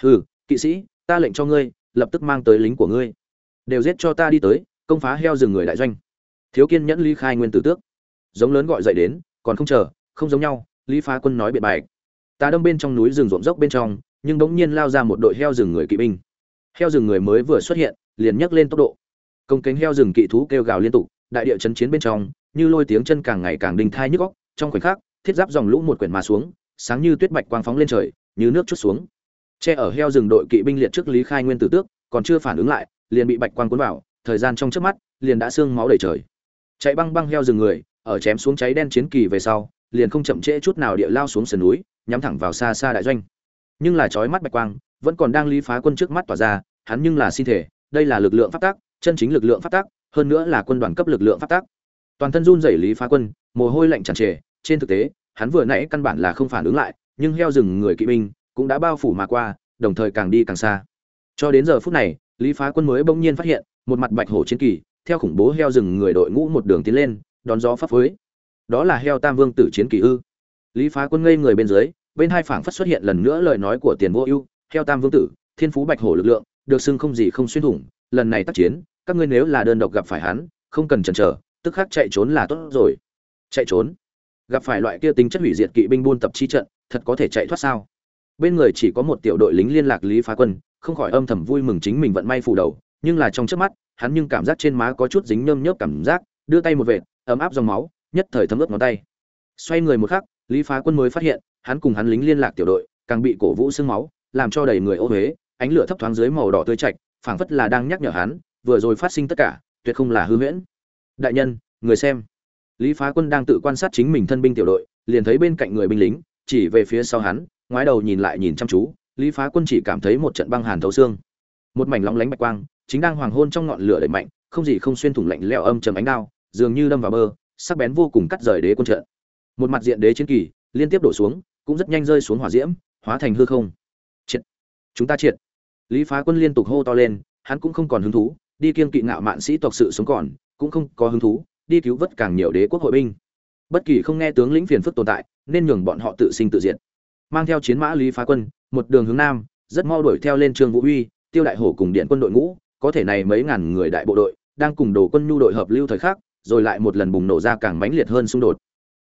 hừ, kỵ sĩ, ta lệnh cho ngươi, lập tức mang tới lính của ngươi. Đều giết cho ta đi tới, công phá heo rừng người đại doanh. Thiếu kiên nhẫn lý khai nguyên tử tước. Giống lớn gọi dậy đến, còn không chờ, không giống nhau, lý phá quân nói biện bài. Ta đâm bên trong núi rừng rộn dốc bên trong, nhưng bỗng nhiên lao ra một đội heo rừng người kỵ binh. Heo rừng người mới vừa xuất hiện, liền nhấc lên tốc độ. Công cánh heo rừng kỵ thú kêu gào liên tục, đại địa chấn chiến bên trong, như lôi tiếng chân càng ngày càng đình thai nhức góc trong khoảnh khắc, thiết giáp dòng lũ một quyển mà xuống, sáng như tuyết bạch quang phóng lên trời, như nước chút xuống che ở heo rừng đội kỵ binh liệt trước lý khai nguyên tử tước, còn chưa phản ứng lại, liền bị bạch quang cuốn vào, thời gian trong trước mắt, liền đã xương máu đầy trời. Chạy băng băng heo rừng người, ở chém xuống cháy đen chiến kỳ về sau, liền không chậm trễ chút nào địa lao xuống sườn núi, nhắm thẳng vào xa xa đại doanh. Nhưng là chói mắt bạch quang, vẫn còn đang lý phá quân trước mắt tỏa ra, hắn nhưng là xin thể, đây là lực lượng phát tác chân chính lực lượng phát tác hơn nữa là quân đoàn cấp lực lượng phát tác toàn thân run rẩy lý phá quân, mồ hôi lạnh tràn trề, trên thực tế, hắn vừa nãy căn bản là không phản ứng lại, nhưng heo rừng người kỵ binh cũng đã bao phủ mà qua, đồng thời càng đi càng xa. Cho đến giờ phút này, lý phá quân mới bỗng nhiên phát hiện, một mặt bạch hổ chiến kỳ, theo khủng bố heo rừng người đội ngũ một đường tiến lên, đón gió pháp phối đó là heo tam vương tử chiến kỳ ư. Lý phá quân ngây người bên dưới, bên hai phảng phất xuất hiện lần nữa lời nói của tiền vô ưu, heo tam vương tử, thiên phú bạch hổ lực lượng, được xưng không gì không xuyên thủng, lần này tác chiến, các ngươi nếu là đơn độc gặp phải hắn, không cần chần chờ, tức khắc chạy trốn là tốt rồi. Chạy trốn? Gặp phải loại kia tính chất hủy diệt kỵ binh buôn tập chi trận, thật có thể chạy thoát sao? Bên người chỉ có một tiểu đội lính liên lạc lý phá quân, không khỏi âm thầm vui mừng chính mình vận may phủ đầu, nhưng là trong trước mắt, hắn nhưng cảm giác trên má có chút dính nhơm nhớp cảm giác, đưa tay một vệt, ấm áp dòng máu, nhất thời thấm ướt ngón tay. Xoay người một khắc, lý phá quân mới phát hiện, hắn cùng hắn lính liên lạc tiểu đội, càng bị cổ vũ sương máu, làm cho đầy người ô huế ánh lửa thấp thoáng dưới màu đỏ tươi chạch phảng phất là đang nhắc nhở hắn, vừa rồi phát sinh tất cả, tuyệt không là hư huyễn. Đại nhân, người xem. Lý phá quân đang tự quan sát chính mình thân binh tiểu đội, liền thấy bên cạnh người binh lính, chỉ về phía sau hắn ngoái đầu nhìn lại nhìn chăm chú, lý phá quân chỉ cảm thấy một trận băng hàn thấu xương. Một mảnh lóng lánh bạch quang, chính đang hoàng hôn trong ngọn lửa đẩy mạnh, không gì không xuyên thủng lạnh lẽo âm trầm ánh đao, dường như đâm vào bơ sắc bén vô cùng cắt rời đế quân trận. Một mặt diện đế chiến kỳ, liên tiếp đổ xuống, cũng rất nhanh rơi xuống hỏa diễm, hóa thành hư không. Triệt. Chúng ta triệt. Lý phá quân liên tục hô to lên, hắn cũng không còn hứng thú, đi kiêng kỵ ngạo mạn sĩ tộc sự sống còn, cũng không có hứng thú, đi cứu vớt càng nhiều đế quốc hội binh. Bất kỳ không nghe tướng lĩnh phiền phức tồn tại, nên nhường bọn họ tự sinh tự diệt mang theo chiến mã lý phá quân, một đường hướng nam, rất mau đuổi theo lên trương vũ uy tiêu đại hổ cùng điện quân đội ngũ, có thể này mấy ngàn người đại bộ đội, đang cùng đồ quân nhu đội hợp lưu thời khắc, rồi lại một lần bùng nổ ra càng mãnh liệt hơn xung đột.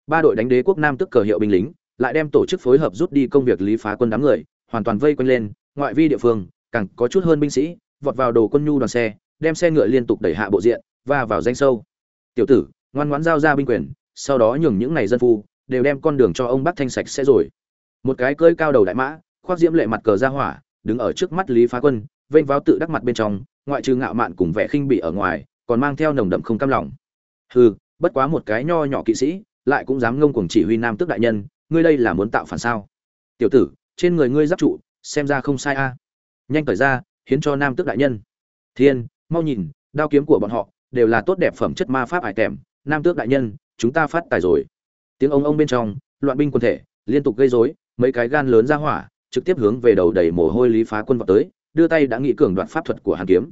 Ba đội đánh đế quốc nam tức cờ hiệu binh lính, lại đem tổ chức phối hợp rút đi công việc lý phá quân đám người, hoàn toàn vây quanh lên, ngoại vi địa phương, càng có chút hơn binh sĩ, vọt vào đồ quân nhu đoàn xe, đem xe ngựa liên tục đẩy hạ bộ diện và vào danh sâu. Tiểu tử, ngoan ngoãn giao ra binh quyền, sau đó nhường những ngày dân phu, đều đem con đường cho ông bắc thanh sạch sẽ rồi một cái cơi cao đầu đại mã, khoác diễm lệ mặt cờ ra hỏa, đứng ở trước mắt lý phá quân, vênh váo tự đắc mặt bên trong, ngoại trừ ngạo mạn cùng vẻ khinh bỉ ở ngoài, còn mang theo nồng đậm không cam lòng. Hừ, bất quá một cái nho nhỏ kỵ sĩ, lại cũng dám ngông cuồng chỉ huy nam tước đại nhân, ngươi đây là muốn tạo phản sao? Tiểu tử, trên người ngươi giáp trụ, xem ra không sai a. Nhanh thời ra, hiến cho nam tước đại nhân. Thiên, mau nhìn, đao kiếm của bọn họ đều là tốt đẹp phẩm chất ma pháp hải tèm nam tước đại nhân, chúng ta phát tài rồi. Tiếng ông ông bên trong, loạn binh quân thể, liên tục gây rối mấy cái gan lớn ra hỏa, trực tiếp hướng về đầu đầy mồ hôi lý phá quân vào tới, đưa tay đã nghĩ cường đoạn pháp thuật của hàn kiếm.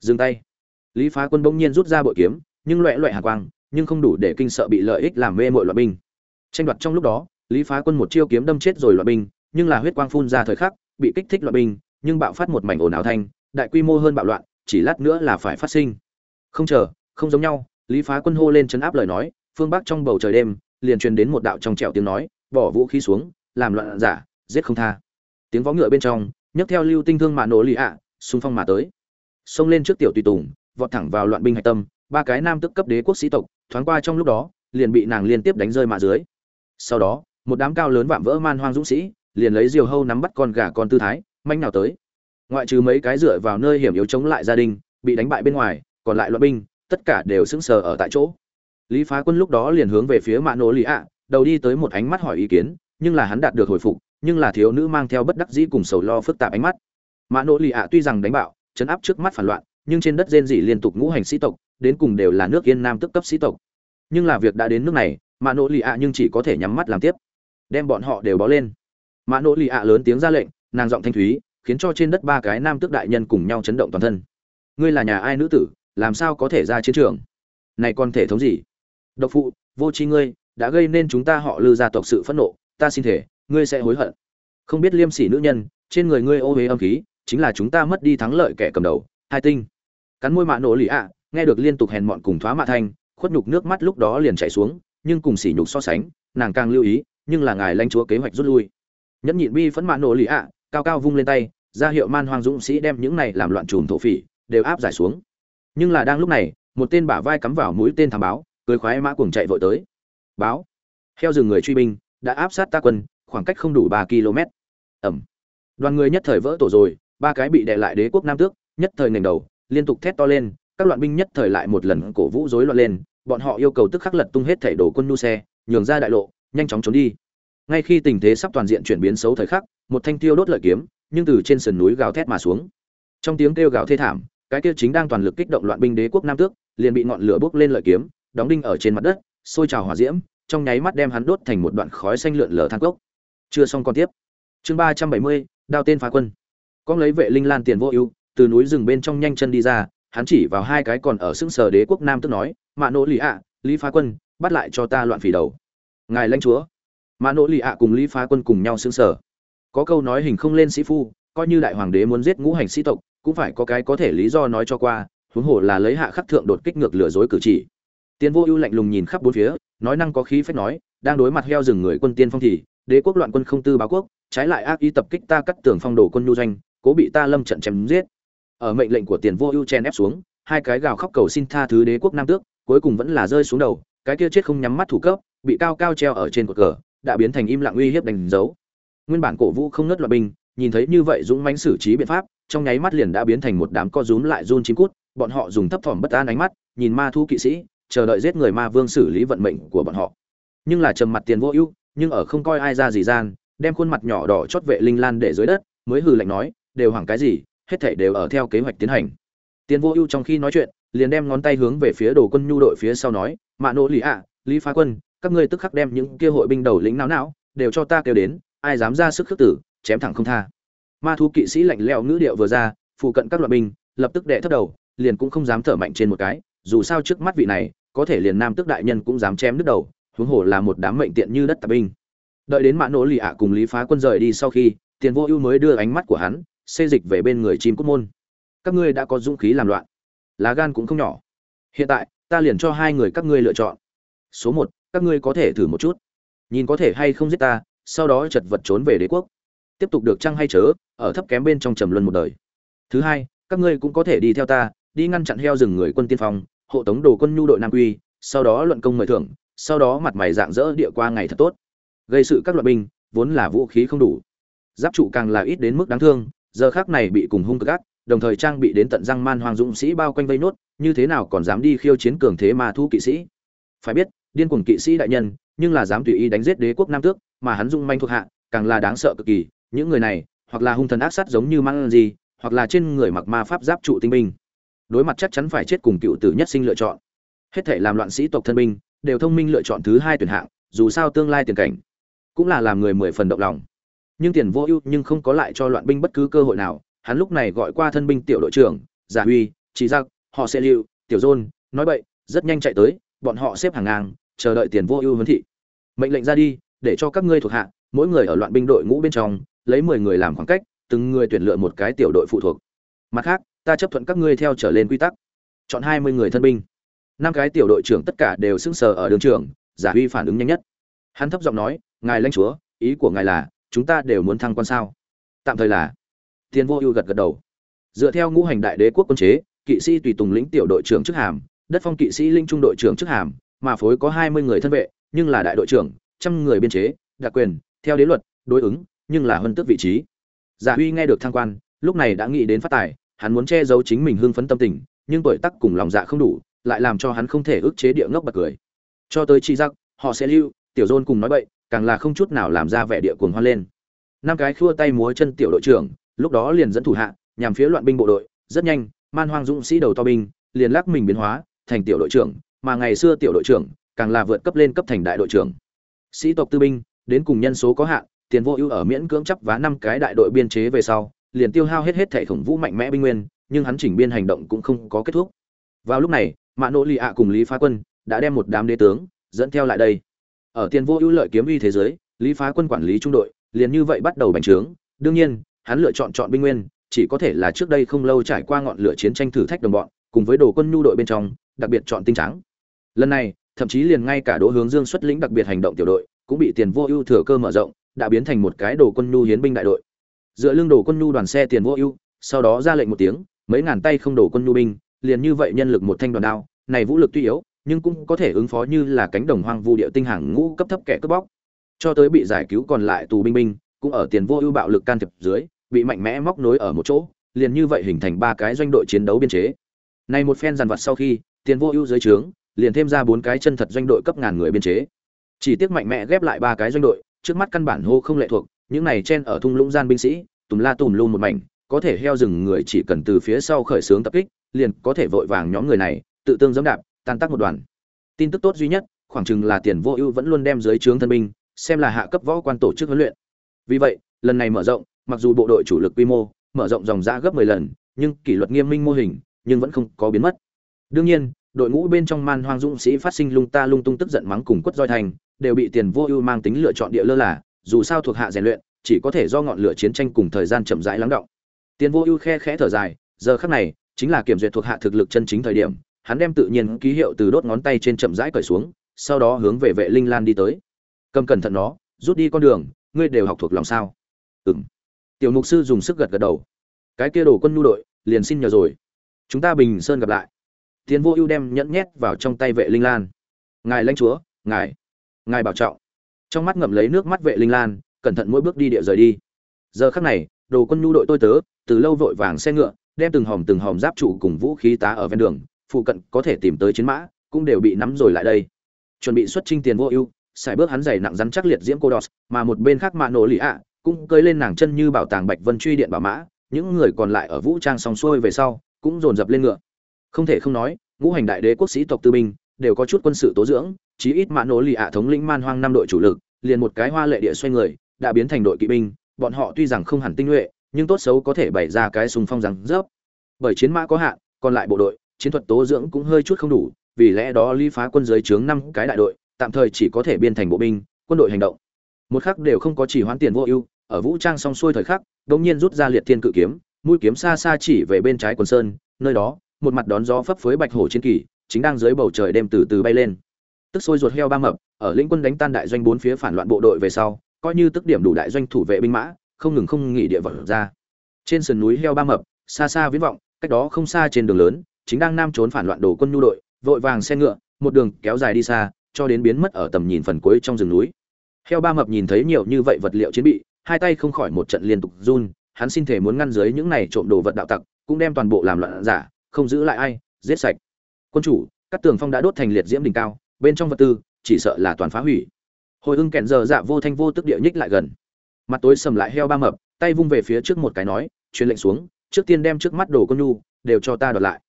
Dừng tay. Lý phá quân bỗng nhiên rút ra bội kiếm, nhưng loẹ loẹ hàn quang, nhưng không đủ để kinh sợ bị lợi ích làm mê mọi loại binh. Tranh đoạt trong lúc đó, lý phá quân một chiêu kiếm đâm chết rồi loại binh, nhưng là huyết quang phun ra thời khắc, bị kích thích loại binh, nhưng bạo phát một mảnh ồn ào thanh, đại quy mô hơn bạo loạn, chỉ lát nữa là phải phát sinh. Không chờ, không giống nhau, lý phá quân hô lên chấn áp lời nói, phương bắc trong bầu trời đêm, liền truyền đến một đạo trong trẻo tiếng nói, bỏ vũ khí xuống làm loạn giả, giết không tha. Tiếng vó ngựa bên trong, nhấc theo lưu tinh thương mạ nổ lì ạ, xung phong mà tới. Xông lên trước tiểu tùy tùng, vọt thẳng vào loạn binh hạch tâm, ba cái nam tức cấp đế quốc sĩ tộc, thoáng qua trong lúc đó, liền bị nàng liên tiếp đánh rơi mạ dưới. Sau đó, một đám cao lớn vạm vỡ man hoang dũng sĩ, liền lấy diều hâu nắm bắt con gà con tư thái, manh nào tới. Ngoại trừ mấy cái dựa vào nơi hiểm yếu chống lại gia đình, bị đánh bại bên ngoài, còn lại loạn binh, tất cả đều sững sờ ở tại chỗ. Lý phá quân lúc đó liền hướng về phía mạ nổ lì ạ, đầu đi tới một ánh mắt hỏi ý kiến nhưng là hắn đạt được hồi phục, nhưng là thiếu nữ mang theo bất đắc dĩ cùng sầu lo phức tạp ánh mắt. Mã Nỗ lì ạ tuy rằng đánh bạo, chấn áp trước mắt phản loạn, nhưng trên đất rên rỉ liên tục ngũ hành sĩ tộc, đến cùng đều là nước yên nam tức cấp sĩ tộc. Nhưng là việc đã đến nước này, Mã nỗ lì ạ nhưng chỉ có thể nhắm mắt làm tiếp, đem bọn họ đều bó lên. Mã nỗ lì ạ lớn tiếng ra lệnh, nàng giọng thanh thúy, khiến cho trên đất ba cái nam tước đại nhân cùng nhau chấn động toàn thân. Ngươi là nhà ai nữ tử, làm sao có thể ra chiến trường? Này còn thể thống gì? Độc phụ, vô tri ngươi, đã gây nên chúng ta họ lư gia tộc sự phẫn nộ ta xin thể, ngươi sẽ hối hận. Không biết liêm sỉ nữ nhân, trên người ngươi ô huế âm khí, chính là chúng ta mất đi thắng lợi kẻ cầm đầu, hai tinh. Cắn môi mạ nổ lì ạ, nghe được liên tục hèn mọn cùng thoá mạ thanh, khuất nhục nước mắt lúc đó liền chảy xuống, nhưng cùng sỉ nhục so sánh, nàng càng lưu ý, nhưng là ngài lãnh chúa kế hoạch rút lui. Nhẫn nhịn bi phẫn mạ nổ lì ạ, cao cao vung lên tay, ra hiệu man hoang dũng sĩ đem những này làm loạn trùm thổ phỉ, đều áp giải xuống. Nhưng là đang lúc này, một tên bả vai cắm vào mũi tên thám báo, cười khoái mã cuồng chạy vội tới. Báo. Heo rừng người truy binh đã áp sát ta quân, khoảng cách không đủ ba km. Ẩm. Đoàn người nhất thời vỡ tổ rồi, ba cái bị đè lại đế quốc nam tước, nhất thời nền đầu, liên tục thét to lên, các loạn binh nhất thời lại một lần cổ vũ rối loạn lên, bọn họ yêu cầu tức khắc lật tung hết thảy đồ quân nu xe, nhường ra đại lộ, nhanh chóng trốn đi. Ngay khi tình thế sắp toàn diện chuyển biến xấu thời khắc, một thanh tiêu đốt lợi kiếm, nhưng từ trên sườn núi gào thét mà xuống. Trong tiếng kêu gào thê thảm, cái kia chính đang toàn lực kích động loạn binh đế quốc nam tước, liền bị ngọn lửa bốc lên lợi kiếm, đóng đinh ở trên mặt đất sôi trào hỏa diễm trong nháy mắt đem hắn đốt thành một đoạn khói xanh lượn lờ than cốc. Chưa xong còn tiếp. Chương ba trăm bảy mươi, đao tên phá quân. Con lấy vệ linh lan tiền vô ưu, từ núi rừng bên trong nhanh chân đi ra, hắn chỉ vào hai cái còn ở sững sở đế quốc nam tức nói mã nỗ lý ạ, lý phá quân, bắt lại cho ta loạn phỉ đầu. Ngài lãnh chúa. Mã nỗ lý ạ cùng lý phá quân cùng nhau sững sở có câu nói hình không lên sĩ phu, coi như đại hoàng đế muốn giết ngũ hành sĩ tộc, cũng phải có cái có thể lý do nói cho qua, huống hồ là lấy hạ khắc thượng đột kích ngược lừa dối cử chỉ tiền vô ưu lạnh lùng nhìn khắp bốn phía, nói năng có khí phách nói, đang đối mặt heo rừng người quân tiên phong thì, đế quốc loạn quân không tư báo quốc, trái lại ác ý tập kích ta cắt tưởng phong đồ quân nhu doanh, cố bị ta lâm trận chém giết. Ở mệnh lệnh của tiền vô ưu chen ép xuống, hai cái gào khóc cầu xin tha thứ đế quốc nam tước, cuối cùng vẫn là rơi xuống đầu, cái kia chết không nhắm mắt thủ cấp, bị cao cao treo ở trên cột cờ, đã biến thành im lặng uy hiếp đánh dấu. Nguyên bản cổ vũ không ngớt loạn binh, nhìn thấy như vậy dũng mãnh xử trí biện pháp, trong nháy mắt liền đã biến thành một đám co rúm lại run chim cút, bọn họ dùng thấp thỏm bất an ánh mắt, nhìn ma thu kỵ sĩ chờ đợi giết người ma vương xử lý vận mệnh của bọn họ. Nhưng là trầm mặt tiền vô ưu, nhưng ở không coi ai ra gì gian, đem khuôn mặt nhỏ đỏ chót vệ linh lan để dưới đất, mới hừ lạnh nói, đều hoảng cái gì, hết thảy đều ở theo kế hoạch tiến hành. Tiền vô ưu trong khi nói chuyện, liền đem ngón tay hướng về phía đồ quân nhu đội phía sau nói, mạ nỗ lý ạ, lý phá quân, các ngươi tức khắc đem những kia hội binh đầu lĩnh não não đều cho ta kêu đến, ai dám ra sức khước tử, chém thẳng không tha. Ma thu kỵ sĩ lạnh lẽo ngữ điệu vừa ra, phụ cận các loại binh, lập tức đệ thất đầu, liền cũng không dám thở mạnh trên một cái dù sao trước mắt vị này, có thể liền nam tước đại nhân cũng dám chém đứt đầu, huống hồ là một đám mệnh tiện như đất tạp binh. Đợi đến mã nỗ lì ạ cùng lý phá quân rời đi sau khi, tiền vô ưu mới đưa ánh mắt của hắn, xê dịch về bên người chim Cốt môn. Các ngươi đã có dũng khí làm loạn. Lá gan cũng không nhỏ. Hiện tại, ta liền cho hai người các ngươi lựa chọn. Số một, các ngươi có thể thử một chút. Nhìn có thể hay không giết ta, sau đó chật vật trốn về đế quốc. Tiếp tục được trăng hay chớ, ở thấp kém bên trong trầm luân một đời. Thứ hai, các ngươi cũng có thể đi theo ta đi ngăn chặn heo rừng người quân tiên phong, hộ tống đồ quân nhu đội nam quy, sau đó luận công mời thưởng, sau đó mặt mày dạng dỡ địa qua ngày thật tốt. Gây sự các loại binh, vốn là vũ khí không đủ. Giáp trụ càng là ít đến mức đáng thương, giờ khác này bị cùng hung cực ác, đồng thời trang bị đến tận răng man hoàng dũng sĩ bao quanh vây nốt, như thế nào còn dám đi khiêu chiến cường thế ma thu kỵ sĩ? Phải biết, điên cuồng kỵ sĩ đại nhân, nhưng là dám tùy ý đánh giết đế quốc nam tước, mà hắn dung manh thuộc hạ, càng là đáng sợ cực kỳ, những người này, hoặc là hung thần ác sát giống như mang gì, hoặc là trên người mặc ma pháp giáp trụ tinh binh đối mặt chắc chắn phải chết cùng cựu tử nhất sinh lựa chọn. Hết thể làm loạn sĩ tộc thân binh, đều thông minh lựa chọn thứ hai tuyển hạng, dù sao tương lai tiền cảnh cũng là làm người mười phần động lòng. Nhưng tiền vô ưu nhưng không có lại cho loạn binh bất cứ cơ hội nào, hắn lúc này gọi qua thân binh tiểu đội trưởng, giả huy trí giặc họ sẽ lưu, tiểu dôn, nói bậy, rất nhanh chạy tới, bọn họ xếp hàng ngang, chờ đợi tiền vô ưu huấn thị. Mệnh lệnh ra đi, để cho các ngươi thuộc hạ, mỗi người ở loạn binh đội ngũ bên trong, lấy mười người làm khoảng cách, từng người tuyển lựa một cái tiểu đội phụ thuộc. Mặt khác ta chấp thuận các ngươi theo trở lên quy tắc. Chọn hai mươi người thân binh. Năm cái tiểu đội trưởng tất cả đều sững sờ ở đường trường, giả huy phản ứng nhanh nhất. Hắn thấp giọng nói, ngài lãnh chúa, ý của ngài là, chúng ta đều muốn thăng quan sao? Tạm thời là. Tiền vô ưu gật gật đầu. Dựa theo ngũ hành đại đế quốc quân chế, kỵ sĩ tùy tùng lĩnh tiểu đội trưởng chức hàm, đất phong kỵ sĩ linh trung đội trưởng chức hàm, mà phối có hai mươi người thân vệ, nhưng là đại đội trưởng, trăm người biên chế, đặc quyền, theo đế luật, đối ứng, nhưng là hơn tức vị trí. Giả huy nghe được thăng quan, lúc này đã nghĩ đến phát tài hắn muốn che giấu chính mình hưng phấn tâm tình, nhưng tuổi tác cùng lòng dạ không đủ, lại làm cho hắn không thể ức chế địa ngốc bật cười. Cho tới chi giặc họ sẽ lưu, tiểu dôn cùng nói bậy, càng là không chút nào làm ra vẻ địa cuồng hoan lên. Năm cái khua tay múa chân tiểu đội trưởng, lúc đó liền dẫn thủ hạ, nhằm phía loạn binh bộ đội, rất nhanh, man hoang dũng sĩ đầu to binh, liền lắc mình biến hóa, thành tiểu đội trưởng, mà ngày xưa tiểu đội trưởng, càng là vượt cấp lên cấp thành đại đội trưởng. Sĩ tộc tư binh, đến cùng nhân số có hạn, tiền vô ưu ở miễn cưỡng chấp vá năm cái đại đội biên chế về sau liền tiêu hao hết hết thể khổng vũ mạnh mẽ binh nguyên, nhưng hắn chỉnh biên hành động cũng không có kết thúc. Vào lúc này, mạ nỗ lì ạ cùng lý phá quân đã đem một đám đế tướng dẫn theo lại đây. Ở tiền vô ưu lợi kiếm uy thế giới, lý phá quân quản lý trung đội liền như vậy bắt đầu bành trướng. Đương nhiên, hắn lựa chọn chọn binh nguyên, chỉ có thể là trước đây không lâu trải qua ngọn lửa chiến tranh thử thách đồng bọn, cùng với đồ quân nhu đội bên trong, đặc biệt chọn tinh trắng lần này, thậm chí liền ngay cả đỗ hướng dương xuất lĩnh đặc biệt hành động tiểu đội, cũng bị tiền vô ưu thừa cơ mở rộng, đã biến thành một cái đồ quân nhu hiến binh đại đội dựa lưng đồ quân nhu đoàn xe tiền vô ưu, sau đó ra lệnh một tiếng, mấy ngàn tay không đổ quân nhu binh, liền như vậy nhân lực một thanh đoàn đao, này vũ lực tuy yếu, nhưng cũng có thể ứng phó như là cánh đồng hoang vu địa tinh hàng ngũ cấp thấp kẻ cướp bóc. Cho tới bị giải cứu còn lại tù binh binh, cũng ở tiền vô ưu bạo lực can thiệp dưới, bị mạnh mẽ móc nối ở một chỗ, liền như vậy hình thành ba cái doanh đội chiến đấu biên chế. Này một phen dàn vật sau khi, tiền vô ưu dưới trướng, liền thêm ra bốn cái chân thật doanh đội cấp ngàn người biên chế. Chỉ tiếc mạnh mẽ ghép lại ba cái doanh đội, trước mắt căn bản hô không lệ thuộc những này chen ở thung lũng gian binh sĩ, tùm la tùm luôn một mảnh, có thể heo rừng người chỉ cần từ phía sau khởi xướng tập kích, liền có thể vội vàng nhóm người này, tự tương dẫm đạp, tan tác một đoàn. Tin tức tốt duy nhất, khoảng chừng là tiền vô ưu vẫn luôn đem dưới trướng thân binh, xem là hạ cấp võ quan tổ chức huấn luyện. Vì vậy, lần này mở rộng, mặc dù bộ đội chủ lực quy mô, mở rộng dòng ra gấp 10 lần, nhưng kỷ luật nghiêm minh mô hình, nhưng vẫn không có biến mất. Đương nhiên, đội ngũ bên trong man hoang dũng sĩ phát sinh lung ta lung tung tức giận mắng cùng quất roi thành, đều bị tiền vô ưu mang tính lựa chọn địa lơ là dù sao thuộc hạ rèn luyện, chỉ có thể do ngọn lửa chiến tranh cùng thời gian chậm rãi lắng động. Tiền vô ưu khe khẽ thở dài, giờ khắc này, chính là kiểm duyệt thuộc hạ thực lực chân chính thời điểm, hắn đem tự nhiên ký hiệu từ đốt ngón tay trên chậm rãi cởi xuống, sau đó hướng về vệ linh lan đi tới. Cầm cẩn thận nó, rút đi con đường, ngươi đều học thuộc lòng sao? Ừng tiểu mục sư dùng sức gật gật đầu. Cái kia đồ quân nhu đội, liền xin nhờ rồi. Chúng ta bình sơn gặp lại. Tiến vô ưu đem nhẫn nhét vào trong tay vệ linh lan. Ngài lãnh chúa, ngài. Ngài bảo trọng trong mắt ngậm lấy nước mắt vệ linh lan, cẩn thận mỗi bước đi địa rời đi. Giờ khắc này, đồ quân nhu đội tôi tớ, từ lâu vội vàng xe ngựa, đem từng hòm từng hòm giáp trụ cùng vũ khí tá ở ven đường, phụ cận có thể tìm tới chiến mã, cũng đều bị nắm rồi lại đây. Chuẩn bị xuất trinh tiền vô ưu, xài bước hắn giày nặng rắn chắc liệt diễm cô đọt mà một bên khác mạ nổ lì ạ, cũng cơi lên nàng chân như bảo tàng bạch vân truy điện bảo mã, những người còn lại ở vũ trang xong xuôi về sau, cũng dồn dập lên ngựa. Không thể không nói, ngũ hành đại đế quốc sĩ tộc tư binh đều có chút quân sự tố dưỡng, chí ít mạ nổ lì ạ thống lĩnh man hoang năm đội chủ lực, liền một cái hoa lệ địa xoay người, đã biến thành đội kỵ binh, bọn họ tuy rằng không hẳn tinh nhuệ, nhưng tốt xấu có thể bày ra cái sùng phong rằng rớp. Bởi chiến mã có hạn, còn lại bộ đội, chiến thuật tố dưỡng cũng hơi chút không đủ, vì lẽ đó ly phá quân giới trướng năm cái đại đội, tạm thời chỉ có thể biên thành bộ binh, quân đội hành động. Một khắc đều không có chỉ hoãn tiền vô ưu, ở vũ trang xong xuôi thời khắc, đột nhiên rút ra liệt thiên cự kiếm, mũi kiếm xa xa chỉ về bên trái quần sơn, nơi đó, một mặt đón gió phấp phới bạch hổ chiến kỳ chính đang dưới bầu trời đêm từ từ bay lên. Tức sôi ruột heo ba mập, ở lĩnh quân đánh tan đại doanh bốn phía phản loạn bộ đội về sau, coi như tức điểm đủ đại doanh thủ vệ binh mã, không ngừng không nghỉ địa vật ra. Trên sườn núi heo ba mập, xa xa viễn vọng, cách đó không xa trên đường lớn, chính đang nam trốn phản loạn đồ quân nhu đội, vội vàng xe ngựa, một đường kéo dài đi xa, cho đến biến mất ở tầm nhìn phần cuối trong rừng núi. Heo ba mập nhìn thấy nhiều như vậy vật liệu chiến bị, hai tay không khỏi một trận liên tục run, hắn xin thể muốn ngăn dưới những này trộm đồ vật đạo tặc, cũng đem toàn bộ làm loạn giả, không giữ lại ai, giết sạch quân chủ, các tường phong đã đốt thành liệt diễm đỉnh cao, bên trong vật tư, chỉ sợ là toàn phá hủy. Hồi ưng kẹn giờ dạ vô thanh vô tức địa nhích lại gần. Mặt tối sầm lại heo ba mập, tay vung về phía trước một cái nói, truyền lệnh xuống, trước tiên đem trước mắt đồ con nhu, đều cho ta đoạt lại.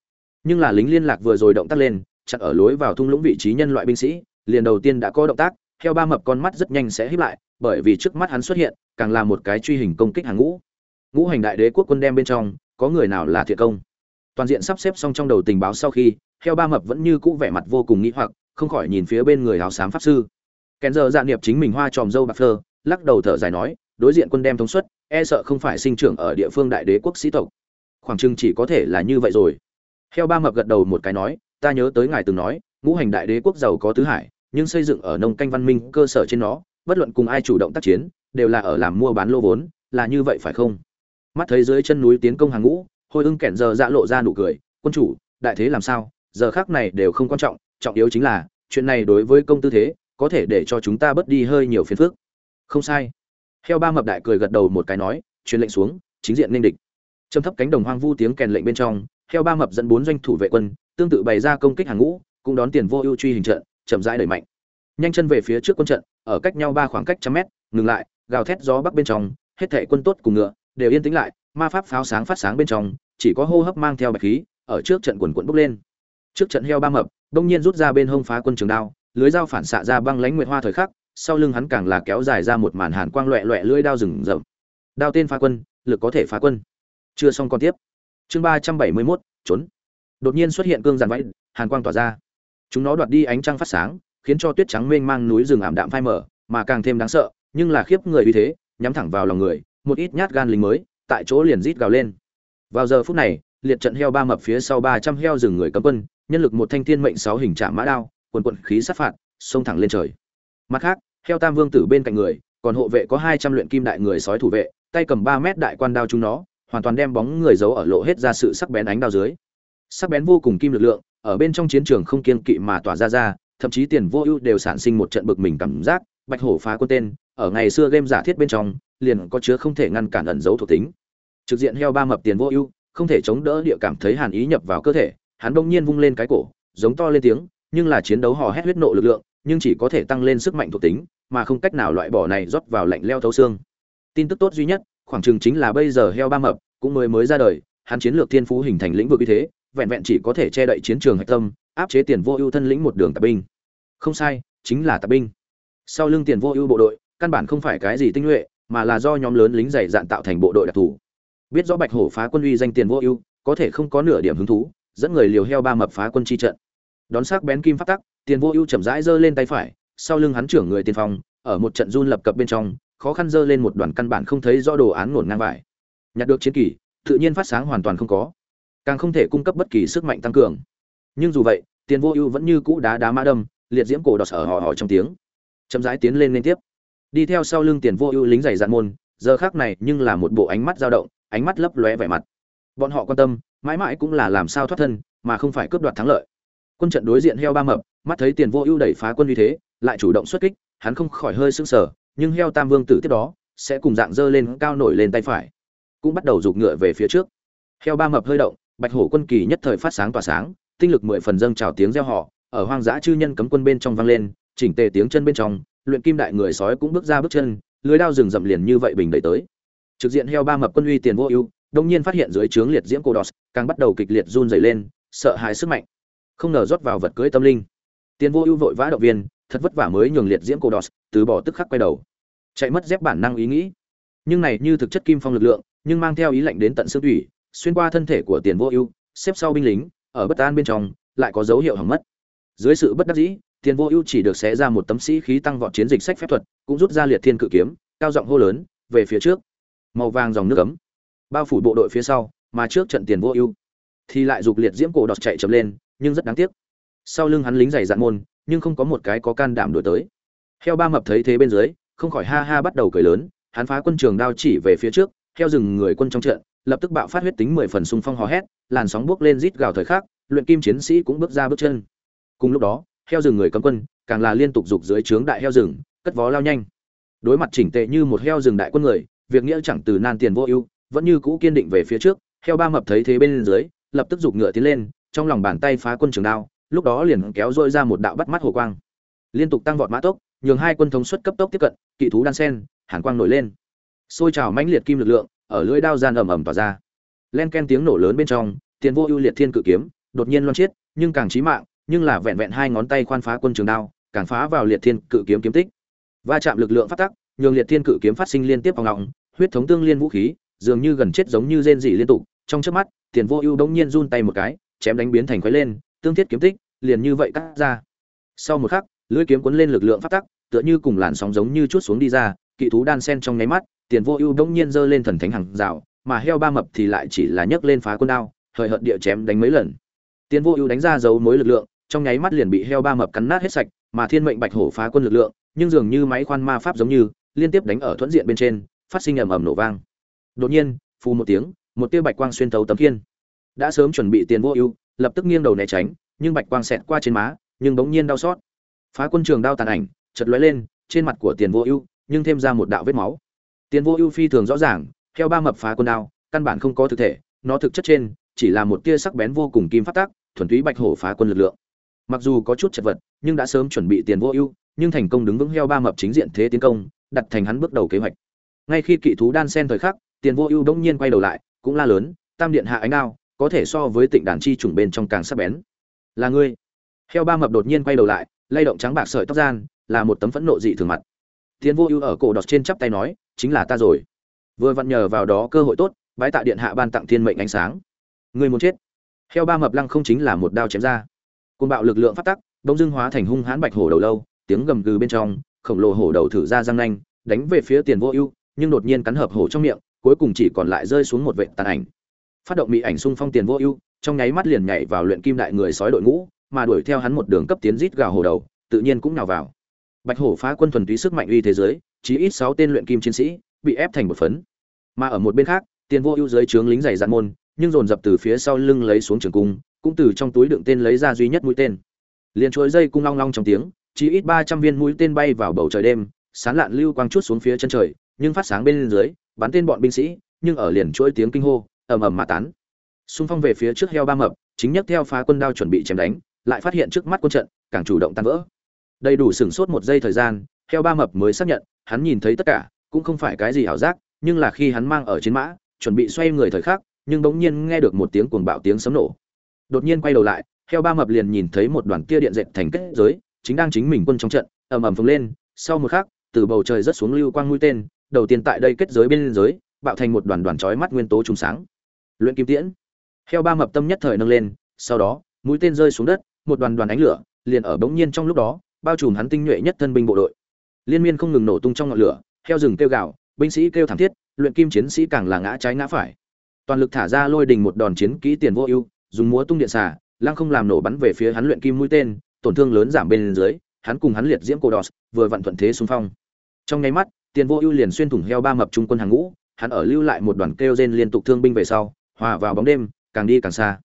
Nhưng là lính liên lạc vừa rồi động tác lên chặn ở lối vào thung lũng vị trí nhân loại binh sĩ, liền đầu tiên đã có động tác, heo ba mập con mắt rất nhanh sẽ híp lại, bởi vì trước mắt hắn xuất hiện, càng là một cái truy hình công kích hàng ngũ. Ngũ hành đại đế quốc quân đem bên trong, có người nào là thiệt công? Toàn diện sắp xếp xong trong đầu tình báo sau khi heo ba mập vẫn như cũ vẻ mặt vô cùng nghĩ hoặc, không khỏi nhìn phía bên người áo xám pháp sư. Kèn giờ dạ niệm chính mình hoa tròm dâu bạc phơ, lắc đầu thở dài nói, đối diện quân đem thống suất e sợ không phải sinh trưởng ở địa phương đại đế quốc sĩ tộc. Khoảng chừng chỉ có thể là như vậy rồi. Heo ba mập gật đầu một cái nói, ta nhớ tới ngài từng nói, ngũ hành đại đế quốc giàu có tứ hải, nhưng xây dựng ở nông canh văn minh cơ sở trên nó, bất luận cùng ai chủ động tác chiến, đều là ở làm mua bán lô vốn, là như vậy phải không? Mắt thấy dưới chân núi tiến công hàng ngũ hồi ưng kẻn giờ dạ lộ ra nụ cười, quân chủ, đại thế làm sao? Giờ khác này đều không quan trọng trọng yếu chính là, chuyện này đối với công tư thế, có thể để cho chúng ta bớt đi hơi nhiều phiền phức. Không sai. Heo ba mập đại cười gật đầu một cái nói, truyền lệnh xuống, chính diện nên địch. Trầm thấp cánh đồng hoang vu tiếng kèn lệnh bên trong, heo ba mập dẫn bốn doanh thủ vệ quân, tương tự bày ra công kích hàng ngũ, cũng đón tiền vô ưu truy hình trận, chậm rãi đẩy mạnh. Nhanh chân về phía trước quân trận, ở cách nhau ba khoảng cách trăm mét, ngừng lại, gào thét gió bắc bên trong, hết thệ quân tốt cùng ngựa, đều yên tĩnh lại, ma pháp pháo sáng phát sáng bên trong, chỉ có hô hấp mang theo bạch khí, ở trước trận quần quận bốc lên trước trận heo ba mập đông nhiên rút ra bên hông phá quân trường đao, lưới dao phản xạ ra băng lãnh nguyệt hoa thời khắc, sau lưng hắn càng là kéo dài ra một màn hàn quang loẹ loẹ lưỡi đao rừng rậm. Đao tên phá quân, lực có thể phá quân. Chưa xong còn tiếp. Chương ba trăm bảy mươi mốt, trốn. Đột nhiên xuất hiện cương giàn vẫy hàn quang tỏa ra. Chúng nó đoạt đi ánh trăng phát sáng, khiến cho tuyết trắng mênh mang núi rừng ảm đạm phai mở mà càng thêm đáng sợ, nhưng là khiếp người uy thế, nhắm thẳng vào lòng người, một ít nhát gan lính mới, tại chỗ liền rít gào lên. Vào giờ phút này liệt trận heo ba mập phía sau ba trăm heo rừng người cấm quân, nhân lực một thanh thiên mệnh sáu hình trạm mã đao, quần quần khí sát phạt, xông thẳng lên trời. Mặt khác, heo tam vương tử bên cạnh người, còn hộ vệ có hai trăm luyện kim đại người sói thủ vệ, tay cầm ba mét đại quan đao chúng nó, hoàn toàn đem bóng người giấu ở lộ hết ra sự sắc bén ánh đao dưới. Sắc bén vô cùng kim lực lượng, ở bên trong chiến trường không kiên kỵ mà tỏa ra ra, thậm chí tiền vô ưu đều sản sinh một trận bực mình cảm giác, bạch hổ phá quân tên, ở ngày xưa game giả thiết bên trong, liền có chứa không thể ngăn cản ẩn dấu thuộc tính. Trực diện heo ba mập tiền vô ưu không thể chống đỡ địa cảm thấy hàn ý nhập vào cơ thể, hắn bỗng nhiên vung lên cái cổ, giống to lên tiếng, nhưng là chiến đấu hò hét huyết nộ lực lượng, nhưng chỉ có thể tăng lên sức mạnh thuộc tính, mà không cách nào loại bỏ này rót vào lạnh leo thấu xương. Tin tức tốt duy nhất, khoảng chừng chính là bây giờ heo ba mập, cũng mới mới ra đời, hắn chiến lược thiên phú hình thành lĩnh vực uy thế, vẹn vẹn chỉ có thể che đậy chiến trường hạch tâm, áp chế tiền vô ưu thân lĩnh một đường tạp binh. Không sai, chính là tạp binh. Sau lưng tiền vô ưu bộ đội, căn bản không phải cái gì tinh nhuệ, mà là do nhóm lớn lính dày dạn tạo thành bộ đội đặc thù biết rõ bạch hổ phá quân uy danh tiền vô ưu, có thể không có nửa điểm hứng thú, dẫn người liều heo ba mập phá quân chi trận. Đón sắc bén kim phát tắc, tiền vô ưu chậm rãi giơ lên tay phải, sau lưng hắn trưởng người tiên phong, ở một trận run lập cập bên trong, khó khăn giơ lên một đoàn căn bản không thấy rõ đồ án ngổn ngang vải. Nhặt được chiến kỳ, tự nhiên phát sáng hoàn toàn không có. Càng không thể cung cấp bất kỳ sức mạnh tăng cường. Nhưng dù vậy, tiền vô ưu vẫn như cũ đá đá mã đâm, liệt diễm cổ đọt sở họ họ trong tiếng. Chậm rãi tiến lên liên tiếp. Đi theo sau lưng tiền vô ưu lính giày dạn môn, giờ khác này nhưng là một bộ ánh mắt dao động ánh mắt lấp lóe vẻ mặt. Bọn họ quan tâm, mãi mãi cũng là làm sao thoát thân, mà không phải cướp đoạt thắng lợi. Quân trận đối diện heo ba mập, mắt thấy tiền vô ưu đẩy phá quân uy thế, lại chủ động xuất kích, hắn không khỏi hơi sưng sờ, nhưng heo tam vương tử tiếp đó, sẽ cùng dạng dơ lên cao nổi lên tay phải. Cũng bắt đầu giục ngựa về phía trước. Heo ba mập hơi động, bạch hổ quân kỳ nhất thời phát sáng tỏa sáng, tinh lực mười phần dâng trào tiếng reo họ ở hoang dã chư nhân cấm quân bên trong vang lên, chỉnh tề tiếng chân bên trong, luyện kim đại người sói cũng bước ra bước chân, lưới đao rừng rậm liền như vậy bình đẩy tới trực diện heo ba mập quân uy tiền vô ưu, đông nhiên phát hiện dưới trướng liệt diễm cô đọt càng bắt đầu kịch liệt run dày lên, sợ hãi sức mạnh. Không ngờ rót vào vật cưới tâm linh. Tiền vô ưu vội vã động viên, thật vất vả mới nhường liệt diễm cô đọt từ bỏ tức khắc quay đầu. Chạy mất dép bản năng ý nghĩ. Nhưng này như thực chất kim phong lực lượng, nhưng mang theo ý lệnh đến tận xương thủy, xuyên qua thân thể của tiền vô ưu, xếp sau binh lính, ở bất an bên trong, lại có dấu hiệu hỏng mất. Dưới sự bất đắc dĩ, tiền vô ưu chỉ được xé ra một tấm sĩ khí tăng vọt chiến dịch sách phép thuật, cũng rút ra liệt thiên cự kiếm, cao giọng hô lớn, về phía trước màu vàng dòng nước ấm. Bao phủ bộ đội phía sau, mà trước trận tiền vô ưu, thì lại dục liệt diễm cổ đọt chạy chậm lên, nhưng rất đáng tiếc. Sau lưng hắn lính dày dạn môn, nhưng không có một cái có can đảm đổi tới. Heo ba mập thấy thế bên dưới, không khỏi ha ha bắt đầu cười lớn, hắn phá quân trường đao chỉ về phía trước theo rừng người quân trong trận, lập tức bạo phát huyết tính mười phần xung phong hò hét, làn sóng bước lên rít gào thời khắc, luyện kim chiến sĩ cũng bước ra bước chân. Cùng lúc đó, heo rừng người cấm quân, càng là liên tục dục dưới trướng đại heo rừng, cất vó lao nhanh. Đối mặt chỉnh tệ như một heo rừng đại quân người việc nghĩa chẳng từ nan tiền vô ưu, vẫn như cũ kiên định về phía trước, heo ba mập thấy thế bên dưới, lập tức giục ngựa tiến lên, trong lòng bàn tay phá quân trường đao, lúc đó liền kéo dội ra một đạo bắt mắt hồ quang. Liên tục tăng vọt mã tốc, nhường hai quân thống suất cấp tốc tiếp cận, kỵ thú đan sen, hàn quang nổi lên. Xôi trào mãnh liệt kim lực lượng, ở lưỡi đao gian ầm ầm tỏa ra. Len ken tiếng nổ lớn bên trong, tiền vô ưu liệt thiên cự kiếm, đột nhiên loan chiết, nhưng càng chí mạng, nhưng là vẹn vẹn hai ngón tay khoan phá quân trường đao, càng phá vào liệt thiên cự kiếm kiếm tích. Va chạm lực lượng phát tắc, nhường liệt thiên cự kiếm phát sinh liên tiếp vào ngọng huyết thống tương liên vũ khí, dường như gần chết giống như rên rỉ liên tục, trong chớp mắt, tiền vô ưu đống nhiên run tay một cái, chém đánh biến thành khói lên, tương thiết kiếm tích, liền như vậy cắt ra. Sau một khắc, lưỡi kiếm cuốn lên lực lượng phát tắc, tựa như cùng làn sóng giống như chút xuống đi ra, kỵ thú đan sen trong nháy mắt, tiền vô ưu đống nhiên giơ lên thần thánh hàng rào, mà heo ba mập thì lại chỉ là nhấc lên phá quân đao, hời hợt địa chém đánh mấy lần. Tiền vô ưu đánh ra dấu mối lực lượng, trong nháy mắt liền bị heo ba mập cắn nát hết sạch, mà thiên mệnh bạch hổ phá quân lực lượng, nhưng dường như máy khoan ma pháp giống như, liên tiếp đánh ở thuận diện bên trên phát sinh ầm ầm nổ vang. Đột nhiên, phù một tiếng, một tia bạch quang xuyên thấu tấm khiên. Đã sớm chuẩn bị tiền vô ưu, lập tức nghiêng đầu né tránh, nhưng bạch quang xẹt qua trên má, nhưng bỗng nhiên đau xót. Phá quân trường đao tàn ảnh, chợt lóe lên, trên mặt của tiền vô ưu, nhưng thêm ra một đạo vết máu. Tiền vô ưu phi thường rõ ràng, theo ba mập phá quân đao, căn bản không có thực thể, nó thực chất trên, chỉ là một tia sắc bén vô cùng kim phát tác, thuần túy bạch hổ phá quân lực lượng. Mặc dù có chút chật vật, nhưng đã sớm chuẩn bị tiền vô ưu, nhưng thành công đứng vững heo ba mập chính diện thế tiến công, đặt thành hắn bước đầu kế hoạch ngay khi kỵ thú đan sen thời khắc, tiền vô ưu đông nhiên quay đầu lại, cũng la lớn, tam điện hạ ánh ao có thể so với tịnh đàn chi trùng bên trong càng sắc bén. Là ngươi? Heo ba mập đột nhiên quay đầu lại, lay động trắng bạc sợi tóc gian, là một tấm phẫn nộ dị thường mặt. Tiền vô ưu ở cổ đọt trên chắp tay nói, chính là ta rồi. Vừa vặn nhờ vào đó cơ hội tốt, bái tạ điện hạ ban tặng thiên mệnh ánh sáng. Ngươi muốn chết? Heo ba mập lăng không chính là một đao chém ra. Côn bạo lực lượng phát tắc đông dương hóa thành hung hãn bạch hổ đầu lâu, tiếng gầm gừ bên trong, khổng lồ hổ đầu thử ra răng nanh, đánh về phía tiền vô ưu nhưng đột nhiên cắn hợp hổ trong miệng, cuối cùng chỉ còn lại rơi xuống một vệ tàn ảnh. Phát động mỹ ảnh xung phong tiền vô ưu, trong nháy mắt liền nhảy vào luyện kim đại người sói đội ngũ, mà đuổi theo hắn một đường cấp tiến rít gào hồ đầu, tự nhiên cũng nào vào. Bạch hổ phá quân thuần túy sức mạnh uy thế giới, chí ít sáu tên luyện kim chiến sĩ, bị ép thành một phấn. Mà ở một bên khác, tiền vô ưu dưới trướng lính dày dạn môn, nhưng dồn dập từ phía sau lưng lấy xuống trường cung, cũng từ trong túi đựng tên lấy ra duy nhất mũi tên. Liền chuỗi dây cung long long trong tiếng chỉ ít ba trăm viên mũi tên bay vào bầu trời đêm, sán lạn lưu quang chút xuống phía chân trời nhưng phát sáng bên dưới, bắn tên bọn binh sĩ, nhưng ở liền chuỗi tiếng kinh hô, ầm ầm mà tán. Xung phong về phía trước heo ba mập, chính nhất theo phá quân đao chuẩn bị chém đánh, lại phát hiện trước mắt quân trận, càng chủ động tan vỡ. Đầy đủ sửng sốt một giây thời gian, heo ba mập mới xác nhận, hắn nhìn thấy tất cả, cũng không phải cái gì ảo giác, nhưng là khi hắn mang ở trên mã, chuẩn bị xoay người thời khắc, nhưng bỗng nhiên nghe được một tiếng cuồng bạo tiếng sấm nổ. Đột nhiên quay đầu lại, heo ba mập liền nhìn thấy một đoàn kia điện dệt thành kết giới, chính đang chính mình quân trong trận, ầm ầm phồng lên, sau một khắc, từ bầu trời rất xuống lưu quang mũi tên đầu tiên tại đây kết giới bên giới, bạo thành một đoàn đoàn chói mắt nguyên tố trùng sáng. Luyện kim tiễn. Heo ba mập tâm nhất thời nâng lên, sau đó, mũi tên rơi xuống đất, một đoàn đoàn ánh lửa liền ở bỗng nhiên trong lúc đó, bao trùm hắn tinh nhuệ nhất thân binh bộ đội. Liên miên không ngừng nổ tung trong ngọn lửa, heo rừng kêu gào, binh sĩ kêu thảm thiết, luyện kim chiến sĩ càng là ngã trái ngã phải. Toàn lực thả ra lôi đình một đòn chiến kỹ tiền vô ưu, dùng múa tung điện xà lăng không làm nổ bắn về phía hắn luyện kim mũi tên, tổn thương lớn giảm bên dưới, hắn cùng hắn liệt diễm cổ đỏ vừa vặn thuận thế xung phong. Trong nháy mắt tiền vô ưu liền xuyên thủng heo ba mập trung quân hàng ngũ, hắn ở lưu lại một đoàn kêu rên liên tục thương binh về sau, hòa vào bóng đêm, càng đi càng xa.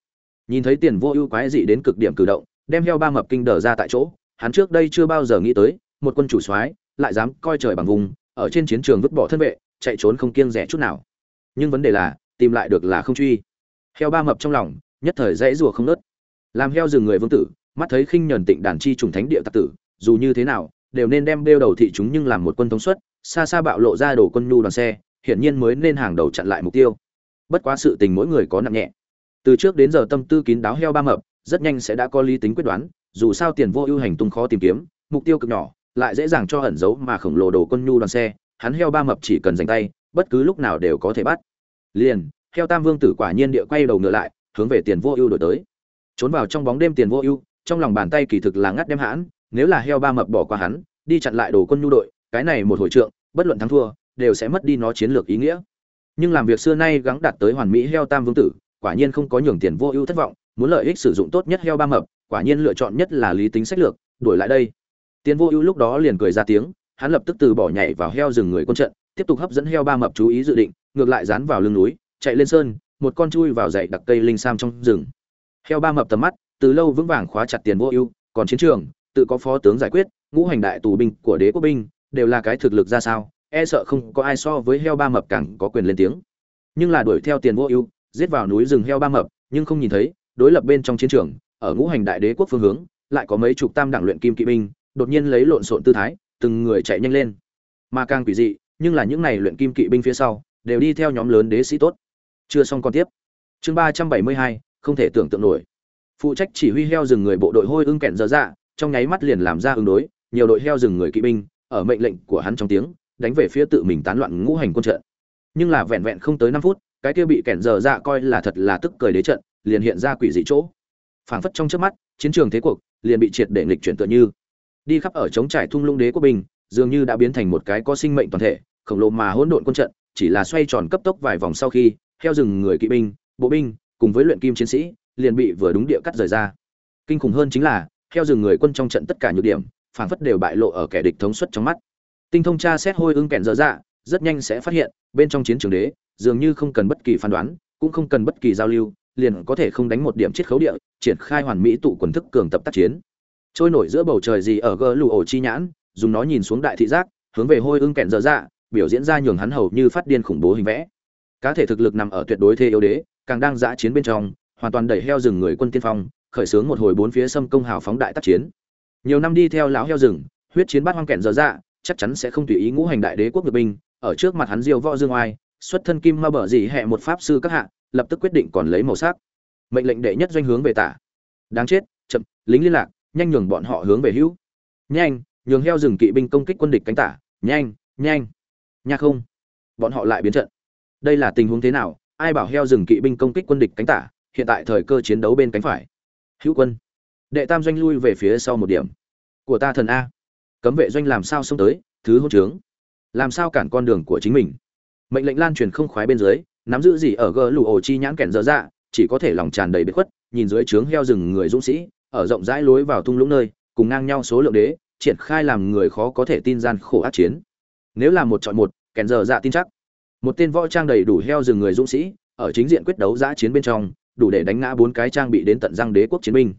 Nhìn thấy tiền vô ưu quái dị đến cực điểm cử động, đem heo ba mập kinh đờ ra tại chỗ, hắn trước đây chưa bao giờ nghĩ tới, một quân chủ soái lại dám coi trời bằng vùng, ở trên chiến trường vứt bỏ thân vệ, chạy trốn không kiêng rẻ chút nào. Nhưng vấn đề là, tìm lại được là không truy. Heo ba mập trong lòng, nhất thời dãy rùa không nớt. Làm heo rừng người vương tử, mắt thấy khinh nhẫn tịnh đàn chi trùng thánh địa tặc tử, dù như thế nào, đều nên đem đeo đầu thị chúng nhưng làm một quân thống suất xa xa bạo lộ ra đổ quân nhu đoàn xe, hiển nhiên mới nên hàng đầu chặn lại mục tiêu. Bất quá sự tình mỗi người có nặng nhẹ. Từ trước đến giờ tâm tư kín đáo heo ba mập, rất nhanh sẽ đã có lý tính quyết đoán, dù sao tiền vô ưu hành tung khó tìm kiếm, mục tiêu cực nhỏ, lại dễ dàng cho ẩn giấu mà khổng lồ đồ quân nhu đoàn xe, hắn heo ba mập chỉ cần dành tay, bất cứ lúc nào đều có thể bắt. Liền, heo tam vương tử quả nhiên địa quay đầu ngựa lại, hướng về tiền vô ưu đổi tới. Trốn vào trong bóng đêm tiền vô ưu, trong lòng bàn tay kỳ thực là ngắt đem hãn, nếu là heo ba mập bỏ qua hắn, đi chặn lại đồ quân nhu đội cái này một hồi trượng, bất luận thắng thua, đều sẽ mất đi nó chiến lược ý nghĩa. Nhưng làm việc xưa nay gắng đạt tới hoàn mỹ heo tam vương tử, quả nhiên không có nhường tiền vô ưu thất vọng, muốn lợi ích sử dụng tốt nhất heo ba mập, quả nhiên lựa chọn nhất là lý tính sách lược, đuổi lại đây. Tiền vô ưu lúc đó liền cười ra tiếng, hắn lập tức từ bỏ nhảy vào heo rừng người quân trận, tiếp tục hấp dẫn heo ba mập chú ý dự định, ngược lại dán vào lưng núi, chạy lên sơn, một con chui vào dãy đặc cây linh sam trong rừng. Heo ba mập tầm mắt, từ lâu vững vàng khóa chặt tiền vô ưu, còn chiến trường, tự có phó tướng giải quyết, ngũ hành đại tù binh của đế quốc binh đều là cái thực lực ra sao e sợ không có ai so với heo ba mập càng có quyền lên tiếng. Nhưng là đuổi theo tiền vô ưu, giết vào núi rừng heo ba mập, nhưng không nhìn thấy, đối lập bên trong chiến trường, ở ngũ hành đại đế quốc phương hướng, lại có mấy chục tam đẳng luyện kim kỵ binh, đột nhiên lấy lộn xộn tư thái, từng người chạy nhanh lên. Mà càng quỷ dị, nhưng là những này luyện kim kỵ binh phía sau, đều đi theo nhóm lớn đế sĩ tốt. Chưa xong còn tiếp. Chương ba trăm bảy mươi hai, không thể tưởng tượng nổi. Phụ trách chỉ huy heo rừng người bộ đội hôi ưng kẹn dở dạ trong nháy mắt liền làm ra ứng đối, nhiều đội heo rừng người kỵ binh ở mệnh lệnh của hắn trong tiếng, đánh về phía tự mình tán loạn ngũ hành quân trận. Nhưng là vẹn vẹn không tới năm phút, cái kia bị kẹn giờ dạ coi là thật là tức cười đế trận, liền hiện ra quỷ dị chỗ. Phảng phất trong trước mắt, chiến trường thế cuộc liền bị triệt để nghịch chuyển tựa như. Đi khắp ở chống trải thung lũng đế quốc bình dường như đã biến thành một cái có sinh mệnh toàn thể, khổng lồ mà hỗn độn quân trận, chỉ là xoay tròn cấp tốc vài vòng sau khi, theo rừng người kỵ binh, bộ binh, cùng với luyện kim chiến sĩ, liền bị vừa đúng địa cắt rời ra. Kinh khủng hơn chính là, theo rừng người quân trong trận tất cả nhược điểm phản phất đều bại lộ ở kẻ địch thống suất trong mắt. Tinh thông tra xét hôi ưng kẹn dở dạ rất nhanh sẽ phát hiện, bên trong chiến trường đế, dường như không cần bất kỳ phán đoán, cũng không cần bất kỳ giao lưu, liền có thể không đánh một điểm chiết khấu địa, triển khai hoàn mỹ tụ quần thức cường tập tác chiến. Trôi nổi giữa bầu trời gì ở gờ lù ổ chi nhãn, dùng nó nhìn xuống đại thị giác, hướng về hôi ưng kẹn dở dạ biểu diễn ra nhường hắn hầu như phát điên khủng bố hình vẽ. Cá thể thực lực nằm ở tuyệt đối thế yếu đế, càng đang giã chiến bên trong, hoàn toàn đẩy heo rừng người quân tiên phong, khởi xướng một hồi bốn phía xâm công hào phóng đại tác chiến nhiều năm đi theo lão heo rừng, huyết chiến bát hoang kẹn dở dạ chắc chắn sẽ không tùy ý ngũ hành đại đế quốc ngược binh, ở trước mặt hắn diêu võ dương oai, xuất thân kim ma bở dị hệ một pháp sư các hạ, lập tức quyết định còn lấy màu sắc. Mệnh lệnh đệ nhất doanh hướng về tả. Đáng chết, chậm, lính liên lạc, nhanh nhường bọn họ hướng về hữu. Nhanh, nhường heo rừng kỵ binh công kích quân địch cánh tả. Nhanh nhanh. Nha không. Bọn họ lại biến trận. Đây là tình huống thế nào? Ai bảo heo rừng kỵ binh công kích quân địch cánh tả? Hiện tại thời cơ chiến đấu bên cánh phải. Hữu quân đệ tam doanh lui về phía sau một điểm. Của ta thần a. Cấm vệ doanh làm sao xông tới, thứ hôn trướng. Làm sao cản con đường của chính mình? Mệnh lệnh lan truyền không khoái bên dưới, nắm giữ gì ở gờ lù ổ chi nhãn kẻn dở dạ chỉ có thể lòng tràn đầy bế khuất, nhìn dưới trướng heo rừng người dũng sĩ, ở rộng rãi lối vào thung lũng nơi, cùng ngang nhau số lượng đế, triển khai làm người khó có thể tin gian khổ ác chiến. Nếu là một chọn một, kẻn dở dạ tin chắc. Một tên võ trang đầy đủ heo rừng người dũng sĩ, ở chính diện quyết đấu giã chiến bên trong, đủ để đánh ngã bốn cái trang bị đến tận răng đế quốc chiến binh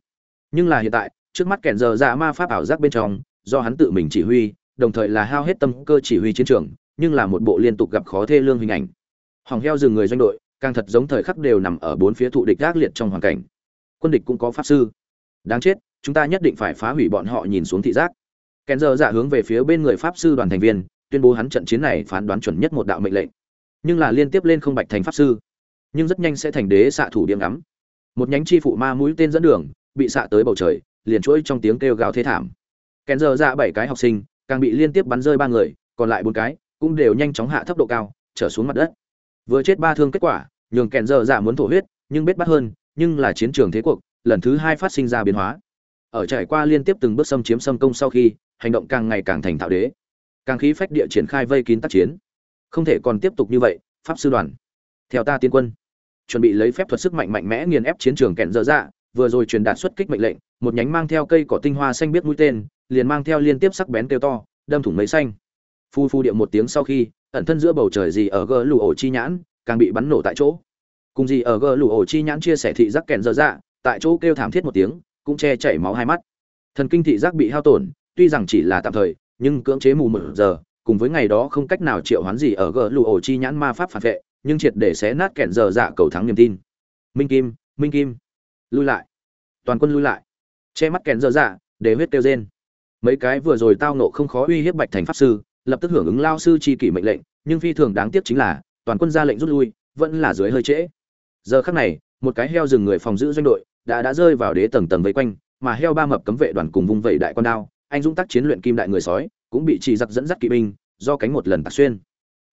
nhưng là hiện tại, trước mắt kẻn giờ dạ ma pháp ảo giác bên trong, do hắn tự mình chỉ huy, đồng thời là hao hết tâm cơ chỉ huy chiến trường, nhưng là một bộ liên tục gặp khó thê lương hình ảnh. Hỏng heo rừng người doanh đội, càng thật giống thời khắc đều nằm ở bốn phía thụ địch gác liệt trong hoàn cảnh. Quân địch cũng có pháp sư. Đáng chết, chúng ta nhất định phải phá hủy bọn họ nhìn xuống thị giác. Kèn giờ dạ hướng về phía bên người pháp sư đoàn thành viên, tuyên bố hắn trận chiến này phán đoán chuẩn nhất một đạo mệnh lệnh. Nhưng là liên tiếp lên không bạch thành pháp sư. Nhưng rất nhanh sẽ thành đế xạ thủ điểm ngắm. Một nhánh chi phụ ma mũi tên dẫn đường bị xạ tới bầu trời, liền chuỗi trong tiếng kêu gào thế thảm. Kèn giờ dạ bảy cái học sinh, càng bị liên tiếp bắn rơi ba người, còn lại bốn cái cũng đều nhanh chóng hạ thấp độ cao, trở xuống mặt đất. Vừa chết ba thương kết quả, nhường kèn giờ dạ muốn thổ huyết, nhưng biết bắt hơn, nhưng là chiến trường thế cuộc, lần thứ hai phát sinh ra biến hóa. Ở trải qua liên tiếp từng bước xâm chiếm xâm công sau khi, hành động càng ngày càng thành thạo đế. Càng khí phách địa triển khai vây kín tác chiến. Không thể còn tiếp tục như vậy, pháp sư đoàn. Theo ta tiến quân. Chuẩn bị lấy phép thuật sức mạnh mạnh mẽ nghiền ép chiến trường kẹn dở dạ vừa rồi truyền đạt xuất kích mệnh lệnh, một nhánh mang theo cây cỏ tinh hoa xanh biết mũi tên, liền mang theo liên tiếp sắc bén kêu to, đâm thủng mấy xanh. Phu phu điệu một tiếng sau khi, ẩn thân giữa bầu trời gì ở gờ lù ổ chi nhãn, càng bị bắn nổ tại chỗ. Cùng gì ở gờ lù ổ chi nhãn chia sẻ thị giác kẹn dở dạ tại chỗ kêu thảm thiết một tiếng, cũng che chảy máu hai mắt. Thần kinh thị giác bị hao tổn, tuy rằng chỉ là tạm thời, nhưng cưỡng chế mù một giờ, cùng với ngày đó không cách nào triệu hoán gì ở gờ lù ổ chi nhãn ma pháp phản vệ, nhưng triệt để xé nát kẹn dở dạ cầu thắng niềm tin. Minh kim minh kim lui lại. Toàn quân lui lại. Che mắt kẹn dơ dạ để huyết tiêu rên. Mấy cái vừa rồi tao nộ không khó uy hiếp bạch thành pháp sư, lập tức hưởng ứng lao sư chi kỷ mệnh lệnh, nhưng phi thường đáng tiếc chính là, toàn quân ra lệnh rút lui, vẫn là dưới hơi trễ. Giờ khắc này, một cái heo rừng người phòng giữ doanh đội, đã đã rơi vào đế tầng tầng vây quanh, mà heo ba mập cấm vệ đoàn cùng vung vẩy đại con đao, anh dũng tác chiến luyện kim đại người sói, cũng bị chỉ giặc dẫn dắt kỵ binh, do cánh một lần tạc xuyên.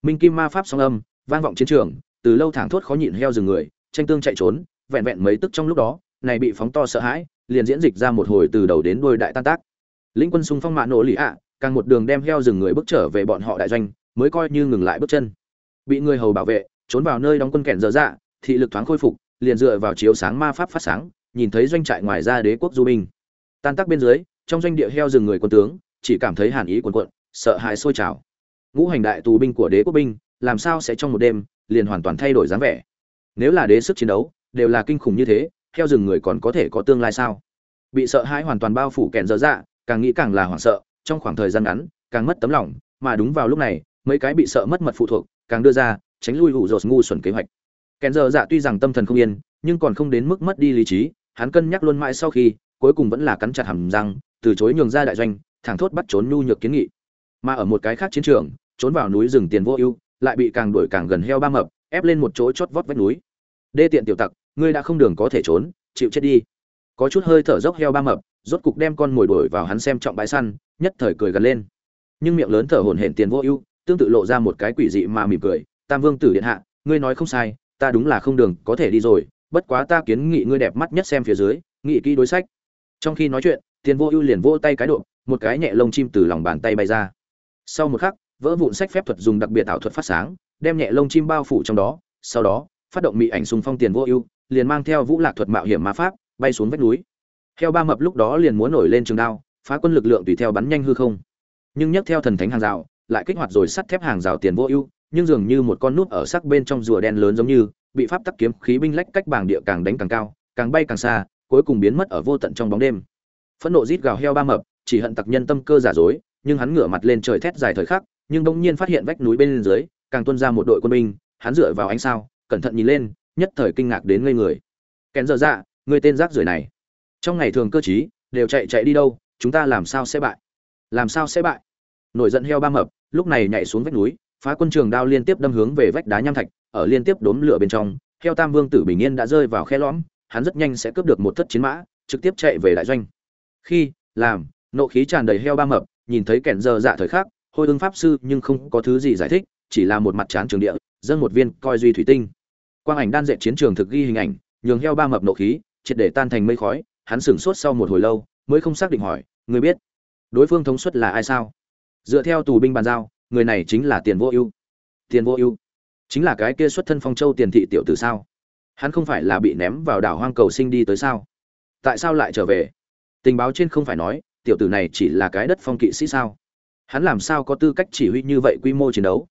Minh kim ma pháp song âm, vang vọng chiến trường, từ lâu thẳng thốt khó nhịn heo rừng người, tranh tương chạy trốn vẹn vẹn mấy tức trong lúc đó, này bị phóng to sợ hãi, liền diễn dịch ra một hồi từ đầu đến đuôi đại tan tác. Lĩnh quân xung phong mạ nổ lì ạ, càng một đường đem heo rừng người bước trở về bọn họ đại doanh, mới coi như ngừng lại bước chân. Bị người hầu bảo vệ, trốn vào nơi đóng quân kẹn dở dạ thị lực thoáng khôi phục, liền dựa vào chiếu sáng ma pháp phát sáng, nhìn thấy doanh trại ngoài ra đế quốc du binh. Tan tác bên dưới, trong doanh địa heo rừng người quân tướng, chỉ cảm thấy hàn ý quần quận sợ hãi sôi trào. Ngũ hành đại tù binh của đế quốc binh, làm sao sẽ trong một đêm, liền hoàn toàn thay đổi dáng vẻ. Nếu là đế sức chiến đấu đều là kinh khủng như thế, heo rừng người còn có thể có tương lai sao? Bị sợ hãi hoàn toàn bao phủ kẹn dở dạ càng nghĩ càng là hoảng sợ, trong khoảng thời gian ngắn, càng mất tấm lòng, mà đúng vào lúc này, mấy cái bị sợ mất mật phụ thuộc, càng đưa ra, tránh lui hủ dột ngu xuẩn kế hoạch. Kèn giờ dạ tuy rằng tâm thần không yên, nhưng còn không đến mức mất đi lý trí, hắn cân nhắc luôn mãi sau khi, cuối cùng vẫn là cắn chặt hầm răng, từ chối nhường ra đại doanh, thẳng thốt bắt trốn nhu nhược kiến nghị. Mà ở một cái khác chiến trường, trốn vào núi rừng tiền vô ưu, lại bị càng đuổi càng gần heo ba mập, ép lên một chỗ chót vót vách núi. Đê tiện tiểu tặc ngươi đã không đường có thể trốn, chịu chết đi. Có chút hơi thở dốc heo ba mập, rốt cục đem con mồi đuổi vào hắn xem trọng bãi săn, nhất thời cười gần lên. Nhưng miệng lớn thở hổn hển tiền vô ưu, tương tự lộ ra một cái quỷ dị mà mỉm cười, tam vương tử điện hạ, ngươi nói không sai, ta đúng là không đường có thể đi rồi, bất quá ta kiến nghị ngươi đẹp mắt nhất xem phía dưới, nghị kỹ đối sách. Trong khi nói chuyện, tiền vô ưu liền vỗ tay cái độ, một cái nhẹ lông chim từ lòng bàn tay bay ra. Sau một khắc, vỡ vụn sách phép thuật dùng đặc biệt ảo thuật phát sáng, đem nhẹ lông chim bao phủ trong đó, sau đó, phát động mị ảnh xung phong tiền vô ưu liền mang theo vũ lạc thuật mạo hiểm ma pháp, bay xuống vách núi. Heo ba mập lúc đó liền muốn nổi lên trường đao, phá quân lực lượng tùy theo bắn nhanh hư không. Nhưng nhấc theo thần thánh hàng rào, lại kích hoạt rồi sắt thép hàng rào tiền vô ưu, nhưng dường như một con nút ở sắc bên trong rùa đen lớn giống như, bị pháp tắc kiếm khí binh lách cách bảng địa càng đánh càng cao, càng bay càng xa, cuối cùng biến mất ở vô tận trong bóng đêm. Phẫn nộ rít gào heo ba mập, chỉ hận tặc nhân tâm cơ giả dối, nhưng hắn ngửa mặt lên trời thét dài thời khắc, nhưng bỗng nhiên phát hiện vách núi bên dưới, càng tuôn ra một đội quân binh, hắn dựa vào ánh sao, cẩn thận nhìn lên nhất thời kinh ngạc đến ngây người. Kèn dở dạ người tên rác rưởi này. Trong ngày thường cơ trí, đều chạy chạy đi đâu chúng ta làm sao sẽ bại? Làm sao sẽ bại? Nổi giận heo ba mập lúc này nhảy xuống vách núi phá quân trường đao liên tiếp đâm hướng về vách đá nham thạch ở liên tiếp đốm lửa bên trong heo tam vương tử bình yên đã rơi vào khe lõm hắn rất nhanh sẽ cướp được một thất chiến mã trực tiếp chạy về đại doanh. Khi làm nộ khí tràn đầy heo ba mập nhìn thấy kẻn giờ dạ thời khắc hôi ương pháp sư nhưng không có thứ gì giải thích chỉ là một mặt trán trường địa dâng một viên coi duy thủy tinh quang ảnh đan dệt chiến trường thực ghi hình ảnh, nhường heo ba mập nộ khí, triệt để tan thành mây khói, hắn sửng sốt sau một hồi lâu, mới không xác định hỏi người biết đối phương thống suất là ai sao? Dựa theo tù binh bàn giao, người này chính là tiền vô ưu. Tiền vô ưu? Chính là cái kia xuất thân phong châu tiền thị tiểu tử sao? Hắn không phải là bị ném vào đảo hoang cầu sinh đi tới sao? Tại sao lại trở về? Tình báo trên không phải nói, tiểu tử này chỉ là cái đất phong kỵ sĩ sao? Hắn làm sao có tư cách chỉ huy như vậy quy mô chiến đấu?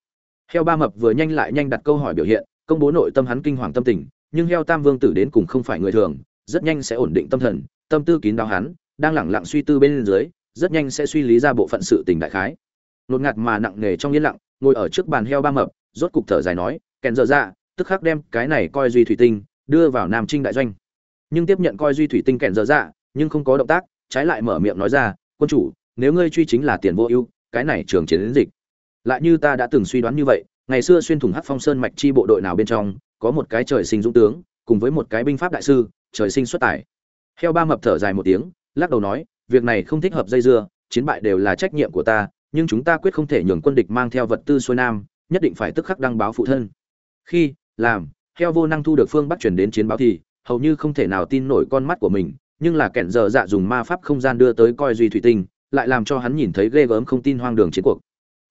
Heo ba mập vừa nhanh lại nhanh đặt câu hỏi biểu hiện công bố nội tâm hắn kinh hoàng tâm tình, nhưng heo tam vương tử đến cùng không phải người thường, rất nhanh sẽ ổn định tâm thần, tâm tư kín đáo hắn, đang lẳng lặng suy tư bên dưới, rất nhanh sẽ suy lý ra bộ phận sự tình đại khái. Lột ngạt mà nặng nề trong yên lặng, ngồi ở trước bàn heo ba mập, rốt cục thở dài nói, kèn dở dạ tức khắc đem cái này coi duy thủy tinh, đưa vào nam trinh đại doanh. Nhưng tiếp nhận coi duy thủy tinh kèn dở dạ nhưng không có động tác, trái lại mở miệng nói ra, quân chủ, nếu ngươi truy chính là tiền vô ưu, cái này trường chiến đến dịch. Lại như ta đã từng suy đoán như vậy ngày xưa xuyên thủng hắc phong sơn mạch chi bộ đội nào bên trong, có một cái trời sinh dũng tướng, cùng với một cái binh pháp đại sư, trời sinh xuất tài. Heo ba mập thở dài một tiếng, lắc đầu nói, việc này không thích hợp dây dưa, chiến bại đều là trách nhiệm của ta, nhưng chúng ta quyết không thể nhường quân địch mang theo vật tư xuôi nam, nhất định phải tức khắc đăng báo phụ thân. Khi, làm, heo vô năng thu được phương bắc chuyển đến chiến báo thì, hầu như không thể nào tin nổi con mắt của mình, nhưng là kẻn giờ dạ dùng ma pháp không gian đưa tới coi duy thủy tinh, lại làm cho hắn nhìn thấy ghê gớm không tin hoang đường chiến cuộc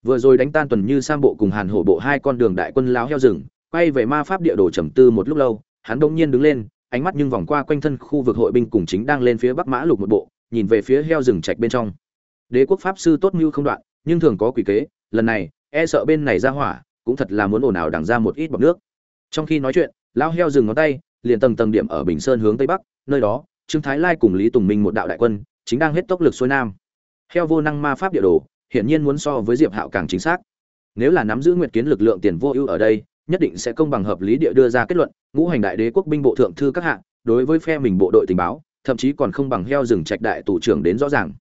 vừa rồi đánh tan tuần như sam bộ cùng hàn hổ bộ hai con đường đại quân láo heo rừng, quay về ma pháp địa đồ trầm tư một lúc lâu, hắn đông nhiên đứng lên, ánh mắt nhưng vòng qua quanh thân khu vực hội binh cùng chính đang lên phía bắc mã lục một bộ, nhìn về phía heo rừng trạch bên trong. Đế quốc pháp sư tốt như không đoạn, nhưng thường có quỷ kế, lần này e sợ bên này ra hỏa, cũng thật là muốn ồn ào đằng ra một ít bọc nước. Trong khi nói chuyện lao heo dừng ngón tay, liền tầng tầng điểm ở bình sơn hướng tây bắc, nơi đó, trương thái lai cùng lý tùng minh một đạo đại quân, chính đang hết tốc lực xuôi nam. Heo vô năng ma pháp địa đồ hiển nhiên muốn so với diệp hạo càng chính xác. Nếu là nắm giữ nguyệt kiến lực lượng tiền vô ưu ở đây, nhất định sẽ công bằng hợp lý địa đưa ra kết luận, ngũ hành đại đế quốc binh bộ thượng thư các hạng đối với phe mình bộ đội tình báo, thậm chí còn không bằng heo rừng trạch đại tù trưởng đến rõ ràng.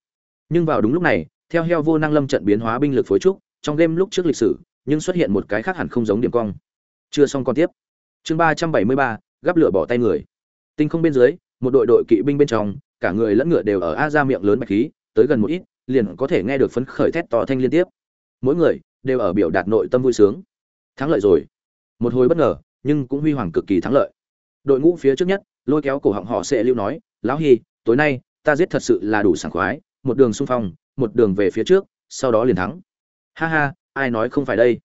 Nhưng vào đúng lúc này, theo heo vô năng lâm trận biến hóa binh lực phối trúc, trong game lúc trước lịch sử, nhưng xuất hiện một cái khác hẳn không giống điểm cong. Chưa xong còn tiếp. Chương ba trăm bảy mươi ba, gắp lửa bỏ tay người. Tinh không bên dưới, một đội đội kỵ binh bên trong, cả người lẫn ngựa đều ở a ra miệng lớn bạch khí, tới gần một ít liền có thể nghe được phấn khởi thét to thanh liên tiếp. Mỗi người đều ở biểu đạt nội tâm vui sướng. Thắng lợi rồi. Một hồi bất ngờ, nhưng cũng huy hoàng cực kỳ thắng lợi. Đội ngũ phía trước nhất, lôi kéo cổ họng họ sẽ lưu nói, lão hy, tối nay ta giết thật sự là đủ sảng khoái, một đường xung phong, một đường về phía trước, sau đó liền thắng. Ha ha, ai nói không phải đây?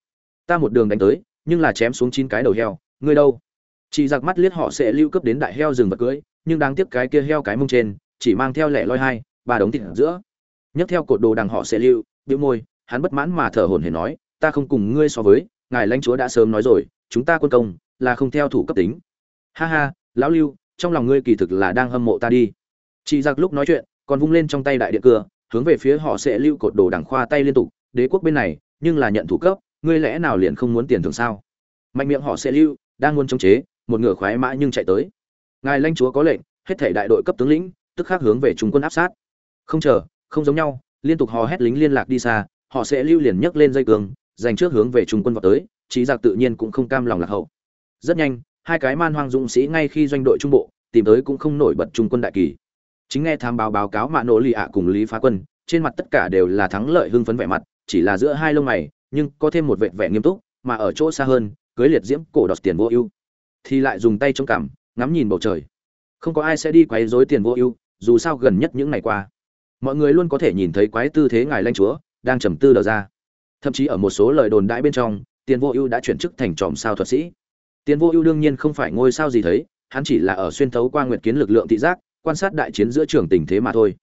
Ta một đường đánh tới, nhưng là chém xuống chín cái đầu heo, ngươi đâu? Chị giặc mắt liếc họ sẽ lưu cấp đến đại heo rừng vật cưới, nhưng đáng tiếc cái kia heo cái mông trên, chỉ mang theo lẻ loi hai, ba đống thịt ở giữa nhấc theo cột đồ đằng họ sẽ lưu, bĩu môi, hắn bất mãn mà thở hổn hển nói, ta không cùng ngươi so với, ngài lãnh chúa đã sớm nói rồi, chúng ta quân công là không theo thủ cấp tính. Ha ha, lão lưu, trong lòng ngươi kỳ thực là đang hâm mộ ta đi. Chị giặc lúc nói chuyện, còn vung lên trong tay đại điện cưa hướng về phía họ sẽ lưu cột đồ đằng khoa tay liên tục, đế quốc bên này, nhưng là nhận thủ cấp, ngươi lẽ nào liền không muốn tiền thưởng sao? Mạnh miệng họ sẽ lưu, đang muốn chống chế, một ngựa khoái mã nhưng chạy tới. Ngài lãnh chúa có lệnh, hết thể đại đội cấp tướng lĩnh, tức khắc hướng về trung quân áp sát. Không chờ không giống nhau, liên tục hò hét lính liên lạc đi xa, họ sẽ lưu liền nhấc lên dây cường dành trước hướng về trung quân vào tới trí giặc tự nhiên cũng không cam lòng lạc hậu. Rất nhanh, hai cái man hoang dũng sĩ ngay khi doanh đội trung bộ, tìm tới cũng không nổi bật trung quân đại kỳ. Chính nghe tham báo báo cáo mạ nỗ lì ạ cùng lý phá quân, trên mặt tất cả đều là thắng lợi hưng phấn vẻ mặt, chỉ là giữa hai lông mày, nhưng có thêm một vẻ vẻ nghiêm túc, mà ở chỗ xa hơn, cưới liệt diễm cổ đọt tiền vô ưu. Thì lại dùng tay chống cảm ngắm nhìn bầu trời. Không có ai sẽ đi quấy rối tiền vô ưu, dù sao gần nhất những ngày qua mọi người luôn có thể nhìn thấy quái tư thế ngài lanh chúa, đang trầm tư đờ ra. Thậm chí ở một số lời đồn đãi bên trong, tiền vô ưu đã chuyển chức thành tròm sao thuật sĩ. Tiền vô ưu đương nhiên không phải ngôi sao gì thấy, hắn chỉ là ở xuyên thấu qua nguyệt kiến lực lượng thị giác, quan sát đại chiến giữa trường tình thế mà thôi.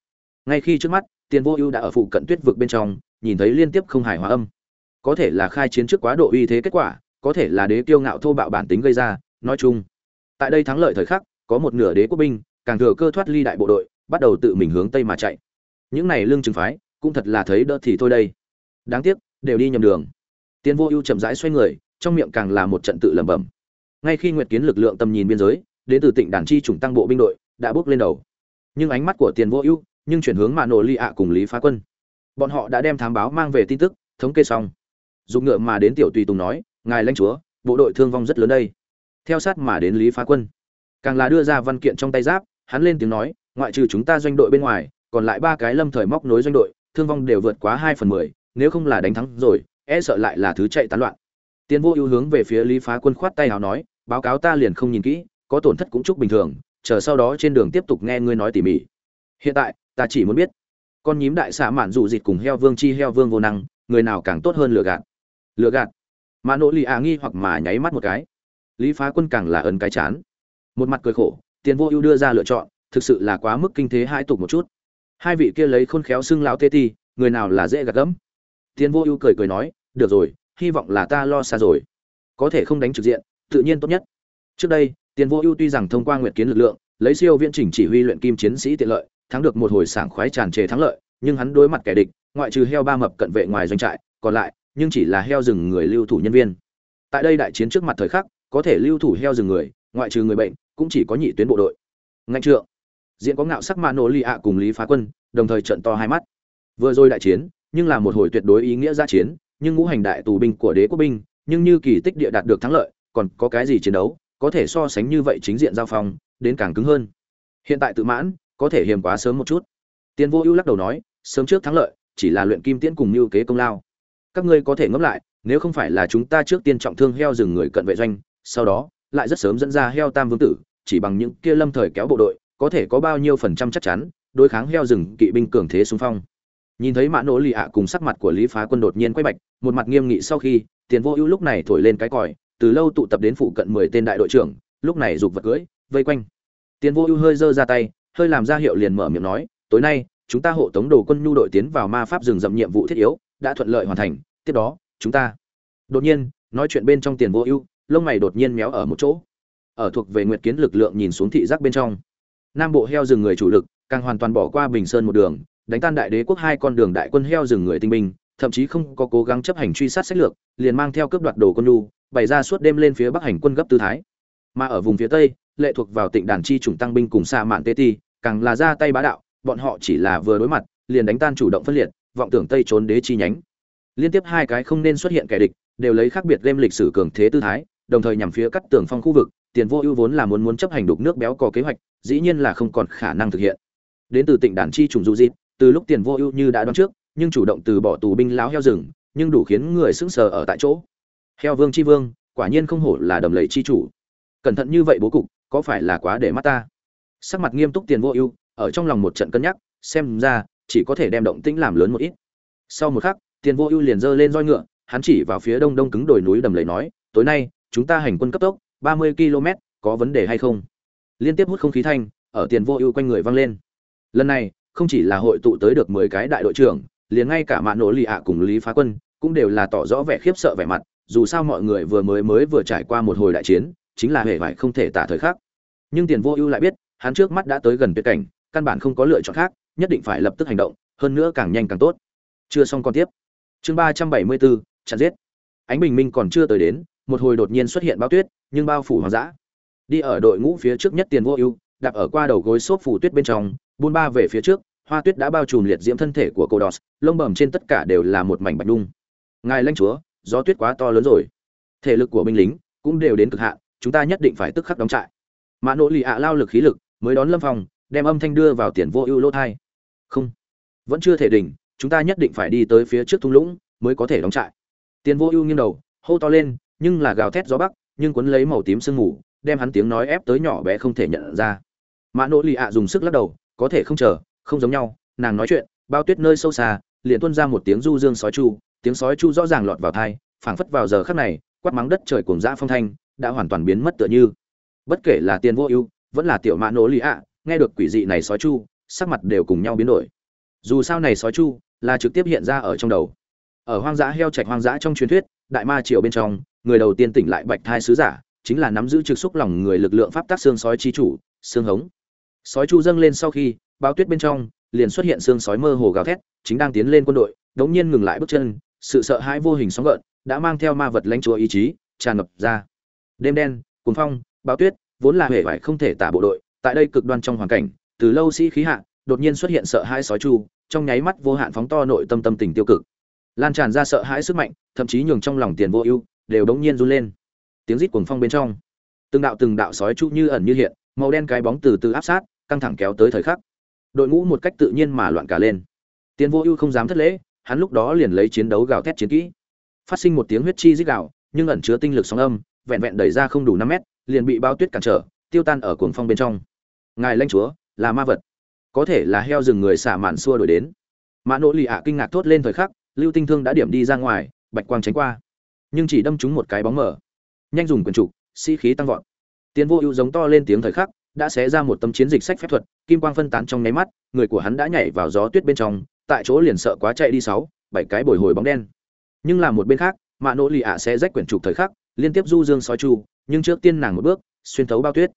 Ngay khi trước mắt, tiền vô ưu đã ở phụ cận tuyết vực bên trong, nhìn thấy liên tiếp không hài hòa âm. Có thể là khai chiến trước quá độ uy thế kết quả, có thể là đế kiêu ngạo thô bạo bản tính gây ra, nói chung, tại đây thắng lợi thời khắc, có một nửa đế quốc binh, càng thừa cơ thoát ly đại bộ đội, bắt đầu tự mình hướng tây mà chạy những này lương trường phái, cũng thật là thấy đỡ thì thôi đây. Đáng tiếc, đều đi nhầm đường. Tiền vô ưu chậm rãi xoay người, trong miệng càng là một trận tự lẩm bẩm. Ngay khi nguyệt kiến lực lượng tầm nhìn biên giới, đến từ tỉnh đàn chi chủng tăng bộ binh đội, đã bước lên đầu. Nhưng ánh mắt của tiền vô ưu, nhưng chuyển hướng mạ nổ ly ạ cùng lý phá quân. Bọn họ đã đem thám báo mang về tin tức, thống kê xong. Dùng ngựa mà đến tiểu tùy tùng nói, ngài lãnh chúa, bộ đội thương vong rất lớn đây. Theo sát mà đến lý phá quân. Càng là đưa ra văn kiện trong tay giáp, hắn lên tiếng nói, ngoại trừ chúng ta doanh đội bên ngoài còn lại ba cái lâm thời móc nối doanh đội, thương vong đều vượt quá hai phần mười, nếu không là đánh thắng rồi e sợ lại là thứ chạy tán loạn. Tiến vô ưu hướng về phía lý phá quân khoát tay hào nói, báo cáo ta liền không nhìn kỹ, có tổn thất cũng chúc bình thường, chờ sau đó trên đường tiếp tục nghe ngươi nói tỉ mỉ. Hiện tại, ta chỉ muốn biết, con nhím đại xạ mạn dụ dịt cùng heo vương chi heo vương vô năng, người nào càng tốt hơn lừa gạt? Lừa gạt? Mà nỗ lì à nghi hoặc mà nháy mắt một cái. Lý phá quân càng là ấn cái chán. Một mặt cười khổ tiền vô ưu đưa ra lựa chọn, thực sự là quá mức kinh thế hai tục một chút hai vị kia lấy khôn khéo xưng lão tê ti, người nào là dễ gạt gẫm? Tiên vô ưu cười cười nói, được rồi, hy vọng là ta lo xa rồi. Có thể không đánh trực diện, tự nhiên tốt nhất. Trước đây, Tiên vô ưu tuy rằng thông qua nguyệt kiến lực lượng, lấy siêu viễn chỉnh chỉ huy luyện kim chiến sĩ tiện lợi, thắng được một hồi sảng khoái tràn trề thắng lợi, nhưng hắn đối mặt kẻ địch, ngoại trừ heo ba mập cận vệ ngoài doanh trại, còn lại, nhưng chỉ là heo rừng người lưu thủ nhân viên. Tại đây đại chiến trước mặt thời khắc, có thể lưu thủ heo rừng người, ngoại trừ người bệnh, cũng chỉ có nhị tuyến bộ đội. Ngạnh trượng diện có ngạo sắc mạ nổ lì ạ cùng lý phá quân, đồng thời trận to hai mắt. Vừa rồi đại chiến, nhưng là một hồi tuyệt đối ý nghĩa ra chiến, nhưng ngũ hành đại tù binh của đế quốc binh, nhưng như kỳ tích địa đạt được thắng lợi, còn có cái gì chiến đấu, có thể so sánh như vậy chính diện giao phong, đến càng cứng hơn. Hiện tại tự mãn, có thể hiềm quá sớm một chút. Tiền vô ưu lắc đầu nói, sớm trước thắng lợi, chỉ là luyện kim tiễn cùng như kế công lao. Các ngươi có thể ngẫm lại, nếu không phải là chúng ta trước tiên trọng thương heo rừng người cận vệ doanh, sau đó, lại rất sớm dẫn ra heo tam vương tử, chỉ bằng những kia lâm thời kéo bộ đội có thể có bao nhiêu phần trăm chắc chắn, đối kháng heo rừng kỵ binh cường thế xung phong. Nhìn thấy mã nỗ lì ạ cùng sắc mặt của lý phá quân đột nhiên quay bạch, một mặt nghiêm nghị sau khi, tiền vô ưu lúc này thổi lên cái còi, từ lâu tụ tập đến phụ cận mười tên đại đội trưởng, lúc này giục vật cưỡi, vây quanh. Tiền vô ưu hơi giơ ra tay, hơi làm ra hiệu liền mở miệng nói, tối nay, chúng ta hộ tống đồ quân nhu đội tiến vào ma pháp rừng rậm nhiệm vụ thiết yếu, đã thuận lợi hoàn thành, tiếp đó, chúng ta. Đột nhiên, nói chuyện bên trong tiền vô ưu, lông mày đột nhiên méo ở một chỗ. Ở thuộc về nguyệt kiến lực lượng nhìn xuống thị giác bên trong nam bộ heo rừng người chủ lực, càng hoàn toàn bỏ qua bình sơn một đường, đánh tan đại đế quốc hai con đường đại quân heo rừng người tinh binh, thậm chí không có cố gắng chấp hành truy sát sách lược, liền mang theo cướp đoạt đồ quân lu bày ra suốt đêm lên phía bắc hành quân gấp tư thái. Mà ở vùng phía tây, lệ thuộc vào tịnh đàn chi chủng tăng binh cùng xa mạn tê ti, càng là ra tay bá đạo, bọn họ chỉ là vừa đối mặt, liền đánh tan chủ động phân liệt, vọng tưởng tây trốn đế chi nhánh. Liên tiếp hai cái không nên xuất hiện kẻ địch, đều lấy khác biệt game lịch sử cường thế tư thái, đồng thời nhằm phía cắt tường phong khu vực, tiền vô ưu vốn là muốn muốn chấp hành đục nước béo có kế hoạch dĩ nhiên là không còn khả năng thực hiện. Đến từ tỉnh đàn chi trùng du dịp, từ lúc tiền vô ưu như đã đoán trước, nhưng chủ động từ bỏ tù binh láo heo rừng, nhưng đủ khiến người sững sờ ở tại chỗ. Heo vương chi vương, quả nhiên không hổ là đầm lầy chi chủ. Cẩn thận như vậy bố cục, có phải là quá để mắt ta? Sắc mặt nghiêm túc tiền vô ưu, ở trong lòng một trận cân nhắc, xem ra, chỉ có thể đem động tĩnh làm lớn một ít. Sau một khắc, tiền vô ưu liền giơ lên roi ngựa, hắn chỉ vào phía đông đông cứng đồi núi đầm lầy nói, tối nay, chúng ta hành quân cấp tốc, ba mươi km có vấn đề hay không? Liên tiếp hút không khí thanh, ở tiền vô ưu quanh người vang lên. Lần này, không chỉ là hội tụ tới được mười cái đại đội trưởng, liền ngay cả mạn nổ lì ạ cùng lý phá quân cũng đều là tỏ rõ vẻ khiếp sợ vẻ mặt, dù sao mọi người vừa mới mới vừa trải qua một hồi đại chiến, chính là hề vải không thể tả thời khắc. Nhưng tiền vô ưu lại biết, hắn trước mắt đã tới gần tuyệt cảnh, căn bản không có lựa chọn khác, nhất định phải lập tức hành động, hơn nữa càng nhanh càng tốt. Chưa xong còn tiếp. Chương ba trăm bảy mươi bốn, chặn giết. Ánh bình minh còn chưa tới đến, một hồi đột nhiên xuất hiện bao tuyết, nhưng bao phủ hoang dã đi ở đội ngũ phía trước nhất tiền vô ưu, đạp ở qua đầu gối xốp phủ tuyết bên trong, buôn ba về phía trước, hoa tuyết đã bao trùm liệt diễm thân thể của cô đọt lông bầm trên tất cả đều là một mảnh bạch đung ngài lãnh chúa, gió tuyết quá to lớn rồi. Thể lực của binh lính cũng đều đến cực hạn, chúng ta nhất định phải tức khắc đóng trại. Mã nỗ lì ạ lao lực khí lực, mới đón lâm phòng đem âm thanh đưa vào tiền vô ưu lỗ thai. Không, vẫn chưa thể đỉnh, chúng ta nhất định phải đi tới phía trước thung lũng, mới có thể đóng trại. Tiền vô ưu nghiêng đầu, hô to lên, nhưng là gào thét gió bắc, nhưng quấn lấy màu tím sương mù đem hắn tiếng nói ép tới nhỏ bé không thể nhận ra. Mã nỗ lì ạ dùng sức lắc đầu, có thể không chờ, không giống nhau, nàng nói chuyện, bao tuyết nơi sâu xa, liền tuôn ra một tiếng du dương sói chu, tiếng sói chu rõ ràng lọt vào thai phảng phất vào giờ khắc này, quát mắng đất trời cuồng dã phong thanh, đã hoàn toàn biến mất tựa như. Bất kể là tiền vô ưu, vẫn là tiểu mã nỗ lì ạ, nghe được quỷ dị này sói chu, sắc mặt đều cùng nhau biến đổi. Dù sao này sói chu là trực tiếp hiện ra ở trong đầu. Ở hoang dã heo trạch hoang dã trong truyền thuyết, đại ma triều bên trong, người đầu tiên tỉnh lại bạch thai sứ giả chính là nắm giữ trực xúc lòng người lực lượng pháp tác xương sói chi chủ, xương hống. Sói chu dâng lên sau khi báo tuyết bên trong, liền xuất hiện xương sói mơ hồ gào thét, chính đang tiến lên quân đội, đống nhiên ngừng lại bước chân, sự sợ hãi vô hình sóng gợn, đã mang theo ma vật lãnh chúa ý chí, tràn ngập ra. Đêm đen, cuồng phong báo tuyết, vốn là hệ vải không thể tả bộ đội, tại đây cực đoan trong hoàn cảnh, từ lâu sĩ khí hạ, đột nhiên xuất hiện sợ hãi sói chu, trong nháy mắt vô hạn phóng to nội tâm tâm tình tiêu cực. Lan tràn ra sợ hãi sức mạnh, thậm chí nhường trong lòng tiền vô ưu, đều đống nhiên run lên tiếng rít cuồng phong bên trong. Từng đạo từng đạo sói chu như ẩn như hiện, màu đen cái bóng từ từ áp sát, căng thẳng kéo tới thời khắc. Đội ngũ một cách tự nhiên mà loạn cả lên. Tiến vô ưu không dám thất lễ, hắn lúc đó liền lấy chiến đấu gào thét chiến kỹ. Phát sinh một tiếng huyết chi rít gào, nhưng ẩn chứa tinh lực sóng âm, vẹn vẹn đẩy ra không đủ năm mét, liền bị bao tuyết cản trở, tiêu tan ở cuồng phong bên trong. Ngài lãnh chúa, là ma vật. Có thể là heo rừng người xả màn xua đổi đến. Mã nỗ lì ạ kinh ngạc thốt lên thời khắc, lưu tinh thương đã điểm đi ra ngoài, bạch quang tránh qua. Nhưng chỉ đâm trúng một cái bóng mở nhanh dùng quyền trục sĩ khí tăng vọt. Tiền vô ưu giống to lên tiếng thời khắc, đã xé ra một tấm chiến dịch sách phép thuật, kim quang phân tán trong nháy mắt, người của hắn đã nhảy vào gió tuyết bên trong, tại chỗ liền sợ quá chạy đi sáu, bảy cái bồi hồi bóng đen. Nhưng là một bên khác, mạ nỗ lì ạ sẽ rách quyển trục thời khắc, liên tiếp du dương sói chu, nhưng trước tiên nàng một bước, xuyên thấu bao tuyết.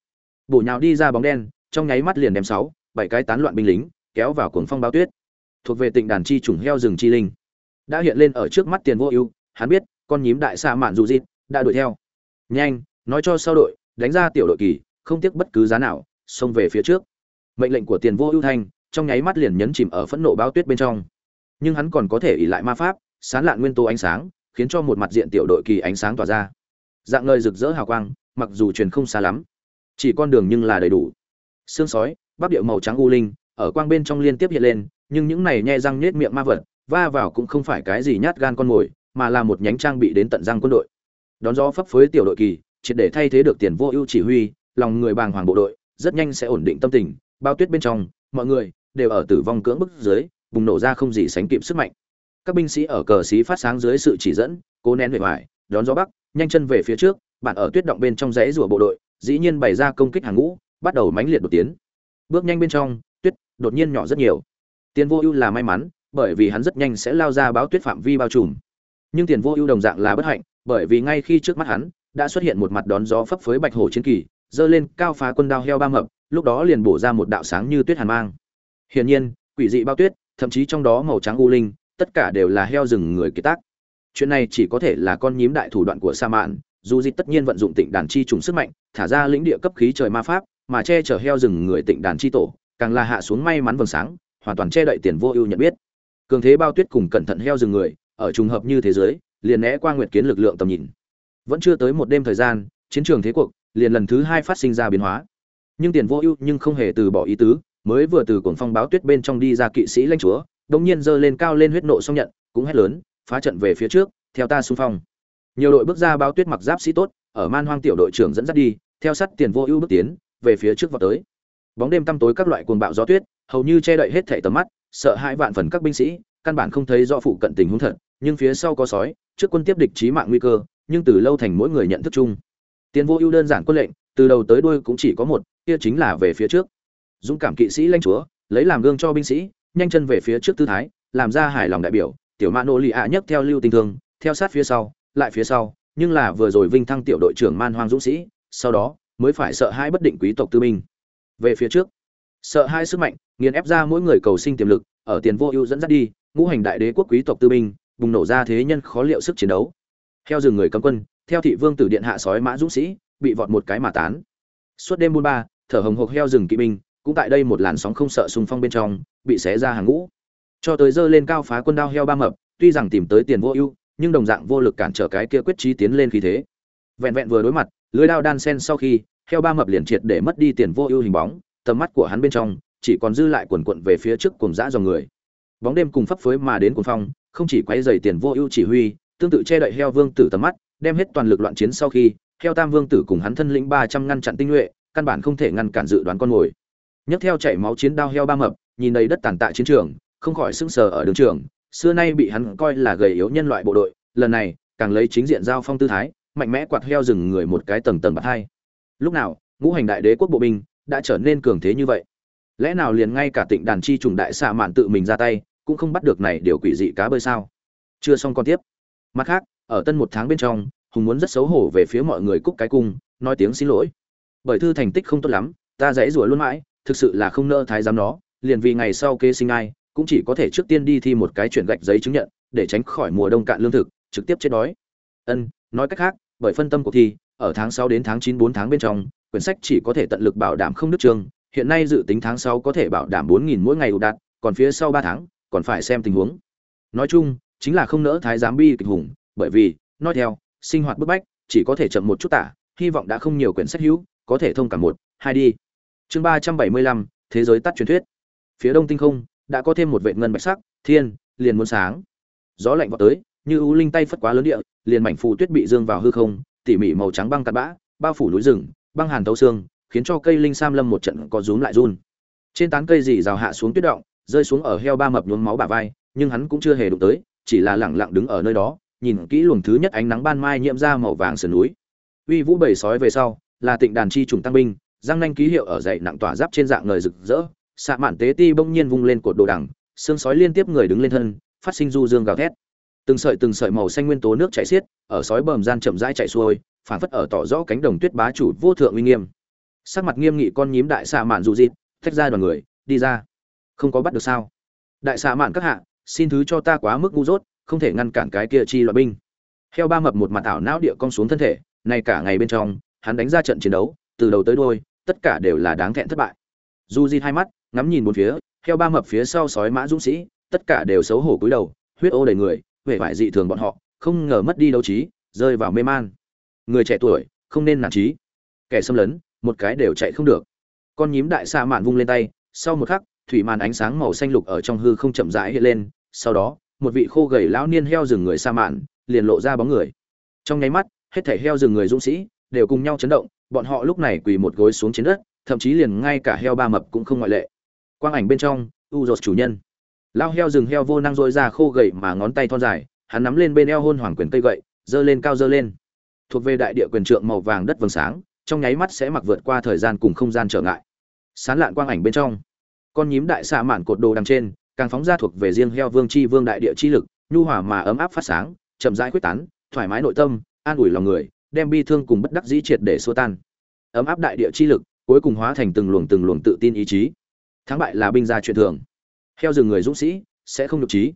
Bổ nhào đi ra bóng đen, trong nháy mắt liền đem sáu, bảy cái tán loạn binh lính, kéo vào cuồng phong bao tuyết. Thuộc về tịnh đàn chi trùng heo rừng chi linh. Đã hiện lên ở trước mắt tiền vô ưu, hắn biết, con nhím đại sa mạn dù dịt, đã đuổi theo nhanh, nói cho sau đội, đánh ra tiểu đội kỳ, không tiếc bất cứ giá nào, xông về phía trước. Mệnh lệnh của tiền vô ưu thanh, trong nháy mắt liền nhấn chìm ở phẫn nộ bao tuyết bên trong. Nhưng hắn còn có thể ỉ lại ma pháp, sán lạn nguyên tố ánh sáng, khiến cho một mặt diện tiểu đội kỳ ánh sáng tỏa ra. Dạng ngời rực rỡ hào quang, mặc dù truyền không xa lắm, chỉ con đường nhưng là đầy đủ. Xương sói, bắp điệu màu trắng u linh, ở quang bên trong liên tiếp hiện lên, nhưng những này nhe răng nhết miệng ma vật, va vào cũng không phải cái gì nhát gan con mồi, mà là một nhánh trang bị đến tận răng quân đội đón gió phấp phới tiểu đội kỳ, triệt để thay thế được tiền vô ưu chỉ huy, lòng người bàng hoàng bộ đội, rất nhanh sẽ ổn định tâm tình, bao tuyết bên trong, mọi người đều ở tử vong cưỡng bức dưới, bùng nổ ra không gì sánh kịp sức mạnh. Các binh sĩ ở cờ xí phát sáng dưới sự chỉ dẫn, cố nén vẻ vải đón gió bắc, nhanh chân về phía trước, bạn ở tuyết động bên trong rẽ rùa bộ đội, dĩ nhiên bày ra công kích hàng ngũ, bắt đầu mãnh liệt đột tiến. Bước nhanh bên trong, tuyết đột nhiên nhỏ rất nhiều. Tiền vô ưu là may mắn, bởi vì hắn rất nhanh sẽ lao ra báo tuyết phạm vi bao trùm. Nhưng tiền vô ưu đồng dạng là bất hạnh bởi vì ngay khi trước mắt hắn đã xuất hiện một mặt đón gió phấp phới bạch hổ chiến kỳ dơ lên cao phá quân đao heo ba mập, lúc đó liền bổ ra một đạo sáng như tuyết hàn mang. Hiển nhiên, quỷ dị bao tuyết, thậm chí trong đó màu trắng u linh, tất cả đều là heo rừng người kiệt tác. Chuyện này chỉ có thể là con nhím đại thủ đoạn của sa mạn, dù dịch tất nhiên vận dụng tịnh đàn chi trùng sức mạnh, thả ra lĩnh địa cấp khí trời ma pháp, mà che chở heo rừng người tịnh đàn chi tổ, càng là hạ xuống may mắn vầng sáng, hoàn toàn che đậy tiền vô ưu nhận biết. Cường thế bao tuyết cùng cẩn thận heo rừng người, ở trùng hợp như thế giới liền né qua nguyệt kiến lực lượng tầm nhìn. Vẫn chưa tới một đêm thời gian, chiến trường thế cuộc liền lần thứ hai phát sinh ra biến hóa. Nhưng tiền vô ưu nhưng không hề từ bỏ ý tứ, mới vừa từ cuồng phong báo tuyết bên trong đi ra kỵ sĩ lãnh chúa đống nhiên giơ lên cao lên huyết nộ xong nhận, cũng hét lớn, phá trận về phía trước, theo ta xung phong. Nhiều đội bước ra báo tuyết mặc giáp sĩ tốt, ở man hoang tiểu đội trưởng dẫn dắt đi, theo sát tiền vô ưu bước tiến, về phía trước vào tới. Bóng đêm tăm tối các loại cuồng bạo gió tuyết, hầu như che đậy hết thảy tầm mắt, sợ hãi vạn phần các binh sĩ, căn bản không thấy rõ phụ cận tình huống thật, nhưng phía sau có sói trước quân tiếp địch chí mạng nguy cơ, nhưng từ lâu thành mỗi người nhận thức chung. Tiền vô ưu đơn giản quân lệnh, từ đầu tới đuôi cũng chỉ có một, kia chính là về phía trước. Dũng cảm kỵ sĩ lãnh chúa, lấy làm gương cho binh sĩ, nhanh chân về phía trước tư thái, làm ra hài lòng đại biểu, tiểu mã nô lì ạ nhất theo lưu tình thương, theo sát phía sau, lại phía sau, nhưng là vừa rồi vinh thăng tiểu đội trưởng man hoang dũng sĩ, sau đó, mới phải sợ hai bất định quý tộc tư binh. Về phía trước, sợ hai sức mạnh, nghiền ép ra mỗi người cầu sinh tiềm lực, ở tiền vô ưu dẫn dắt đi, ngũ hành đại đế quốc quý tộc tư binh bùng nổ ra thế nhân khó liệu sức chiến đấu. Theo rừng người cấm quân, theo thị vương tử điện hạ sói mã dũng sĩ, bị vọt một cái mà tán. Suốt đêm buôn ba, thở hồng hộc heo rừng kỵ binh, cũng tại đây một làn sóng không sợ xung phong bên trong, bị xé ra hàng ngũ. Cho tới dơ lên cao phá quân đao heo ba mập, tuy rằng tìm tới tiền vô ưu, nhưng đồng dạng vô lực cản trở cái kia quyết trí tiến lên khí thế. Vẹn vẹn vừa đối mặt, lưới đao đan sen sau khi, heo ba mập liền triệt để mất đi tiền vô ưu hình bóng, tầm mắt của hắn bên trong chỉ còn dư lại quần quận về phía trước cùng dã dòng người. Bóng đêm cùng phấp phới mà đến cuồng phong không chỉ quay rầy tiền vô ưu chỉ huy, tương tự che đậy heo vương tử tầm mắt, đem hết toàn lực loạn chiến sau khi, heo tam vương tử cùng hắn thân lĩnh ba trăm ngăn chặn tinh nhuệ, căn bản không thể ngăn cản dự đoán con ngồi. nhấc theo chảy máu chiến đao heo ba mập, nhìn đầy đất tàn tạ chiến trường, không khỏi sững sờ ở đường trường, xưa nay bị hắn coi là gầy yếu nhân loại bộ đội, lần này, càng lấy chính diện giao phong tư thái, mạnh mẽ quạt heo rừng người một cái tầng tầng bạt hai lúc nào, ngũ hành đại đế quốc bộ binh đã trở nên cường thế như vậy lẽ nào liền ngay cả tịnh đàn chi trùng đại xạ mạn tự mình ra tay cũng không bắt được này điều quỷ dị cá bơi sao. Chưa xong con tiếp. Mặt khác, ở tân một tháng bên trong, hùng muốn rất xấu hổ về phía mọi người cúc cái cung, nói tiếng xin lỗi. Bởi thư thành tích không tốt lắm, ta dãy rủa luôn mãi, thực sự là không nỡ thái giám nó, liền vì ngày sau kê sinh ai, cũng chỉ có thể trước tiên đi thi một cái chuyển gạch giấy chứng nhận, để tránh khỏi mùa đông cạn lương thực, trực tiếp chết đói. Ân, nói cách khác, bởi phân tâm cuộc thi, ở tháng sáu đến tháng chín bốn tháng bên trong, quyển sách chỉ có thể tận lực bảo đảm không đứt chương, hiện nay dự tính tháng sáu có thể bảo đảm bốn nghìn mỗi ngày ủ đạt còn phía sau ba tháng còn phải xem tình huống. Nói chung, chính là không nỡ thái giám bi kịch hùng, bởi vì, nói theo, sinh hoạt bức bách, chỉ có thể chậm một chút tả, hy vọng đã không nhiều quyển sách hữu, có thể thông cả một, hai đi. Chương ba trăm bảy mươi lăm, thế giới tắt truyền thuyết. Phía đông tinh không, đã có thêm một vệ ngân bạch sắc, thiên, liền muốn sáng. Gió lạnh vào tới, như u linh tay phất quá lớn địa, liền mảnh phù tuyết bị dương vào hư không, tỉ mỉ màu trắng băng tạt bã, bao phủ núi rừng, băng hàn thấu xương, khiến cho cây linh sam lâm một trận có rúm lại run. Trên tán cây dì rào hạ xuống tuyết động rơi xuống ở heo ba mập nhuốm máu bả vai, nhưng hắn cũng chưa hề đụng tới, chỉ là lẳng lặng đứng ở nơi đó, nhìn kỹ luồng thứ nhất ánh nắng ban mai nhiễm ra màu vàng sườn núi. Uy vũ bầy sói về sau, là tịnh đàn chi trùng tăng binh, răng nanh ký hiệu ở dậy nặng tỏa giáp trên dạng người rực rỡ, xạ mạn tế ti bỗng nhiên vung lên cột đồ đằng, xương sói liên tiếp người đứng lên thân, phát sinh du dương gào thét. Từng sợi từng sợi màu xanh nguyên tố nước chảy xiết, ở sói bờm gian chậm rãi chạy xuôi phản phất ở tỏ rõ cánh đồng tuyết bá chủ vô thượng uy nghiêm. Sắc mặt nghiêm nghị con nhím đại xạ mạn dụ dịt tách ra đoàn người, đi ra không có bắt được sao? Đại xạ mạn các hạ, xin thứ cho ta quá mức ngu dốt, không thể ngăn cản cái kia chi loại binh. Heo ba mập một mặt ảo não địa cong xuống thân thể, nay cả ngày bên trong, hắn đánh ra trận chiến đấu, từ đầu tới đuôi, tất cả đều là đáng thẹn thất bại. Du di hai mắt, ngắm nhìn bốn phía, heo ba mập phía sau sói mã dũng sĩ, tất cả đều xấu hổ cúi đầu, huyết ô đầy người huệ vải dị thường bọn họ, không ngờ mất đi đấu trí, rơi vào mê man. Người trẻ tuổi, không nên nản trí. Kẻ xâm lấn, một cái đều chạy không được. Con nhím đại xạ mạn vung lên tay, sau một khắc thủy màn ánh sáng màu xanh lục ở trong hư không chậm rãi hiện lên, sau đó, một vị khô gầy lão niên heo rừng người sa mạn, liền lộ ra bóng người. Trong nháy mắt, hết thảy heo rừng người dũng sĩ đều cùng nhau chấn động, bọn họ lúc này quỳ một gối xuống trên đất, thậm chí liền ngay cả heo ba mập cũng không ngoại lệ. Quang ảnh bên trong u rột chủ nhân. Lao heo rừng heo vô năng dội ra khô gầy mà ngón tay thon dài, hắn nắm lên bên eo hôn hoàng quyền cây gậy, giơ lên cao giơ lên. Thuộc về đại địa quyền trượng màu vàng đất vầng sáng, trong nháy mắt sẽ mặc vượt qua thời gian cùng không gian trở ngại. Sán lạn quang ảnh bên trong con nhím đại xạ mạn cột đồ đằng trên, càng phóng ra thuộc về riêng heo vương chi vương đại địa chi lực, nhu hòa mà ấm áp phát sáng, chậm rãi quyết tán, thoải mái nội tâm, an ủi lòng người, đem bi thương cùng bất đắc dĩ triệt để xua tan. Ấm áp đại địa chi lực, cuối cùng hóa thành từng luồng từng luồng tự tin ý chí. Thắng bại là binh gia chuyện thường. Heo rừng người dũng sĩ, sẽ không nhục trí.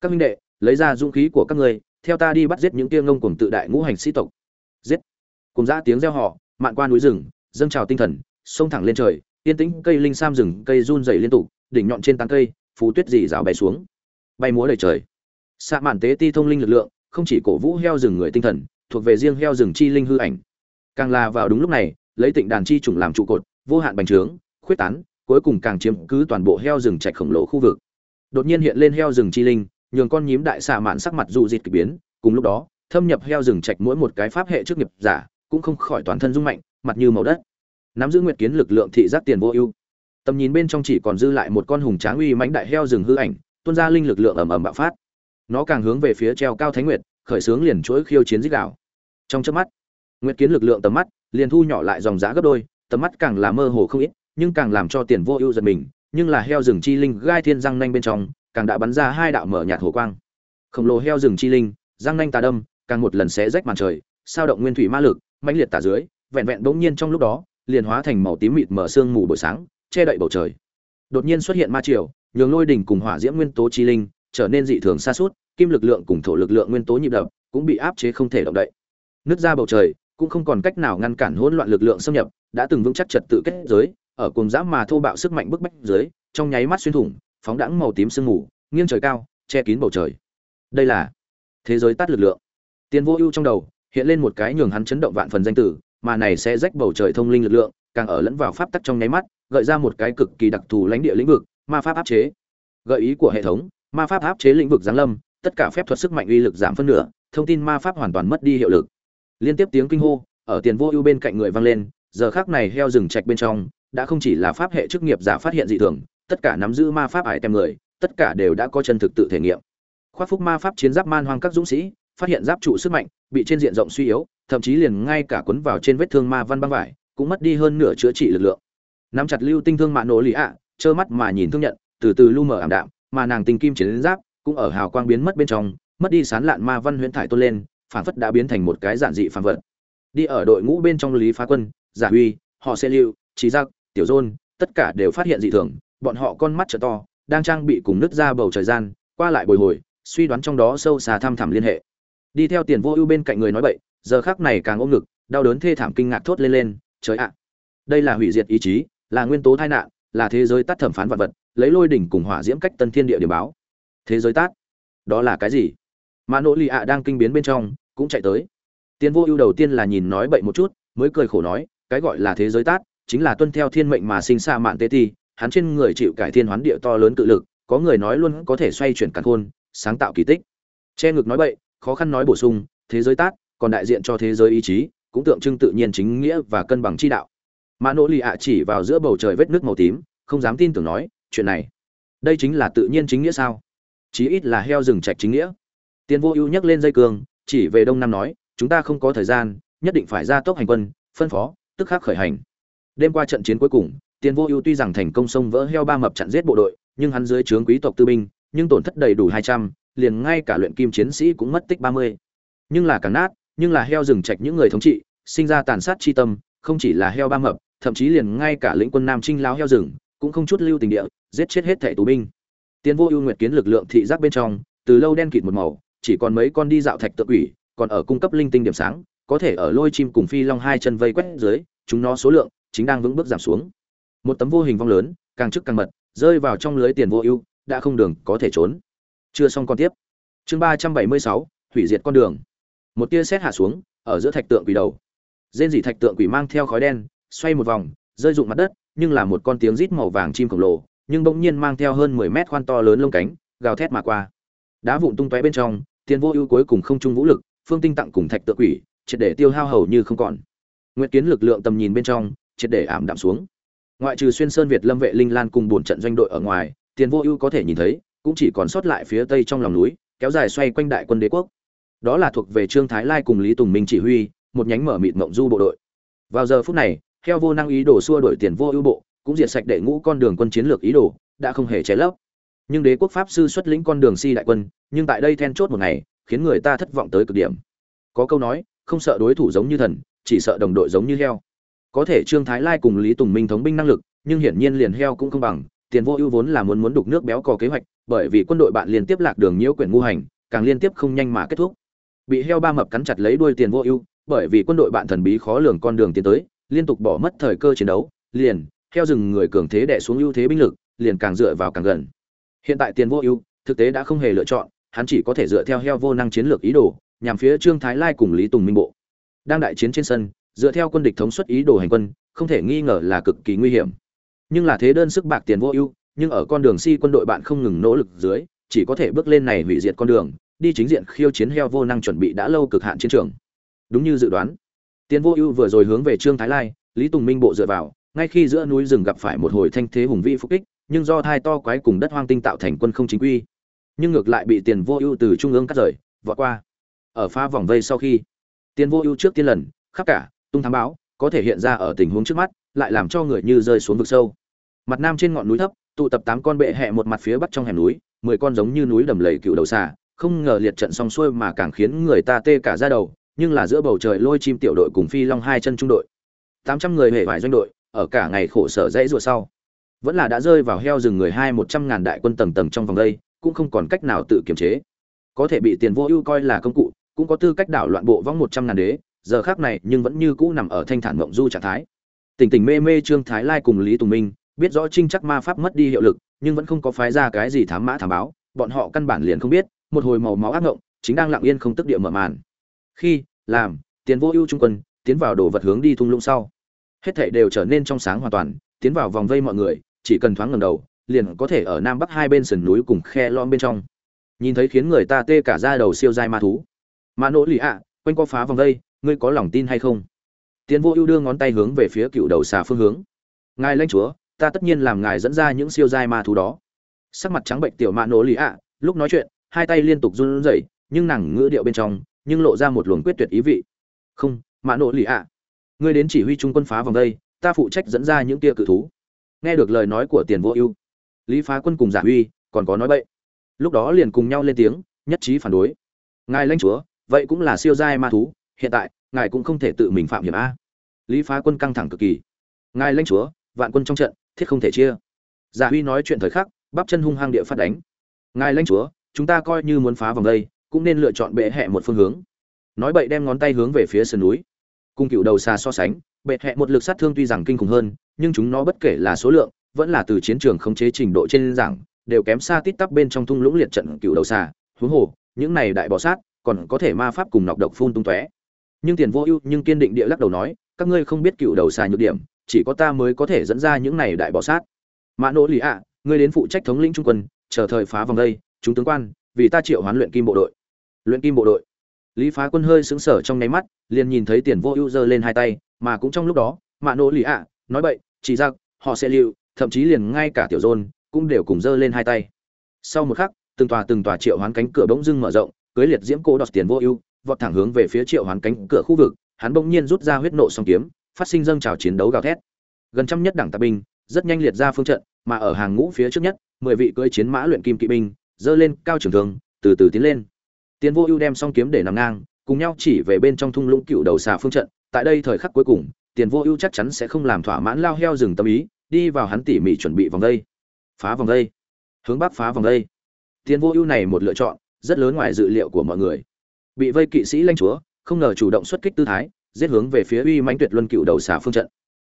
Các minh đệ, lấy ra dũng khí của các người theo ta đi bắt giết những tia ngông cùng tự đại ngũ hành sĩ tộc. Giết. Cùng ra tiếng reo họ mạn qua núi rừng, dâng trào tinh thần, xông thẳng lên trời yên tĩnh, cây linh sam rừng, cây run rẩy liên tục, đỉnh nhọn trên tán cây, phú tuyết dì rào bay xuống. Bay múa đầy trời. Xạ mạn tế ti thông linh lực lượng, không chỉ cổ vũ heo rừng người tinh thần, thuộc về riêng heo rừng chi linh hư ảnh. Càng là vào đúng lúc này, lấy tịnh đàn chi trùng làm trụ cột, vô hạn bành trướng, khuyết tán, cuối cùng càng chiếm cứ toàn bộ heo rừng trạch khổng lồ khu vực. Đột nhiên hiện lên heo rừng chi linh, nhường con nhím đại xạ mạn sắc mặt dù dịt kỳ biến, cùng lúc đó, thâm nhập heo rừng trạch mỗi một cái pháp hệ trước nghiệp giả, cũng không khỏi toàn thân rung mạnh, mặt như màu đất nắm giữ nguyệt kiến lực lượng thị giác tiền vô ưu. Tầm nhìn bên trong chỉ còn dư lại một con hùng tráng uy mãnh đại heo rừng hư ảnh, tuôn ra linh lực lượng ầm ầm bạo phát. Nó càng hướng về phía treo cao thánh nguyệt, khởi sướng liền chuỗi khiêu chiến dích đảo trong chớp mắt, nguyệt kiến lực lượng tầm mắt liền thu nhỏ lại dòng giá gấp đôi, tầm mắt càng là mơ hồ không ít, nhưng càng làm cho tiền vô ưu giật mình, nhưng là heo rừng chi linh gai thiên răng nanh bên trong, càng đã bắn ra hai đạo mở nhạt hồ quang. Khổng lồ heo rừng chi linh, răng nanh tà đâm, càng một lần xé rách màn trời, sao động nguyên thủy ma lực, mãnh liệt tả dưới, vẹn vẹn bỗng nhiên trong lúc đó liền hóa thành màu tím mịt mở sương mù buổi sáng, che đậy bầu trời. Đột nhiên xuất hiện ma triều, nhường lôi đỉnh cùng hỏa diễm nguyên tố chi linh trở nên dị thường xa suốt, kim lực lượng cùng thổ lực lượng nguyên tố nhịp đập cũng bị áp chế không thể động đậy. Nứt ra bầu trời, cũng không còn cách nào ngăn cản hỗn loạn lực lượng xâm nhập, đã từng vững chắc trật tự kết giới, ở cùng dã mà thô bạo sức mạnh bức bách dưới, trong nháy mắt xuyên thủng, phóng đãng màu tím sương mù, nghiêng trời cao, che kín bầu trời. Đây là thế giới tắt lực lượng. Tiền vô ưu trong đầu hiện lên một cái nhường hắn chấn động vạn phần danh tử mà này sẽ rách bầu trời thông linh lực lượng, càng ở lẫn vào pháp tắc trong nháy mắt, gợi ra một cái cực kỳ đặc thù lãnh địa lĩnh vực, ma pháp áp chế. Gợi ý của hệ thống, ma pháp áp chế lĩnh vực giáng lâm, tất cả phép thuật sức mạnh uy lực giảm phân nửa, thông tin ma pháp hoàn toàn mất đi hiệu lực. Liên tiếp tiếng kinh hô, ở tiền vô ưu bên cạnh người vang lên, giờ khắc này heo rừng trạch bên trong, đã không chỉ là pháp hệ chức nghiệp giả phát hiện dị thường, tất cả nắm giữ ma pháp ải tem người, tất cả đều đã có chân thực tự thể nghiệm. Khoác phúc ma pháp chiến giáp man hoang các dũng sĩ, phát hiện giáp trụ sức mạnh, bị trên diện rộng suy yếu thậm chí liền ngay cả quấn vào trên vết thương ma văn băng vải, cũng mất đi hơn nửa chữa trị lực lượng. Nắm chặt lưu tinh thương mạ nổ lì ạ, trơ mắt mà nhìn thương nhận, từ từ lu mở ảm đạm, mà nàng tình kim chiến giáp cũng ở hào quang biến mất bên trong, mất đi sán lạn ma văn huyễn thải tôn lên phản phất đã biến thành một cái giản dị phàm vật. Đi ở đội ngũ bên trong lý phá quân, giả huy, họ xe lưu trí giác, tiểu dôn, tất cả đều phát hiện dị thường, bọn họ con mắt trợ to, đang trang bị cùng nứt ra bầu trời gian, qua lại bồi hồi, suy đoán trong đó sâu xa thăm thẳm liên hệ. Đi theo tiền vô ưu bên cạnh người nói bậy giờ khắc này càng ôm ngực, đau đớn thê thảm kinh ngạc thốt lên lên, trời ạ, đây là hủy diệt ý chí, là nguyên tố tai nạn, là thế giới tắt thẩm phán vật vật, lấy lôi đỉnh cùng hỏa diễm cách tân thiên địa điểm báo. Thế giới tát đó là cái gì? Mà nỗ lì ạ đang kinh biến bên trong, cũng chạy tới. Tiến vô ưu đầu tiên là nhìn nói bậy một chút, mới cười khổ nói, cái gọi là thế giới tát chính là tuân theo thiên mệnh mà sinh xa mạng tê ti, hắn trên người chịu cải thiên hoán địa to lớn tự lực, có người nói luôn có thể xoay chuyển cả khôn, sáng tạo kỳ tích. Che ngực nói bậy, khó khăn nói bổ sung, thế giới tát còn đại diện cho thế giới ý chí cũng tượng trưng tự nhiên chính nghĩa và cân bằng chi đạo mã nỗ lì ạ chỉ vào giữa bầu trời vết nước màu tím không dám tin tưởng nói chuyện này đây chính là tự nhiên chính nghĩa sao chí ít là heo rừng trạch chính nghĩa Tiền Vô Ưu nhấc lên dây cương, chỉ về đông nam nói, chúng ta không có thời gian, nhất định phải ra tốc hành quân, phân phó, tức khắc khởi hành. Đêm qua trận chiến cuối cùng, Tiền Vô Ưu tuy rằng thành công sông vỡ heo ba mập chặn giết bộ đội, nhưng hắn dưới trướng quý tộc tư binh, nhưng tổn thất đầy đủ 200, liền ngay cả luyện kim chiến sĩ cũng mất tích 30. Nhưng là càng nát, nhưng là heo rừng trạch những người thống trị, sinh ra tàn sát chi tâm, không chỉ là heo ba mập, thậm chí liền ngay cả lĩnh quân Nam Trinh lao heo rừng, cũng không chút lưu tình địa, giết chết hết thẻ tù binh. tiến Vô Ưu nguyệt kiến lực lượng thị giác bên trong, từ lâu đen kịt một màu, chỉ còn mấy con đi dạo thạch tự quỷ, còn ở cung cấp linh tinh điểm sáng, có thể ở lôi chim cùng phi long hai chân vây quét dưới, chúng nó số lượng chính đang vững bước giảm xuống. Một tấm vô hình vong lớn, càng trước càng mật, rơi vào trong lưới tiền vô ưu, đã không đường có thể trốn. Chưa xong con tiếp. Chương ba trăm bảy mươi sáu hủy diệt con đường. Một tia sét hạ xuống, ở giữa thạch tượng quỷ đầu. Rên rỉ thạch tượng quỷ mang theo khói đen, xoay một vòng, rơi rụng mặt đất, nhưng là một con tiếng rít màu vàng chim khổng lồ, nhưng bỗng nhiên mang theo hơn 10 mét khoan to lớn lông cánh, gào thét mà qua. Đá vụn tung tóe bên trong, tiền vô ưu cuối cùng không trung vũ lực, phương tinh tặng cùng thạch tượng quỷ, triệt để tiêu hao hầu như không còn. Nguyệt kiến lực lượng tầm nhìn bên trong, triệt để ảm đạm xuống. Ngoại trừ xuyên sơn Việt Lâm vệ Linh Lan cùng bốn trận doanh đội ở ngoài, tiền vô ưu có thể nhìn thấy, cũng chỉ còn sót lại phía tây trong lòng núi, kéo dài xoay quanh đại quân đế quốc. Đó là thuộc về Trương Thái Lai cùng Lý Tùng Minh chỉ huy, một nhánh mở mịt mộng du bộ đội. Vào giờ phút này, theo vô năng ý đồ xua đổi tiền vô ưu bộ, cũng diệt sạch đệ ngũ con đường quân chiến lược ý đồ, đã không hề cháy lấp. Nhưng đế quốc pháp sư xuất lĩnh con đường si đại quân, nhưng tại đây then chốt một ngày, khiến người ta thất vọng tới cực điểm. Có câu nói, không sợ đối thủ giống như thần, chỉ sợ đồng đội giống như heo. Có thể Trương Thái Lai cùng Lý Tùng Minh thống binh năng lực, nhưng hiển nhiên liền heo cũng không bằng, tiền vô ưu vốn là muốn muốn đục nước béo cò kế hoạch, bởi vì quân đội bạn liên tiếp lạc đường nhiễu quyển ngu hành, càng liên tiếp không nhanh mà kết thúc. Bị heo ba mập cắn chặt lấy đuôi tiền vô ưu, bởi vì quân đội bạn thần bí khó lường con đường tiến tới, liên tục bỏ mất thời cơ chiến đấu, liền theo rừng người cường thế đẻ xuống ưu thế binh lực, liền càng dựa vào càng gần. Hiện tại tiền vô ưu, thực tế đã không hề lựa chọn, hắn chỉ có thể dựa theo heo vô năng chiến lược ý đồ, nhằm phía Trương Thái Lai cùng Lý Tùng Minh bộ. Đang đại chiến trên sân, dựa theo quân địch thống suất ý đồ hành quân, không thể nghi ngờ là cực kỳ nguy hiểm. Nhưng là thế đơn sức bạc tiền vô ưu, nhưng ở con đường si quân đội bạn không ngừng nỗ lực dưới, chỉ có thể bước lên này hủy diệt con đường, đi chính diện khiêu chiến heo vô năng chuẩn bị đã lâu cực hạn chiến trường. Đúng như dự đoán, Tiền Vô Ưu vừa rồi hướng về Trương Thái Lai, Lý Tùng Minh bộ dựa vào, ngay khi giữa núi rừng gặp phải một hồi thanh thế hùng vĩ phục kích, nhưng do thai to quái cùng đất hoang tinh tạo thành quân không chính quy, nhưng ngược lại bị Tiền Vô Ưu từ trung ương cắt rời, vọt qua. Ở phá vòng vây sau khi, Tiền Vô Ưu trước tiên lần, khắp cả, tung thám báo, có thể hiện ra ở tình huống trước mắt, lại làm cho người như rơi xuống vực sâu. Mặt nam trên ngọn núi thấp, tụ tập tám con bệ hẹ một mặt phía bắc trong hẻm núi, mười con giống như núi đầm lầy cựu đầu xà, không ngờ liệt trận xong xuôi mà càng khiến người ta tê cả da đầu, nhưng là giữa bầu trời lôi chim tiểu đội cùng phi long hai chân trung đội. tám trăm người hề vải doanh đội, ở cả ngày khổ sở dãy rùa sau, vẫn là đã rơi vào heo rừng người hai một trăm ngàn đại quân tầng tầng trong vòng đây, cũng không còn cách nào tự kiềm chế. Có thể bị tiền vô ưu coi là công cụ, cũng có tư cách đảo loạn bộ vong một trăm ngàn đế, giờ khác này nhưng vẫn như cũ nằm ở thanh thản mộng du trạng thái. Tỉnh tỉnh mê mê Trương Thái Lai cùng Lý Tùng Minh, biết rõ trinh chắc ma pháp mất đi hiệu lực, nhưng vẫn không có phái ra cái gì thám mã thám báo, bọn họ căn bản liền không biết, một hồi màu máu ác ngộng, chính đang lặng yên không tức địa mở màn. Khi làm tiền vô ưu trung quân tiến vào đồ vật hướng đi thung lũng sau, hết thảy đều trở nên trong sáng hoàn toàn, tiến vào vòng vây mọi người, chỉ cần thoáng ngẩng đầu, liền có thể ở nam bắc hai bên sườn núi cùng khe lom bên trong, nhìn thấy khiến người ta tê cả da đầu siêu dai ma thú. Ma nỗ lì ạ, quanh qua phá vòng vây, ngươi có lòng tin hay không? Tiến vô ưu đưa ngón tay hướng về phía cựu đầu xà phương hướng. Ngài lãnh chúa, ta tất nhiên làm ngài dẫn ra những siêu dai ma thú đó. Sắc mặt trắng bệnh tiểu Ma nỗ lì ạ, lúc nói chuyện, hai tay liên tục run rẩy, nhưng nàng ngữ điệu bên trong, nhưng lộ ra một luồng quyết tuyệt ý vị. Không, Ma nộ lì ạ, ngươi đến chỉ huy trung quân phá vòng đây, ta phụ trách dẫn ra những tia cự thú. Nghe được lời nói của Tiền Vô Ưu, Lý Phá Quân cùng Giả Huy, còn có nói bậy. Lúc đó liền cùng nhau lên tiếng, nhất trí phản đối. Ngài lãnh chúa, vậy cũng là siêu giai ma thú, hiện tại, ngài cũng không thể tự mình phạm hiểm a. Lý Phá Quân căng thẳng cực kỳ. Ngài lãnh chúa, vạn quân trong trận, thiết không thể chia. Giả Huy nói chuyện thời khắc, bắp chân hung hăng địa phát đánh. Ngài lãnh chúa, chúng ta coi như muốn phá vòng đây, cũng nên lựa chọn bệ hệ một phương hướng. Nói bậy đem ngón tay hướng về phía sườn núi. Cung cựu đầu xa so sánh, bệ hệ một lực sát thương tuy rằng kinh khủng hơn, nhưng chúng nó bất kể là số lượng, vẫn là từ chiến trường khống chế trình độ trên giảng, đều kém xa tít tắp bên trong thung lũng liệt trận cựu đầu xa huống hồ, những này đại bò sát, còn có thể ma pháp cùng nọc độc phun tung tóe. Nhưng Tiền Vô Ưu nhưng kiên định địa lắc đầu nói, các ngươi không biết cựu đầu xa nhược điểm, chỉ có ta mới có thể dẫn ra những này đại bò sát. Mã Nỗ Lý ạ, ngươi đến phụ trách thống lĩnh trung quân, chờ thời phá vòng đây, chúng tướng quan, vì ta triệu hoán luyện kim bộ đội. Luyện kim bộ đội. Lý Phá Quân hơi sững sờ trong nháy mắt, liền nhìn thấy Tiền Vô Ưu giơ lên hai tay, mà cũng trong lúc đó, mạ Nỗ Lý ạ, nói bậy, chỉ ra, họ sẽ lưu, thậm chí liền ngay cả tiểu Dôn cũng đều cùng giơ lên hai tay. Sau một khắc, từng tòa từng tòa triệu hoán cánh cửa bỗng dưng mở rộng, cưới liệt diễm cố đọt tiền vô ưu vọt thẳng hướng về phía triệu hoán cánh cửa khu vực hắn bỗng nhiên rút ra huyết nộ song kiếm phát sinh dâng trào chiến đấu gào thét gần trăm nhất đảng tạp binh rất nhanh liệt ra phương trận mà ở hàng ngũ phía trước nhất mười vị cưỡi chiến mã luyện kim kỵ binh dơ lên cao trường thường từ từ tiến lên. Tiền vô ưu đem song kiếm để nằm ngang, cùng nhau chỉ về bên trong thung lũng cựu đầu xà phương trận. Tại đây thời khắc cuối cùng tiền vô ưu chắc chắn sẽ không làm thỏa mãn lao heo rừng tâm ý, đi vào hắn tỉ mỉ chuẩn bị vòng đây. Phá vòng đây. Hướng bắc phá vòng đây. Tiền vô ưu này một lựa chọn, rất lớn ngoài dự liệu của mọi người. Bị vây kỵ sĩ lanh chúa, không ngờ chủ động xuất kích tư thái, giết hướng về phía uy mãnh tuyệt luân cựu đầu xà phương trận.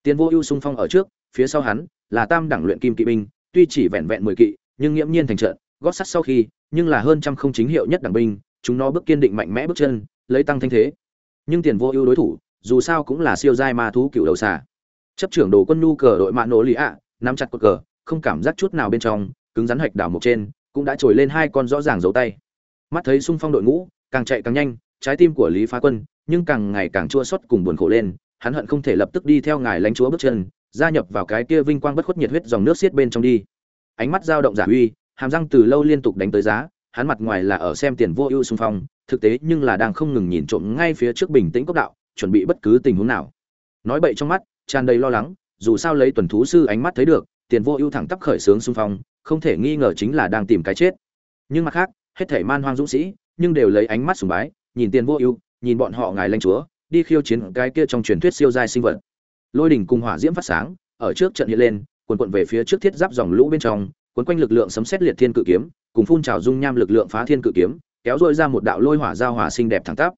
Tiền vô ưu xung phong ở trước, phía sau hắn là tam đẳng luyện kim kỵ binh, tuy chỉ vẹn vẹn mười kỵ, nhưng nghiễm nhiên thành trận gót sắt sau khi, nhưng là hơn trăm không chính hiệu nhất đẳng binh, chúng nó bước kiên định mạnh mẽ bước chân, lấy tăng thanh thế. Nhưng tiền vô ưu đối thủ, dù sao cũng là siêu giai ma thú cựu đầu xà. Chấp trưởng đồ quân nhu cờ đội mạng nổ lì ạ, nắm chặt cột cờ, không cảm giác chút nào bên trong, cứng rắn hạch đảo mộc trên, cũng đã trồi lên hai con rõ ràng dấu tay. Mắt thấy xung phong đội ngũ, càng chạy càng nhanh, trái tim của lý phá quân, nhưng càng ngày càng chua xót cùng buồn khổ lên, hắn hận không thể lập tức đi theo ngài lãnh chúa bước chân, gia nhập vào cái kia vinh quang bất khuất nhiệt huyết dòng nước xiết bên trong đi. Ánh mắt dao động giả uy hàm răng từ lâu liên tục đánh tới giá, hắn mặt ngoài là ở xem tiền vô ưu xung phong, thực tế nhưng là đang không ngừng nhìn trộm ngay phía trước bình tĩnh cốc đạo, chuẩn bị bất cứ tình huống nào. Nói bậy trong mắt, tràn đầy lo lắng, dù sao lấy tuần thú sư ánh mắt thấy được, tiền vô ưu thẳng tắp khởi sướng xung phong, không thể nghi ngờ chính là đang tìm cái chết. Nhưng mặt khác, hết thảy man hoang dũng sĩ, nhưng đều lấy ánh mắt sùng bái, nhìn tiền vô ưu, nhìn bọn họ ngài lãnh chúa, đi khiêu chiến cái kia trong truyền thuyết siêu giai sinh vật. Lôi đỉnh cùng hỏa diễm phát sáng, ở trước trận hiện lên, quần quận về phía trước thiết giáp dòng lũ bên trong quấn quanh lực lượng sấm xét liệt thiên cự kiếm, cùng phun trào dung nham lực lượng phá thiên cự kiếm, kéo dội ra một đạo lôi hỏa giao hỏa xinh đẹp thẳng tắp.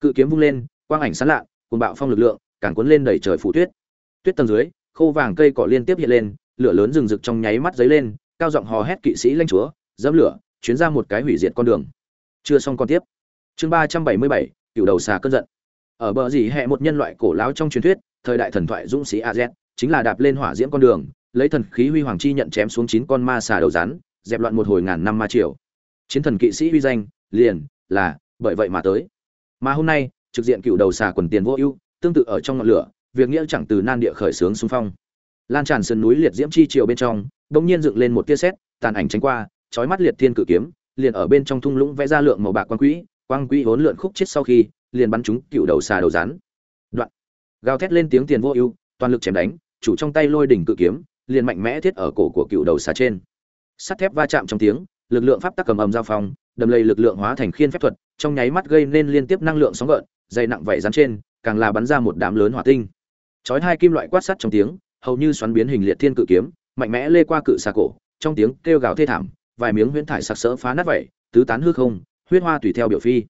Cự kiếm vung lên, quang ảnh sán lạ cùng bạo phong lực lượng, càng cuốn lên đẩy trời phủ tuyết. Tuyết tầng dưới, khô vàng cây cỏ liên tiếp hiện lên, lửa lớn rừng rực trong nháy mắt dấy lên, cao giọng hò hét kỵ sĩ lanh chúa, dẫm lửa, chuyến ra một cái hủy diệt con đường. Chưa xong con tiếp. Chương ba trăm bảy mươi bảy, cựu đầu xà cơn giận. Ở bờ dì hẹ một nhân loại cổ láo trong truyền thuyết, thời đại thần thoại dũng sĩ a z, chính là đạp lên hỏa diễm con đường lấy thần khí huy hoàng chi nhận chém xuống chín con ma xà đầu rắn, dẹp loạn một hồi ngàn năm ma triều. Chiến thần kỵ sĩ huy danh, liền, là, bởi vậy mà tới. Mà hôm nay, trực diện cựu đầu xà quần tiền vô ưu, tương tự ở trong ngọn lửa, việc nghĩa chẳng từ nan địa khởi sướng xung phong. Lan tràn sườn núi liệt diễm chi triều bên trong, bỗng nhiên dựng lên một tia sét, tàn ảnh tránh qua, chói mắt liệt thiên cự kiếm, liền ở bên trong thung lũng vẽ ra lượng màu bạc quang quỹ quang quỹ hỗn lượn khúc chết sau khi, liền bắn chúng cựu đầu xà đầu rắn. Đoạn. Gào thét lên tiếng tiền vô ưu, toàn lực chém đánh, chủ trong tay lôi đỉnh cự kiếm liền mạnh mẽ thiết ở cổ của cựu đầu xà trên. Sắt thép va chạm trong tiếng, lực lượng pháp tắc cầm ầm giao phong, đầm lầy lực lượng hóa thành khiên phép thuật, trong nháy mắt gây nên liên tiếp năng lượng sóng gợn, dày nặng vảy rắn trên, càng là bắn ra một đám lớn hỏa tinh. Chói hai kim loại quát sắt trong tiếng, hầu như xoắn biến hình liệt thiên cự kiếm, mạnh mẽ lê qua cự xà cổ, trong tiếng kêu gào thê thảm, vài miếng huyễn thải sặc sỡ phá nát vậy tứ tán hư không, huyết hoa tùy theo biểu phi.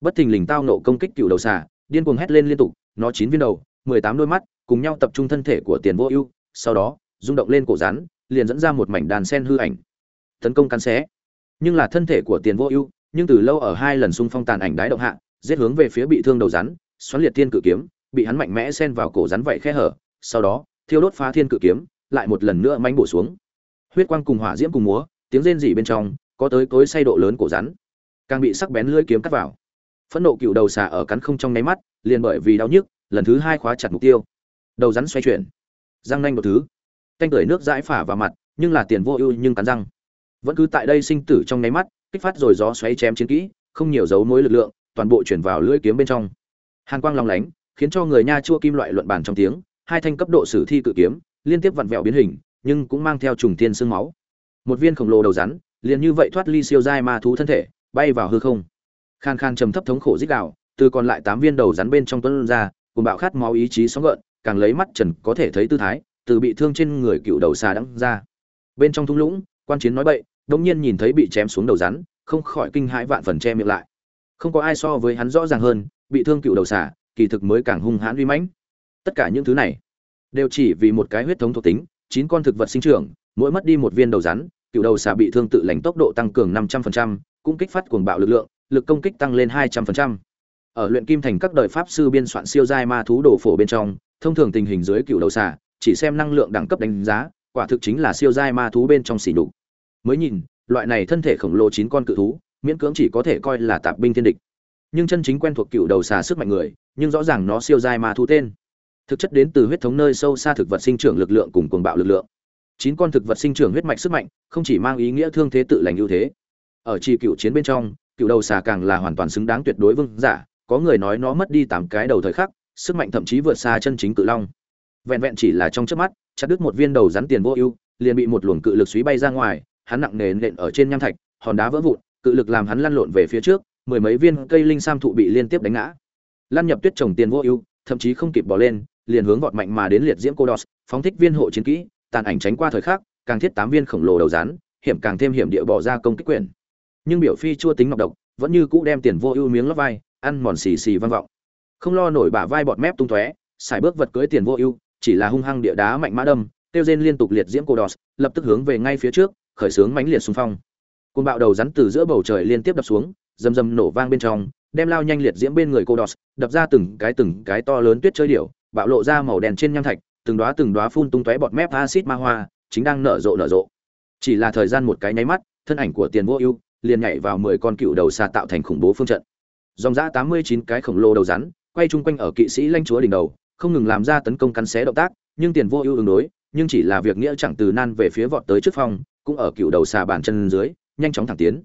Bất thình lình tao nộ công kích cựu đầu xà, điên cuồng hét lên liên tục, nó chín viên đầu, mười tám đôi mắt, cùng nhau tập trung thân thể của tiền vô ưu, sau đó rung động lên cổ rắn, liền dẫn ra một mảnh đàn sen hư ảnh. Tấn công cắn xé. Nhưng là thân thể của tiền vô ưu, nhưng từ lâu ở hai lần xung phong tàn ảnh đái động hạ, giết hướng về phía bị thương đầu rắn, xoắn liệt thiên cự kiếm, bị hắn mạnh mẽ xen vào cổ rắn vậy khe hở, sau đó, thiêu đốt phá thiên cự kiếm, lại một lần nữa manh bổ xuống. Huyết quang cùng hỏa diễm cùng múa, tiếng rên rỉ bên trong, có tới cối say độ lớn cổ rắn. Càng bị sắc bén lưỡi kiếm cắt vào. Phẫn nộ cựu đầu xà ở cắn không trong nháy mắt, liền bởi vì đau nhức, lần thứ hai khóa chặt mục tiêu. Đầu rắn xoay chuyển. Răng nanh một thứ canh tưởi nước dãi phả vào mặt, nhưng là tiền vô ưu nhưng cắn răng. Vẫn cứ tại đây sinh tử trong nháy mắt, kích phát rồi gió xoáy chém chiến kỹ, không nhiều dấu mối lực lượng, toàn bộ chuyển vào lưỡi kiếm bên trong. Hàn quang long lánh, khiến cho người nha chua kim loại luận bàn trong tiếng, hai thanh cấp độ sử thi cự kiếm, liên tiếp vặn vẹo biến hình, nhưng cũng mang theo trùng tiên xương máu. Một viên khổng lồ đầu rắn, liền như vậy thoát ly siêu giai ma thú thân thể, bay vào hư không. Khan khan trầm thấp thống khổ dích đạo, từ còn lại tám viên đầu rắn bên trong tuấn ra, cùng bạo khát máu ý chí sóng gợn, càng lấy mắt trần có thể thấy tư thái từ bị thương trên người cựu đầu xà đắng ra. Bên trong thung lũng, quan chiến nói bậy, đống nhiên nhìn thấy bị chém xuống đầu rắn, không khỏi kinh hãi vạn phần che miệng lại. Không có ai so với hắn rõ ràng hơn, bị thương cựu đầu xà, kỳ thực mới càng hung hãn uy mãnh. Tất cả những thứ này đều chỉ vì một cái huyết thống thuộc tính, chín con thực vật sinh trưởng, mỗi mất đi một viên đầu rắn, cựu đầu xà bị thương tự lành tốc độ tăng cường năm trăm phần trăm, cũng kích phát cuồng bạo lực lượng, lực công kích tăng lên hai trăm phần trăm. Ở luyện kim thành các đời pháp sư biên soạn siêu giai ma thú đồ phổ bên trong, thông thường tình hình dưới cựu đầu xà chỉ xem năng lượng đẳng cấp đánh giá, quả thực chính là siêu giai ma thú bên trong xỉ nhục. Mới nhìn, loại này thân thể khổng lồ chín con cự thú, miễn cưỡng chỉ có thể coi là tạp binh thiên địch. Nhưng chân chính quen thuộc cựu đầu xà sức mạnh người, nhưng rõ ràng nó siêu giai ma thú tên. Thực chất đến từ huyết thống nơi sâu xa thực vật sinh trưởng lực lượng cùng cuồng bạo lực lượng. Chín con thực vật sinh trưởng huyết mạch sức mạnh, không chỉ mang ý nghĩa thương thế tự lành ưu thế. Ở trì cựu chiến bên trong, cựu đầu xà càng là hoàn toàn xứng đáng tuyệt đối vương giả, có người nói nó mất đi tám cái đầu thời khắc, sức mạnh thậm chí vượt xa chân chính cự long vẹn vẹn chỉ là trong chớp mắt chặt đứt một viên đầu rắn tiền vô ưu liền bị một luồng cự lực suý bay ra ngoài hắn nặng nề nện ở trên nham thạch hòn đá vỡ vụn cự lực làm hắn lăn lộn về phía trước mười mấy viên cây linh sam thụ bị liên tiếp đánh ngã. Lăn nhập tuyết trồng tiền vô ưu thậm chí không kịp bỏ lên liền hướng vọt mạnh mà đến liệt diễm cô đọt, phóng thích viên hộ chiến kỹ tàn ảnh tránh qua thời khắc càng thiết tám viên khổng lồ đầu rắn hiểm càng thêm hiểm địa bỏ ra công kích quyền. Nhưng biểu phi chua tính ngọc độc vẫn như cũ đem tiền vô ưu miếng lót vai ăn mòn xì xì vang vọng. Không lo nổi bả vai bọt mép tung tóe xài bước vật cưới tiền vô ưu chỉ là hung hăng địa đá mạnh mã đâm tiêu rên liên tục liệt diễm cô đọt, lập tức hướng về ngay phía trước khởi sướng mãnh liệt xung phong. Côn bạo đầu rắn từ giữa bầu trời liên tiếp đập xuống rầm rầm nổ vang bên trong đem lao nhanh liệt diễm bên người cô đọt, đập ra từng cái từng cái to lớn tuyết chơi điểu bạo lộ ra màu đen trên nham thạch từng đóa từng đóa phun tung tóe bọt mép axit ma hoa chính đang nở rộ nở rộ. Chỉ là thời gian một cái nháy mắt thân ảnh của tiền vô ưu liền nhảy vào mười con cựu đầu xà tạo thành khủng bố phương trận. Dòng giã tám mươi chín cái khổng lồ đầu rắn quay chung quanh ở kỵ sĩ lãnh chúa đỉnh đầu không ngừng làm ra tấn công cắn xé động tác, nhưng tiền vô ưu ứng đối, nhưng chỉ là việc nghĩa chẳng từ nan về phía vọt tới trước phong, cũng ở cựu đầu xà bàn chân dưới, nhanh chóng thẳng tiến.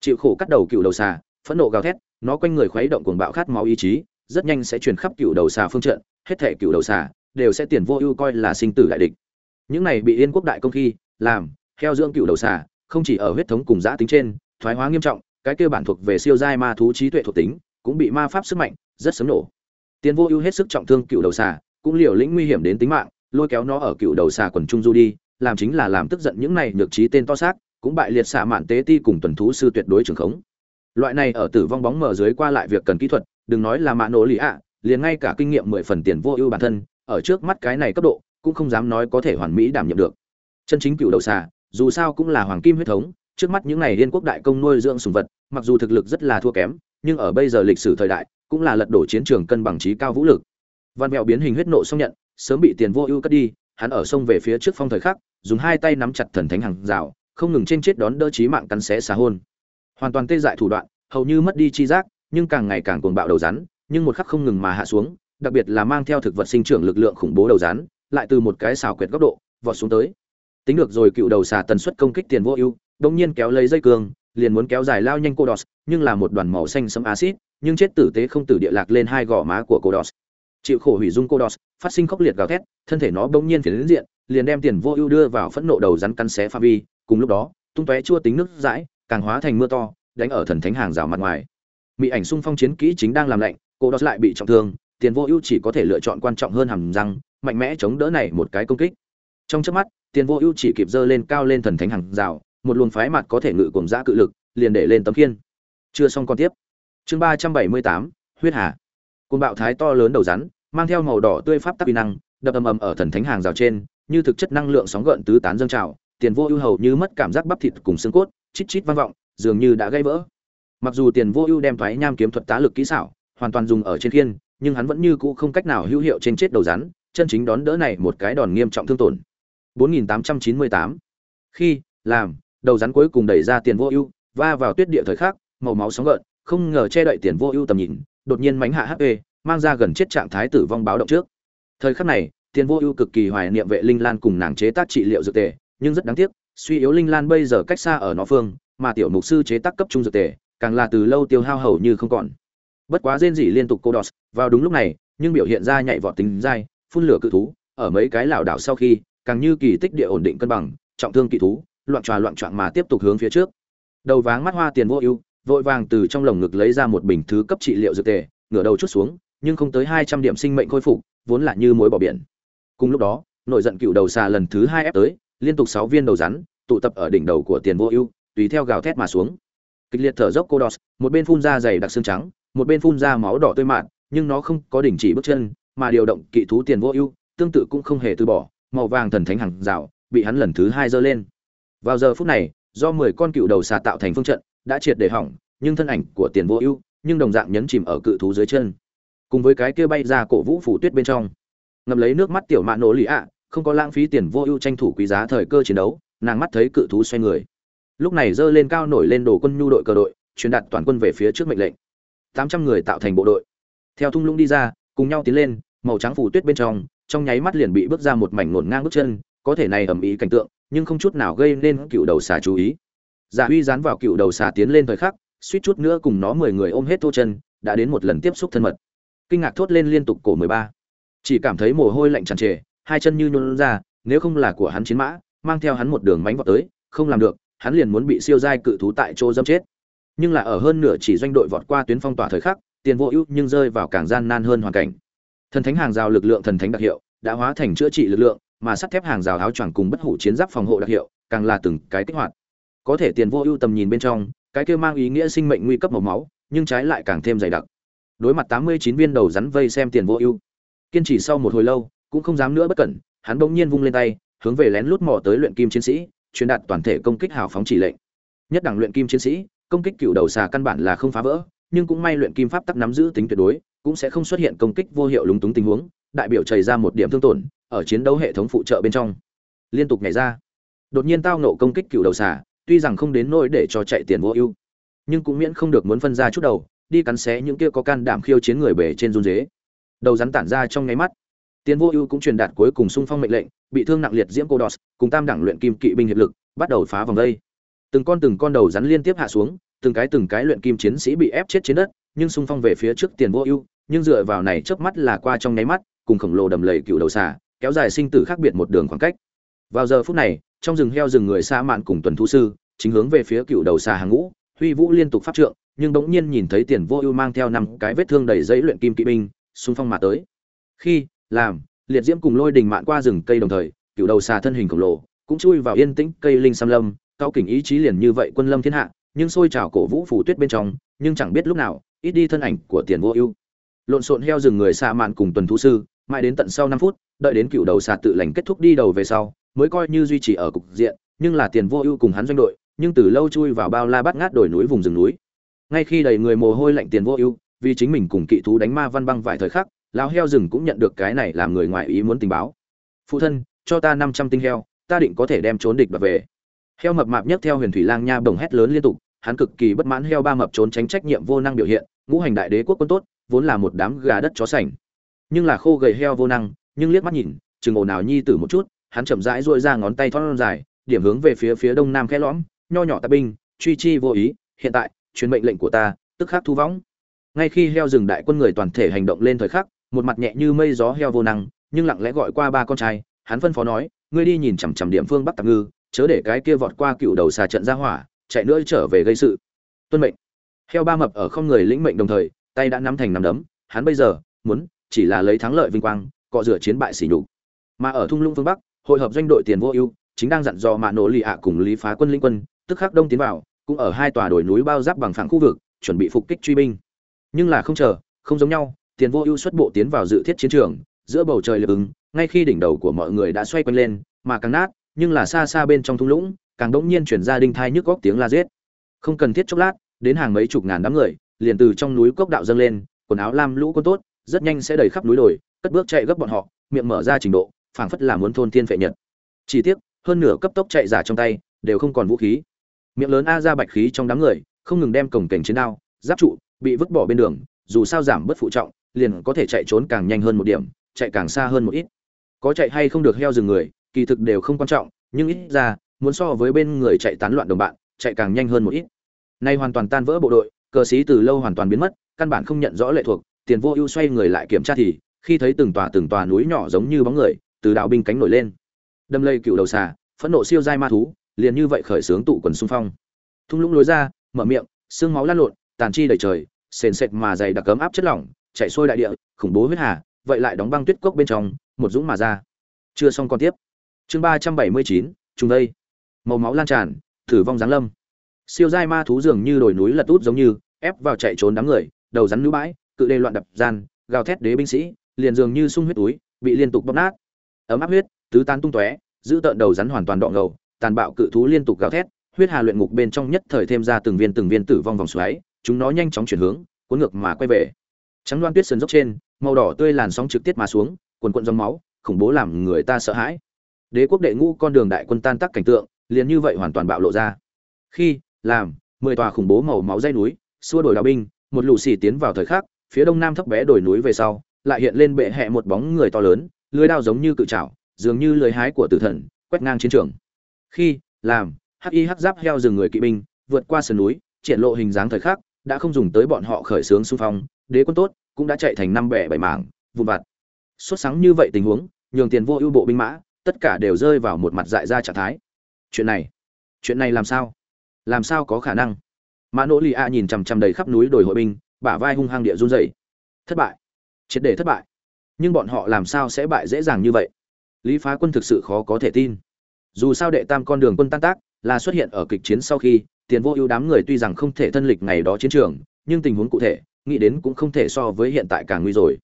Chịu khổ cắt đầu cựu đầu xà, phẫn nộ gào thét, nó quanh người khuấy động cuồng bạo khát máu ý chí, rất nhanh sẽ truyền khắp cựu đầu xà phương trận, hết thảy cựu đầu xà đều sẽ tiền vô ưu coi là sinh tử đại địch. Những này bị yên quốc đại công khi, làm theo dưỡng cựu đầu xà, không chỉ ở huyết thống cùng giá tính trên, thoái hóa nghiêm trọng, cái kia bản thuộc về siêu giai ma thú trí tuệ thuộc tính, cũng bị ma pháp sức mạnh, rất sớm nổ tiền vô ưu hết sức trọng thương cựu đầu xà, cũng liều lĩnh nguy hiểm đến tính mạng, lôi kéo nó ở cựu đầu xà quần trung du đi, làm chính là làm tức giận những này nhược trí tên to xác, cũng bại liệt xạ mạn tế ti cùng tuần thú sư tuyệt đối trường khống. Loại này ở tử vong bóng mở dưới qua lại việc cần kỹ thuật, đừng nói là mạ nổ lý ạ, liền ngay cả kinh nghiệm mười phần tiền vô ưu bản thân, ở trước mắt cái này cấp độ, cũng không dám nói có thể hoàn mỹ đảm nhiệm được. Chân chính cựu đầu xà, dù sao cũng là hoàng kim huyết thống, trước mắt những này liên quốc đại công nuôi dưỡng sùng vật, mặc dù thực lực rất là thua kém, nhưng ở bây giờ lịch sử thời đại cũng là lật đổ chiến trường cân bằng trí cao vũ lực. Văn mẹo biến hình huyết nộ xong nhận, sớm bị tiền vô ưu cất đi, hắn ở sông về phía trước phong thời khắc, dùng hai tay nắm chặt thần thánh hàng rào, không ngừng trên chết đón đỡ trí mạng cắn xé xà hôn. Hoàn toàn tê dại thủ đoạn, hầu như mất đi chi giác, nhưng càng ngày càng cuồng bạo đầu rắn, nhưng một khắc không ngừng mà hạ xuống, đặc biệt là mang theo thực vật sinh trưởng lực lượng khủng bố đầu rắn, lại từ một cái xào quyệt góc độ, vọt xuống tới. Tính được rồi cựu đầu xà tần suất công kích tiền vô ưu đông nhiên kéo lấy dây cương liền muốn kéo dài lao nhanh cô đọt, nhưng là một đoàn màu xanh sẫm axit, nhưng chết tử tế không tử địa lạc lên hai gò má của cô đọt. Chịu khổ hủy dung cô đọt, phát sinh khốc liệt gào thét, thân thể nó bỗng nhiên phiến đến diện, liền đem tiền vô ưu đưa vào phẫn nộ đầu rắn cắn xé pha vi, cùng lúc đó, tung tóe chua tính nước dãi, càng hóa thành mưa to, đánh ở thần thánh hàng rào mặt ngoài. Mỹ ảnh xung phong chiến kỹ chính đang làm lạnh, cô đọt lại bị trọng thương, tiền vô ưu chỉ có thể lựa chọn quan trọng hơn hàm răng, mạnh mẽ chống đỡ này một cái công kích. Trong chớp mắt, tiền vô ưu chỉ kịp giơ lên cao lên thần thánh hàng rào một luồng phái mặt có thể ngự cùng giã cự lực, liền để lên tấm khiên. Chưa xong con tiếp. Chương ba trăm bảy mươi tám, huyết hà. Côn bạo thái to lớn đầu rắn, mang theo màu đỏ tươi pháp tắc uy năng, đập ầm ầm ở thần thánh hàng rào trên, như thực chất năng lượng sóng gợn tứ tán dâng trào, tiền vô ưu hầu như mất cảm giác bắp thịt cùng xương cốt, chít chít vang vọng, dường như đã gây vỡ. Mặc dù tiền vô ưu đem thoái nham kiếm thuật tá lực kỹ xảo, hoàn toàn dùng ở trên khiên, nhưng hắn vẫn như cũ không cách nào hữu hiệu trên chết đầu rắn, chân chính đón đỡ này một cái đòn nghiêm trọng thương tổn. 4898 khi, làm đầu rắn cuối cùng đẩy ra tiền vô ưu, va vào tuyết địa thời khắc, màu máu sóng gợn, không ngờ che đậy tiền vô ưu tầm nhìn, đột nhiên mánh hạ hp mang ra gần chết trạng thái tử vong báo động trước. Thời khắc này, tiền vô ưu cực kỳ hoài niệm vệ linh lan cùng nàng chế tác trị liệu dược tề, nhưng rất đáng tiếc, suy yếu linh lan bây giờ cách xa ở nó phương, mà tiểu mục sư chế tác cấp trung dược tề, càng là từ lâu tiêu hao hầu như không còn. Bất quá rên rỉ liên tục cô đọt, vào đúng lúc này, nhưng biểu hiện ra nhạy vọt tính dai, phun lửa cự thú, ở mấy cái lảo đảo sau khi, càng như kỳ tích địa ổn định cân bằng, trọng thương kỳ thú loạn tròa loạn trọn mà tiếp tục hướng phía trước. Đầu váng mắt hoa tiền vô ưu, vội vàng từ trong lồng ngực lấy ra một bình thứ cấp trị liệu dược tề, ngửa đầu chút xuống, nhưng không tới hai trăm điểm sinh mệnh khôi phục, vốn là như mối bỏ biển. Cùng lúc đó, nội giận cựu đầu xà lần thứ hai ép tới, liên tục sáu viên đầu rắn, tụ tập ở đỉnh đầu của tiền vô ưu, tùy theo gào thét mà xuống. Kịch liệt thở dốc cô đọt, một bên phun ra dày đặc xương trắng, một bên phun ra máu đỏ tươi mạn, nhưng nó không có đình chỉ bước chân, mà điều động kỵ thú tiền vô ưu, tương tự cũng không hề từ bỏ, màu vàng thần thánh hàng rào, bị hắn lần thứ hai giơ lên vào giờ phút này, do mười con cựu đầu xà tạo thành phương trận, đã triệt để hỏng, nhưng thân ảnh của tiền vô ưu, nhưng đồng dạng nhấn chìm ở cự thú dưới chân. Cùng với cái kia bay ra cổ vũ phủ tuyết bên trong ngầm lấy nước mắt tiểu mạ nổ lì ạ, không có lãng phí tiền vô ưu tranh thủ quý giá thời cơ chiến đấu, nàng mắt thấy cự thú xoay người. Lúc này giơ lên cao nổi lên đồ quân nhu đội cờ đội, truyền đạt toàn quân về phía trước mệnh lệnh. Tám trăm người tạo thành bộ đội. Theo thung lũng đi ra, cùng nhau tiến lên, màu trắng phủ tuyết bên trong trong nháy mắt liền bị bước ra một mảnh ngổn ngang bước chân, có thể này ầm ĩ cảnh tượng nhưng không chút nào gây nên cựu đầu xà chú ý. Giả huy dán vào cựu đầu xà tiến lên thời khắc, suýt chút nữa cùng nó mười người ôm hết thô chân, đã đến một lần tiếp xúc thân mật. Kinh ngạc thốt lên liên tục cổ mười ba. Chỉ cảm thấy mồ hôi lạnh tràn trề, hai chân như nhún ra, nếu không là của hắn chiến mã, mang theo hắn một đường mánh vọt tới, không làm được, hắn liền muốn bị siêu giai cự thú tại chỗ dâm chết. Nhưng là ở hơn nửa chỉ doanh đội vọt qua tuyến phong tỏa thời khắc, tiền vô ưu nhưng rơi vào càng gian nan hơn hoàn cảnh. Thần thánh hàng rào lực lượng thần thánh đặc hiệu, đã hóa thành chữa trị lực lượng mà sắt thép hàng rào áo choàng cùng bất hủ chiến giáp phòng hộ đặc hiệu, càng là từng cái kích hoạt. Có thể tiền vô ưu tầm nhìn bên trong, cái kia mang ý nghĩa sinh mệnh nguy cấp màu máu, nhưng trái lại càng thêm dày đặc. Đối mặt tám mươi chín viên đầu rắn vây xem tiền vô ưu. Kiên trì sau một hồi lâu, cũng không dám nữa bất cẩn, hắn bỗng nhiên vung lên tay, hướng về lén lút mò tới luyện kim chiến sĩ, truyền đạt toàn thể công kích hào phóng chỉ lệnh. Nhất đẳng luyện kim chiến sĩ, công kích cựu đầu xà căn bản là không phá vỡ, nhưng cũng may luyện kim pháp tắc nắm giữ tính tuyệt đối, cũng sẽ không xuất hiện công kích vô hiệu lúng túng tình huống, đại biểu chảy ra một điểm thương tổn ở chiến đấu hệ thống phụ trợ bên trong. Liên tục nhảy ra. Đột nhiên tao nộ công kích cựu đầu xà, tuy rằng không đến nỗi để cho chạy tiền vô ưu, nhưng cũng miễn không được muốn phân ra chút đầu, đi cắn xé những kia có can đảm khiêu chiến người bể trên run dế đầu rắn tản ra trong nháy mắt. Tiền vô ưu cũng truyền đạt cuối cùng xung phong mệnh lệnh, bị thương nặng liệt diễm cô đọt cùng tam đẳng luyện kim kỵ binh hiệp lực, bắt đầu phá vòng đây. Từng con từng con đầu rắn liên tiếp hạ xuống, từng cái từng cái luyện kim chiến sĩ bị ép chết trên đất, nhưng xung phong về phía trước tiền vô ưu, nhưng dựa vào này chớp mắt là qua trong nháy mắt, cùng khổng lồ đầm lầy cựu đầu xà kéo dài sinh tử khác biệt một đường khoảng cách. Vào giờ phút này, trong rừng heo rừng người xa mạn cùng tuần thú sư, chính hướng về phía cựu đầu xà hàng ngũ, huy vũ liên tục phát trượng, nhưng bỗng nhiên nhìn thấy tiền vô ưu mang theo năm cái vết thương đầy giấy luyện kim kỵ binh, xung phong mà tới. Khi, làm, liệt diễm cùng lôi đình mạn qua rừng cây đồng thời, cựu đầu xà thân hình khổng lồ, cũng chui vào yên tĩnh cây linh sam lâm, cao kỉnh ý chí liền như vậy quân lâm thiên hạ, nhưng sôi trào cổ vũ phủ tuyết bên trong, nhưng chẳng biết lúc nào, ít đi thân ảnh của tiền vô ưu. Lộn xộn heo rừng người xa mạn cùng tuần thú sư mãi đến tận sau năm phút, đợi đến cựu đầu xà tự lành kết thúc đi đầu về sau, mới coi như duy trì ở cục diện, nhưng là tiền vô ưu cùng hắn doanh đội, nhưng từ lâu chui vào bao la bắt ngát đồi núi vùng rừng núi. Ngay khi đầy người mồ hôi lạnh tiền vô ưu, vì chính mình cùng kỵ thú đánh ma văn băng vài thời khắc, lão heo rừng cũng nhận được cái này làm người ngoài ý muốn tình báo. Phụ thân, cho ta năm trăm tinh heo, ta định có thể đem trốn địch bật về. Heo mập mạp nhất theo huyền thủy lang nha bồng hét lớn liên tục, hắn cực kỳ bất mãn heo ba mập trốn tránh trách nhiệm vô năng biểu hiện, ngũ hành đại đế quốc quân tốt, vốn là một đám gà đất chó sành nhưng là khô gầy heo vô năng, nhưng liếc mắt nhìn, chừng ồn nào nhi tử một chút, hắn chậm rãi duỗi ra ngón tay thon dài, điểm hướng về phía phía đông nam khẽ lõm, nho nhỏ tạp binh, truy chi vô ý, hiện tại truyền mệnh lệnh của ta, tức khắc thu võng. Ngay khi heo rừng đại quân người toàn thể hành động lên thời khắc, một mặt nhẹ như mây gió heo vô năng, nhưng lặng lẽ gọi qua ba con trai, hắn phân phó nói, ngươi đi nhìn chằm chằm điểm phương bắc tạp ngư, chớ để cái kia vọt qua cựu đầu xà trận ra hỏa, chạy nữa trở về gây sự. Tuân mệnh. Heo ba mập ở không người lĩnh mệnh đồng thời, tay đã nắm thành nắm đấm, hắn bây giờ muốn chỉ là lấy thắng lợi vinh quang, cọ rửa chiến bại sỉ nhục. Mà ở thung lũng phương bắc, hội hợp doanh đội tiền vô ưu, chính đang dặn dò mạ nổ lì ạ cùng lý phá quân linh quân, tức khắc đông tiến vào, cũng ở hai tòa đồi núi bao giáp bằng phẳng khu vực, chuẩn bị phục kích truy binh. Nhưng là không chờ, không giống nhau, tiền vô ưu xuất bộ tiến vào dự thiết chiến trường, giữa bầu trời lửa ứng, ngay khi đỉnh đầu của mọi người đã xoay quanh lên, mà càng nát, nhưng là xa xa bên trong thung lũng, càng đống nhiên chuyển ra đinh thai nhức góc tiếng la giết. Không cần thiết chốc lát, đến hàng mấy chục ngàn đám người, liền từ trong núi cốc đạo dâng lên, quần áo lam lũ quân tốt rất nhanh sẽ đầy khắp núi đồi, cất bước chạy gấp bọn họ, miệng mở ra trình độ, phảng phất là muốn thôn thiên phệ nhật. Chỉ tiếc, hơn nửa cấp tốc chạy giả trong tay, đều không còn vũ khí. Miệng lớn a ra bạch khí trong đám người, không ngừng đem cổng cảnh chiến đao, giáp trụ, bị vứt bỏ bên đường, dù sao giảm bất phụ trọng, liền có thể chạy trốn càng nhanh hơn một điểm, chạy càng xa hơn một ít. Có chạy hay không được heo rừng người, kỳ thực đều không quan trọng, nhưng ít ra, muốn so với bên người chạy tán loạn đồng bạn, chạy càng nhanh hơn một ít. Nay hoàn toàn tan vỡ bộ đội, cờ sĩ từ lâu hoàn toàn biến mất, căn bản không nhận rõ lệ thuộc tiền vô ưu xoay người lại kiểm tra thì, khi thấy từng tòa từng tòa núi nhỏ giống như bóng người, từ đạo binh cánh nổi lên. Đâm lây cựu đầu xà, phẫn nộ siêu dai ma thú, liền như vậy khởi xướng tụ quần xung phong. Thung lũng lối ra, mở miệng, xương máu lan lộn, tàn chi đầy trời, sền sệt mà dày đặc cấm áp chất lỏng, chạy sôi đại địa, khủng bố huyết hà, vậy lại đóng băng tuyết cốc bên trong, một dũng mà ra. Chưa xong còn tiếp. Chương ba trăm bảy mươi chín, trùng đây. Màu máu lan tràn thử vong giáng lâm. Siêu dai ma thú dường như đồi núi lật út giống như, ép vào chạy trốn đám người, đầu rắn nữ bãi cự đê loạn đập gian, gào thét đế binh sĩ, liền dường như sung huyết túi, bị liên tục bóp nát. Ấm áp huyết, tứ tán tung tóe, giữ tợn đầu rắn hoàn toàn đọ ngầu, tàn bạo cự thú liên tục gào thét, huyết hà luyện ngục bên trong nhất thời thêm ra từng viên từng viên tử vong vòng xoáy, chúng nó nhanh chóng chuyển hướng, cuốn ngược mà quay về. Trắng loan tuyết sườn dốc trên, màu đỏ tươi làn sóng trực tiếp mà xuống quần quận dòng máu, khủng bố làm người ta sợ hãi. Đế quốc đệ ngũ con đường đại quân tan tác cảnh tượng, liền như vậy hoàn toàn bạo lộ ra. Khi, làm, mười tòa khủng bố màu máu dây núi, xua đổi đào binh, một lù xì tiến vào thời khắc phía đông nam thấp bé đồi núi về sau, lại hiện lên bệ hẹ một bóng người to lớn, lưới đao giống như cự trảo, dường như lưới hái của tử thần, quét ngang chiến trường. Khi, làm, hắc y hắc giáp heo rừng người kỵ binh, vượt qua sườn núi, triển lộ hình dáng thời khắc, đã không dùng tới bọn họ khởi xướng xung phong, đế quân tốt, cũng đã chạy thành năm bẻ bảy mảng, vụn vặt. Xuất sáng như vậy tình huống, nhường tiền vô ưu bộ binh mã, tất cả đều rơi vào một mặt dại ra trạng thái. Chuyện này chuyện này làm sao? Làm sao có khả năng? Mã nỗ lì a nhìn chằm chằm đầy khắp núi đồi hội binh bả vai hung hăng địa run rẩy. Thất bại. Triệt để thất bại. Nhưng bọn họ làm sao sẽ bại dễ dàng như vậy? Lý phá quân thực sự khó có thể tin. Dù sao đệ tam con đường quân tan tác là xuất hiện ở kịch chiến sau khi, tiền vô ưu đám người tuy rằng không thể thân lịch ngày đó chiến trường, nhưng tình huống cụ thể, nghĩ đến cũng không thể so với hiện tại càng nguy rồi.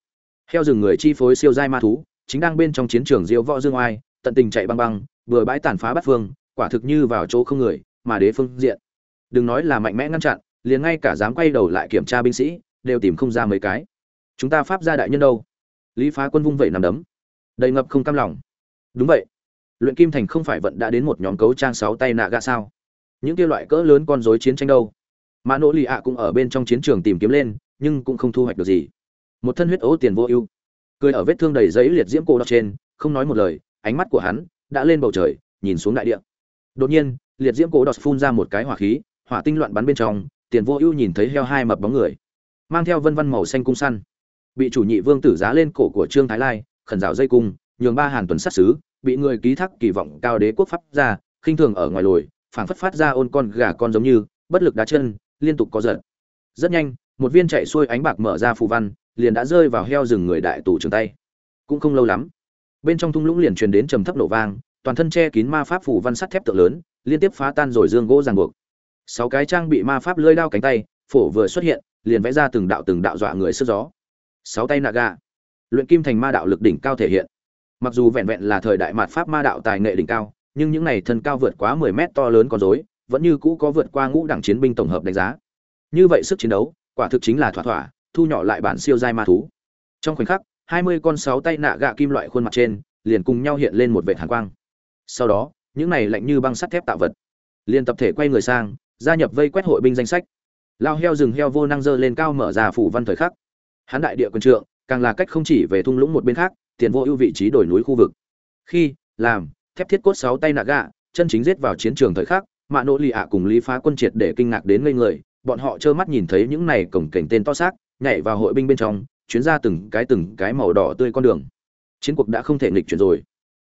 Heo rừng người chi phối siêu giai ma thú, chính đang bên trong chiến trường diêu võ dương oai, tận tình chạy băng băng, vừa bãi tàn phá bát phương, quả thực như vào chỗ không người, mà đế phương diện. Đừng nói là mạnh mẽ ngăn chặn liền ngay cả dám quay đầu lại kiểm tra binh sĩ, đều tìm không ra mấy cái. Chúng ta pháp gia đại nhân đâu? Lý phá quân vung vẩy nằm đấm. Đầy ngập không cam lòng. Đúng vậy. Luyện kim thành không phải vận đã đến một nhóm cấu trang sáu tay nạ gạ sao? Những kia loại cỡ lớn con rối chiến tranh đâu? Mã nỗ lì ạ cũng ở bên trong chiến trường tìm kiếm lên, nhưng cũng không thu hoạch được gì. Một thân huyết ố tiền vô ưu. Cười ở vết thương đầy giấy liệt diễm cô đọc trên, không nói một lời, ánh mắt của hắn đã lên bầu trời, nhìn xuống đại địa. Đột nhiên, liệt diễm cổ đọt phun ra một cái hỏa khí, hỏa tinh loạn bắn bên trong tiền vô ưu nhìn thấy heo hai mập bóng người, mang theo vân văn màu xanh cung săn. Bị chủ nhị vương tử giá lên cổ của trương thái lai, khẩn rào dây cung, nhường ba hàn tuần sát xứ bị người ký thác kỳ vọng cao đế quốc pháp ra, khinh thường ở ngoài lồi, phảng phất phát ra ôn con gà con giống như, bất lực đá chân, liên tục có giật rất nhanh, một viên chạy xuôi ánh bạc mở ra phù văn, liền đã rơi vào heo rừng người đại tù trường tay. Cũng không lâu lắm, bên trong thung lũng liền truyền đến trầm thấp nổ vang, toàn thân che kín ma pháp phù văn sắt thép tượng lớn, liên tiếp phá tan rồi dương gỗ ràng buộc sáu cái trang bị ma pháp lưỡi đao cánh tay, phổ vừa xuất hiện, liền vẽ ra từng đạo từng đạo dọa người sức gió. Sáu tay naga. Luyện kim thành ma đạo lực đỉnh cao thể hiện. Mặc dù vẹn vẹn là thời đại mạt pháp ma đạo tài nghệ đỉnh cao, nhưng những này thân cao vượt quá 10 mét to lớn con rối, vẫn như cũ có vượt qua ngũ đẳng chiến binh tổng hợp đánh giá. Như vậy sức chiến đấu, quả thực chính là thỏa thỏa, thu nhỏ lại bản siêu giai ma thú. Trong khoảnh khắc 20 con sáu tay nạ gạ kim loại khuôn mặt trên, liền cùng nhau hiện lên một vệt hàn quang. Sau đó, những này lạnh như băng sắt thép tạo vật, liền tập thể quay người sang gia nhập vây quét hội binh danh sách. Lao heo rừng heo vô năng dơ lên cao mở ra phủ văn thời khắc. Hán đại địa quân trượng, càng là cách không chỉ về thung lũng một bên khác, tiền vô ưu vị trí đổi núi khu vực. Khi, làm, thép thiết cốt sáu tay nạ gạ, chân chính giết vào chiến trường thời khắc, mạ nỗ lì ạ cùng lý phá quân triệt để kinh ngạc đến ngây người, bọn họ trơ mắt nhìn thấy những này cổng cảnh tên to xác, nhảy vào hội binh bên trong, chuyến ra từng cái từng cái màu đỏ tươi con đường. Chiến cuộc đã không thể nghịch chuyển rồi.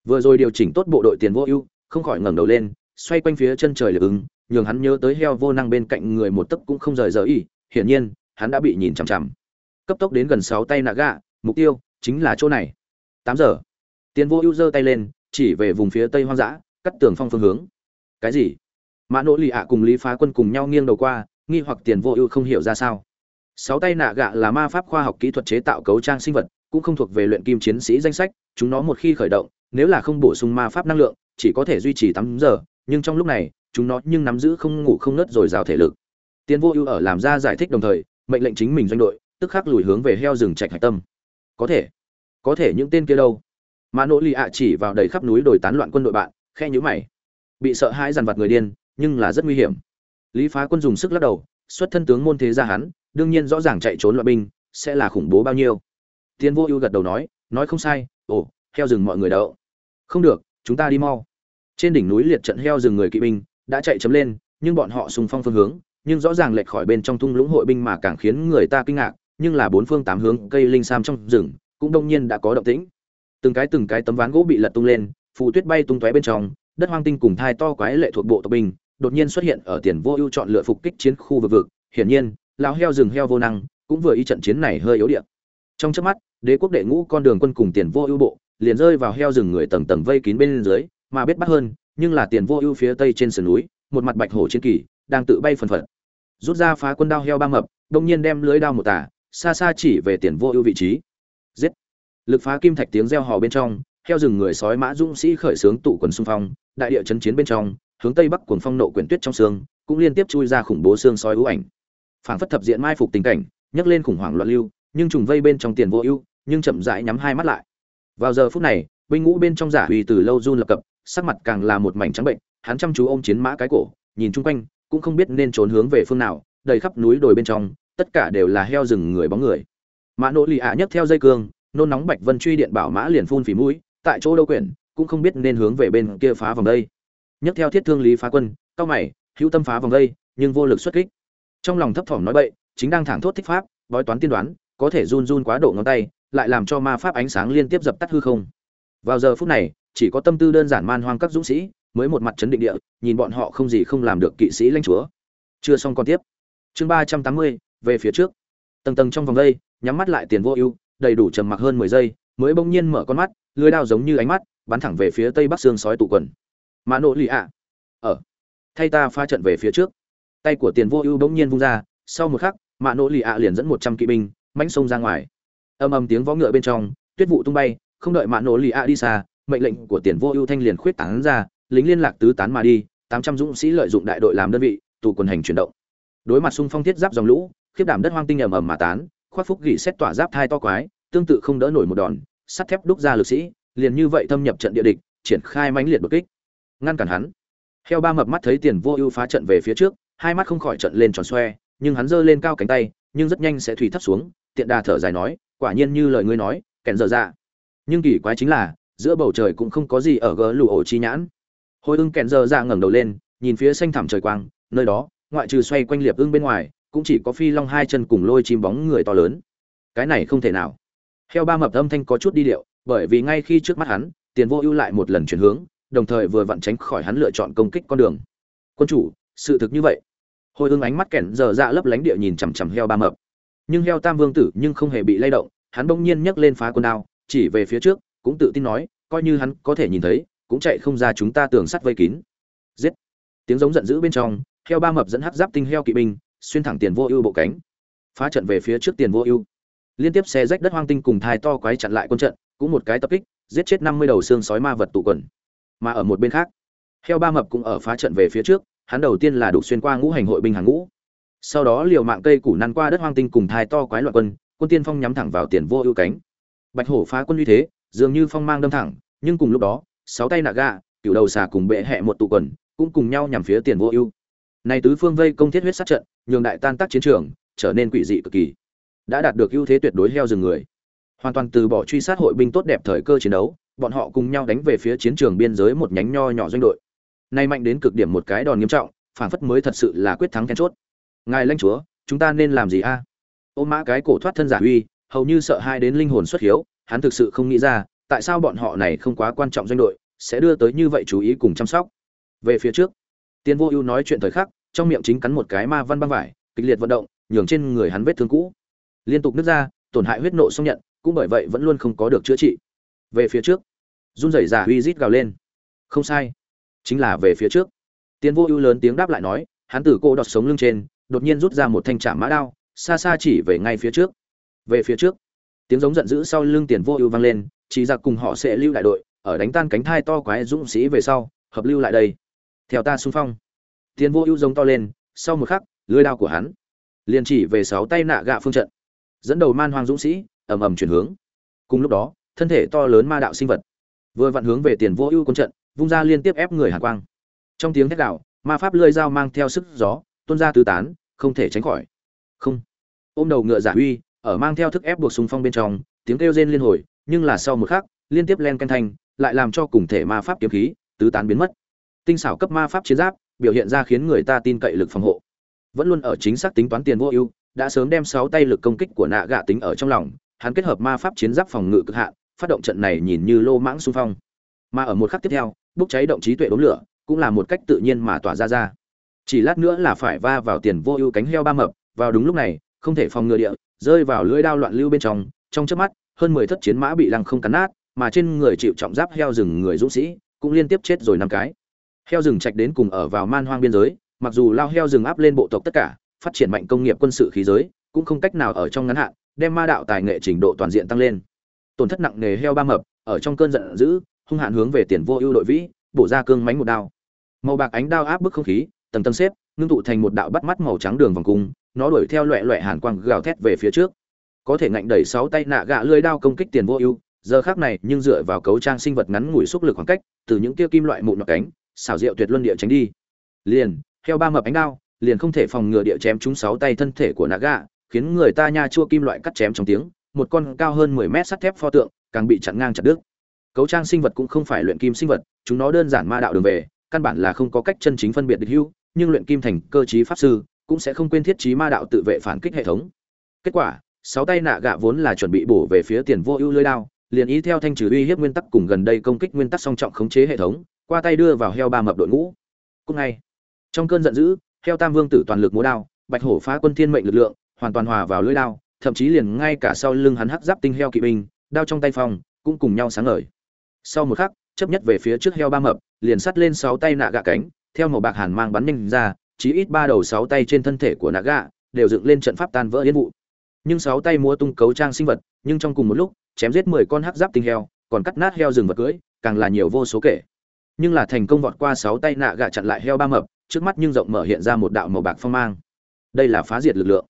Vừa rồi điều chỉnh tốt bộ đội tiền vô ưu, không khỏi ngẩng đầu lên, xoay quanh phía chân trời lực ứng nhường hắn nhớ tới heo vô năng bên cạnh người một tấc cũng không rời rời ý, hiển nhiên, hắn đã bị nhìn chằm chằm. Cấp tốc đến gần sáu tay nạ gạ, mục tiêu chính là chỗ này. Tám giờ. Tiền vô ưu giơ tay lên, chỉ về vùng phía tây hoang dã, cắt tường phong phương hướng. Cái gì? Mã nỗ lì ạ cùng lý phá quân cùng nhau nghiêng đầu qua, nghi hoặc tiền vô ưu không hiểu ra sao. Sáu tay nạ gạ là ma pháp khoa học kỹ thuật chế tạo cấu trang sinh vật, cũng không thuộc về luyện kim chiến sĩ danh sách, chúng nó một khi khởi động, nếu là không bổ sung ma pháp năng lượng, chỉ có thể duy trì tám giờ, nhưng trong lúc này chúng nó nhưng nắm giữ không ngủ không nớt rồi rào thể lực. Tiến vô ưu ở làm ra giải thích đồng thời, mệnh lệnh chính mình doanh đội, tức khắc lùi hướng về heo rừng trạch hạch tâm. Có thể có thể những tên kia đâu? Mà nỗi lì ạ chỉ vào đầy khắp núi đồi tán loạn quân đội bạn khe nhữ mày. Bị sợ hãi dằn vặt người điên, nhưng là rất nguy hiểm. Lý phá quân dùng sức lắc đầu, xuất thân tướng môn thế gia hắn, đương nhiên rõ ràng chạy trốn loại binh, sẽ là khủng bố bao nhiêu. Tiến vô ưu gật đầu nói nói không sai, ồ, heo rừng mọi người đậu không được, chúng ta đi mau. Trên đỉnh núi liệt trận heo rừng người kỵ binh đã chạy chấm lên, nhưng bọn họ xung phong phương hướng, nhưng rõ ràng lệch khỏi bên trong thung lũng hội binh mà càng khiến người ta kinh ngạc, nhưng là bốn phương tám hướng cây linh sam trong rừng cũng đông nhiên đã có động tĩnh. Từng cái từng cái tấm ván gỗ bị lật tung lên, phù tuyết bay tung tóe bên trong, đất hoang tinh cùng thai to quái lệ thuộc bộ tộc binh đột nhiên xuất hiện ở tiền vô ưu chọn lựa phục kích chiến khu vực vực. Hiển nhiên, lão heo rừng heo vô năng cũng vừa y trận chiến này hơi yếu điện trong chớp mắt, đế quốc đệ ngũ con đường quân cùng tiền vô ưu bộ liền rơi vào heo rừng người tầng tầng vây kín bên dưới, mà biết bắt hơn nhưng là tiền vô ưu phía tây trên sườn núi, một mặt bạch hổ chiến kỳ, đang tự bay phần phật. Rút ra phá quân đao heo ba mập, đông nhiên đem lưới đao một tả, xa xa chỉ về tiền vô ưu vị trí. Giết! Lực phá kim thạch tiếng reo hò bên trong, heo rừng người sói mã dũng sĩ khởi xướng tụ quần xung phong, đại địa chấn chiến bên trong, hướng tây bắc cuồng phong nộ quyển tuyết trong xương, cũng liên tiếp chui ra khủng bố xương sói ưu ảnh. Phảng phất thập diện mai phục tình cảnh, nhấc lên khủng hoảng loạn lưu, nhưng trùng vây bên trong tiền vô ưu, nhưng chậm rãi nhắm hai mắt lại. Vào giờ phút này, binh ngũ bên trong giả uy từ lâu run lập cập sắc mặt càng là một mảnh trắng bệnh, hắn chăm chú ôm chiến mã cái cổ, nhìn chung quanh, cũng không biết nên trốn hướng về phương nào, đầy khắp núi đồi bên trong, tất cả đều là heo rừng người bóng người. Mã nỗ lì ạ nhấc theo dây cương, nôn nóng bạch vân truy điện bảo mã liền phun phỉ mũi, tại chỗ đâu quyển, cũng không biết nên hướng về bên kia phá vòng đây. Nhấc theo thiết thương lý phá quân, cao mày, hữu tâm phá vòng đây, nhưng vô lực xuất kích. Trong lòng thấp thỏm nói bậy, chính đang thẳng thốt thích pháp, bói toán tiên đoán, có thể run run quá độ ngón tay, lại làm cho ma pháp ánh sáng liên tiếp dập tắt hư không. Vào giờ phút này chỉ có tâm tư đơn giản man hoang các dũng sĩ, mới một mặt chấn định địa, nhìn bọn họ không gì không làm được kỵ sĩ lãnh chúa. Chưa xong còn tiếp. Chương ba trăm tám mươi, về phía trước. Tầng tầng trong vòng đây, nhắm mắt lại tiền vô ưu, đầy đủ trầm mặc hơn mười giây, mới bỗng nhiên mở con mắt lưới đao giống như ánh mắt, bắn thẳng về phía tây bắc xương sói tụ quần. Mã nỗ lì ạ. Ở. Thay ta pha trận về phía trước. Tay của tiền vô ưu bỗng nhiên vung ra, sau một khắc, mã nỗ lì ạ liền dẫn một trăm kỵ binh, mãnh sông ra ngoài. Âm âm tiếng vó ngựa bên trong, tuyết vụ tung bay, không đợi mã nỗ lì ạ đi xa mệnh lệnh của tiền vô ưu thanh liền khuyết tán ra, lính liên lạc tứ tán mà đi, tám trăm dũng sĩ lợi dụng đại đội làm đơn vị tụ quần hành chuyển động. Đối mặt xung phong thiết giáp dòng lũ, khiếp đảm đất hoang tinh ầm ầm mà tán, khoác phúc gỉ xét tỏa giáp thai to quái, tương tự không đỡ nổi một đòn, sắt thép đúc ra lực sĩ, liền như vậy thâm nhập trận địa địch, triển khai mãnh liệt đột kích. Ngăn cản hắn. Heo ba mập mắt thấy tiền vô ưu phá trận về phía trước, hai mắt không khỏi trận lên tròn xoe, nhưng hắn giơ lên cao cánh tay, nhưng rất nhanh sẽ thủy thấp xuống, tiện đà thở dài nói, quả nhiên như lời ngươi nói, kèn dở dạ. Nhưng kỳ quái chính là giữa bầu trời cũng không có gì ở gỡ lù ổ chi nhãn. Hồi ưng kèn dở ra ngẩng đầu lên, nhìn phía xanh thẳm trời quang, nơi đó, ngoại trừ xoay quanh liệp ưng bên ngoài, cũng chỉ có phi long hai chân cùng lôi chim bóng người to lớn. Cái này không thể nào. Heo ba mập âm thanh có chút đi điệu, bởi vì ngay khi trước mắt hắn, tiền vô ưu lại một lần chuyển hướng, đồng thời vừa vặn tránh khỏi hắn lựa chọn công kích con đường. Quân chủ, sự thực như vậy. Hồi ưng ánh mắt kẹn giờ dạ lấp lánh địa nhìn chằm chằm heo ba mập. Nhưng heo tam vương tử nhưng không hề bị lay động, hắn bỗng nhiên nhấc lên phá quân đao, chỉ về phía trước cũng tự tin nói, coi như hắn có thể nhìn thấy, cũng chạy không ra chúng ta tường sắt vây kín. Giết. Tiếng giống giận dữ bên trong, heo ba mập dẫn hắc giáp tinh heo kỵ binh, xuyên thẳng tiền vô ưu bộ cánh. Phá trận về phía trước tiền vô ưu. Liên tiếp xe rách đất hoang tinh cùng thai to quái chặn lại quân trận, cũng một cái tập kích, giết chết năm mươi đầu xương sói ma vật tụ quần. Mà ở một bên khác, heo ba mập cũng ở phá trận về phía trước, hắn đầu tiên là đục xuyên qua ngũ hành hội binh hàng ngũ. Sau đó liều mạng cây củ năn qua đất hoang tinh cùng thai to quái loạn quân quân tiên phong nhắm thẳng vào tiền vô ưu cánh. Bạch hổ phá quân như thế dường như phong mang đâm thẳng, nhưng cùng lúc đó, sáu tay nạ gà cựu đầu xà cùng bệ hẹ một tụ quần, cũng cùng nhau nhằm phía tiền vô ưu. Này tứ phương vây công thiết huyết sát trận, nhường đại tan tác chiến trường, trở nên quỷ dị cực kỳ. Đã đạt được ưu thế tuyệt đối heo rừng người. Hoàn toàn từ bỏ truy sát hội binh tốt đẹp thời cơ chiến đấu, bọn họ cùng nhau đánh về phía chiến trường biên giới một nhánh nho nhỏ doanh đội. Nay mạnh đến cực điểm một cái đòn nghiêm trọng, phản phất mới thật sự là quyết thắng then chốt. Ngài lãnh chúa, chúng ta nên làm gì a? À? ôm mã cái cổ thoát thân giả uy, hầu như sợ hai đến linh hồn xuất hiếu hắn thực sự không nghĩ ra, tại sao bọn họ này không quá quan trọng doanh đội, sẽ đưa tới như vậy chú ý cùng chăm sóc. Về phía trước, tiên vô ưu nói chuyện thời khắc, trong miệng chính cắn một cái ma văn băng vải, kịch liệt vận động, nhường trên người hắn vết thương cũ. Liên tục nứt ra, tổn hại huyết nộ xong nhận, cũng bởi vậy vẫn luôn không có được chữa trị. Về phía trước, run rẩy giả huy rít gào lên. Không sai, chính là về phía trước. Tiên vô ưu lớn tiếng đáp lại nói, hắn từ cô đọt sống lưng trên, đột nhiên rút ra một thanh trạm mã đao, xa xa chỉ về ngay phía trước. Về phía trước tiếng giống giận dữ sau lưng tiền vô ưu vang lên chỉ giặc cùng họ sẽ lưu đại đội, ở đánh tan cánh thai to quái dũng sĩ về sau, hợp lưu lại đây. Theo ta xung phong. Tiền vô ưu giống to lên, sau một khắc, lưới đao của hắn liền chỉ về sáu tay nạ gạ phương trận, dẫn đầu man hoang dũng sĩ, ầm ầm chuyển hướng. Cùng lúc đó, thân thể to lớn ma đạo sinh vật vừa vặn hướng về tiền vô ưu quân trận, vung ra liên tiếp ép người hàn quang. Trong tiếng thét đạo ma pháp lưỡi dao mang theo sức gió, tuôn ra tứ tán, không thể tránh khỏi. Không. Ôm đầu ngựa giả huy ở mang theo thức ép buộc xung phong bên trong, tiếng kêu rên liên hồi, nhưng là sau một khắc, liên tiếp len canh thanh, lại làm cho cùng thể ma pháp kiếm khí, tứ tán biến mất. Tinh xảo cấp ma pháp chiến giáp, biểu hiện ra khiến người ta tin cậy lực phòng hộ. Vẫn luôn ở chính xác tính toán tiền vô ưu, đã sớm đem sáu tay lực công kích của nạ gạ tính ở trong lòng, hắn kết hợp ma pháp chiến giáp phòng ngự cực hạn, phát động trận này nhìn như lô mãng xung phong. Mà ở một khắc tiếp theo, bốc cháy động trí tuệ đốn lửa, cũng là một cách tự nhiên mà tỏa ra ra. Chỉ lát nữa là phải va vào tiền vô ưu cánh heo ba mập, vào đúng lúc này, không thể phòng ngừa địa rơi vào lưỡi đao loạn lưu bên trong trong chớp mắt, hơn mười thất chiến mã bị lăng không cắn nát, mà trên người chịu trọng giáp heo rừng người dũng sĩ cũng liên tiếp chết rồi năm cái. Heo rừng trạch đến cùng ở vào man hoang biên giới, mặc dù lao heo rừng áp lên bộ tộc tất cả, phát triển mạnh công nghiệp quân sự khí giới, cũng không cách nào ở trong ngắn hạn, đem ma đạo tài nghệ trình độ toàn diện tăng lên. Tổn thất nặng nề heo ba mập, ở trong cơn giận dữ, hung hạn hướng về tiền vô ưu đội vĩ, bổ ra cương mánh một đao. Màu bạc ánh đao áp bức không khí, tầng tầng xếp ngưng tụ thành một đạo bắt mắt màu trắng đường vòng cung, nó đuổi theo loẹ loẹ hàn quang gào thét về phía trước. Có thể ngạnh đẩy sáu tay nạ gạ lưỡi đao công kích tiền vô ưu, giờ khác này nhưng dựa vào cấu trang sinh vật ngắn ngủi xúc lực khoảng cách, từ những tia kim loại mụn nhọn cánh, xảo diệu tuyệt luân địa tránh đi. Liền theo ba mập ánh đao, liền không thể phòng ngừa địa chém trúng sáu tay thân thể của nạ gạ, khiến người ta nha chua kim loại cắt chém trong tiếng, một con cao hơn 10 mét sắt thép pho tượng, càng bị chặn ngang chặt đứt. Cấu trang sinh vật cũng không phải luyện kim sinh vật, chúng nó đơn giản ma đạo đường về, căn bản là không có cách chân chính phân biệt được hữu nhưng luyện kim thành cơ trí pháp sư cũng sẽ không quên thiết trí ma đạo tự vệ phản kích hệ thống. Kết quả, sáu tay nạ gạ vốn là chuẩn bị bổ về phía tiền vô ưu lưới đao, liền ý theo thanh trừ uy hiếp nguyên tắc cùng gần đây công kích nguyên tắc song trọng khống chế hệ thống, qua tay đưa vào heo ba mập đội ngũ. Cùng ngay trong cơn giận dữ, heo tam vương tử toàn lực múa đao, bạch hổ phá quân thiên mệnh lực lượng, hoàn toàn hòa vào lưỡi đao, thậm chí liền ngay cả sau lưng hắn hắc giáp tinh heo kỵ binh, đao trong tay phòng cũng cùng nhau sáng ngời. Sau một khắc, chấp nhất về phía trước heo ba mập, liền sắt lên sáu tay nạ gạ cánh theo màu bạc hàn mang bắn nhanh ra, chí ít ba đầu sáu tay trên thân thể của naga đều dựng lên trận pháp tan vỡ yên vụ. Nhưng sáu tay múa tung cấu trang sinh vật, nhưng trong cùng một lúc, chém giết mười con hắc giáp tinh heo, còn cắt nát heo rừng vật cưỡi càng là nhiều vô số kể. Nhưng là thành công vọt qua sáu tay nạ gạ chặn lại heo ba mập, trước mắt nhưng rộng mở hiện ra một đạo màu bạc phong mang. Đây là phá diệt lực lượng.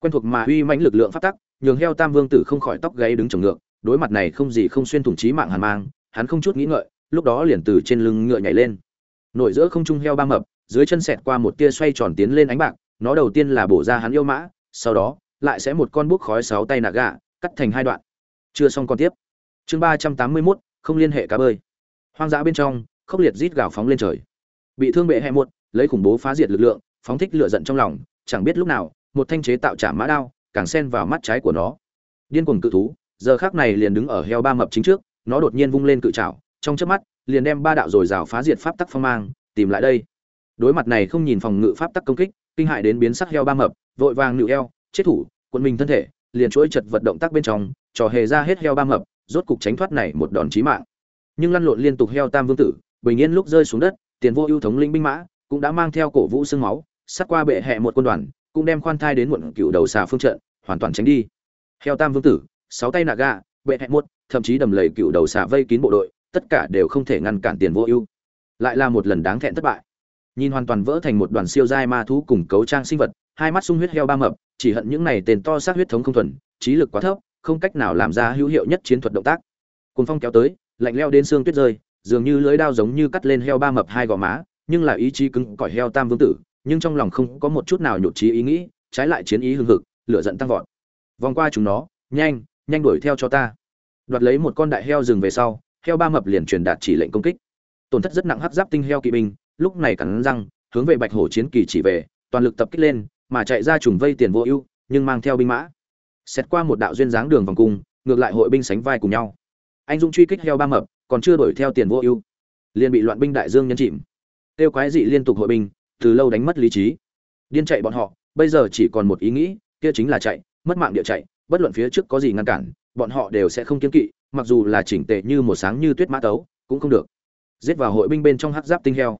Quen thuộc mà uy mãnh lực lượng phát tắc, nhường heo tam vương tử không khỏi tóc gáy đứng trồng ngược, đối mặt này không gì không xuyên thủng chí mạng hàn mang, hắn không chút nghĩ ngợi, lúc đó liền từ trên lưng ngựa nhảy lên nội giữa không trung heo ba mập, dưới chân xẹt qua một tia xoay tròn tiến lên ánh bạc, nó đầu tiên là bổ ra hắn yêu mã, sau đó, lại sẽ một con bút khói sáu tay nạ gà cắt thành hai đoạn. Chưa xong còn tiếp. Chương ba trăm tám mươi mốt, không liên hệ cá bơi. Hoang dã bên trong, khốc liệt rít gào phóng lên trời. Bị thương bệ hẹ một lấy khủng bố phá diệt lực lượng, phóng thích lửa giận trong lòng, chẳng biết lúc nào, một thanh chế tạo trả mã đao, càng sen vào mắt trái của nó. Điên cuồng cự thú, giờ khác này liền đứng ở heo ba mập chính trước, nó đột nhiên vung lên cự trảo, trong chớp mắt liền đem ba đạo rồi rào phá diệt pháp tắc phong mang, tìm lại đây. Đối mặt này không nhìn phòng ngự pháp tắc công kích, kinh hại đến biến sắc heo ba mập, vội vàng nựu eo, chết thủ quân mình thân thể, liền chuỗi chật vật động tác bên trong, trò hề ra hết heo ba mập, rốt cục tránh thoát này một đòn chí mạng. Nhưng lăn lộn liên tục heo tam vương tử, bình yên lúc rơi xuống đất, tiền vô ưu thống linh binh mã, cũng đã mang theo cổ vũ xương máu, sát qua bệ hệ một quân đoàn, cũng đem khoan thai đến muộn cựu đầu xà phương trận, hoàn toàn tránh đi. Heo tam vương tử, sáu tay nạ gà, bệ hệ một, thậm chí đầm lầy cựu đầu xà vây kín bộ đội tất cả đều không thể ngăn cản tiền vô ưu. Lại là một lần đáng thẹn thất bại. Nhìn hoàn toàn vỡ thành một đoàn siêu giai ma thú cùng cấu trang sinh vật, hai mắt sung huyết heo ba mập, chỉ hận những này tên to sát huyết thống không thuần, trí lực quá thấp, không cách nào làm ra hữu hiệu nhất chiến thuật động tác. Cuốn phong kéo tới, lạnh leo đến xương tuyết rơi, dường như lưỡi đao giống như cắt lên heo ba mập hai gò má, nhưng là ý chí cứng cỏi heo tam vương tử, nhưng trong lòng không có một chút nào nhụt chí ý nghĩ, trái lại chiến ý hưng hực, lửa giận tăng vọt. Vòng qua chúng nó, nhanh nhanh đuổi theo cho ta. Đoạt lấy một con đại heo rừng về sau heo ba mập liền truyền đạt chỉ lệnh công kích. Tổn thất rất nặng hắc giáp tinh heo kỵ binh, lúc này cắn răng, hướng về bạch hổ chiến kỳ chỉ về, toàn lực tập kích lên, mà chạy ra trùng vây tiền vô ưu, nhưng mang theo binh mã. Xét qua một đạo duyên dáng đường vòng cung, ngược lại hội binh sánh vai cùng nhau. Anh dũng truy kích heo ba mập, còn chưa đuổi theo tiền vô ưu, liền bị loạn binh đại dương nhấn chìm. Tiêu quái dị liên tục hội binh, từ lâu đánh mất lý trí. Điên chạy bọn họ, bây giờ chỉ còn một ý nghĩ, kia chính là chạy, mất mạng địa chạy, bất luận phía trước có gì ngăn cản, bọn họ đều sẽ không kiên kỵ mặc dù là chỉnh tề như một sáng như tuyết mã tấu, cũng không được. Giết vào hội binh bên trong hắc giáp tinh heo.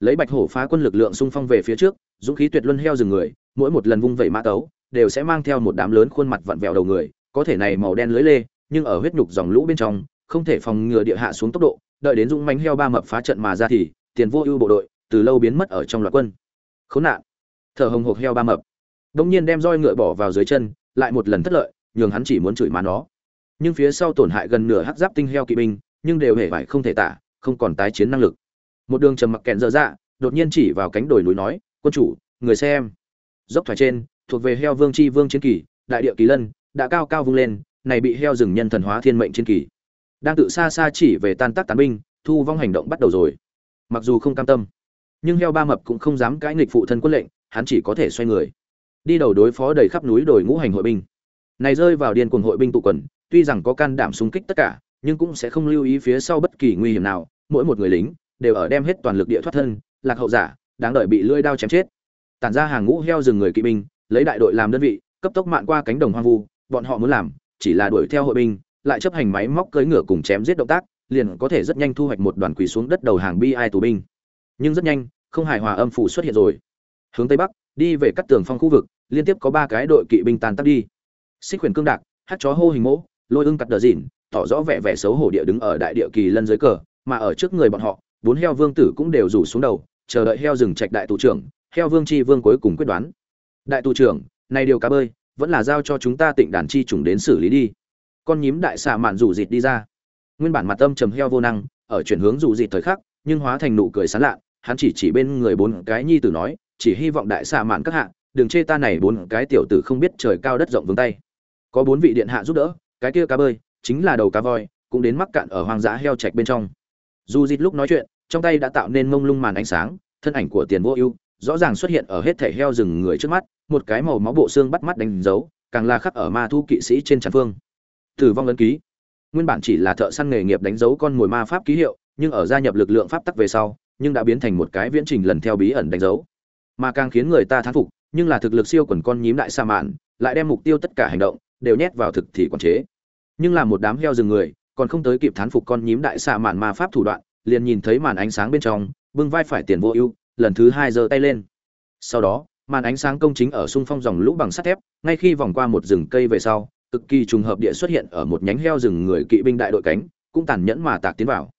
Lấy bạch hổ phá quân lực lượng xung phong về phía trước, dũng khí tuyệt luân heo rừng người, mỗi một lần vung vẩy mã tấu, đều sẽ mang theo một đám lớn khuôn mặt vặn vẹo đầu người, có thể này màu đen lưới lê, nhưng ở huyết nhục dòng lũ bên trong, không thể phòng ngừa địa hạ xuống tốc độ, đợi đến dũng mánh heo ba mập phá trận mà ra thì, tiền vô ưu bộ đội, từ lâu biến mất ở trong loạt quân. Khốn nạn. Thở hồng hộc heo ba mập. Đông nhiên đem roi ngựa bỏ vào dưới chân, lại một lần thất lợi, nhường hắn chỉ muốn chửi má nó nhưng phía sau tổn hại gần nửa hắc giáp tinh heo kỵ binh, nhưng đều hề vải không thể tả, không còn tái chiến năng lực. Một đường trầm mặc kẹn dở dạ đột nhiên chỉ vào cánh đồi núi nói, quân chủ, người xem. Dốc thoải trên, thuộc về heo vương chi vương chiến kỳ, đại địa kỳ lân, đã cao cao vung lên, này bị heo rừng nhân thần hóa thiên mệnh chiến kỳ. Đang tự xa xa chỉ về tan tác tán binh, thu vong hành động bắt đầu rồi. Mặc dù không cam tâm, nhưng heo ba mập cũng không dám cãi nghịch phụ thân quân lệnh, hắn chỉ có thể xoay người. Đi đầu đối phó đầy khắp núi đồi ngũ hành hội binh. Này rơi vào điên cuồng hội binh tụ quần tuy rằng có can đảm xung kích tất cả, nhưng cũng sẽ không lưu ý phía sau bất kỳ nguy hiểm nào, mỗi một người lính đều ở đem hết toàn lực địa thoát thân, lạc hậu giả, đáng đợi bị lưỡi đao chém chết. Tản ra hàng ngũ heo rừng người kỵ binh, lấy đại đội làm đơn vị, cấp tốc mạn qua cánh đồng hoang vu, bọn họ muốn làm chỉ là đuổi theo hội binh, lại chấp hành máy móc cưỡi ngựa cùng chém giết động tác, liền có thể rất nhanh thu hoạch một đoàn quỳ xuống đất đầu hàng bi ai tù binh. Nhưng rất nhanh, không hài hòa âm phủ xuất hiện rồi. Hướng tây bắc, đi về cắt tường phong khu vực, liên tiếp có ba cái đội kỵ binh tàn tác đi. Xích huyền cương đạc, hát chó hô hình mỗ lôi ưng cắt đờ dìn, tỏ rõ vẻ vẻ xấu hổ địa đứng ở đại địa kỳ lân dưới cờ mà ở trước người bọn họ bốn heo vương tử cũng đều rủ xuống đầu chờ đợi heo rừng trạch đại tù trưởng heo vương chi vương cuối cùng quyết đoán. Đại tù trưởng này điều cá bơi vẫn là giao cho chúng ta tịnh đàn chi trùng đến xử lý đi. Con nhím đại xạ mạn rủ dịt đi ra. Nguyên bản mặt âm trầm heo vô năng ở chuyển hướng rủ dịt thời khắc nhưng hóa thành nụ cười sán lạ hắn chỉ chỉ bên người bốn cái nhi tử nói chỉ hy vọng đại xạ mạn các hạ đừng chê ta này bốn cái tiểu tử không biết trời cao đất rộng vướng tay. Có bốn vị điện hạ giúp đỡ cái kia cá bơi chính là đầu cá voi, cũng đến mắc cạn ở hoang dã heo trạch bên trong. Dù dịt lúc nói chuyện, trong tay đã tạo nên mông lung màn ánh sáng, thân ảnh của tiền vô ưu rõ ràng xuất hiện ở hết thể heo rừng người trước mắt, một cái màu máu bộ xương bắt mắt đánh dấu, càng là khắc ở ma thu kỵ sĩ trên tràn phương. Tử vong ấn ký. Nguyên bản chỉ là thợ săn nghề nghiệp đánh dấu con mồi ma pháp ký hiệu, nhưng ở gia nhập lực lượng pháp tắc về sau, nhưng đã biến thành một cái viễn trình lần theo bí ẩn đánh dấu. Mà càng khiến người ta thán phục, nhưng là thực lực siêu quần con nhím đại sa mạn, lại đem mục tiêu tất cả hành động đều nhét vào thực thì quản chế. Nhưng là một đám heo rừng người, còn không tới kịp thán phục con nhím đại xạ mạn ma pháp thủ đoạn, liền nhìn thấy màn ánh sáng bên trong, bưng vai phải tiền vô ưu, lần thứ hai giơ tay lên. Sau đó, màn ánh sáng công chính ở xung phong dòng lũ bằng sắt thép, ngay khi vòng qua một rừng cây về sau, cực kỳ trùng hợp địa xuất hiện ở một nhánh heo rừng người kỵ binh đại đội cánh, cũng tàn nhẫn mà tạc tiến vào.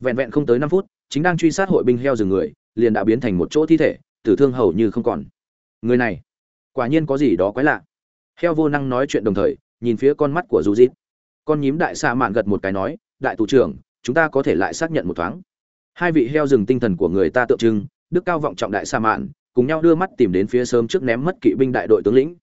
Vẹn vẹn không tới năm phút, chính đang truy sát hội binh heo rừng người, liền đã biến thành một chỗ thi thể, tử thương hầu như không còn. Người này, quả nhiên có gì đó quái lạ heo vô năng nói chuyện đồng thời, nhìn phía con mắt của du dít. Con nhím đại xạ mạn gật một cái nói, đại tù trưởng, chúng ta có thể lại xác nhận một thoáng. Hai vị heo rừng tinh thần của người ta tượng trưng, đức cao vọng trọng đại xạ mạn, cùng nhau đưa mắt tìm đến phía sớm trước ném mất kỵ binh đại đội tướng lĩnh.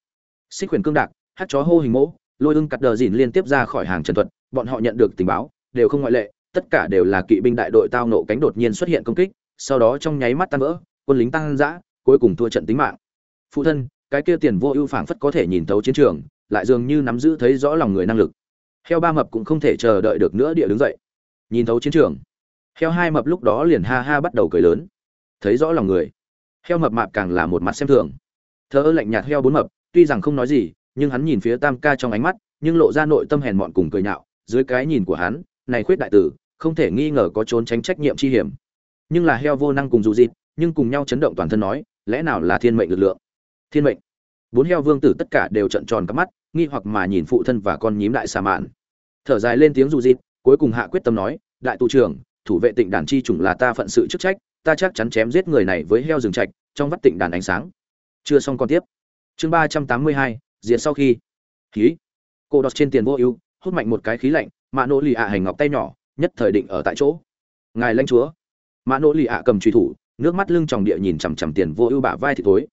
Xích huyền cương đạc, hát chó hô hình mỗ, lôi ưng cắt đờ dìn liên tiếp ra khỏi hàng trần thuật, bọn họ nhận được tình báo, đều không ngoại lệ, tất cả đều là kỵ binh đại đội tao nộ cánh đột nhiên xuất hiện công kích, sau đó trong nháy mắt tan vỡ, quân lính tăng dã, cuối cùng thua trận tính mạng. Phụ thân cái kia tiền vô ưu phảng phất có thể nhìn thấu chiến trường, lại dường như nắm giữ thấy rõ lòng người năng lực. Heo ba mập cũng không thể chờ đợi được nữa địa đứng dậy. Nhìn thấu chiến trường, heo hai mập lúc đó liền ha ha bắt đầu cười lớn. Thấy rõ lòng người. Heo mập mạp càng là một mặt xem thường. Thơ lạnh nhạt heo bốn mập, tuy rằng không nói gì, nhưng hắn nhìn phía tam ca trong ánh mắt, nhưng lộ ra nội tâm hèn mọn cùng cười nhạo, dưới cái nhìn của hắn, này khuyết đại tử, không thể nghi ngờ có trốn tránh trách nhiệm chi hiểm. Nhưng là heo vô năng cùng dù dịt, nhưng cùng nhau chấn động toàn thân nói, lẽ nào là thiên mệnh lực lượng? Thiên mệnh. Bốn heo vương tử tất cả đều trận tròn cắp mắt, nghi hoặc mà nhìn phụ thân và con nhím đại xà mạn. Thở dài lên tiếng dù dịp cuối cùng hạ quyết tâm nói, đại tù trưởng, thủ vệ tịnh đàn chi chủng là ta phận sự chức trách, ta chắc chắn chém giết người này với heo rừng trạch, trong vắt tịnh đàn ánh sáng. Chưa xong còn tiếp. Chương ba trăm tám mươi hai diện sau khi. Khí. Cô đọt trên tiền vô ưu, hút mạnh một cái khí lạnh mạ nỗ lì ạ hành ngọc tay nhỏ, nhất thời định ở tại chỗ. Ngài lãnh chúa. Mạ nỗ lì ạ cầm truy thủ, nước mắt lưng tròng địa nhìn chằm chằm tiền vô ưu bả vai thì tối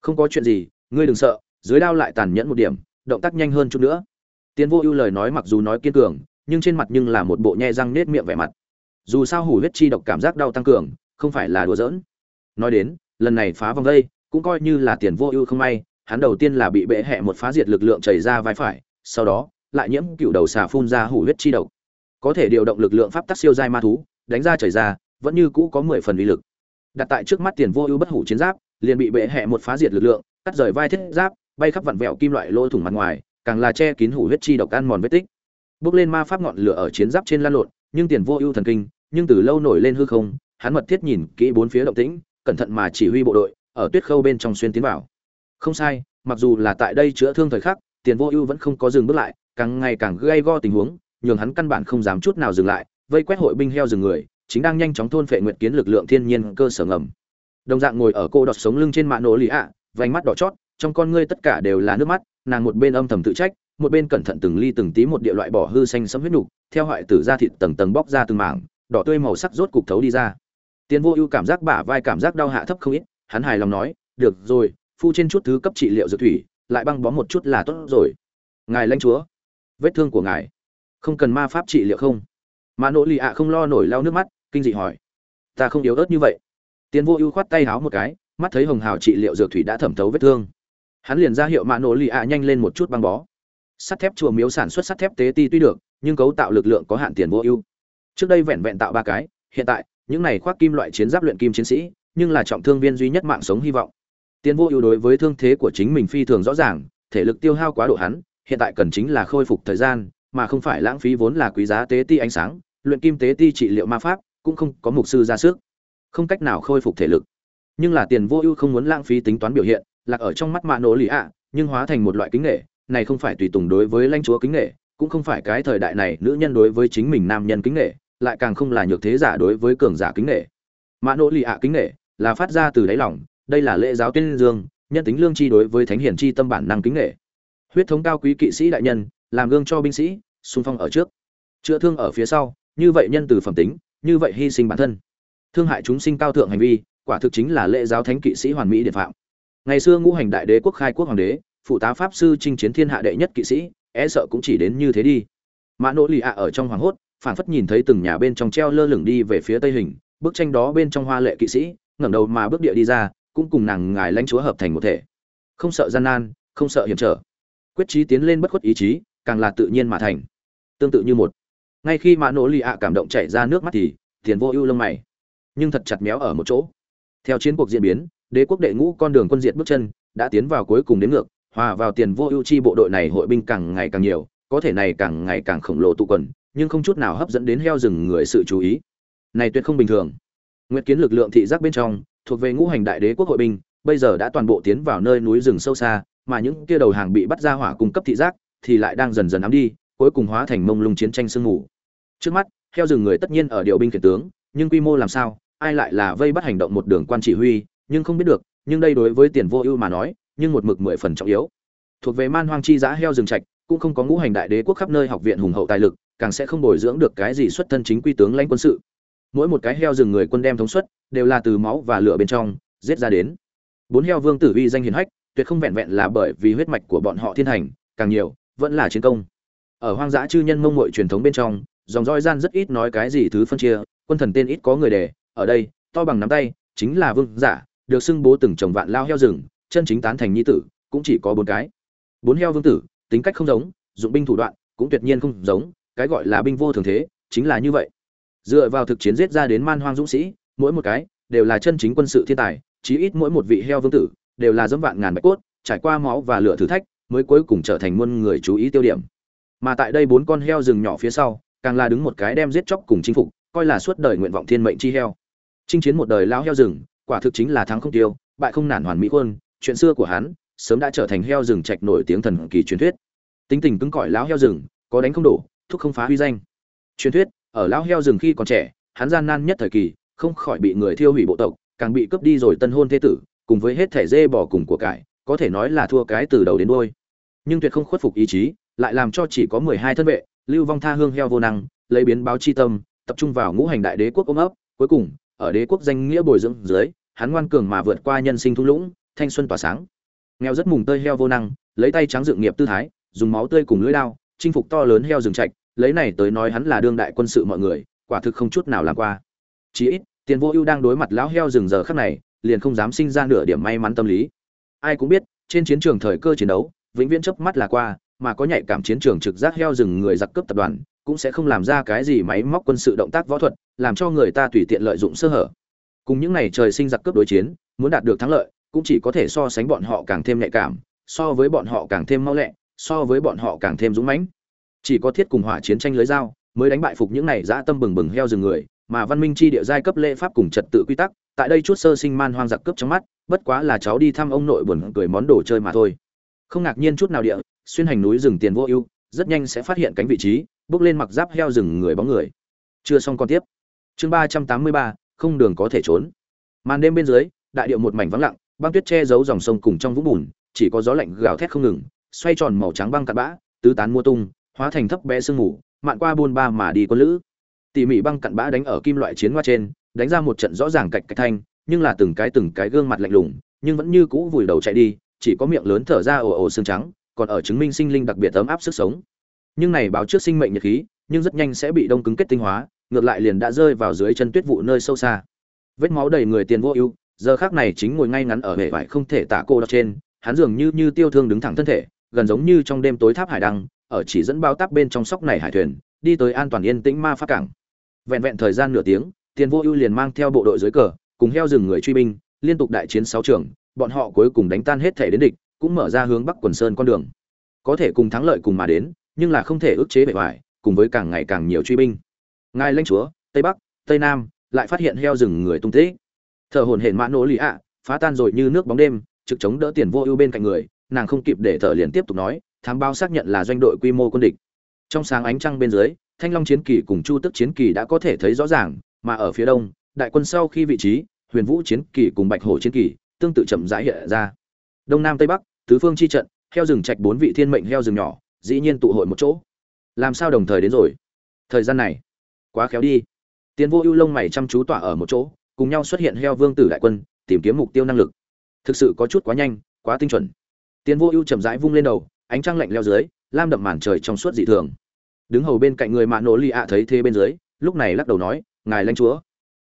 không có chuyện gì, ngươi đừng sợ, dưới đao lại tàn nhẫn một điểm, động tác nhanh hơn chút nữa. Tiền vô ưu lời nói mặc dù nói kiên cường, nhưng trên mặt nhưng là một bộ nhe răng nết miệng vẻ mặt. Dù sao hủ huyết chi độc cảm giác đau tăng cường, không phải là đùa giỡn. Nói đến, lần này phá vòng đây, cũng coi như là tiền vô ưu không may, hắn đầu tiên là bị bệ hẹ một phá diệt lực lượng chảy ra vai phải, sau đó, lại nhiễm cựu đầu xà phun ra hủ huyết chi độc. Có thể điều động lực lượng pháp tắc siêu giai ma thú, đánh ra chảy ra, vẫn như cũ có mười phần uy lực. Đặt tại trước mắt tiền vô ưu bất hủ chiến giáp liền bị bệ hẹ một phá diệt lực lượng, cắt rời vai thiết giáp, bay khắp vặn vẹo kim loại lỗ thủng mặt ngoài, càng là che kín hủ huyết chi độc ăn mòn vết tích. Bước lên ma pháp ngọn lửa ở chiến giáp trên lan lộn, nhưng tiền vô ưu thần kinh, nhưng từ lâu nổi lên hư không, hắn mật thiết nhìn kỹ bốn phía động tĩnh, cẩn thận mà chỉ huy bộ đội, ở tuyết khâu bên trong xuyên tiến vào. Không sai, mặc dù là tại đây chữa thương thời khắc, tiền vô ưu vẫn không có dừng bước lại, càng ngày càng gây go tình huống, nhường hắn căn bản không dám chút nào dừng lại, vây quét hội binh heo rừng người, chính đang nhanh chóng thôn phệ nguyện kiến lực lượng thiên nhiên cơ sở ngầm đồng dạng ngồi ở cô đọt sống lưng trên mạ nổ lì ạ vành mắt đỏ chót trong con ngươi tất cả đều là nước mắt nàng một bên âm thầm tự trách một bên cẩn thận từng ly từng tí một địa loại bỏ hư xanh sẫm huyết nhục theo hoại tử ra thịt tầng tầng bóc ra từng mảng đỏ tươi màu sắc rốt cục thấu đi ra tiến Vô Ưu cảm giác bả vai cảm giác đau hạ thấp không ít, hắn hài lòng nói, "Được rồi, phu trên chút thứ cấp trị liệu dược thủy, lại băng bó một chút là tốt rồi." Ngài lãnh chúa, vết thương của ngài, không cần ma pháp trị liệu không? Mà nỗi Lì ạ không lo nổi lau nước mắt, kinh dị hỏi, "Ta không yếu ớt như vậy." Tiền Vô Ưu khoát tay háo một cái, mắt thấy hồng hào trị liệu dược thủy đã thẩm thấu vết thương. Hắn liền ra hiệu Mã Nỗ Lì ạ nhanh lên một chút băng bó. Sắt thép chùa miếu sản xuất sắt thép tế ti tuy được, nhưng cấu tạo lực lượng có hạn tiền vô ưu. Trước đây vẹn vẹn tạo ba cái, hiện tại những này khoác kim loại chiến giáp luyện kim chiến sĩ nhưng là trọng thương viên duy nhất mạng sống hy vọng Tiền vô ưu đối với thương thế của chính mình phi thường rõ ràng thể lực tiêu hao quá độ hắn hiện tại cần chính là khôi phục thời gian mà không phải lãng phí vốn là quý giá tế ti ánh sáng luyện kim tế ti trị liệu ma pháp cũng không có mục sư ra sức không cách nào khôi phục thể lực. Nhưng là tiền vô ưu không muốn lãng phí tính toán biểu hiện, lạc ở trong mắt mạ nổ lì ạ, nhưng hóa thành một loại kính nghệ, này không phải tùy tùng đối với lãnh chúa kính nghệ, cũng không phải cái thời đại này nữ nhân đối với chính mình nam nhân kính nghệ, lại càng không là nhược thế giả đối với cường giả kính nghệ. Mạ nỗ lì ạ kính nghệ là phát ra từ đáy lòng, đây là lễ giáo tiên dương, nhân tính lương tri đối với thánh hiển chi tâm bản năng kính nghệ. Huyết thống cao quý kỵ sĩ đại nhân, làm gương cho binh sĩ, xung phong ở trước. Chữa thương ở phía sau, như vậy nhân từ phẩm tính, như vậy hy sinh bản thân thương hại chúng sinh cao thượng hành vi, quả thực chính là lễ giáo thánh kỵ sĩ hoàn mỹ điện phạm. Ngày xưa ngũ hành đại đế quốc khai quốc hoàng đế, phụ tá pháp sư chinh chiến thiên hạ đệ nhất kỵ sĩ e sợ cũng chỉ đến như thế đi. Mã nỗ lì ạ ở trong hoàng hốt phản phất nhìn thấy từng nhà bên trong treo lơ lửng đi về phía tây hình, bức tranh đó bên trong hoa lệ kỵ sĩ, ngẩng đầu mà bước địa đi ra, cũng cùng nàng ngài lãnh chúa hợp thành một thể. Không sợ gian nan, không sợ hiểm trở. Quyết chí tiến lên bất khuất ý chí, càng là tự nhiên mà thành. Tương tự như một. Ngay khi mã nỗ lì ạ cảm động chảy ra nước mắt thì, tiền vô ưu lông mày nhưng thật chặt méo ở một chỗ. Theo chiến cuộc diễn biến, đế quốc đệ ngũ con đường quân diệt bước chân, đã tiến vào cuối cùng đến ngược, hòa vào tiền vô ưu chi bộ đội này hội binh càng ngày càng nhiều, có thể này càng ngày càng khổng lồ tụ quần, nhưng không chút nào hấp dẫn đến heo rừng người sự chú ý. Này tuyệt không bình thường. Nguyệt kiến lực lượng thị giác bên trong, thuộc về ngũ hành đại đế quốc hội binh, bây giờ đã toàn bộ tiến vào nơi núi rừng sâu xa, mà những kia đầu hàng bị bắt ra hỏa cung cấp thị giác, thì lại đang dần dần ám đi, cuối cùng hóa thành mông lung chiến tranh sương mù. Trước mắt, heo rừng người tất nhiên ở điều binh khiển tướng, nhưng quy mô làm sao ai lại là vây bắt hành động một đường quan chỉ huy, nhưng không biết được, nhưng đây đối với tiền vô ưu mà nói, nhưng một mực mười phần trọng yếu. Thuộc về man hoang chi giã heo rừng trạch, cũng không có ngũ hành đại đế quốc khắp nơi học viện hùng hậu tài lực, càng sẽ không bồi dưỡng được cái gì xuất thân chính quy tướng lãnh quân sự. Mỗi một cái heo rừng người quân đem thống suất, đều là từ máu và lửa bên trong, giết ra đến. Bốn heo vương tử uy danh hiền hách, tuyệt không vẹn vẹn là bởi vì huyết mạch của bọn họ thiên thành càng nhiều, vẫn là chiến công. Ở hoang dã chư nhân mông mội truyền thống bên trong, dòng roi gian rất ít nói cái gì thứ phân chia, quân thần tên ít có người đề ở đây, to bằng nắm tay, chính là vương giả, được xưng bố từng chồng vạn lao heo rừng, chân chính tán thành nhi tử, cũng chỉ có bốn cái. Bốn heo vương tử, tính cách không giống, dụng binh thủ đoạn cũng tuyệt nhiên không giống, cái gọi là binh vô thường thế, chính là như vậy. Dựa vào thực chiến giết ra đến man hoang dũng sĩ, mỗi một cái đều là chân chính quân sự thiên tài, chí ít mỗi một vị heo vương tử đều là dẫm vạn ngàn bạch cốt, trải qua máu và lửa thử thách, mới cuối cùng trở thành muôn người chú ý tiêu điểm. Mà tại đây bốn con heo rừng nhỏ phía sau, càng là đứng một cái đem giết chóc cùng chinh phục coi là suốt đời nguyện vọng thiên mệnh chi heo. Chinh chiến một đời lão heo rừng, quả thực chính là thắng không tiêu, bại không nản hoàn mỹ quân chuyện xưa của hắn sớm đã trở thành heo rừng trạch nổi tiếng thần kỳ truyền thuyết. Tính tình cứng cỏi lão heo rừng, có đánh không đổ, thúc không phá huy danh. Truyền thuyết, ở lão heo rừng khi còn trẻ, hắn gian nan nhất thời kỳ, không khỏi bị người thiêu hủy bộ tộc, càng bị cướp đi rồi tân hôn thế tử, cùng với hết thẻ dê bỏ cùng của cải, có thể nói là thua cái từ đầu đến đôi nhưng tuyệt không khuất phục ý chí, lại làm cho chỉ có mười hai thân vệ, lưu vong tha hương heo vô năng, lấy biến báo chi tâm tập trung vào ngũ hành đại đế quốc ôm ấp, cuối cùng, ở đế quốc danh nghĩa bồi dưỡng dưới, hắn ngoan cường mà vượt qua nhân sinh thung lũng, thanh xuân tỏa sáng. Nghèo rất mùng tơi heo vô năng, lấy tay trắng dựng nghiệp tư thái, dùng máu tươi cùng lưỡi đao, chinh phục to lớn heo rừng trạch, lấy này tới nói hắn là đương đại quân sự mọi người, quả thực không chút nào làm qua. Chí ít, tiền vô ưu đang đối mặt lão heo rừng giờ khắc này, liền không dám sinh ra nửa điểm may mắn tâm lý. Ai cũng biết, trên chiến trường thời cơ chiến đấu, vĩnh viễn chớp mắt là qua, mà có nhạy cảm chiến trường trực giác heo rừng người giặc cướp tập đoàn cũng sẽ không làm ra cái gì máy móc quân sự động tác võ thuật, làm cho người ta tùy tiện lợi dụng sơ hở. Cùng những này trời sinh giặc cướp đối chiến, muốn đạt được thắng lợi, cũng chỉ có thể so sánh bọn họ càng thêm nhạy cảm, so với bọn họ càng thêm mau lẹ, so với bọn họ càng thêm dũng mãnh. Chỉ có thiết cùng hỏa chiến tranh lưới dao, mới đánh bại phục những này dã tâm bừng bừng heo rừng người, mà văn minh chi địa giai cấp lễ pháp cùng trật tự quy tắc, tại đây chút sơ sinh man hoang giặc cướp trong mắt, bất quá là cháu đi thăm ông nội buồn cười món đồ chơi mà thôi. Không ngạc nhiên chút nào địa, xuyên hành núi rừng tiền vô ưu, rất nhanh sẽ phát hiện cánh vị trí bước lên mặc giáp heo rừng người bóng người. Chưa xong con tiếp. Chương ba trăm tám mươi ba, không đường có thể trốn. Màn đêm bên dưới, đại điệu một mảnh vắng lặng, băng tuyết che giấu dòng sông cùng trong vũng bùn, chỉ có gió lạnh gào thét không ngừng, xoay tròn màu trắng băng cặn bã, tứ tán mua tung, hóa thành thấp bé sương mù, mạn qua buôn ba mà đi quân lữ. Tỉ mỉ băng cặn bã đánh ở kim loại chiến hoa trên, đánh ra một trận rõ ràng cạch cạch thanh, nhưng là từng cái từng cái gương mặt lạnh lùng, nhưng vẫn như cũ vùi đầu chạy đi, chỉ có miệng lớn thở ra ồ ồ xương trắng, còn ở chứng minh sinh linh đặc biệt ấm áp sức sống nhưng này báo trước sinh mệnh nhiệt khí, nhưng rất nhanh sẽ bị đông cứng kết tinh hóa, ngược lại liền đã rơi vào dưới chân tuyết vụ nơi sâu xa. Vết máu đầy người tiền vô ưu, giờ khác này chính ngồi ngay ngắn ở hệ vải không thể tả cô đọc trên, hắn dường như như tiêu thương đứng thẳng thân thể, gần giống như trong đêm tối tháp hải đăng, ở chỉ dẫn bao táp bên trong sóc này hải thuyền, đi tới an toàn yên tĩnh ma phát cảng. Vẹn vẹn thời gian nửa tiếng, tiền vô ưu liền mang theo bộ đội dưới cờ, cùng heo rừng người truy binh, liên tục đại chiến sáu trường, bọn họ cuối cùng đánh tan hết thể đến địch, cũng mở ra hướng bắc quần sơn con đường. Có thể cùng thắng lợi cùng mà đến nhưng là không thể ức chế bề ngoài, cùng với càng ngày càng nhiều truy binh. Ngài lãnh chúa, tây bắc, tây nam, lại phát hiện heo rừng người tung tích. Thở hồn hển mã nỗ lì ạ, phá tan rồi như nước bóng đêm, trực chống đỡ tiền vô ưu bên cạnh người, nàng không kịp để thở liền tiếp tục nói, thám báo xác nhận là doanh đội quy mô quân địch. Trong sáng ánh trăng bên dưới, thanh long chiến kỳ cùng chu tức chiến kỳ đã có thể thấy rõ ràng, mà ở phía đông, đại quân sau khi vị trí, huyền vũ chiến kỳ cùng bạch hổ chiến kỳ, tương tự chậm rãi hiện ra. Đông nam tây bắc, tứ phương chi trận, heo rừng trạch bốn vị thiên mệnh heo rừng nhỏ dĩ nhiên tụ hội một chỗ. Làm sao đồng thời đến rồi? Thời gian này, quá khéo đi. Tiến vô ưu lông mày chăm chú tỏa ở một chỗ, cùng nhau xuất hiện heo vương tử đại quân, tìm kiếm mục tiêu năng lực. Thực sự có chút quá nhanh, quá tinh chuẩn. Tiến vô ưu chậm rãi vung lên đầu, ánh trăng lạnh leo dưới, lam đậm màn trời trong suốt dị thường. Đứng hầu bên cạnh người mạ nổ lì ạ thấy thế bên dưới, lúc này lắc đầu nói, ngài lãnh chúa,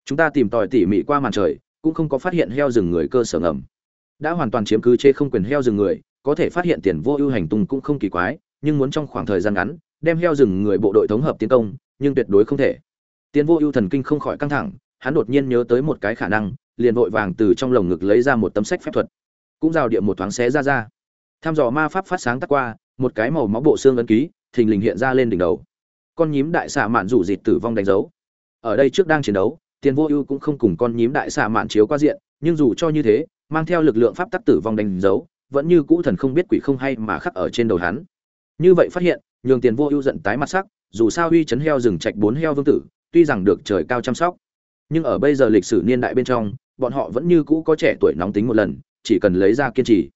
chúng ta tìm tòi tỉ mỉ qua màn trời, cũng không có phát hiện heo rừng người cơ sở ngầm. Đã hoàn toàn chiếm cứ chê không quyền heo rừng người, có thể phát hiện tiền vô ưu hành tung cũng không kỳ quái nhưng muốn trong khoảng thời gian ngắn, đem heo rừng người bộ đội thống hợp tiến công, nhưng tuyệt đối không thể. Tiến vô ưu thần kinh không khỏi căng thẳng, hắn đột nhiên nhớ tới một cái khả năng, liền vội vàng từ trong lồng ngực lấy ra một tấm sách phép thuật. Cũng rào địa một thoáng xé ra ra. Tham dò ma pháp phát sáng tắt qua, một cái màu máu bộ xương ấn ký, thình lình hiện ra lên đỉnh đầu. Con nhím đại xạ mạn rủ dịt tử vong đánh dấu. Ở đây trước đang chiến đấu tiền vô ưu cũng không cùng con nhím đại xạ mạn chiếu qua diện, nhưng dù cho như thế, mang theo lực lượng pháp tắc tử vong đánh dấu, vẫn như cũ thần không biết quỷ không hay mà khắc ở trên đầu hắn như vậy phát hiện, nhường tiền vô ưu giận tái mặt sắc, dù sao uy chấn heo rừng trạch bốn heo vương tử, tuy rằng được trời cao chăm sóc, nhưng ở bây giờ lịch sử niên đại bên trong, bọn họ vẫn như cũ có trẻ tuổi nóng tính một lần, chỉ cần lấy ra kiên trì.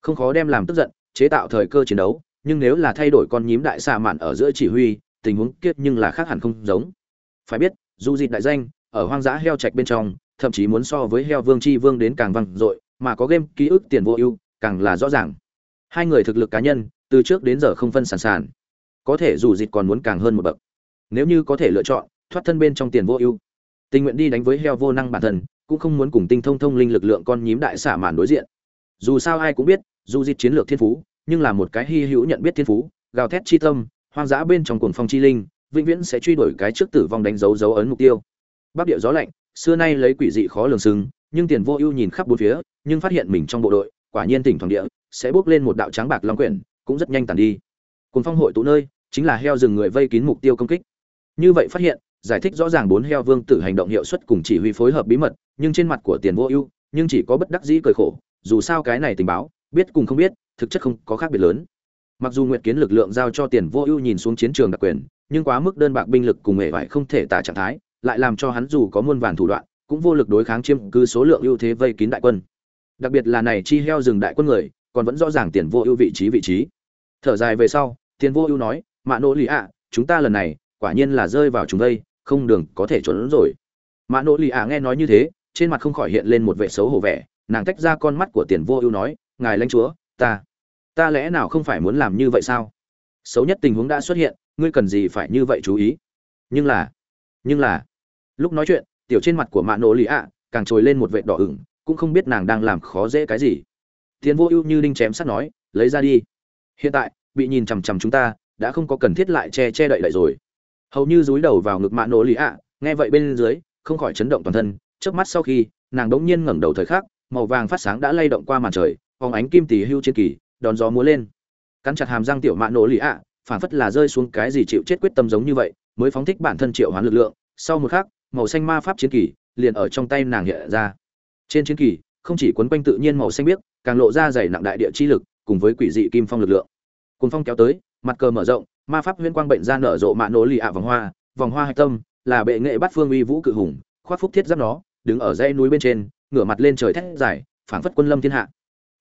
Không khó đem làm tức giận, chế tạo thời cơ chiến đấu, nhưng nếu là thay đổi con nhím đại xạ mạn ở giữa chỉ huy, tình huống kiết nhưng là khác hẳn không giống. Phải biết, dù dịt đại danh, ở hoang dã heo trạch bên trong, thậm chí muốn so với heo vương chi vương đến càng vang dội, mà có game ký ức tiền vô ưu, càng là rõ ràng. Hai người thực lực cá nhân từ trước đến giờ không phân sản sản. Có thể dù dịt còn muốn càng hơn một bậc. Nếu như có thể lựa chọn, thoát thân bên trong tiền vô ưu. Tình nguyện đi đánh với heo vô năng bản thân, cũng không muốn cùng tinh thông thông linh lực lượng con nhím đại xả màn đối diện. Dù sao ai cũng biết, dù dịt chiến lược thiên phú, nhưng là một cái hy hữu nhận biết thiên phú, gào thét chi tâm, hoang dã bên trong cuồng phong chi linh, vĩnh viễn sẽ truy đuổi cái trước tử vong đánh dấu dấu ấn mục tiêu. Bắc địa gió lạnh, xưa nay lấy quỷ dị khó lường sừng, nhưng tiền vô ưu nhìn khắp bốn phía, nhưng phát hiện mình trong bộ đội, quả nhiên tỉnh thoảng địa, sẽ bước lên một đạo trắng bạc long quyển cũng rất nhanh tàn đi. Cùng phong hội tụ nơi, chính là heo rừng người vây kín mục tiêu công kích. Như vậy phát hiện, giải thích rõ ràng bốn heo vương tử hành động hiệu suất cùng chỉ huy phối hợp bí mật, nhưng trên mặt của tiền vô ưu, nhưng chỉ có bất đắc dĩ cười khổ, dù sao cái này tình báo, biết cùng không biết, thực chất không có khác biệt lớn. Mặc dù nguyện kiến lực lượng giao cho tiền vô ưu nhìn xuống chiến trường đặc quyền, nhưng quá mức đơn bạc binh lực cùng hệ vải không thể tả trạng thái, lại làm cho hắn dù có muôn vàn thủ đoạn, cũng vô lực đối kháng chiếm cứ số lượng ưu thế vây kín đại quân. Đặc biệt là này chi heo rừng đại quân người, còn vẫn rõ ràng tiền vô ưu vị trí vị trí thở dài về sau tiền vô ưu nói, mạ nỗ lì ạ, chúng ta lần này, quả nhiên là rơi vào chúng đây, không đường có thể trốn rồi. Mạ nỗ lì ạ nghe nói như thế, trên mặt không khỏi hiện lên một vẻ xấu hổ vẻ, nàng tách ra con mắt của tiền vô ưu nói, ngài lãnh chúa, ta ta lẽ nào không phải muốn làm như vậy sao? Xấu nhất tình huống đã xuất hiện, ngươi cần gì phải như vậy chú ý? Nhưng là nhưng là, lúc nói chuyện, tiểu trên mặt của mạ nỗ lì ạ càng trồi lên một vệt đỏ ửng, cũng không biết nàng đang làm khó dễ cái gì. Tiến vô ưu như đinh chém sắt nói, lấy ra đi hiện tại, bị nhìn chằm chằm chúng ta, đã không có cần thiết lại che che đậy đậy rồi. Hầu như dúi đầu vào ngực mạ nỗ lì ạ, nghe vậy bên dưới, không khỏi chấn động toàn thân trước mắt sau khi, nàng đống nhiên ngẩng đầu thời khắc, màu vàng phát sáng đã lay động qua màn trời, phóng ánh kim tỷ hưu trên kỳ, đón gió múa lên. Cắn chặt hàm răng tiểu mạ nổ lì ạ phản phất là rơi xuống cái gì chịu chết quyết tâm giống như vậy, mới phóng thích bản thân triệu hoán lực lượng, sau một khắc, màu xanh ma pháp chiến kỳ liền ở trong tay nàng hiện ra. Trên chiến kỳ, không chỉ quấn quanh tự nhiên màu xanh biếc, càng lộ ra dày nặng đại địa chi lực cùng với quỷ dị kim phong lực lượng cùng phong kéo tới mặt cờ mở rộng ma pháp huyễn quang bệnh ra nở rộ mạ nổ lì ạ vòng hoa vòng hoa hạch tâm là bệ nghệ bắt phương uy vũ cự hùng khoác phúc thiết giáp nó đứng ở dãy núi bên trên ngửa mặt lên trời thét dài phảng phất quân lâm thiên hạ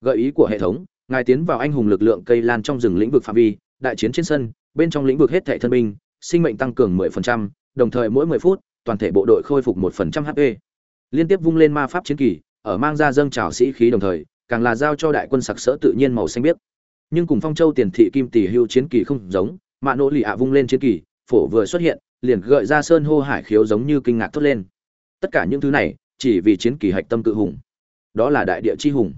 gợi ý của hệ thống ngài tiến vào anh hùng lực lượng cây lan trong rừng lĩnh vực phạm vi đại chiến trên sân bên trong lĩnh vực hết thảy thân binh sinh mệnh tăng cường 10%, đồng thời mỗi 10 phút toàn thể bộ đội khôi phục 1% HP. Liên tiếp vung lên ma pháp chiến kỳ, ở mang ra dâng trào sĩ khí đồng thời, càng là giao cho đại quân sặc sỡ tự nhiên màu xanh biếc. Nhưng cùng Phong Châu tiền thị kim tỷ hưu chiến kỳ không giống, Mã Nỗ Lì ạ vung lên chiến kỳ, phổ vừa xuất hiện, liền gợi ra sơn hô hải khiếu giống như kinh ngạc thốt lên. Tất cả những thứ này, chỉ vì chiến kỳ hạch tâm cự hùng. Đó là đại địa chi hùng.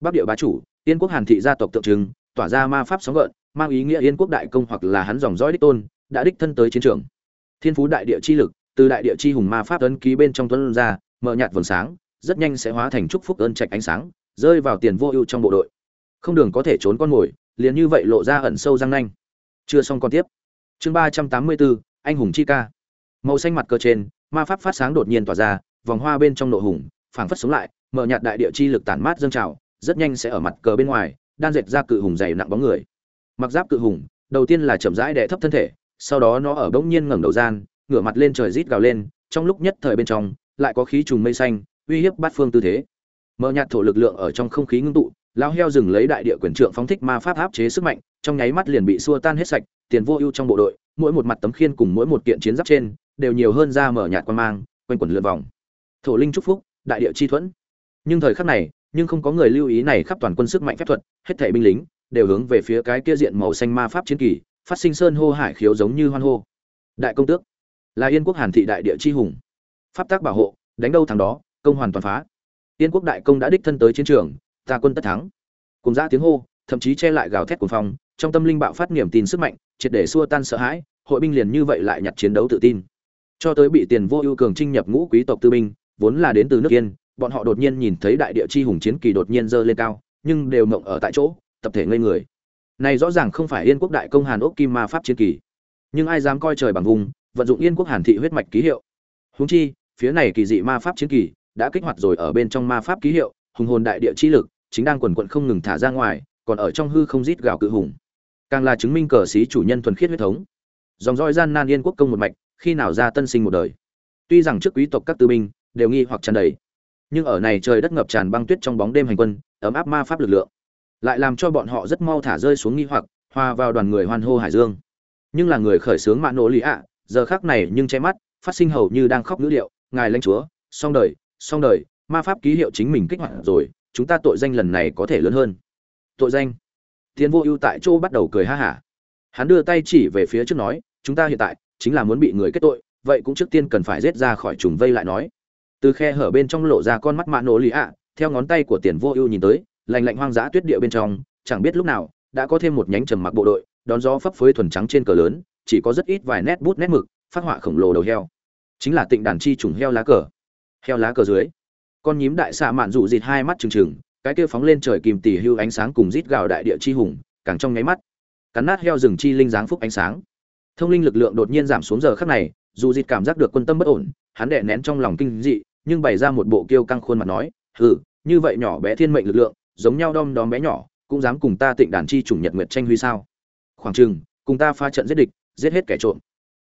Bắc địa bá chủ, Yên quốc Hàn thị gia tộc tượng trưng, tỏa ra ma pháp sóng gợn, mang ý nghĩa Yên quốc đại công hoặc là hắn dòng dõi đích tôn, đã đích thân tới chiến trường. Thiên phú đại địa chi lực, từ đại địa chi hùng ma pháp ấn ký bên trong tuấn ra, mở nhạt vầng sáng, rất nhanh sẽ hóa thành chúc phúc ơn trạch ánh sáng, rơi vào tiền vô ưu trong bộ đội. Không đường có thể trốn con mồi, liền như vậy lộ ra ẩn sâu răng nanh. Chưa xong con tiếp. Chương ba trăm tám mươi bốn anh hùng chi ca. Màu xanh mặt cơ trên, ma pháp phát sáng đột nhiên tỏa ra, vòng hoa bên trong nộ hùng, phảng phất sống lại, mở nhạt đại địa chi lực tản mát dâng trào, rất nhanh sẽ ở mặt cờ bên ngoài đan dệt ra cự hùng dày nặng bóng người mặc giáp cự hùng đầu tiên là chậm rãi đè thấp thân thể sau đó nó ở bỗng nhiên ngẩng đầu gian ngửa mặt lên trời rít gào lên trong lúc nhất thời bên trong lại có khí trùng mây xanh uy hiếp bát phương tư thế mở nhạt thổ lực lượng ở trong không khí ngưng tụ lao heo dừng lấy đại địa quyền trượng phóng thích ma pháp áp chế sức mạnh, trong nháy mắt liền bị xua tan hết sạch, tiền vô ưu trong bộ đội, mỗi một mặt tấm khiên cùng mỗi một kiện chiến giáp trên, đều nhiều hơn ra mở nhạt quan mang, quanh quẩn lượn vòng. Thổ linh chúc phúc, đại địa chi thuẫn. Nhưng thời khắc này, nhưng không có người lưu ý này khắp toàn quân sức mạnh phép thuật, hết thảy binh lính đều hướng về phía cái kia diện màu xanh ma pháp chiến kỳ, phát sinh sơn hô hải khiếu giống như hoan hô. Đại công tước. Là yên quốc hàn thị đại địa chi hùng. Pháp tác bảo hộ, đánh đâu thằng đó, công hoàn toàn phá. Yên quốc đại công đã đích thân tới chiến trường, ta quân tất thắng. Cùng ra tiếng hô, thậm chí che lại gào thét cuồng phong, trong tâm linh bạo phát niềm tin sức mạnh, triệt để xua tan sợ hãi, hội binh liền như vậy lại nhặt chiến đấu tự tin. Cho tới bị tiền vô ưu cường trinh nhập ngũ quý tộc tư binh, vốn là đến từ nước Yên, bọn họ đột nhiên nhìn thấy đại địa chi hùng chiến kỳ đột nhiên dơ lên cao, nhưng đều mộng ở tại chỗ, tập thể ngây người. Này rõ ràng không phải Yên quốc đại công Hàn Ốc Kim Ma pháp chiến kỳ, nhưng ai dám coi trời bằng vùng, vận dụng Yên quốc Hàn thị huyết mạch ký hiệu. Huống chi, phía này kỳ dị ma pháp chiến kỳ đã kích hoạt rồi ở bên trong ma pháp ký hiệu, hùng hồn đại địa chi lực chính đang quần quận không ngừng thả ra ngoài, còn ở trong hư không rít gào cự hùng. Càng là chứng minh cờ sĩ chủ nhân thuần khiết huyết thống. Dòng dõi gian nan Yên quốc công một mạch, khi nào ra tân sinh một đời. Tuy rằng trước quý tộc các tư binh đều nghi hoặc tràn đầy, nhưng ở này trời đất ngập tràn băng tuyết trong bóng đêm hành quân, ấm áp ma pháp lực lượng, lại làm cho bọn họ rất mau thả rơi xuống nghi hoặc, hòa vào đoàn người hoan hô hải dương. Nhưng là người khởi sướng mạng nổ lý ạ, giờ khắc này nhưng che mắt, phát sinh hầu như đang khóc ngữ điệu, ngài lãnh chúa, song đời, xong đời, ma pháp ký hiệu chính mình kích hoạt rồi, chúng ta tội danh lần này có thể lớn hơn. Tội danh? tiến Vô Ưu tại chỗ bắt đầu cười ha hả. Hắn đưa tay chỉ về phía trước nói, chúng ta hiện tại chính là muốn bị người kết tội, vậy cũng trước tiên cần phải rết ra khỏi trùng vây lại nói. Từ khe hở bên trong lộ ra con mắt mạ nổ lì ạ, theo ngón tay của Tiền Vô Ưu nhìn tới, lạnh lạnh hoang dã tuyết địa bên trong, chẳng biết lúc nào đã có thêm một nhánh trầm mặc bộ đội, đón gió phấp phới thuần trắng trên cờ lớn, chỉ có rất ít vài nét bút nét mực, phát họa khổng lồ đầu heo. Chính là tịnh đàn chi trùng heo lá cờ. Heo lá cờ dưới, con nhím đại xạ mạn dụ dịt hai mắt trừng trừng, cái kia phóng lên trời kìm tỉ hưu ánh sáng cùng rít gào đại địa chi hùng, càng trong nháy mắt, cắn nát heo rừng chi linh dáng phúc ánh sáng. Thông linh lực lượng đột nhiên giảm xuống giờ khắc này, dù dịt cảm giác được quân tâm bất ổn, hắn đè nén trong lòng kinh dị, nhưng bày ra một bộ kiêu căng khuôn mặt nói, "Hừ, như vậy nhỏ bé thiên mệnh lực lượng, giống nhau đom đóm bé nhỏ, cũng dám cùng ta tịnh đàn chi chủng nhật nguyệt tranh huy sao? Khoảng chừng, cùng ta pha trận giết địch, giết hết kẻ trộm."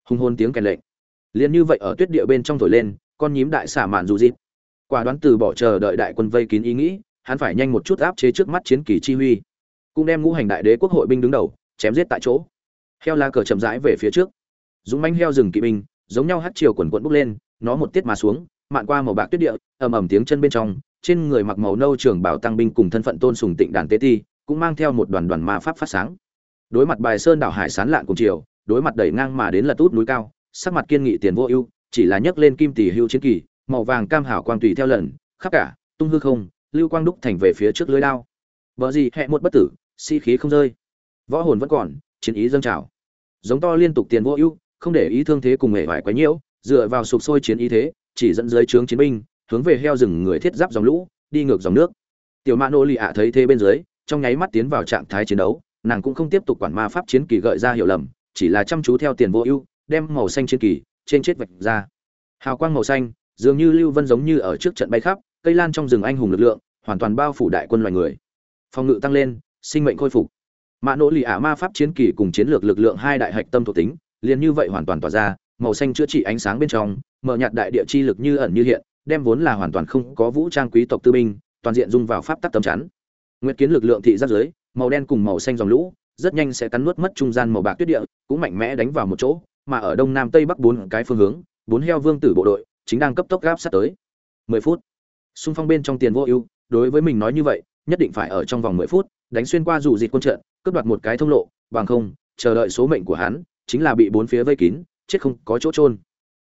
Hùng hồn tiếng kèn lệnh. liền như vậy ở tuyết địa bên trong thổi lên, con nhím đại xả mạn dù dịp. Quả đoán từ bỏ chờ đợi đại quân vây kín ý nghĩ, hắn phải nhanh một chút áp chế trước mắt chiến kỳ chi huy. Cũng đem ngũ hành đại đế quốc hội binh đứng đầu, chém giết tại chỗ. Heo la cờ chậm rãi về phía trước. Dũng mãnh heo rừng kỵ binh, giống nhau hắt chiều quần quận bốc lên, nó một tiết mà xuống, mạn qua màu bạc tuyết địa, ầm ầm tiếng chân bên trong, trên người mặc màu nâu trường bảo tăng binh cùng thân phận tôn sùng tịnh đàn tế ti, cũng mang theo một đoàn đoàn ma pháp phát sáng. Đối mặt bài sơn đảo hải sán lạn cùng chiều, đối mặt đẩy ngang mà đến lật út núi cao, sắc mặt kiên nghị tiền vô ưu, chỉ là nhấc lên kim tỷ hưu chiến kỳ, màu vàng cam hảo quang tùy theo lần, khắp cả, tung hư không, lưu quang đúc thành về phía trước lưới lao. Bở gì hệ một bất tử, si khí không rơi. Võ hồn vẫn còn, chiến ý dâng trào. Giống to liên tục tiền vô ưu, không để ý thương thế cùng hệ vải quá nhiễu, dựa vào sụp sôi chiến ý thế, chỉ dẫn dưới trướng chiến binh, hướng về heo rừng người thiết giáp dòng lũ, đi ngược dòng nước. Tiểu Mã Nô Lị ạ thấy thế bên dưới, trong nháy mắt tiến vào trạng thái chiến đấu, nàng cũng không tiếp tục quản ma pháp chiến kỳ gợi ra hiểu lầm, chỉ là chăm chú theo tiền vô ưu, đem màu xanh chiến kỳ trên chết vạch ra. Hào quang màu xanh, dường như lưu vân giống như ở trước trận bay khắp, cây lan trong rừng anh hùng lực lượng, hoàn toàn bao phủ đại quân loài người. Phòng ngự tăng lên, sinh mệnh khôi phục. Mã nỗ lì ả ma pháp chiến kỳ cùng chiến lược lực lượng hai đại hạch tâm thuộc tính, liền như vậy hoàn toàn tỏa ra, màu xanh chữa trị ánh sáng bên trong, mở nhạt đại địa chi lực như ẩn như hiện, đem vốn là hoàn toàn không có vũ trang quý tộc tư binh, toàn diện dung vào pháp tắc tâm chắn. Nguyệt kiến lực lượng thị giác dưới, màu đen cùng màu xanh dòng lũ, rất nhanh sẽ cắn nuốt mất trung gian màu bạc tuyết địa, cũng mạnh mẽ đánh vào một chỗ, mà ở đông nam tây bắc bốn cái phương hướng, bốn heo vương tử bộ đội chính đang cấp tốc gáp sát tới. 10 phút. Xung phong bên trong tiền vô ưu, đối với mình nói như vậy, nhất định phải ở trong vòng 10 phút, đánh xuyên qua dù dịt quân trận, cướp đoạt một cái thông lộ, bằng không, chờ đợi số mệnh của hắn, chính là bị bốn phía vây kín, chết không có chỗ trôn.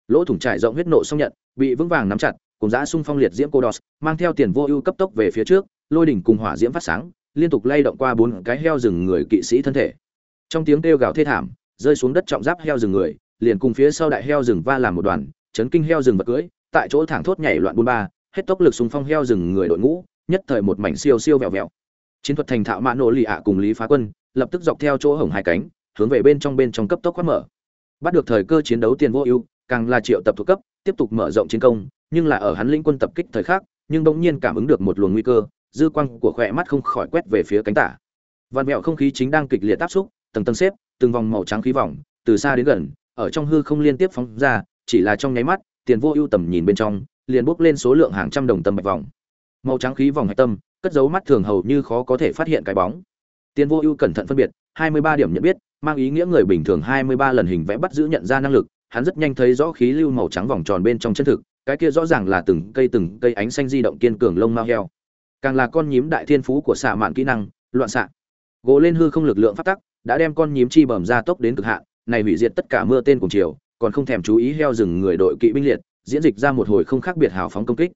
Lỗ thủng trải rộng huyết nộ xong nhận, bị vững vàng nắm chặt, cùng dã xung phong liệt diễm cô đos, mang theo tiền vô ưu cấp tốc về phía trước, lôi đỉnh cùng hỏa diễm phát sáng, liên tục lay động qua bốn cái heo rừng người kỵ sĩ thân thể. Trong tiếng kêu gào thê thảm, rơi xuống đất trọng giáp heo rừng người, liền cùng phía sau đại heo rừng va làm một đoàn, chấn kinh heo rừng vật cưỡi, tại chỗ thẳng thốt nhảy loạn buôn ba, hết tốc lực xung phong heo rừng người đội ngũ, nhất thời một mảnh siêu siêu vẹo vẹo. Chiến thuật thành thạo mã nổ lì ạ cùng Lý Phá Quân, lập tức dọc theo chỗ hổng hai cánh, hướng về bên trong bên trong cấp tốc quát mở. Bắt được thời cơ chiến đấu tiền vô ưu, càng là triệu tập thuộc cấp, tiếp tục mở rộng chiến công, nhưng là ở hắn lĩnh quân tập kích thời khắc, nhưng bỗng nhiên cảm ứng được một luồng nguy cơ, dư quang của khỏe mắt không khỏi quét về phía cánh tả. Vạn mèo không khí chính đang kịch liệt áp xúc, tầng tầng xếp, từng vòng màu trắng khí vòng, từ xa đến gần, ở trong hư không liên tiếp phóng ra, chỉ là trong nháy mắt, tiền vô ưu tầm nhìn bên trong, liền bốc lên số lượng hàng trăm đồng tâm bạch vòng. Màu trắng khí vòng hạch tâm, cất giấu mắt thường hầu như khó có thể phát hiện cái bóng. Tiền vô ưu cẩn thận phân biệt, 23 điểm nhận biết, mang ý nghĩa người bình thường 23 lần hình vẽ bắt giữ nhận ra năng lực, hắn rất nhanh thấy rõ khí lưu màu trắng vòng tròn bên trong chân thực, cái kia rõ ràng là từng cây từng cây ánh xanh di động kiên cường lông mao heo. Càng là con nhím đại thiên phú của xạ mạn kỹ năng, loạn xạ. Gỗ lên hư không lực lượng phát tắc, đã đem con nhím chi bẩm ra tốc đến cực hạn, này hủy diệt tất cả mưa tên cùng chiều, còn không thèm chú ý heo rừng người đội kỵ binh liệt, diễn dịch ra một hồi không khác biệt hào phóng công kích.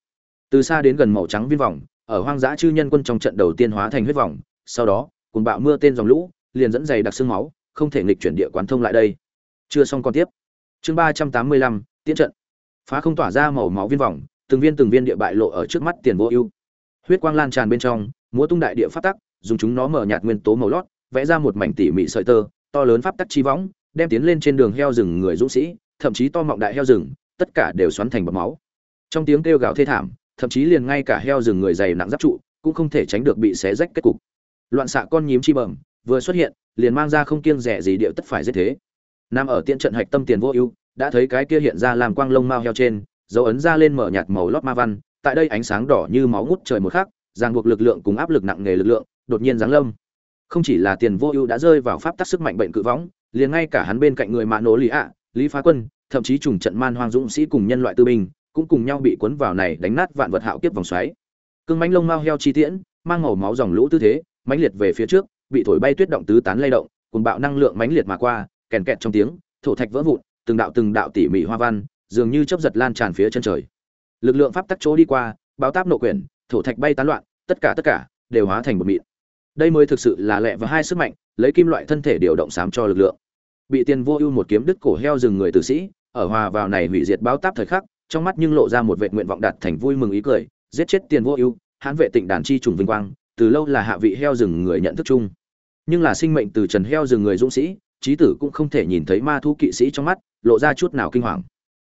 từ xa đến gần màu trắng viên vòng ở hoang dã chư nhân quân trong trận đầu tiên hóa thành huyết vòng sau đó cuồng bạo mưa tên dòng lũ liền dẫn dày đặc xương máu không thể nghịch chuyển địa quán thông lại đây. Chưa xong còn tiếp. Chương ba trăm tám mươi lăm tiến trận. Phá không tỏa ra màu máu viên vòng từng viên từng viên địa bại lộ ở trước mắt tiền vô ưu. Huyết quang lan tràn bên trong múa tung đại địa phát tắc dùng chúng nó mở nhạt nguyên tố màu lót vẽ ra một mảnh tỉ mỉ sợi tơ, to lớn pháp tắc chi võng, đem tiến lên trên đường heo rừng người dũng sĩ, thậm chí to mọng đại heo rừng, tất cả đều xoắn thành bọt máu. Trong tiếng kêu gào thê thảm, thậm chí liền ngay cả heo rừng người dày nặng giáp trụ, cũng không thể tránh được bị xé rách kết cục. Loạn xạ con nhím chi bẩm, vừa xuất hiện, liền mang ra không kiêng rẻ gì điệu tất phải giết thế. Nằm ở tiện trận hạch tâm tiền vô ưu, đã thấy cái kia hiện ra làm quang lông mao heo trên, dấu ấn ra lên mở nhạt màu lót ma văn, tại đây ánh sáng đỏ như máu ngút trời một khắc, ràng buộc lực lượng cùng áp lực nặng nề lực lượng, đột nhiên giáng lâm không chỉ là tiền vô ưu đã rơi vào pháp tắc sức mạnh bệnh cự võng, liền ngay cả hắn bên cạnh người mạ nổ lý ạ, lý phá quân, thậm chí trùng trận man hoang dũng sĩ cùng nhân loại tư binh, cũng cùng nhau bị cuốn vào này đánh nát vạn vật hạo kiếp vòng xoáy. Cương mánh lông mao heo chi tiễn, mang màu máu dòng lũ tư thế, mãnh liệt về phía trước, bị thổi bay tuyết động tứ tán lay động cùng bạo năng lượng mãnh liệt mà qua, kèn kẹt trong tiếng, thổ thạch vỡ vụn, từng đạo từng đạo tỉ mỉ hoa văn, dường như chớp giật lan tràn phía chân trời. Lực lượng pháp tắc chỗ đi qua báo táp nộ quyển, thổ thạch bay tán loạn, tất cả tất cả đều hóa thành một mịn đây mới thực sự là lẹ và hai sức mạnh, lấy kim loại thân thể điều động sám cho lực lượng. Bị tiền vô ưu một kiếm đứt cổ heo rừng người tử sĩ, ở hòa vào này hủy diệt báo táp thời khắc, trong mắt nhưng lộ ra một vệ nguyện vọng đạt thành vui mừng ý cười, giết chết tiền vô ưu, hãn vệ tịnh đàn chi trùng vinh quang, từ lâu là hạ vị heo rừng người nhận thức chung. Nhưng là sinh mệnh từ trần heo rừng người dũng sĩ, trí tử cũng không thể nhìn thấy ma thu kỵ sĩ trong mắt, lộ ra chút nào kinh hoàng.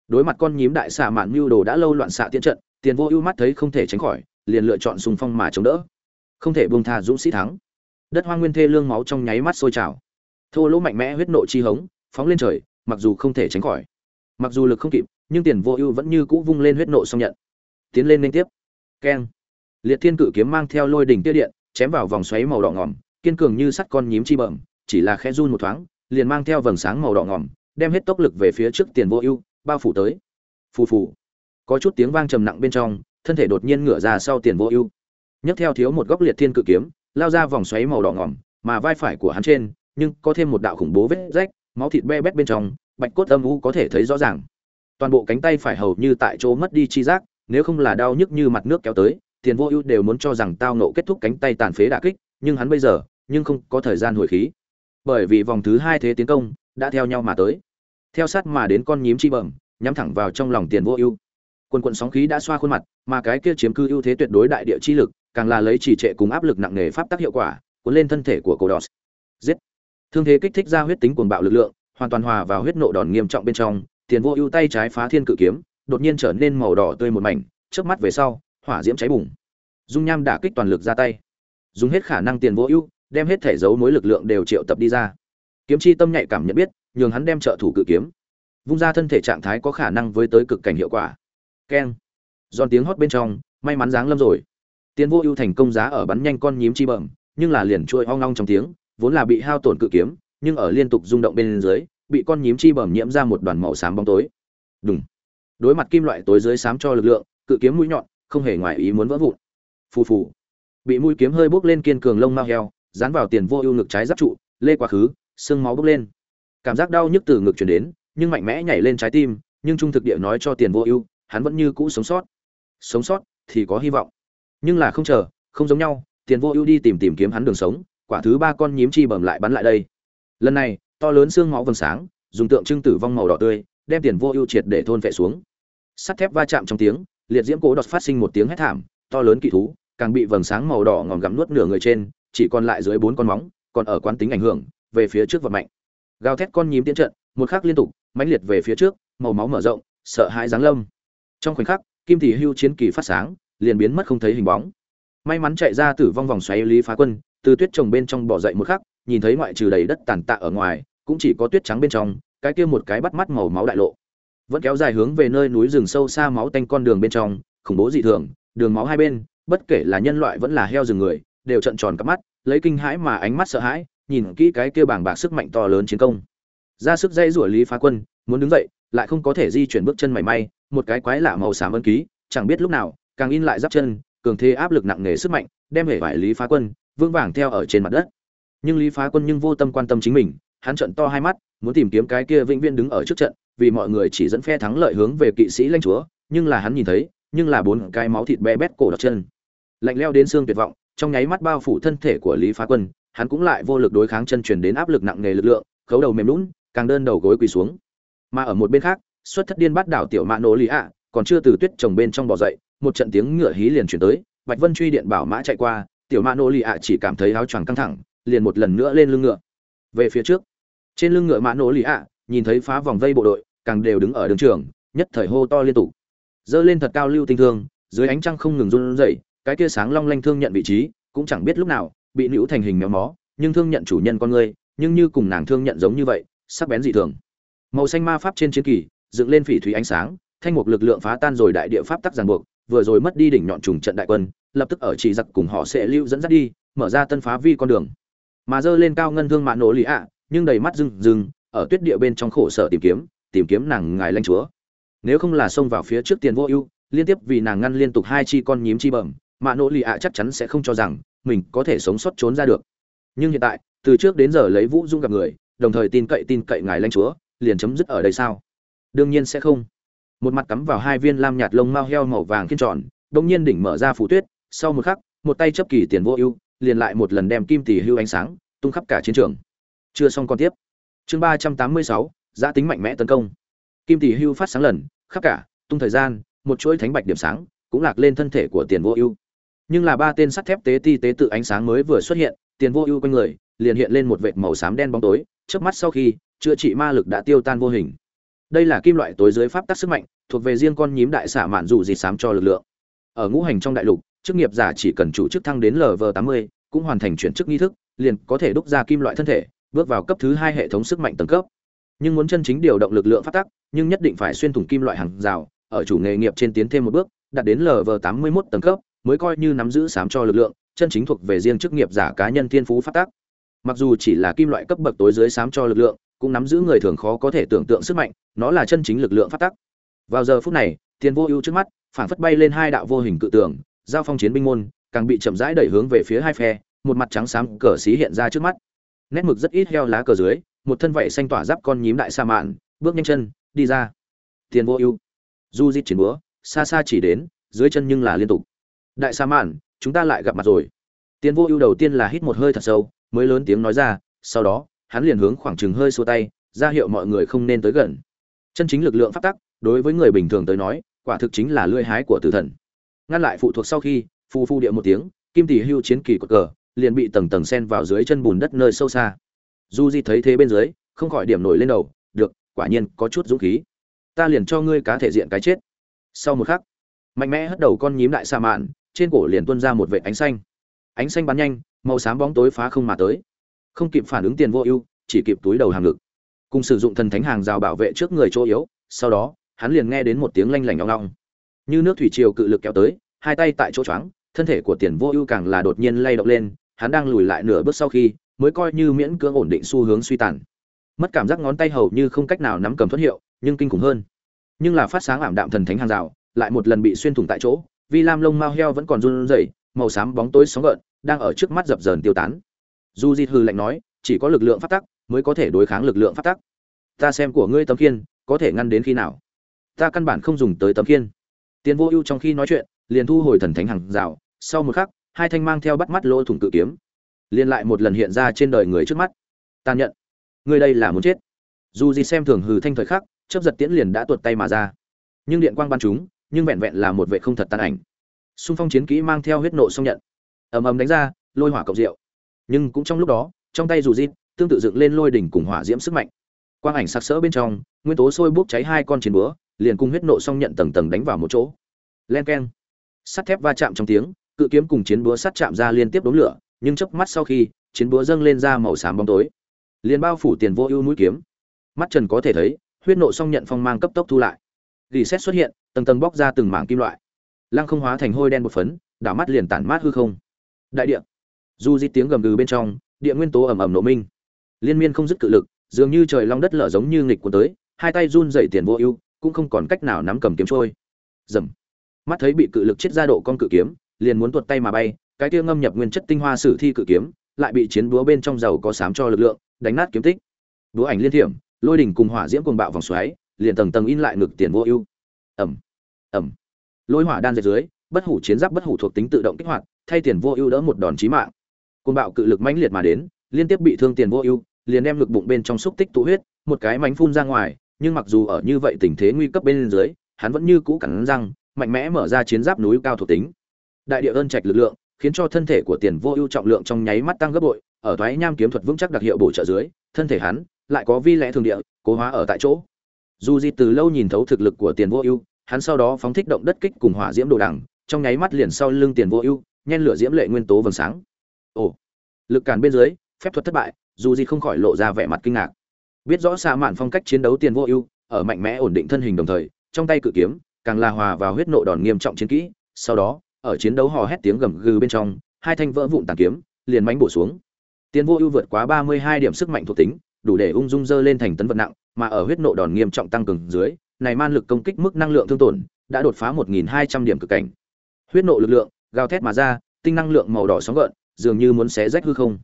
Đối mặt con nhím đại xà mạn mưu đồ đã lâu loạn xạ tiến trận, tiền vô ưu mắt thấy không thể tránh khỏi, liền lựa chọn sùng phong mà chống đỡ không thể buông tha dũng sĩ thắng. Đất hoang nguyên thê lương máu trong nháy mắt sôi trào. Thô lỗ mạnh mẽ huyết nộ chi hống, phóng lên trời, mặc dù không thể tránh khỏi. Mặc dù lực không kịp, nhưng tiền vô ưu vẫn như cũ vung lên huyết nộ xong nhận. Tiến lên liên tiếp. Keng. Liệt thiên cự kiếm mang theo lôi đỉnh tia điện, chém vào vòng xoáy màu đỏ ngỏm kiên cường như sắt con nhím chi bẩm, chỉ là khẽ run một thoáng, liền mang theo vầng sáng màu đỏ ngỏm đem hết tốc lực về phía trước tiền vô ưu, bao phủ tới. Phù phù. Có chút tiếng vang trầm nặng bên trong, thân thể đột nhiên ngửa ra sau tiền vô ưu nhấc theo thiếu một góc liệt thiên cự kiếm, lao ra vòng xoáy màu đỏ ngỏm, mà vai phải của hắn trên, nhưng có thêm một đạo khủng bố vết rách, máu thịt be bét bên trong, bạch cốt âm u có thể thấy rõ ràng. Toàn bộ cánh tay phải hầu như tại chỗ mất đi chi giác, nếu không là đau nhức như mặt nước kéo tới, tiền vô ưu đều muốn cho rằng tao nộ kết thúc cánh tay tàn phế đả kích, nhưng hắn bây giờ, nhưng không có thời gian hồi khí. Bởi vì vòng thứ hai thế tiến công, đã theo nhau mà tới. Theo sát mà đến con nhím chi bẩm, nhắm thẳng vào trong lòng tiền vô ưu. Quần quận sóng khí đã xoa khuôn mặt, mà cái kia chiếm cư ưu thế tuyệt đối đại địa chi lực càng là lấy trì trệ cùng áp lực nặng nề pháp tác hiệu quả, cuốn lên thân thể của cổ đỏ. Giết. Thương thế kích thích ra huyết tính cuồng bạo lực lượng, hoàn toàn hòa vào huyết nộ đòn nghiêm trọng bên trong, tiền vô ưu tay trái phá thiên cự kiếm, đột nhiên trở nên màu đỏ tươi một mảnh trước mắt về sau, hỏa diễm cháy bùng. Dung nham đả kích toàn lực ra tay. Dùng hết khả năng tiền vô ưu, đem hết thể giấu mối lực lượng đều triệu tập đi ra. Kiếm chi tâm nhạy cảm nhận biết, nhường hắn đem trợ thủ cự kiếm, vung ra thân thể trạng thái có khả năng với tới cực cảnh hiệu quả. Keng. Giòn tiếng hót bên trong, may mắn dáng lâm rồi tiền vô ưu thành công giá ở bắn nhanh con nhím chi bẩm, nhưng là liền trôi ong ong trong tiếng, vốn là bị hao tổn cự kiếm, nhưng ở liên tục rung động bên dưới, bị con nhím chi bẩm nhiễm ra một đoàn màu xám bóng tối. Đùng. đối mặt kim loại tối dưới xám cho lực lượng, cự kiếm mũi nhọn, không hề ngoài ý muốn vỡ vụn. Phù phù. Bị mũi kiếm hơi bốc lên kiên cường lông mao heo, dán vào tiền vô ưu ngực trái giáp trụ, lê quá khứ, xương máu bốc lên. Cảm giác đau nhức từ ngực truyền đến, nhưng mạnh mẽ nhảy lên trái tim, nhưng trung thực địa nói cho tiền vô ưu, hắn vẫn như cũ sống sót. Sống sót thì có hy vọng nhưng là không chờ, không giống nhau, tiền vô ưu đi tìm tìm kiếm hắn đường sống, quả thứ ba con nhím chi bầm lại bắn lại đây. Lần này, to lớn xương máu vầng sáng, dùng tượng trưng tử vong màu đỏ tươi, đem tiền vô ưu triệt để thôn vệ xuống. Sắt thép va chạm trong tiếng, liệt diễm cố đọt phát sinh một tiếng hét thảm, to lớn kỳ thú, càng bị vầng sáng màu đỏ ngòm gặm nuốt nửa người trên, chỉ còn lại dưới bốn con móng, còn ở quán tính ảnh hưởng, về phía trước vật mạnh gào thét con nhím tiến trận, một khắc liên tục, mãnh liệt về phía trước, màu máu mở rộng, sợ hãi giáng lâm. Trong khoảnh khắc, kim tỷ hưu chiến kỳ phát sáng liền biến mất không thấy hình bóng. May mắn chạy ra tử vong vòng xoáy lý phá quân, từ tuyết trồng bên trong bỏ dậy một khắc, nhìn thấy ngoại trừ đầy đất tàn tạ ở ngoài, cũng chỉ có tuyết trắng bên trong, cái kia một cái bắt mắt màu máu đại lộ. Vẫn kéo dài hướng về nơi núi rừng sâu xa máu tanh con đường bên trong, khủng bố dị thường, đường máu hai bên, bất kể là nhân loại vẫn là heo rừng người, đều trận tròn cắp mắt, lấy kinh hãi mà ánh mắt sợ hãi, nhìn kỹ cái kia bảng bạc sức mạnh to lớn chiến công. Ra sức dây rủa lý phá quân, muốn đứng dậy, lại không có thể di chuyển bước chân mảy may, một cái quái lạ màu xám ân ký, chẳng biết lúc nào càng in lại giáp chân, cường thế áp lực nặng nề sức mạnh, đem hệ vải lý phá quân vương vàng theo ở trên mặt đất. Nhưng lý phá quân nhưng vô tâm quan tâm chính mình, hắn trận to hai mắt, muốn tìm kiếm cái kia vĩnh viễn đứng ở trước trận, vì mọi người chỉ dẫn phe thắng lợi hướng về kỵ sĩ lãnh chúa, nhưng là hắn nhìn thấy, nhưng là bốn cái máu thịt bé bét cổ đặt chân. Lạnh leo đến xương tuyệt vọng, trong nháy mắt bao phủ thân thể của lý phá quân, hắn cũng lại vô lực đối kháng chân truyền đến áp lực nặng nề lực lượng, khấu đầu mềm lún, càng đơn đầu gối quỳ xuống. Mà ở một bên khác, xuất thất điên bắt đảo tiểu mạ nổ lý ạ, còn chưa từ tuyết trồng bên trong bò dậy một trận tiếng ngựa hí liền chuyển tới, bạch vân truy điện bảo mã chạy qua, tiểu mã nổ lì ạ chỉ cảm thấy áo choàng căng thẳng, liền một lần nữa lên lưng ngựa. Về phía trước, trên lưng ngựa mã nổ lì ạ, nhìn thấy phá vòng vây bộ đội, càng đều đứng ở đường trường, nhất thời hô to liên tục. Dơ lên thật cao lưu tinh thương, dưới ánh trăng không ngừng run rẩy, cái kia sáng long lanh thương nhận vị trí, cũng chẳng biết lúc nào, bị nữ thành hình méo mó, nhưng thương nhận chủ nhân con người, nhưng như cùng nàng thương nhận giống như vậy, sắc bén dị thường. Màu xanh ma pháp trên chiến kỳ, dựng lên phỉ thủy ánh sáng, thanh mục lực lượng phá tan rồi đại địa pháp tắc ràng buộc vừa rồi mất đi đỉnh nhọn trùng trận đại quân, lập tức ở chỉ giặc cùng họ sẽ lưu dẫn dắt đi, mở ra tân phá vi con đường. Mà dơ lên cao ngân thương mạ nổ lì ạ, nhưng đầy mắt rừng rừng ở tuyết địa bên trong khổ sở tìm kiếm tìm kiếm nàng ngài lanh chúa. Nếu không là xông vào phía trước tiền vô ưu, liên tiếp vì nàng ngăn liên tục hai chi con nhím chi bẩm mạ nỗ lì ạ chắc chắn sẽ không cho rằng mình có thể sống sót trốn ra được. Nhưng hiện tại, từ trước đến giờ lấy vũ dung gặp người, đồng thời tin cậy tin cậy ngài lanh chúa, liền chấm dứt ở đây sao? Đương nhiên sẽ không một mặt cắm vào hai viên lam nhạt lông mao heo màu vàng kiên tròn đông nhiên đỉnh mở ra phủ tuyết, sau một khắc, một tay chấp kỳ tiền vô ưu, liền lại một lần đem kim tỷ hưu ánh sáng, tung khắp cả chiến trường. Chưa xong còn tiếp. Chương ba trăm tám mươi sáu giã tính mạnh mẽ tấn công. Kim tỷ hưu phát sáng lần, khắp cả, tung thời gian, một chuỗi thánh bạch điểm sáng, cũng lạc lên thân thể của tiền vô ưu. Nhưng là ba tên sắt thép tế ti tế tự ánh sáng mới vừa xuất hiện, tiền vô ưu quanh người, liền hiện lên một vệt màu xám đen bóng tối trước mắt sau khi, chữa trị ma lực đã tiêu tan vô hình đây là kim loại tối dưới pháp tắc sức mạnh, thuộc về riêng con nhím đại xả mạn dù gì sám cho lực lượng. Ở ngũ hành trong đại lục, chức nghiệp giả chỉ cần chủ chức thăng đến lv tám mươi, cũng hoàn thành chuyển chức nghi thức, liền có thể đúc ra kim loại thân thể, bước vào cấp thứ hai hệ thống sức mạnh tầng cấp. Nhưng muốn chân chính điều động lực lượng phát tắc, nhưng nhất định phải xuyên thủng kim loại hàng rào, ở chủ nghề nghiệp trên tiến thêm một bước, đạt đến lv tám mươi mốt tầng cấp, mới coi như nắm giữ sám cho lực lượng, chân chính thuộc về riêng chức nghiệp giả cá nhân thiên phú phát tác mặc dù chỉ là kim loại cấp bậc tối dưới sám cho lực lượng cũng nắm giữ người thường khó có thể tưởng tượng sức mạnh, nó là chân chính lực lượng phát tắc. Vào giờ phút này, tiền vô ưu trước mắt, phản phất bay lên hai đạo vô hình cự tường, giao phong chiến binh môn, càng bị chậm rãi đẩy hướng về phía hai phe, một mặt trắng xám cờ xí hiện ra trước mắt. Nét mực rất ít heo lá cờ dưới, một thân vảy xanh tỏa giáp con nhím đại sa mạn, bước nhanh chân, đi ra. Tiền vô ưu, du di chiến búa, xa xa chỉ đến, dưới chân nhưng là liên tục. Đại sa mạn, chúng ta lại gặp mặt rồi. Tiền vô ưu đầu tiên là hít một hơi thật sâu, mới lớn tiếng nói ra, sau đó hắn liền hướng khoảng chừng hơi xua tay, ra hiệu mọi người không nên tới gần. Chân chính lực lượng phát tắc, đối với người bình thường tới nói, quả thực chính là lưỡi hái của tử thần. Ngăn lại phụ thuộc sau khi phu phu địa một tiếng, kim tỷ hưu chiến kỳ cột cờ, liền bị tầng tầng sen vào dưới chân bùn đất nơi sâu xa. Du di thấy thế bên dưới, không khỏi điểm nổi lên đầu, được, quả nhiên có chút dũng khí. Ta liền cho ngươi cá thể diện cái chết. Sau một khắc, mạnh mẽ hất đầu con nhím đại sa mạn, trên cổ liền tuôn ra một vệt ánh xanh. Ánh xanh bắn nhanh, màu xám bóng tối phá không mà tới không kịp phản ứng tiền vô ưu, chỉ kịp túi đầu hàng ngực. Cùng sử dụng thần thánh hàng rào bảo vệ trước người chỗ yếu, sau đó, hắn liền nghe đến một tiếng lanh lảnh ngong ngong như nước thủy triều cự lực kéo tới, hai tay tại chỗ choáng, thân thể của tiền vô ưu càng là đột nhiên lay động lên, hắn đang lùi lại nửa bước sau khi, mới coi như miễn cưỡng ổn định xu hướng suy tàn. Mất cảm giác ngón tay hầu như không cách nào nắm cầm thoát hiệu, nhưng kinh khủng hơn. Nhưng là phát sáng ảm đạm thần thánh hàng rào, lại một lần bị xuyên thủng tại chỗ, vi lam lông mao heo vẫn còn run rẩy, màu xám bóng tối sóng gợn, đang ở trước mắt dập dờn tiêu tán du di hư lạnh nói, chỉ có lực lượng phát tắc mới có thể đối kháng lực lượng phát tắc. Ta xem của ngươi tấm khiên có thể ngăn đến khi nào? Ta căn bản không dùng tới tấm khiên. Tiên vô ưu trong khi nói chuyện, liền thu hồi thần thánh hàng rào, sau một khắc, hai thanh mang theo bắt mắt lỗ thủng cự kiếm, liền lại một lần hiện ra trên đời người trước mắt. Tàn nhận người đây là muốn chết. Dù gì xem thường hừ thanh thời khắc chấp giật tiễn liền đã tuột tay mà ra. Nhưng điện quang ban chúng nhưng vẹn vẹn là một vệ không thật tàn ảnh. Xung phong chiến kỹ mang theo huyết nộ song nhận. Ầm ầm đánh ra, lôi hỏa cộng rượu nhưng cũng trong lúc đó, trong tay dù di tương tự dựng lên lôi đỉnh cùng hỏa diễm sức mạnh. Quang ảnh sặc sỡ bên trong, nguyên tố sôi bốc cháy hai con chiến búa, liền cùng huyết nộ song nhận tầng tầng đánh vào một chỗ. Len keng. Sắt thép va chạm trong tiếng, cự kiếm cùng chiến búa sắt chạm ra liên tiếp đốn lửa, nhưng chớp mắt sau khi, chiến búa dâng lên ra màu xám bóng tối. Liền bao phủ tiền vô ưu mũi kiếm. Mắt trần có thể thấy, huyết nộ song nhận phong mang cấp tốc thu lại. Gỉ xét xuất hiện, tầng tầng bóc ra từng mảng kim loại. Lăng không hóa thành hôi đen một phấn, đảo mắt liền tản mát hư không. Đại địa. Dù di tiếng gầm gừ bên trong, địa nguyên tố ầm ầm nổ minh. Liên miên không dứt cự lực, dường như trời long đất lở giống như nghịch cuốn tới, hai tay run dậy tiền vô ưu, cũng không còn cách nào nắm cầm kiếm trôi. Dầm mắt thấy bị cự lực chết ra độ con cự kiếm, liền muốn tuột tay mà bay, cái kia ngâm nhập nguyên chất tinh hoa sử thi cự kiếm, lại bị chiến búa bên trong dầu có sám cho lực lượng, đánh nát kiếm tích. Búa ảnh liên thiểm, lôi đỉnh cùng hỏa diễm cuồng bạo vòng xoáy, liền tầng tầng in lại ngực tiền vô ưu. Ẩm ẩm lôi hỏa đan dệt dưới, bất hủ chiến giáp bất hủ thuộc tính tự động kích hoạt, thay tiền vô ưu đỡ một đòn chí mạng côn bạo cự lực mãnh liệt mà đến, liên tiếp bị thương tiền vô ưu, liền đem lực bụng bên trong xúc tích tụ huyết, một cái mánh phun ra ngoài, nhưng mặc dù ở như vậy tình thế nguy cấp bên dưới, hắn vẫn như cũ cắn răng, mạnh mẽ mở ra chiến giáp núi cao thuộc tính. Đại địa ơn trạch lực lượng, khiến cho thân thể của tiền vô ưu trọng lượng trong nháy mắt tăng gấp bội, ở thoái nham kiếm thuật vững chắc đặc hiệu bổ trợ dưới, thân thể hắn lại có vi lẽ thường địa, cố hóa ở tại chỗ. Dù gì từ lâu nhìn thấu thực lực của tiền vô ưu, hắn sau đó phóng thích động đất kích cùng hỏa diễm đồ đằng, trong nháy mắt liền sau lưng tiền vô ưu, nhen lửa diễm lệ nguyên tố vầng sáng ồ. Lực cản bên dưới, phép thuật thất bại, dù gì không khỏi lộ ra vẻ mặt kinh ngạc. Biết rõ xa mạn phong cách chiến đấu tiền vô ưu, ở mạnh mẽ ổn định thân hình đồng thời, trong tay cự kiếm, càng là hòa vào huyết nộ đòn nghiêm trọng chiến kỹ, sau đó, ở chiến đấu hò hét tiếng gầm gừ bên trong, hai thanh vỡ vụn tàn kiếm, liền mánh bổ xuống. Tiền vô ưu vượt quá ba mươi hai điểm sức mạnh thuộc tính, đủ để ung dung dơ lên thành tấn vật nặng, mà ở huyết nộ đòn nghiêm trọng tăng cường dưới, này man lực công kích mức năng lượng thương tổn, đã đột phá một nghìn hai trăm điểm cực cảnh. Huyết nộ lực lượng, gào thét mà ra, tinh năng lượng màu đỏ sóng gợn dường như muốn xé rách hư không.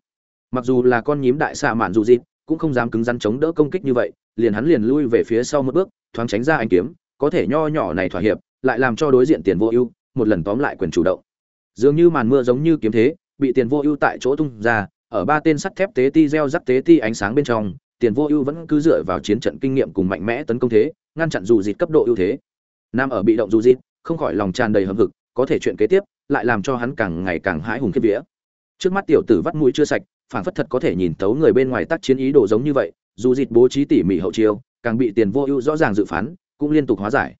Mặc dù là con nhím đại xạ mạn dù dịp cũng không dám cứng rắn chống đỡ công kích như vậy, liền hắn liền lui về phía sau một bước, thoáng tránh ra anh kiếm, có thể nho nhỏ này thỏa hiệp, lại làm cho đối diện tiền vô ưu một lần tóm lại quyền chủ động. Dường như màn mưa giống như kiếm thế, bị tiền vô ưu tại chỗ tung ra, ở ba tên sắt thép tế ti gieo rắc tế ti ánh sáng bên trong, tiền vô ưu vẫn cứ dựa vào chiến trận kinh nghiệm cùng mạnh mẽ tấn công thế, ngăn chặn dù dịt cấp độ ưu thế. Nam ở bị động dù dịt, không khỏi lòng tràn đầy hầm hực, có thể chuyện kế tiếp, lại làm cho hắn càng ngày càng hãi hùng kiếp vía trước mắt tiểu tử vắt mũi chưa sạch phản phất thật có thể nhìn tấu người bên ngoài tác chiến ý đồ giống như vậy, dù dịt bố trí tỉ mỉ hậu chiêu, càng bị tiền vô ưu rõ ràng dự phán, cũng liên tục hóa giải.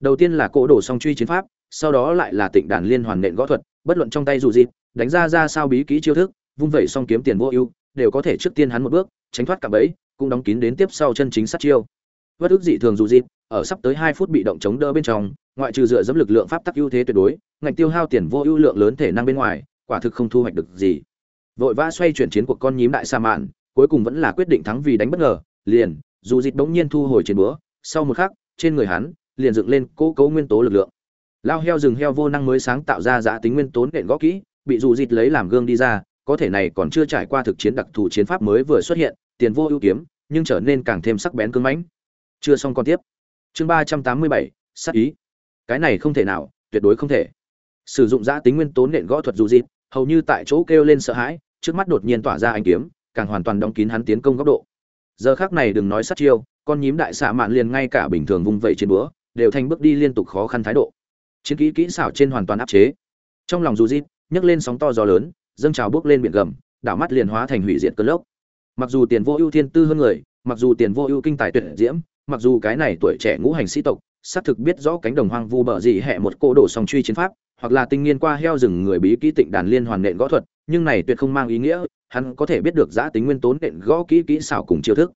Đầu tiên là cỗ đổ song truy chiến pháp, sau đó lại là tịnh đàn liên hoàn nện gõ thuật, bất luận trong tay dù dịt, đánh ra ra sao bí kỹ chiêu thức, vung vẩy song kiếm tiền vô ưu, đều có thể trước tiên hắn một bước, tránh thoát cả bẫy, cũng đóng kín đến tiếp sau chân chính sát chiêu. Bất ức dị thường dù dịt, ở sắp tới hai phút bị động chống đỡ bên trong, ngoại trừ dựa dẫm lực lượng pháp tắc ưu thế tuyệt đối ngạch tiêu hao tiền vô ưu lượng lớn thể năng bên ngoài quả thực không thu hoạch được gì. Vội vã xoay chuyển chiến của con nhím đại sa mạn, cuối cùng vẫn là quyết định thắng vì đánh bất ngờ, liền, dù dịch bỗng nhiên thu hồi chiến búa, sau một khắc, trên người hắn, liền dựng lên cố cấu nguyên tố lực lượng. Lao heo rừng heo vô năng mới sáng tạo ra giá tính nguyên tố nện gõ kỹ, bị dù dịch lấy làm gương đi ra, có thể này còn chưa trải qua thực chiến đặc thù chiến pháp mới vừa xuất hiện, tiền vô ưu kiếm, nhưng trở nên càng thêm sắc bén cứng mãnh. Chưa xong còn tiếp. Chương ba trăm tám mươi bảy sắc ý. Cái này không thể nào, tuyệt đối không thể. Sử dụng giá tính nguyên tố nện gõ thuật dù dịch hầu như tại chỗ kêu lên sợ hãi, trước mắt đột nhiên tỏa ra ánh kiếm, càng hoàn toàn đóng kín hắn tiến công góc độ. Giờ khác này đừng nói sát chiêu, con nhím đại xạ mạn liền ngay cả bình thường vung vẩy trên búa, đều thành bước đi liên tục khó khăn thái độ. Chiến kỹ kỹ xảo trên hoàn toàn áp chế. Trong lòng dù dịp nhấc lên sóng to gió lớn, dâng trào bước lên biển gầm, đảo mắt liền hóa thành hủy diệt cơn lốc. Mặc dù tiền vô ưu thiên tư hơn người, mặc dù tiền vô ưu kinh tài tuyệt diễm, mặc dù cái này tuổi trẻ ngũ hành sĩ tộc, xác thực biết rõ cánh đồng hoang vu bờ gì hẹ một cô đổ song truy chiến pháp hoặc là tinh nghiên qua heo rừng người bí kỹ tịnh đàn liên hoàn nện gõ thuật, nhưng này tuyệt không mang ý nghĩa, hắn có thể biết được giã tính nguyên tốn nện gõ kỹ kỹ xảo cùng chiêu thức.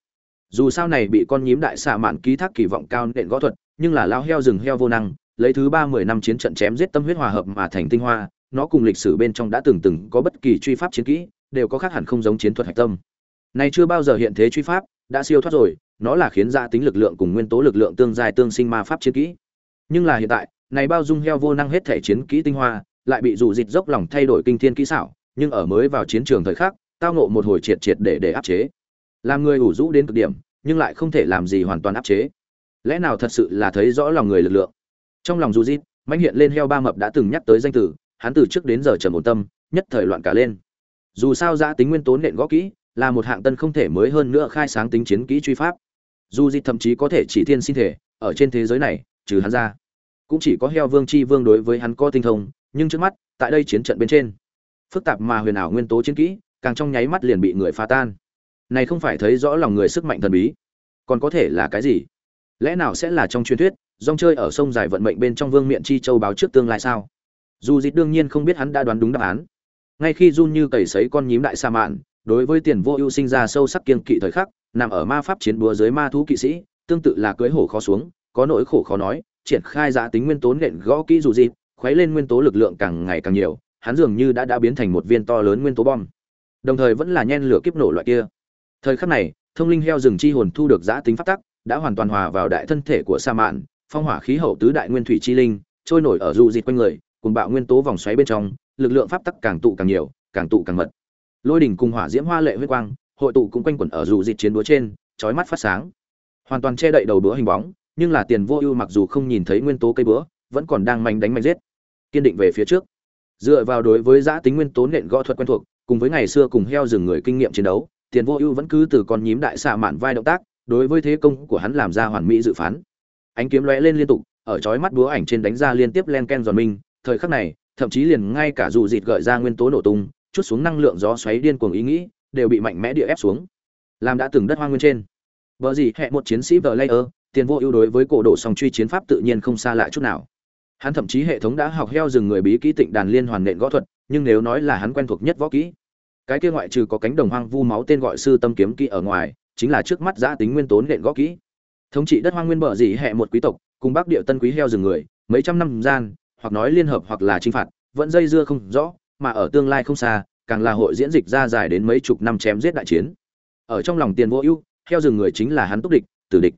Dù sao này bị con nhím đại xạ mạn ký thác kỳ vọng cao nện gõ thuật, nhưng là lao heo rừng heo vô năng, lấy thứ ba mười năm chiến trận chém giết tâm huyết hòa hợp mà thành tinh hoa, nó cùng lịch sử bên trong đã từng từng có bất kỳ truy pháp chiến kỹ, đều có khác hẳn không giống chiến thuật hạch tâm. Này chưa bao giờ hiện thế truy pháp, đã siêu thoát rồi, nó là khiến ra tính lực lượng cùng nguyên tố lực lượng tương dài tương sinh ma pháp chiến kỹ. Nhưng là hiện tại này bao dung heo vô năng hết thể chiến kỹ tinh hoa lại bị dù dịt dốc lòng thay đổi kinh thiên kỹ xảo nhưng ở mới vào chiến trường thời khắc tao ngộ một hồi triệt triệt để để áp chế. Làm người ủ rũ đến cực điểm nhưng lại không thể làm gì hoàn toàn áp chế. Lẽ nào thật sự là thấy rõ lòng người lực lượng? Trong lòng dù dịt mãnh hiện lên heo ba mập đã từng nhắc tới danh tử, hắn từ trước đến giờ trầm ổn tâm nhất thời loạn cả lên. Dù sao giã tính nguyên tố nện gõ kỹ là một hạng tân không thể mới hơn nữa khai sáng tính chiến kỹ truy pháp. Dù dịt thậm chí có thể chỉ thiên sinh thể ở trên thế giới này trừ hắn ra cũng chỉ có heo vương chi vương đối với hắn có tinh thông, nhưng trước mắt, tại đây chiến trận bên trên, phức tạp mà huyền ảo nguyên tố chiến kỹ, càng trong nháy mắt liền bị người phá tan. Này không phải thấy rõ lòng người sức mạnh thần bí, còn có thể là cái gì? Lẽ nào sẽ là trong truyền thuyết dòng chơi ở sông dài vận mệnh bên trong vương miện chi châu báo trước tương lai sao? Dù dịch đương nhiên không biết hắn đã đoán đúng đáp án. Ngay khi run như cầy sấy con nhím đại sa mạn, đối với tiền vô ưu sinh ra sâu sắc kiên kỵ thời khắc, nằm ở ma pháp chiến búa dưới ma thú kỵ sĩ, tương tự là cưới hổ khó xuống, có nỗi khổ khó nói triển khai giá tính nguyên tố nện gõ kỹ dù gì, khuấy lên nguyên tố lực lượng càng ngày càng nhiều, hắn dường như đã đã biến thành một viên to lớn nguyên tố bom. Đồng thời vẫn là nhen lửa kiếp nổ loại kia. Thời khắc này, thông linh heo rừng chi hồn thu được giá tính phát tắc, đã hoàn toàn hòa vào đại thân thể của sa mạn, phong hỏa khí hậu tứ đại nguyên thủy chi linh, trôi nổi ở dù dịt quanh người, cùng bạo nguyên tố vòng xoáy bên trong, lực lượng pháp tắc càng tụ càng nhiều, càng tụ càng mật. Lôi đỉnh cùng hỏa diễm hoa lệ huyết quang, hội tụ cũng quanh quẩn ở dù dịt chiến búa trên, chói mắt phát sáng. Hoàn toàn che đậy đầu đũa hình bóng nhưng là tiền vô ưu mặc dù không nhìn thấy nguyên tố cây búa vẫn còn đang manh đánh manh giết. Kiên định về phía trước. Dựa vào đối với giã tính nguyên tố nện gõ thuật quen thuộc, cùng với ngày xưa cùng heo rừng người kinh nghiệm chiến đấu, tiền vô ưu vẫn cứ từ con nhím đại xạ mạn vai động tác, đối với thế công của hắn làm ra hoàn mỹ dự phán. Ánh kiếm lóe lên liên tục, ở chói mắt búa ảnh trên đánh ra liên tiếp len ken giòn minh thời khắc này, thậm chí liền ngay cả dù dịt gợi ra nguyên tố nổ tung, chút xuống năng lượng gió xoáy điên cuồng ý nghĩ, đều bị mạnh mẽ địa ép xuống. Làm đã từng đất hoang nguyên trên. Vợ gì hẹ một chiến sĩ vợ layer tiền vô ưu đối với cổ độ song truy chiến pháp tự nhiên không xa lạ chút nào. Hắn thậm chí hệ thống đã học heo rừng người bí kỹ tịnh đàn liên hoàn nện gõ thuật, nhưng nếu nói là hắn quen thuộc nhất võ kỹ, cái kia ngoại trừ có cánh đồng hoang vu máu tên gọi sư tâm kiếm kỹ ở ngoài, chính là trước mắt giã tính nguyên tốn nện gõ kỹ. Thống trị đất hoang nguyên bờ dị hẹ một quý tộc, cùng bắc địa tân quý heo rừng người, mấy trăm năm gian, hoặc nói liên hợp hoặc là chinh phạt, vẫn dây dưa không rõ, mà ở tương lai không xa, càng là hội diễn dịch ra dài đến mấy chục năm chém giết đại chiến. Ở trong lòng tiền vô ưu, heo rừng người chính là hắn túc địch, tử địch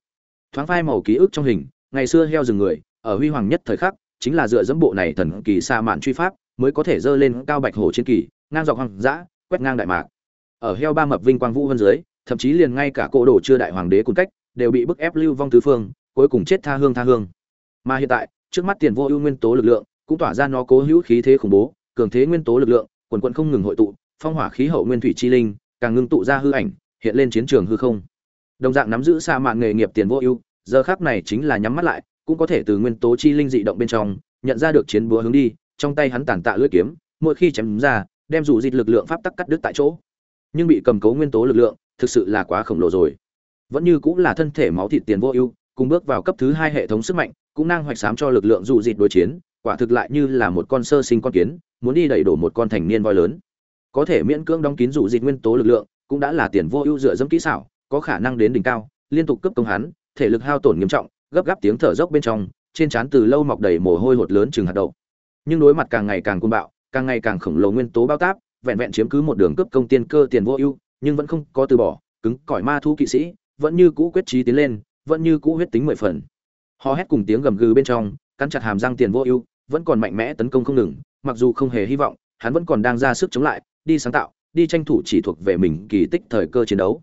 thoáng phai màu ký ức trong hình, ngày xưa heo rừng người, ở huy hoàng nhất thời khắc, chính là dựa dẫm bộ này thần kỳ xa mạn truy pháp, mới có thể dơ lên cao bạch hồ chiến kỳ, ngang dọc hoang dã, quét ngang đại mạc. Ở heo ba mập vinh quang vũ vân dưới, thậm chí liền ngay cả cỗ đồ chưa đại hoàng đế cùng cách, đều bị bức ép lưu vong tứ phương, cuối cùng chết tha hương tha hương. Mà hiện tại, trước mắt tiền vô ưu nguyên tố lực lượng, cũng tỏa ra nó cố hữu khí thế khủng bố, cường thế nguyên tố lực lượng, quần quận không ngừng hội tụ, phong hỏa khí hậu nguyên thủy chi linh, càng ngưng tụ ra hư ảnh, hiện lên chiến trường hư không đồng dạng nắm giữ xa mạng nghề nghiệp tiền vô ưu, giờ khác này chính là nhắm mắt lại, cũng có thể từ nguyên tố chi linh dị động bên trong, nhận ra được chiến búa hướng đi, trong tay hắn tàn tạ lưỡi kiếm, mỗi khi chém ra, đem dù dịch lực lượng pháp tắc cắt đứt tại chỗ. Nhưng bị cầm cố nguyên tố lực lượng, thực sự là quá khổng lồ rồi. Vẫn như cũng là thân thể máu thịt tiền vô ưu, cùng bước vào cấp thứ hai hệ thống sức mạnh, cũng năng hoạch sám cho lực lượng dù dịch đối chiến, quả thực lại như là một con sơ sinh con kiến, muốn đi đẩy đổ một con thành niên voi lớn. Có thể miễn cưỡng đóng kín dù dịch nguyên tố lực lượng, cũng đã là tiền vô ưu dựa dẫm kỹ xảo có khả năng đến đỉnh cao, liên tục cấp công hắn, thể lực hao tổn nghiêm trọng, gấp gáp tiếng thở dốc bên trong, trên trán từ lâu mọc đầy mồ hôi hột lớn chừng hạt đậu. Nhưng đối mặt càng ngày càng cuồng bạo, càng ngày càng khổng lồ nguyên tố bao táp, vẹn vẹn chiếm cứ một đường cấp công tiên cơ tiền vô ưu, nhưng vẫn không có từ bỏ, cứng cỏi ma thú kỵ sĩ, vẫn như cũ quyết trí tiến lên, vẫn như cũ huyết tính mười phần. Họ hét cùng tiếng gầm gừ bên trong, cắn chặt hàm răng tiền vô ưu, vẫn còn mạnh mẽ tấn công không ngừng, mặc dù không hề hy vọng, hắn vẫn còn đang ra sức chống lại, đi sáng tạo, đi tranh thủ chỉ thuộc về mình kỳ tích thời cơ chiến đấu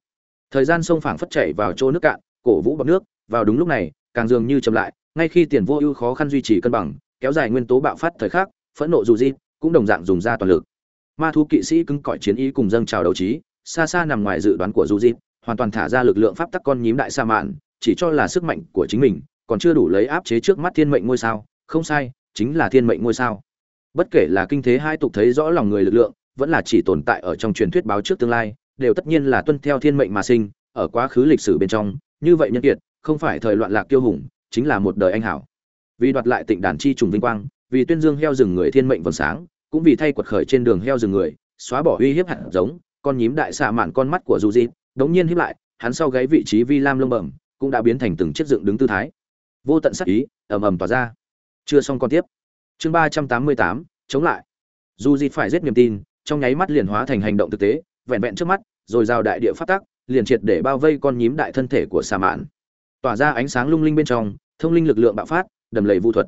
thời gian sông phảng phất chảy vào chỗ nước cạn, cổ vũ bọc nước, vào đúng lúc này, càng dường như chậm lại, ngay khi tiền vô ưu khó khăn duy trì cân bằng, kéo dài nguyên tố bạo phát thời khắc, phẫn nộ dù di cũng đồng dạng dùng ra toàn lực. Ma thú kỵ sĩ cứng cỏi chiến ý cùng dâng trào đấu trí, xa xa nằm ngoài dự đoán của du di hoàn toàn thả ra lực lượng pháp tắc con nhím đại sa mạn, chỉ cho là sức mạnh của chính mình, còn chưa đủ lấy áp chế trước mắt thiên mệnh ngôi sao. Không sai, chính là thiên mệnh ngôi sao. Bất kể là kinh thế hai tục thấy rõ lòng người lực lượng, vẫn là chỉ tồn tại ở trong truyền thuyết báo trước tương lai đều tất nhiên là tuân theo thiên mệnh mà sinh, ở quá khứ lịch sử bên trong, như vậy nhân kiệt, không phải thời loạn lạc kiêu hùng, chính là một đời anh hảo. Vì đoạt lại tịnh đàn chi trùng vinh quang, vì tuyên dương heo rừng người thiên mệnh vầng sáng, cũng vì thay quật khởi trên đường heo rừng người, xóa bỏ uy hiếp hạt giống, con nhím đại xạ mạn con mắt của du di, đống nhiên híp lại, hắn sau gáy vị trí vi lam lông bẩm, cũng đã biến thành từng chiếc dựng đứng tư thái. Vô tận sắc ý, ầm ầm tỏa ra. Chưa xong con tiếp. Chương ba trăm tám mươi tám, chống lại. Du di phải giết niềm tin, trong nháy mắt liền hóa thành hành động thực tế vẹn vẹn trước mắt, rồi rào đại địa phát tác liền triệt để bao vây con nhím đại thân thể của xà mạn. Tỏa ra ánh sáng lung linh bên trong, thông linh lực lượng bạo phát, đầm lầy vu thuật.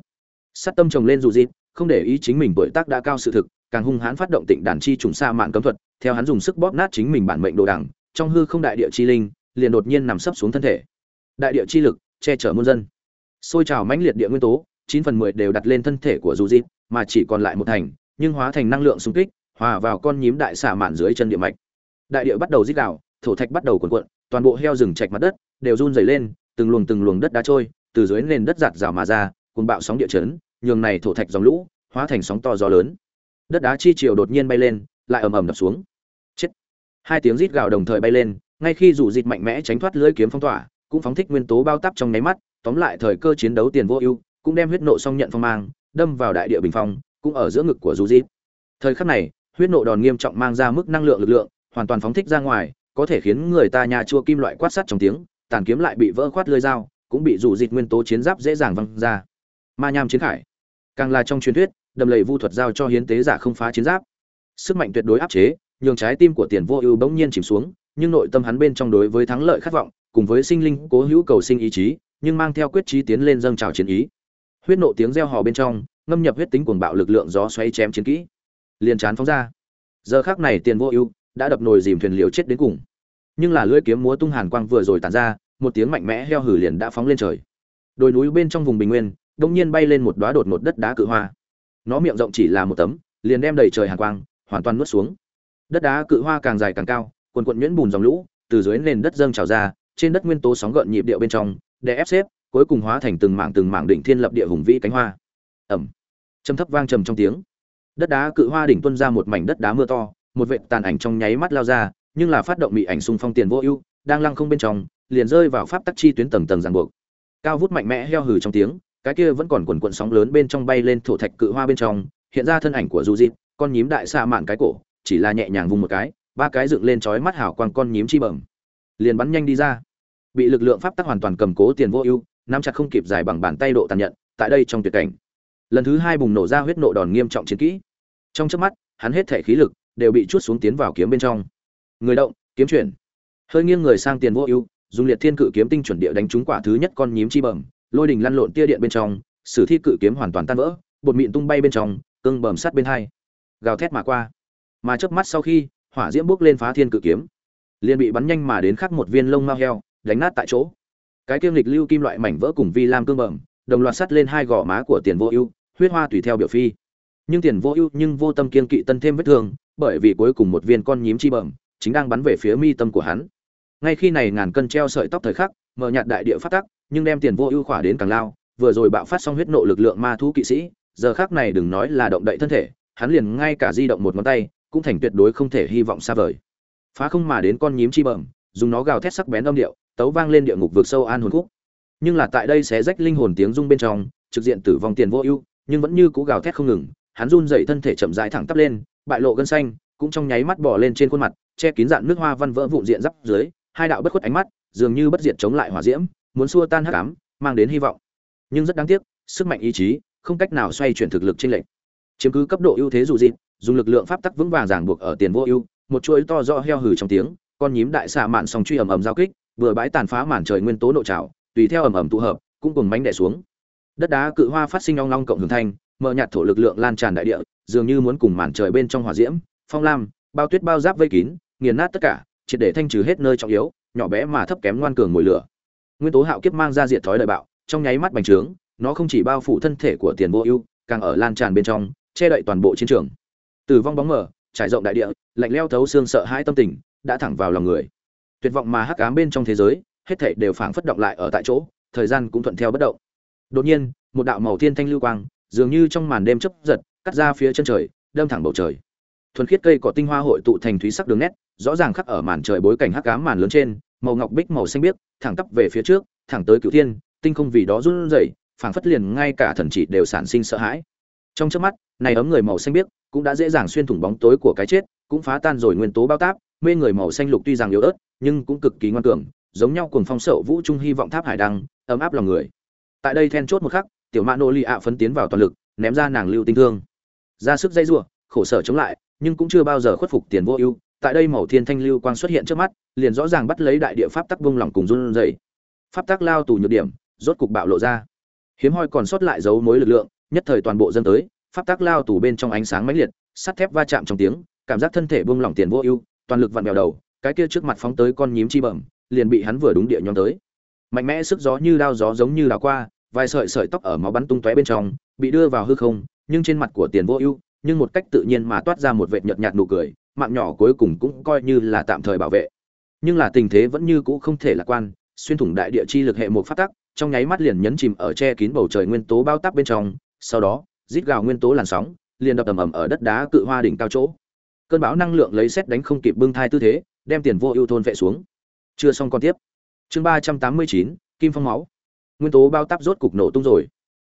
Sát tâm trồng lên dù dịp, không để ý chính mình bởi tác đã cao sự thực, càng hung hãn phát động tịnh đàn chi trùng xa mạn cấm thuật, theo hắn dùng sức bóp nát chính mình bản mệnh đồ đằng, trong hư không đại địa chi linh, liền đột nhiên nằm sấp xuống thân thể. Đại địa chi lực, che chở muôn dân. Xôi trào mãnh liệt địa nguyên tố, chín phần mười đều đặt lên thân thể của dù dịp, mà chỉ còn lại một thành, nhưng hóa thành năng lượng xung kích, hòa vào con nhím đại xả mạn dưới chân địa mạch đại địa bắt đầu rít đảo thổ thạch bắt đầu cuộn cuộn, toàn bộ heo rừng chạch mặt đất đều run rẩy lên, từng luồng từng luồng đất đá trôi, từ dưới nền đất giạt rào mà ra cùng bạo sóng địa chấn, nhường này thổ thạch dòng lũ hóa thành sóng to gió lớn. Đất đá chi chiều đột nhiên bay lên, lại ầm ầm đập xuống. Chết. Hai tiếng rít gào đồng thời bay lên, ngay khi rủ dịch mạnh mẽ tránh thoát lưỡi kiếm phong tỏa, cũng phóng thích nguyên tố bao tắp trong nháy mắt, tóm lại thời cơ chiến đấu tiền vô ưu, cũng đem huyết nộ song nhận phong mang, đâm vào đại địa bình phong, cũng ở giữa ngực của rủ dịch. Thời khắc này, huyết nộ đòn nghiêm trọng mang ra mức năng lượng lực lượng hoàn toàn phóng thích ra ngoài, có thể khiến người ta nhà chua kim loại quát sắt trong tiếng, tàn kiếm lại bị vỡ khoát lưỡi dao, cũng bị rủ dịch nguyên tố chiến giáp dễ dàng văng ra. Ma nham chiến khải. Càng là trong truyền thuyết, đầm lầy vu thuật giao cho hiến tế giả không phá chiến giáp. Sức mạnh tuyệt đối áp chế, nhường trái tim của tiền vô ưu bỗng nhiên chìm xuống, nhưng nội tâm hắn bên trong đối với thắng lợi khát vọng, cùng với sinh linh cố hữu cầu sinh ý chí, nhưng mang theo quyết chí tiến lên dâng trào chiến ý. Huyết nộ tiếng reo hò bên trong, ngâm nhập huyết tính cuồng bạo lực lượng gió xoáy chém chiến kỹ. Liền chán phóng ra. Giờ khác này tiền vô ưu đã đập nồi dìm thuyền liều chết đến cùng. Nhưng là lưỡi kiếm múa tung hàn quang vừa rồi tàn ra, một tiếng mạnh mẽ heo hử liền đã phóng lên trời. Đồi núi bên trong vùng bình nguyên, đông nhiên bay lên một đóa đột ngột đất đá cự hoa. Nó miệng rộng chỉ là một tấm, liền đem đầy trời hàn quang, hoàn toàn nuốt xuống. Đất đá cự hoa càng dài càng cao, quần quận nhuyễn bùn dòng lũ, từ dưới nền đất dâng trào ra, trên đất nguyên tố sóng gợn nhịp điệu bên trong, để ép xếp, cuối cùng hóa thành từng mảng từng mảng đỉnh thiên lập địa hùng vĩ cánh hoa. Ẩm. Châm thấp vang trầm trong tiếng. Đất đá cự hoa đỉnh tuân ra một mảnh đất đá mưa to một vệt tàn ảnh trong nháy mắt lao ra nhưng là phát động bị ảnh xung phong tiền vô ưu đang lăng không bên trong liền rơi vào pháp tắc chi tuyến tầng tầng ràng buộc. Cao vút mạnh mẽ heo hừ trong tiếng cái kia vẫn còn quần cuộn sóng lớn bên trong bay lên thổ thạch cự hoa bên trong hiện ra thân ảnh của du Dịch, con nhím đại xa mạn cái cổ chỉ là nhẹ nhàng vùng một cái ba cái dựng lên chói mắt hào quang con nhím chi bẩm liền bắn nhanh đi ra. Bị lực lượng pháp tắc hoàn toàn cầm cố tiền vô ưu nắm chặt không kịp giải bằng bàn tay độ tàn nhận tại đây trong tuyệt cảnh lần thứ hai bùng nổ ra huyết nộ đòn nghiêm trọng chiến kỹ. Trong chớp mắt hắn hết thể khí lực đều bị chuốt xuống tiến vào kiếm bên trong. Người động, kiếm chuyển. Hơi nghiêng người sang tiền vô ưu, dùng liệt thiên cự kiếm tinh chuẩn địa đánh trúng quả thứ nhất con nhím chi bẩm, lôi đình lăn lộn tia điện bên trong, sử thi cự kiếm hoàn toàn tan vỡ, bột mịn tung bay bên trong, cương bẩm sát bên hai. Gào thét mà qua. Mà chớp mắt sau khi, hỏa diễm bước lên phá thiên cự kiếm. Liền bị bắn nhanh mà đến khắc một viên lông mao heo, đánh nát tại chỗ. Cái kiêm lịch lưu kim loại mảnh vỡ cùng vi lam cương bẩm, đồng loạt sắt lên hai gò má của tiền vô ưu, huyết hoa tùy theo biểu phi. Nhưng tiền vô ưu nhưng vô tâm kiên kỵ tân thêm vết thương bởi vì cuối cùng một viên con nhím chi bẩm, chính đang bắn về phía mi tâm của hắn. Ngay khi này ngàn cân treo sợi tóc thời khắc, mở nhạt đại địa phát tắc, nhưng đem tiền vô ưu khỏa đến càng lao, vừa rồi bạo phát xong huyết nộ lực lượng ma thú kỵ sĩ, giờ khác này đừng nói là động đậy thân thể, hắn liền ngay cả di động một ngón tay, cũng thành tuyệt đối không thể hy vọng xa vời. Phá không mà đến con nhím chi bẩm, dùng nó gào thét sắc bén âm điệu, tấu vang lên địa ngục vực sâu an hồn khúc. Nhưng là tại đây sẽ rách linh hồn tiếng rung bên trong, trực diện tử vong tiền vô ưu, nhưng vẫn như cú gào thét không ngừng, hắn run dậy thân thể chậm rãi thẳng tắp lên bại lộ gân xanh, cũng trong nháy mắt bỏ lên trên khuôn mặt, che kín dạng nước hoa văn vỡ vụn diện giáp dưới, hai đạo bất khuất ánh mắt, dường như bất diệt chống lại hỏa diễm, muốn xua tan hắc ám, mang đến hy vọng. Nhưng rất đáng tiếc, sức mạnh ý chí không cách nào xoay chuyển thực lực trên lệnh chiếm cứ cấp độ ưu thế dù dịp dùng lực lượng pháp tắc vững vàng ràng buộc ở tiền vô ưu, một chuỗi to do heo hừ trong tiếng, con nhím đại xạ mạn song truy ầm ầm giao kích, vừa bãi tàn phá màn trời nguyên tố nội trào tùy theo ầm ầm tụ hợp, cũng cùng mánh đẻ xuống. Đất đá cự hoa phát sinh long long cộng hưởng thanh, mở nhạt thổ lực lượng lan tràn đại địa dường như muốn cùng màn trời bên trong hỏa diễm, phong lam, bao tuyết bao giáp vây kín, nghiền nát tất cả, triệt để thanh trừ hết nơi trọng yếu, nhỏ bé mà thấp kém ngoan cường mùi lửa. Nguyên tố hạo kiếp mang ra diệt thói đời bạo, trong nháy mắt bành trướng, nó không chỉ bao phủ thân thể của tiền vô ưu, càng ở lan tràn bên trong, che đậy toàn bộ chiến trường. Tử vong bóng mở trải rộng đại địa, lạnh lẽo thấu xương sợ hãi tâm tình, đã thẳng vào lòng người. Tuyệt vọng mà hắc ám bên trong thế giới, hết thảy đều phảng phất động lại ở tại chỗ, thời gian cũng thuận theo bất động. Đột nhiên, một đạo màu thiên thanh lưu quang, dường như trong màn đêm chớp giật cắt ra phía chân trời, đâm thẳng bầu trời. Thuần khiết cây cỏ tinh hoa hội tụ thành thúy sắc đường nét, rõ ràng khắc ở màn trời bối cảnh hắc ám màn lớn trên, màu ngọc bích màu xanh biếc, thẳng tắp về phía trước, thẳng tới cửu thiên, tinh không vì đó run rẩy, phảng phất liền ngay cả thần chỉ đều sản sinh sợ hãi. Trong chớp mắt, này ấm người màu xanh biếc cũng đã dễ dàng xuyên thủng bóng tối của cái chết, cũng phá tan rồi nguyên tố bao táp, mê người màu xanh lục tuy rằng yếu ớt, nhưng cũng cực kỳ ngoan cường, giống nhau cùng phong sậu vũ trung hy vọng tháp hải đăng, ấm áp lòng người. Tại đây then chốt một khắc, tiểu mã nô lì ạ phấn tiến vào toàn lực, ném ra nàng lưu tinh thương ra sức dây rủa, khổ sở chống lại, nhưng cũng chưa bao giờ khuất phục tiền vô ưu. Tại đây màu thiên thanh lưu quang xuất hiện trước mắt, liền rõ ràng bắt lấy đại địa pháp tắc vung lòng cùng run rẩy. Pháp tắc lao tù nhược điểm, rốt cục bạo lộ ra. Hiếm hoi còn sót lại dấu mối lực lượng, nhất thời toàn bộ dân tới, pháp tắc lao tù bên trong ánh sáng mãnh liệt, sắt thép va chạm trong tiếng, cảm giác thân thể buông lỏng tiền vô ưu, toàn lực vặn bèo đầu, cái kia trước mặt phóng tới con nhím chi bẩm, liền bị hắn vừa đúng địa nhóm tới. Mạnh mẽ sức gió như đao gió giống như đào qua, vài sợi sợi tóc ở máu bắn tung tóe bên trong, bị đưa vào hư không nhưng trên mặt của tiền vô ưu, nhưng một cách tự nhiên mà toát ra một vệt nhợt nhạt nụ cười, mạng nhỏ cuối cùng cũng coi như là tạm thời bảo vệ. Nhưng là tình thế vẫn như cũ không thể lạc quan, xuyên thủng đại địa chi lực hệ một phát tắc, trong nháy mắt liền nhấn chìm ở che kín bầu trời nguyên tố bao tắp bên trong, sau đó, rít gào nguyên tố làn sóng, liền đập ầm ầm ở đất đá cự hoa đỉnh cao chỗ. Cơn bão năng lượng lấy xét đánh không kịp bưng thai tư thế, đem tiền vô ưu thôn vệ xuống. Chưa xong còn tiếp. Chương ba trăm tám mươi chín, kim phong máu. Nguyên tố bao tắp rốt cục nổ tung rồi.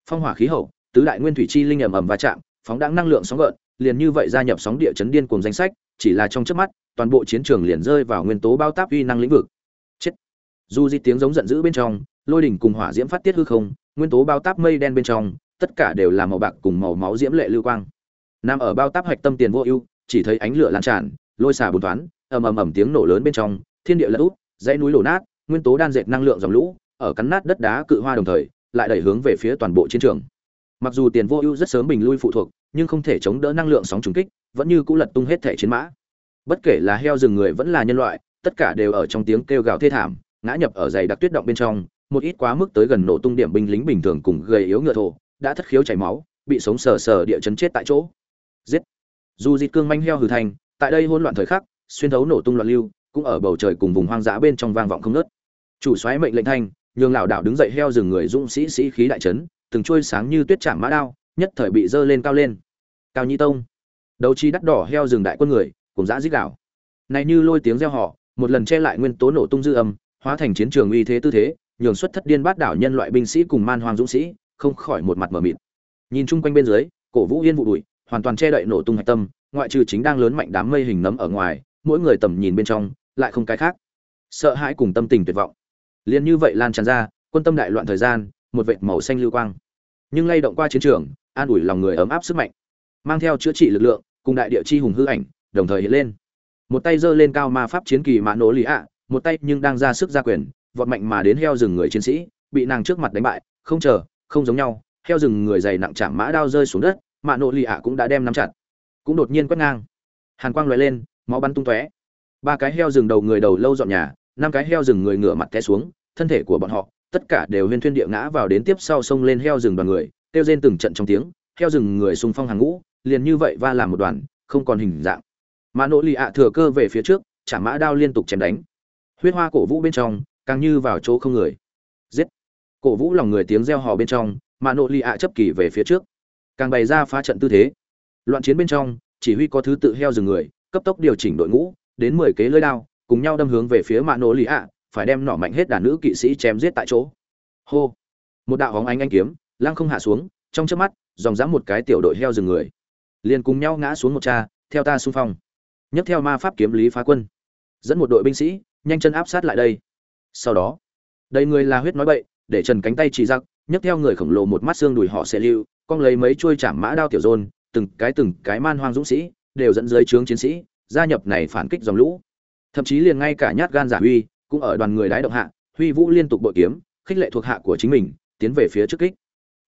Phong hỏa khí hậu tứ đại nguyên thủy chi linh ầm ầm va chạm, phóng đãng năng lượng sóng gợn, liền như vậy gia nhập sóng địa chấn điên cuồng danh sách, chỉ là trong chớp mắt, toàn bộ chiến trường liền rơi vào nguyên tố bao táp uy năng lĩnh vực. Chết. Dù di tiếng giống giận dữ bên trong, lôi đỉnh cùng hỏa diễm phát tiết hư không, nguyên tố bao táp mây đen bên trong, tất cả đều là màu bạc cùng màu máu diễm lệ lưu quang. Nằm ở bao táp hạch tâm tiền vô ưu, chỉ thấy ánh lửa lan tràn, lôi xả bùn toán, ầm ầm ầm tiếng nổ lớn bên trong, thiên địa lật úp dãy núi đổ nát, nguyên tố đan dệt năng lượng dòng lũ, ở cắn nát đất đá cự hoa đồng thời, lại đẩy hướng về phía toàn bộ chiến trường mặc dù tiền vô ưu rất sớm bình lui phụ thuộc, nhưng không thể chống đỡ năng lượng sóng trùng kích, vẫn như cũ lật tung hết thể chiến mã. Bất kể là heo rừng người vẫn là nhân loại, tất cả đều ở trong tiếng kêu gào thê thảm, ngã nhập ở dày đặc tuyết động bên trong, một ít quá mức tới gần nổ tung điểm binh lính bình thường cùng gầy yếu ngựa thổ, đã thất khiếu chảy máu, bị sống sờ sờ địa chấn chết tại chỗ. Giết! Dù dịt cương manh heo hừ thành, tại đây hỗn loạn thời khắc, xuyên thấu nổ tung loạn lưu, cũng ở bầu trời cùng vùng hoang dã bên trong vang vọng không ngớt. Chủ soái mệnh lệnh thanh, nhường lão đảo đứng dậy heo rừng người dũng sĩ sĩ khí đại trấn từng trôi sáng như tuyết chạm mã đao, nhất thời bị dơ lên cao lên. Cao nhi tông. Đấu chi đắt đỏ heo rừng đại quân người, cùng dã dích đảo này như lôi tiếng reo họ một lần che lại nguyên tố nổ tung dư âm, hóa thành chiến trường uy thế tư thế, nhường xuất thất điên bát đảo nhân loại binh sĩ cùng man hoang dũng sĩ, không khỏi một mặt mở mịt. Nhìn chung quanh bên dưới, cổ vũ yên vụ đuổi, hoàn toàn che đậy nổ tung hạch tâm, ngoại trừ chính đang lớn mạnh đám mây hình nấm ở ngoài, mỗi người tầm nhìn bên trong, lại không cái khác. Sợ hãi cùng tâm tình tuyệt vọng. Liền như vậy lan tràn ra, quân tâm đại loạn thời gian một vệt màu xanh lưu quang. Nhưng lay động qua chiến trường, an ủi lòng người ấm áp sức mạnh, mang theo chữa trị lực lượng, cùng đại địa chi hùng hư ảnh, đồng thời hiện lên. Một tay giơ lên cao ma pháp chiến kỳ mã nổ lý ạ, một tay nhưng đang ra sức ra quyền, vọt mạnh mà đến heo rừng người chiến sĩ, bị nàng trước mặt đánh bại, không chờ, không giống nhau, heo rừng người dày nặng chạm mã đao rơi xuống đất mạ nổ lì ạ cũng đã đem nắm chặt. Cũng đột nhiên quét ngang. Hàn quang loại lên, máu bắn tung tóe. Ba cái heo rừng đầu người đầu lâu dọn nhà, năm cái heo rừng người ngửa mặt té xuống, thân thể của bọn họ tất cả đều huyên thuyên địa ngã vào đến tiếp sau sông lên heo rừng đoàn người, kêu rên từng trận trong tiếng, heo rừng người xung phong hàng ngũ, liền như vậy va làm một đoàn, không còn hình dạng. Mã nỗ lì ạ thừa cơ về phía trước chả mã đao liên tục chém đánh. Huyết hoa cổ vũ bên trong, càng như vào chỗ không người. Giết! Cổ vũ lòng người tiếng reo hò bên trong, mã nỗ lì ạ chấp kỳ về phía trước. Càng bày ra phá trận tư thế. Loạn chiến bên trong, chỉ huy có thứ tự heo rừng người, cấp tốc điều chỉnh đội ngũ, đến mười kế lưỡi đao, cùng nhau đâm hướng về phía mạ nỗ lì ạ phải đem nỏ mạnh hết đàn nữ kỵ sĩ chém giết tại chỗ. Hô. Một đạo hóng ánh anh kiếm lăng không hạ xuống trong chớp mắt dòng dã một cái tiểu đội heo rừng người. Liền cùng nhau ngã xuống một cha theo ta xung phong. Nhấc theo ma pháp kiếm lý phá quân. Dẫn một đội binh sĩ nhanh chân áp sát lại đây. Sau đó đầy người là huyết nói bậy để trần cánh tay chỉ giặc nhấc theo người khổng lồ một mắt xương đùi họ sẽ lưu con lấy mấy chuôi chạm mã đao tiểu rôn, từng cái từng cái man hoang dũng sĩ đều dẫn dưới trướng chiến sĩ gia nhập này phản kích dòng lũ. Thậm chí liền ngay cả nhát gan giả huy cũng ở đoàn người đái động hạ, huy vũ liên tục bội kiếm, khích lệ thuộc hạ của chính mình, tiến về phía trước kích.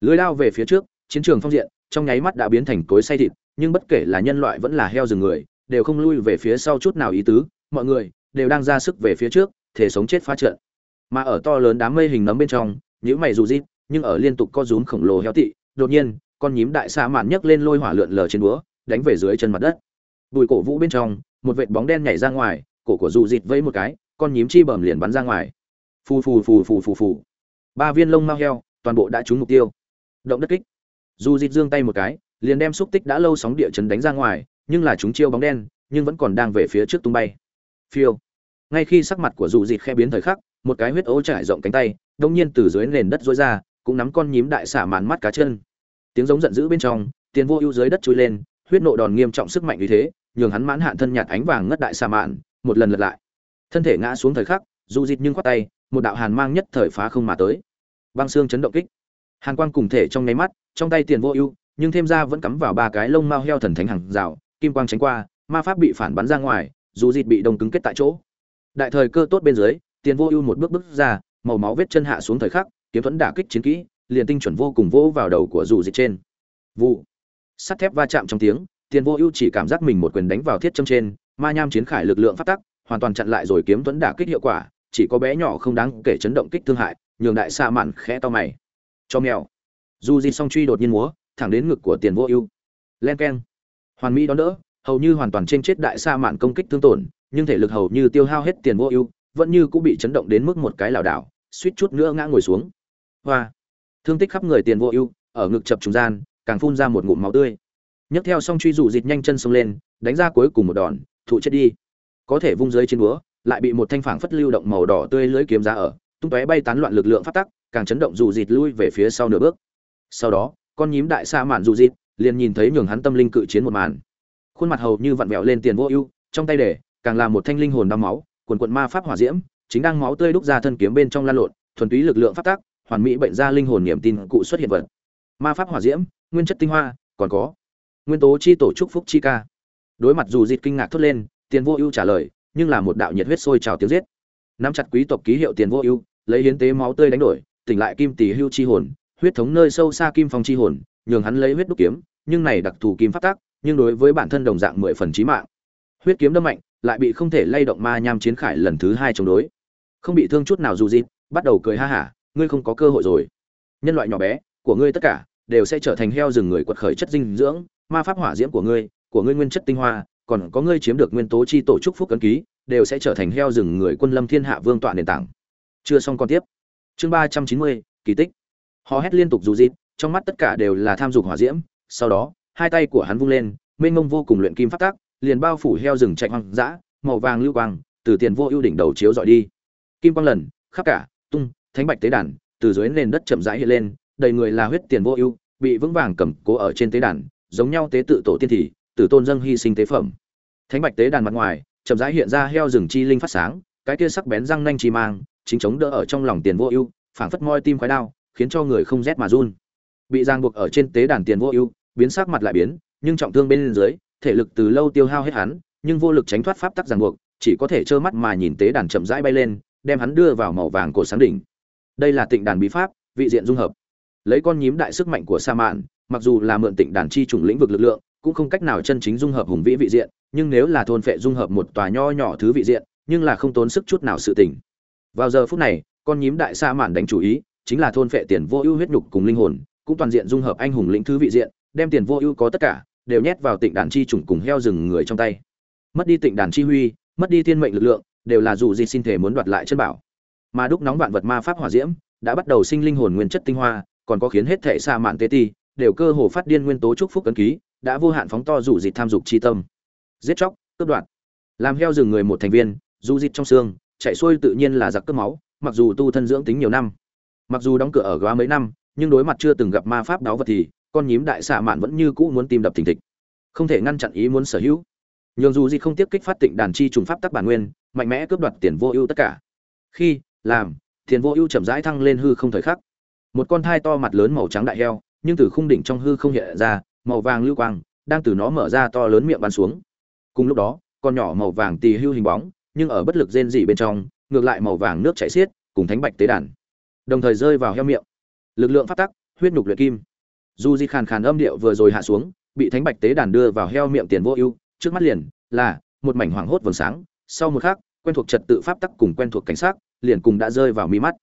Lưới lao về phía trước, chiến trường phong diện, trong nháy mắt đã biến thành cối say thịt, nhưng bất kể là nhân loại vẫn là heo rừng người, đều không lui về phía sau chút nào ý tứ, mọi người đều đang ra sức về phía trước, thể sống chết phá trận. Mà ở to lớn đám mây hình nấm bên trong những mày dù rít, nhưng ở liên tục co rúm khổng lồ heo tị, đột nhiên, con nhím đại sa mạn nhấc lên lôi hỏa lượn lờ trên búa, đánh về dưới chân mặt đất. Bùi cổ vũ bên trong, một vệt bóng đen nhảy ra ngoài, cổ của dù dịt vẫy một cái con nhím chi bẩm liền bắn ra ngoài. Phù phù phù phù phù phù. Ba viên lông mao heo, toàn bộ đã trúng mục tiêu. Động đất kích. Dù dịt giương tay một cái, liền đem xúc tích đã lâu sóng địa chấn đánh ra ngoài, nhưng là chúng chiêu bóng đen, nhưng vẫn còn đang về phía trước tung bay. Phiêu. Ngay khi sắc mặt của dù dịt khe biến thời khắc, một cái huyết ố trải rộng cánh tay, đông nhiên từ dưới nền đất dối ra, cũng nắm con nhím đại xả màn mắt cá chân. Tiếng giống giận dữ bên trong, tiền vô ưu dưới đất chui lên, huyết nộ đòn nghiêm trọng sức mạnh như thế, nhường hắn mãn hạn thân nhạt ánh vàng ngất đại xà mạn một lần lật lại thân thể ngã xuống thời khắc, dù dịt nhưng khoát tay, một đạo hàn mang nhất thời phá không mà tới. Băng xương chấn động kích. Hàn quang cùng thể trong nháy mắt, trong tay tiền vô ưu, nhưng thêm ra vẫn cắm vào ba cái lông mao heo thần thánh hàng rào, kim quang tránh qua, ma pháp bị phản bắn ra ngoài, dù dịt bị đông cứng kết tại chỗ. Đại thời cơ tốt bên dưới, tiền vô ưu một bước bước ra, màu máu vết chân hạ xuống thời khắc, kiếm thuẫn đả kích chiến kỹ, liền tinh chuẩn vô cùng vỗ vào đầu của dù dịt trên. Vụ. Sắt thép va chạm trong tiếng, tiền vô ưu chỉ cảm giác mình một quyền đánh vào thiết châm trên, ma nham chiến khải lực lượng phát tắc hoàn toàn chặn lại rồi kiếm tuấn đả kích hiệu quả, chỉ có bé nhỏ không đáng kể chấn động kích thương hại, nhường đại xa mạn khẽ to mày. Cho mèo. Du di song truy đột nhiên múa, thẳng đến ngực của tiền vô ưu. Len keng. Hoàn mỹ đón đỡ, hầu như hoàn toàn trên chết đại sa mạn công kích thương tổn, nhưng thể lực hầu như tiêu hao hết tiền vô ưu, vẫn như cũng bị chấn động đến mức một cái lảo đảo, suýt chút nữa ngã ngồi xuống. Hoa. Thương tích khắp người tiền vô ưu, ở ngực chập trùng gian, càng phun ra một ngụm máu tươi. Nhấc theo song truy dụ dịt nhanh chân xông lên, đánh ra cuối cùng một đòn, thụ chết đi có thể vung dưới trên búa, lại bị một thanh phảng phất lưu động màu đỏ tươi lưới kiếm ra ở, tung tóe bay tán loạn lực lượng phát tắc, càng chấn động dù dịt lui về phía sau nửa bước. Sau đó, con nhím đại sa mạn dù dịt liền nhìn thấy nhường hắn tâm linh cự chiến một màn. Khuôn mặt hầu như vặn vẹo lên tiền vô ưu, trong tay để, càng là một thanh linh hồn đau máu, quần quận ma pháp hỏa diễm, chính đang máu tươi đúc ra thân kiếm bên trong lan lộn, thuần túy lực lượng phát tác hoàn mỹ bệnh ra linh hồn niềm tin cụ xuất hiện vật. Ma pháp hỏa diễm, nguyên chất tinh hoa, còn có nguyên tố chi tổ trúc phúc chi ca. Đối mặt dù dịt kinh ngạc thốt lên tiền vô ưu trả lời nhưng là một đạo nhiệt huyết sôi trào tiếng giết. Nắm chặt quý tộc ký hiệu tiền vô ưu lấy hiến tế máu tươi đánh đổi tỉnh lại kim tỷ hưu chi hồn huyết thống nơi sâu xa kim phong chi hồn nhường hắn lấy huyết đúc kiếm nhưng này đặc thù kim phát tác nhưng đối với bản thân đồng dạng mười phần chí mạng. Huyết kiếm đâm mạnh lại bị không thể lay động ma nham chiến khải lần thứ hai chống đối. Không bị thương chút nào dù gì, bắt đầu cười ha hả ngươi không có cơ hội rồi. Nhân loại nhỏ bé của ngươi tất cả đều sẽ trở thành heo rừng người quật khởi chất dinh dưỡng ma pháp hỏa diễm của ngươi của ngươi nguyên chất tinh hoa còn có ngươi chiếm được nguyên tố chi tổ chức phúc cấn ký đều sẽ trở thành heo rừng người quân lâm thiên hạ vương tọa nền tảng. Chưa xong còn tiếp. Chương ba trăm chín mươi kỳ tích. Họ hét liên tục dù dít, trong mắt tất cả đều là tham dục hỏa diễm. Sau đó hai tay của hắn vung lên mênh mông vô cùng luyện kim phát tác liền bao phủ heo rừng chạy hoang dã màu vàng lưu quang từ tiền vô ưu đỉnh đầu chiếu dọi đi. Kim quang lần khắp cả tung thánh bạch tế đàn từ dưới nền đất chậm rãi hiện lên đầy người là huyết tiền vô ưu bị vững vàng cầm cố ở trên tế đàn giống nhau tế tự tổ tiên thì tử tôn dâng hy sinh tế phẩm. Thánh bạch tế đàn mặt ngoài, chậm rãi hiện ra heo rừng chi linh phát sáng, cái kia sắc bén răng nanh chi mang, chính chống đỡ ở trong lòng tiền vô ưu, phảng phất moi tim khoái đao, khiến cho người không rét mà run. Bị giang buộc ở trên tế đàn tiền vô ưu, biến sắc mặt lại biến, nhưng trọng thương bên dưới, thể lực từ lâu tiêu hao hết hắn, nhưng vô lực tránh thoát pháp tắc giang buộc, chỉ có thể trơ mắt mà nhìn tế đàn chậm rãi bay lên, đem hắn đưa vào màu vàng của sáng đỉnh. Đây là tịnh đàn bí pháp, vị diện dung hợp. Lấy con nhím đại sức mạnh của sa mạn, mặc dù là mượn tịnh đàn chi trùng lĩnh vực lực lượng cũng không cách nào chân chính dung hợp hùng vĩ vị diện, nhưng nếu là thôn phệ dung hợp một tòa nho nhỏ thứ vị diện, nhưng là không tốn sức chút nào sự tỉnh vào giờ phút này, con nhím đại sa mạn đánh chủ ý, chính là thôn phệ tiền vô ưu huyết nhục cùng linh hồn, cũng toàn diện dung hợp anh hùng lĩnh thứ vị diện, đem tiền vô ưu có tất cả, đều nhét vào tịnh đàn chi trùng cùng heo rừng người trong tay. Mất đi tịnh đàn chi huy, mất đi thiên mệnh lực lượng, đều là dù gì xin thể muốn đoạt lại chân bảo. Mà đúc nóng vạn vật ma pháp hỏa diễm, đã bắt đầu sinh linh hồn nguyên chất tinh hoa, còn có khiến hết thể sa mạn tế ti, đều cơ hồ phát điên nguyên tố chúc phúc ấn ký đã vô hạn phóng to rủ dịt tham dục chi tâm. Giết chóc, cướp đoạt. Làm heo rừng người một thành viên rủ dịt trong xương, chạy xuôi tự nhiên là giặc cướp máu, mặc dù tu thân dưỡng tính nhiều năm. Mặc dù đóng cửa ở góa mấy năm, nhưng đối mặt chưa từng gặp ma pháp đáo vật thì, con nhím đại xạ mạn vẫn như cũ muốn tìm đập thình thịch. Không thể ngăn chặn ý muốn sở hữu. Nhường dù gì không tiếp kích phát tịnh đàn chi trùng pháp tắc bản nguyên, mạnh mẽ cướp đoạt tiền vô ưu tất cả. Khi, làm, tiền vô ưu chậm rãi thăng lên hư không thời khắc. Một con thai to mặt lớn màu trắng đại heo, nhưng từ khung đỉnh trong hư không hiện ra màu vàng lưu quang, đang từ nó mở ra to lớn miệng bắn xuống. Cùng lúc đó, con nhỏ màu vàng tì hưu hình bóng, nhưng ở bất lực rên rỉ bên trong, ngược lại màu vàng nước chảy xiết, cùng thánh bạch tế đàn. Đồng thời rơi vào heo miệng. Lực lượng phát tắc, huyết nhục luyện kim. Dù di khàn khàn âm điệu vừa rồi hạ xuống, bị thánh bạch tế đàn đưa vào heo miệng tiền vô ưu, trước mắt liền là một mảnh hoàng hốt vầng sáng. Sau một khắc, quen thuộc trật tự pháp tắc cùng quen thuộc cảnh sát liền cùng đã rơi vào mi mắt.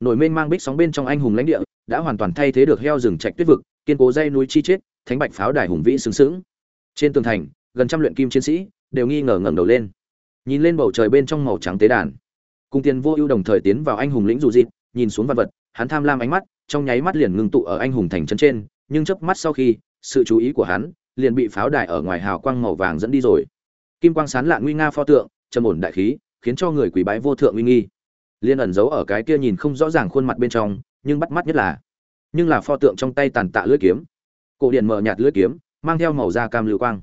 Nổi mênh mang bích sóng bên trong anh hùng lãnh địa đã hoàn toàn thay thế được heo rừng trạch tuyết vực, kiên cố dây núi chi chết thánh bạch pháo đài hùng vĩ sướng sướng. Trên tường thành gần trăm luyện kim chiến sĩ đều nghi ngờ ngẩng đầu lên. Nhìn lên bầu trời bên trong màu trắng tế đàn. Cung tiên vô ưu đồng thời tiến vào anh hùng lĩnh dù dịp, nhìn xuống vật vật hắn tham lam ánh mắt trong nháy mắt liền ngưng tụ ở anh hùng thành trấn trên nhưng chớp mắt sau khi sự chú ý của hắn liền bị pháo đài ở ngoài hào quang màu vàng dẫn đi rồi. Kim quang sán lạn nguy nga pho tượng trầm ổn đại khí khiến cho người quỳ bái vô thượng uy nghi. Liên ẩn giấu ở cái kia nhìn không rõ ràng khuôn mặt bên trong nhưng bắt mắt nhất là nhưng là pho tượng trong tay tàn tạ lưỡi kiếm cổ điện mở nhạt lưỡi kiếm, mang theo màu da cam lưu quang.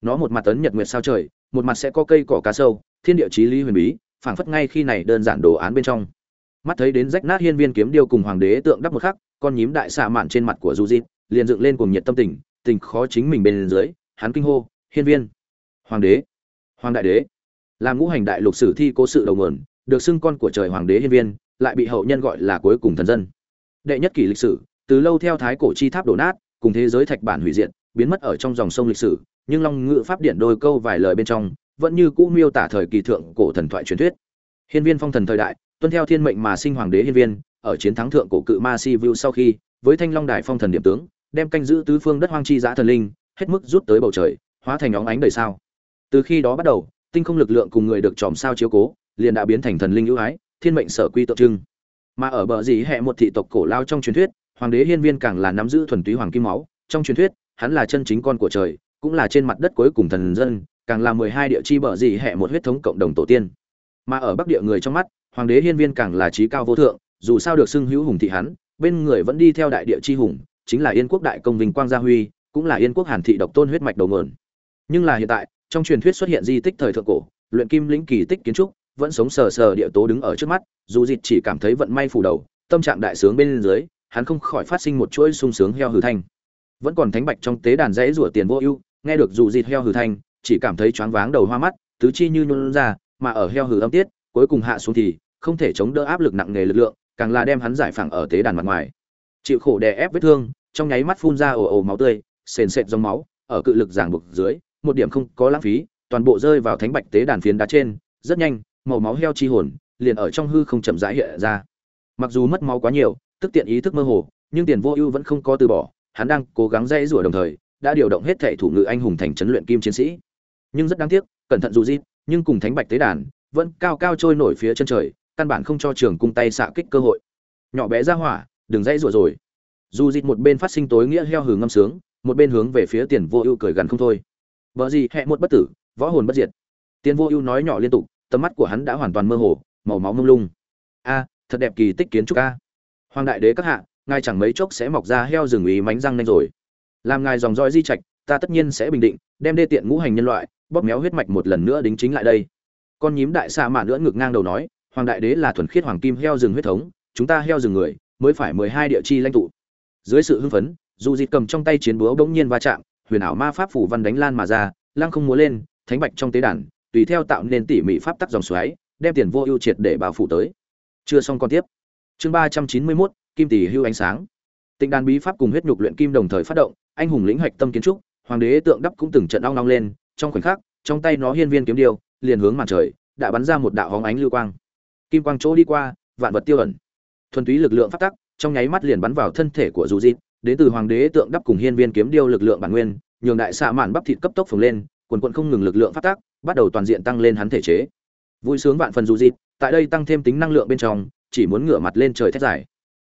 Nó một mặt tấn nhật nguyệt sao trời, một mặt sẽ có cây cỏ cá sâu, thiên địa chí lý huyền bí, phảng phất ngay khi này đơn giản đồ án bên trong. Mắt thấy đến rách nát hiên viên kiếm điêu cùng hoàng đế tượng đắp một khắc, con nhím đại xạ mạn trên mặt của du di liền dựng lên cùng nhiệt tâm tình tình khó chính mình bên dưới, hắn kinh hô, hiên viên, hoàng đế, hoàng đại đế. Làm ngũ hành đại lục sử thi cố sự đầu nguồn, được xưng con của trời hoàng đế hiên viên, lại bị hậu nhân gọi là cuối cùng thần dân. Đệ nhất kỷ lịch sử, từ lâu theo thái cổ chi tháp đổ nát cùng thế giới thạch bản hủy diệt, biến mất ở trong dòng sông lịch sử, nhưng long ngữ pháp điện đôi câu vài lời bên trong, vẫn như cũ miêu tả thời kỳ thượng cổ thần thoại truyền thuyết. Hiên viên phong thần thời đại, tuân theo thiên mệnh mà sinh hoàng đế hiên viên, ở chiến thắng thượng cổ cự ma si vu sau khi, với thanh long đài phong thần điểm tướng, đem canh giữ tứ phương đất hoang chi giã thần linh, hết mức rút tới bầu trời, hóa thành óng ánh đầy sao. Từ khi đó bắt đầu, tinh không lực lượng cùng người được tròm sao chiếu cố, liền đã biến thành thần linh ưu ái, thiên mệnh sở quy tượng trưng. Mà ở bờ dĩ hệ một thị tộc cổ lao trong truyền thuyết hoàng đế hiên viên càng là nắm giữ thuần túy hoàng kim máu, trong truyền thuyết, hắn là chân chính con của trời, cũng là trên mặt đất cuối cùng thần dân, càng là mười hai địa chi bờ gì hệ một huyết thống cộng đồng tổ tiên. Mà ở bắc địa người trong mắt, hoàng đế hiên viên càng là trí cao vô thượng, dù sao được xưng hữu hùng thị hắn, bên người vẫn đi theo đại địa chi hùng, chính là yên quốc đại công vinh quang gia huy, cũng là yên quốc hàn thị độc tôn huyết mạch đầu nguồn. Nhưng là hiện tại, trong truyền thuyết xuất hiện di tích thời thượng cổ, luyện kim lĩnh kỳ tích kiến trúc, vẫn sống sờ sờ địa tố đứng ở trước mắt, dù dịt chỉ cảm thấy vận may phủ đầu, tâm trạng đại sướng bên dưới hắn không khỏi phát sinh một chuỗi sung sướng heo hử thanh. Vẫn còn thánh bạch trong tế đàn rẽ rủa tiền vô ưu, nghe được dù dịt heo hử thanh, chỉ cảm thấy choáng váng đầu hoa mắt, tứ chi như nhún ra, mà ở heo hử âm tiết, cuối cùng hạ xuống thì không thể chống đỡ áp lực nặng nề lực lượng, càng là đem hắn giải phẳng ở tế đàn mặt ngoài. Chịu khổ đè ép vết thương, trong nháy mắt phun ra ồ ồ máu tươi, sền sệt dòng máu, ở cự lực giảng buộc dưới, một điểm không có lãng phí, toàn bộ rơi vào thánh bạch tế đàn phiến đá trên, rất nhanh, màu máu heo chi hồn liền ở trong hư không chậm rãi hiện ra. Mặc dù mất máu quá nhiều tức tiện ý thức mơ hồ, nhưng tiền vô ưu vẫn không có từ bỏ, hắn đang cố gắng dây rủa đồng thời, đã điều động hết thể thủ ngự anh hùng thành trấn luyện kim chiến sĩ. Nhưng rất đáng tiếc, cẩn thận dù gì, nhưng cùng thánh bạch tế đàn vẫn cao cao trôi nổi phía chân trời, căn bản không cho trường cung tay xạ kích cơ hội. Nhỏ bé ra hỏa, đừng dãy rủa rồi. Dù dịt một bên phát sinh tối nghĩa heo hừ ngâm sướng, một bên hướng về phía tiền vô ưu cười gần không thôi. Vợ gì, hẹ một bất tử, võ hồn bất diệt. Tiền vô ưu nói nhỏ liên tục, tầm mắt của hắn đã hoàn toàn mơ hồ, màu máu mông lung. A, thật đẹp kỳ tích kiến trúc a hoàng đại đế các hạ, ngài chẳng mấy chốc sẽ mọc ra heo rừng ý mánh răng nanh rồi. Làm ngài dòng dõi di trạch, ta tất nhiên sẽ bình định, đem đê tiện ngũ hành nhân loại, bóp méo huyết mạch một lần nữa đính chính lại đây. Con nhím đại xạ mạ nữa ngực ngang đầu nói, hoàng đại đế là thuần khiết hoàng kim heo rừng huyết thống, chúng ta heo rừng người, mới phải mười hai địa chi lãnh tụ. Dưới sự hưng phấn, dù dịt cầm trong tay chiến búa bỗng nhiên va chạm, huyền ảo ma pháp phủ văn đánh lan mà ra lang không múa lên, thánh bạch trong tế đàn, tùy theo tạo nên tỉ mỉ pháp tắc dòng xoáy, đem tiền vô ưu triệt để bao phủ tới. Chưa xong con tiếp chương ba trăm chín mươi mốt, kim tỷ hưu ánh sáng. Tịnh đàn bí pháp cùng huyết nhục luyện kim đồng thời phát động, anh hùng lĩnh hoạch tâm kiến trúc, hoàng đế tượng đắp cũng từng trận ong ong lên, trong khoảnh khắc, trong tay nó hiên viên kiếm điêu, liền hướng màn trời, đã bắn ra một đạo hóng ánh lưu quang. Kim quang chỗ đi qua, vạn vật tiêu ẩn. Thuần túy lực lượng phát tắc, trong nháy mắt liền bắn vào thân thể của dù dịt đến từ hoàng đế tượng đắp cùng hiên viên kiếm điêu lực lượng bản nguyên, nhường đại xạ mạn bắp thịt cấp tốc phồng lên, quần quận không ngừng lực lượng phát tác bắt đầu toàn diện tăng lên hắn thể chế. Vui sướng vạn phần dù dịt tại đây tăng thêm tính năng lượng bên trong chỉ muốn ngửa mặt lên trời thét dài.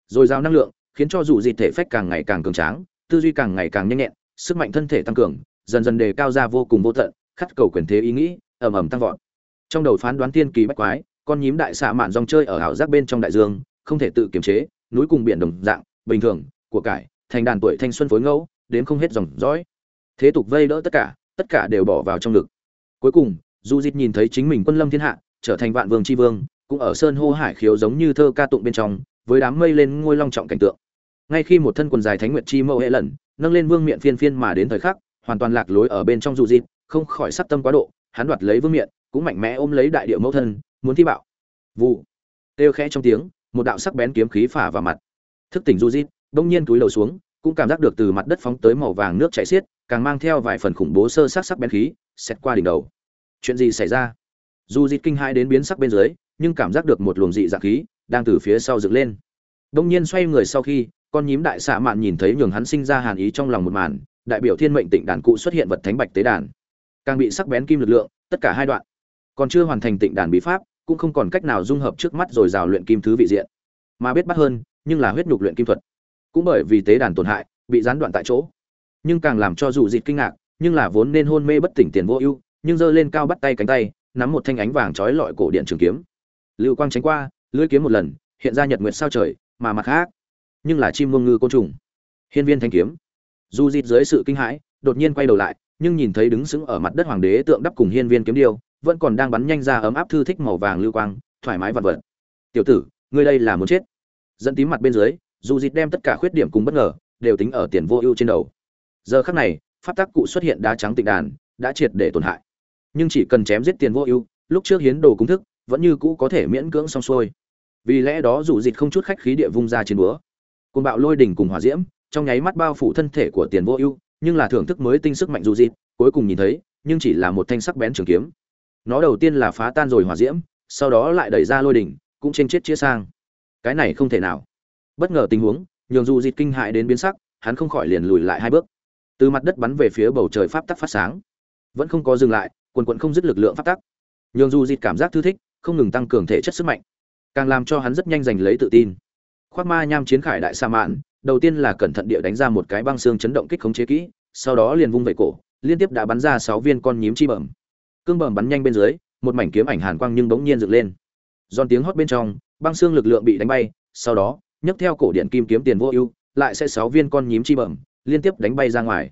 Rồi giao năng lượng, khiến cho dù dịt thể phách càng ngày càng cường tráng, tư duy càng ngày càng nhanh nhẹn, sức mạnh thân thể tăng cường, dần dần đề cao ra vô cùng vô tận khát cầu quyền thế ý nghĩ, ầm ầm tăng vọt. Trong đầu phán đoán tiên kỳ bách quái, con nhím đại xạ mạn dòng chơi ở ảo giác bên trong đại dương, không thể tự kiềm chế, núi cùng biển đồng dạng, bình thường, của cải, thành đàn tuổi thanh xuân phối ngẫu, đến không hết dòng dõi. Thế tục vây đỡ tất cả tất cả đều bỏ vào trong ngực. Cuối cùng du dịt nhìn thấy chính mình quân lâm thiên hạ, trở thành vạn vương tri vương cũng ở sơn hô hải khiếu giống như thơ ca tụng bên trong, với đám mây lên ngôi long trọng cảnh tượng. Ngay khi một thân quần dài thánh nguyệt chi mẫu hệ lần, nâng lên vương miện phiên phiên mà đến thời khắc, hoàn toàn lạc lối ở bên trong du dịp, không khỏi sắc tâm quá độ, hắn đoạt lấy vương miện, cũng mạnh mẽ ôm lấy đại địa mẫu thân, muốn thi bạo. Vụ. Kêu khẽ trong tiếng, một đạo sắc bén kiếm khí phả vào mặt. Thức tỉnh du dịp, bỗng nhiên túi đầu xuống, cũng cảm giác được từ mặt đất phóng tới màu vàng nước chảy xiết, càng mang theo vài phần khủng bố sơ sắc sắc bén khí xét qua đỉnh đầu. Chuyện gì xảy ra? Du dịp kinh hai đến biến sắc bên dưới nhưng cảm giác được một luồng dị dạng khí đang từ phía sau dựng lên. Đông nhiên xoay người sau khi, con nhím đại xạ mạn nhìn thấy nhường hắn sinh ra hàn ý trong lòng một màn, đại biểu thiên mệnh tịnh đàn cụ xuất hiện vật thánh bạch tế đàn. Càng bị sắc bén kim lực lượng, tất cả hai đoạn còn chưa hoàn thành tịnh đàn bí pháp, cũng không còn cách nào dung hợp trước mắt rồi rào luyện kim thứ vị diện. Mà biết bắt hơn, nhưng là huyết nhục luyện kim thuật. Cũng bởi vì tế đàn tổn hại, bị gián đoạn tại chỗ. Nhưng càng làm cho dù dịt kinh ngạc, nhưng là vốn nên hôn mê bất tỉnh tiền vô ưu, nhưng giơ lên cao bắt tay cánh tay, nắm một thanh ánh vàng trói lọi cổ điện trường kiếm lưu quang tránh qua, lưỡi kiếm một lần, hiện ra nhật nguyệt sao trời, mà mặt khác, nhưng là chim muông ngư côn trùng. Hiên viên thanh kiếm. Dù dịt dưới sự kinh hãi, đột nhiên quay đầu lại, nhưng nhìn thấy đứng sững ở mặt đất hoàng đế tượng đắp cùng hiên viên kiếm điêu, vẫn còn đang bắn nhanh ra ấm áp thư thích màu vàng lưu quang, thoải mái vật vật tiểu tử, ngươi đây là muốn chết? Dẫn tím mặt bên dưới, dù dịt đem tất cả khuyết điểm cùng bất ngờ, đều tính ở tiền vô ưu trên đầu. Giờ khắc này, pháp tắc cụ xuất hiện đá trắng tịnh đàn, đã triệt để tổn hại. Nhưng chỉ cần chém giết tiền vô ưu, lúc trước hiến đồ cúng thức vẫn như cũ có thể miễn cưỡng xong xuôi. Vì lẽ đó dù dịt không chút khách khí địa vung ra chiến búa côn bạo lôi đỉnh cùng hỏa diễm, trong nháy mắt bao phủ thân thể của tiền vô ưu, nhưng là thưởng thức mới tinh sức mạnh dù dịt cuối cùng nhìn thấy, nhưng chỉ là một thanh sắc bén trường kiếm. Nó đầu tiên là phá tan rồi hỏa diễm, sau đó lại đẩy ra lôi đỉnh, cũng trên chết chia sang. Cái này không thể nào. Bất ngờ tình huống, nhường dù dịt kinh hại đến biến sắc, hắn không khỏi liền lùi lại hai bước. Từ mặt đất bắn về phía bầu trời pháp tắc phát sáng. Vẫn không có dừng lại, quần quần không dứt lực lượng pháp tắc. Nhường dù dịt cảm giác thư thích không ngừng tăng cường thể chất sức mạnh, càng làm cho hắn rất nhanh giành lấy tự tin. Khoác ma nham chiến khải đại sa mạn, đầu tiên là cẩn thận địa đánh ra một cái băng xương chấn động kích khống chế kỹ, sau đó liền vung vẩy cổ, liên tiếp đã bắn ra sáu viên con nhím chi bẩm. Cương bẩm bắn nhanh bên dưới, một mảnh kiếm ảnh hàn quang nhưng bỗng nhiên dựng lên. Giòn tiếng hót bên trong, băng xương lực lượng bị đánh bay, sau đó, nhấc theo cổ điện kim kiếm tiền vô ưu, lại sẽ sáu viên con nhím chi bẩm, liên tiếp đánh bay ra ngoài.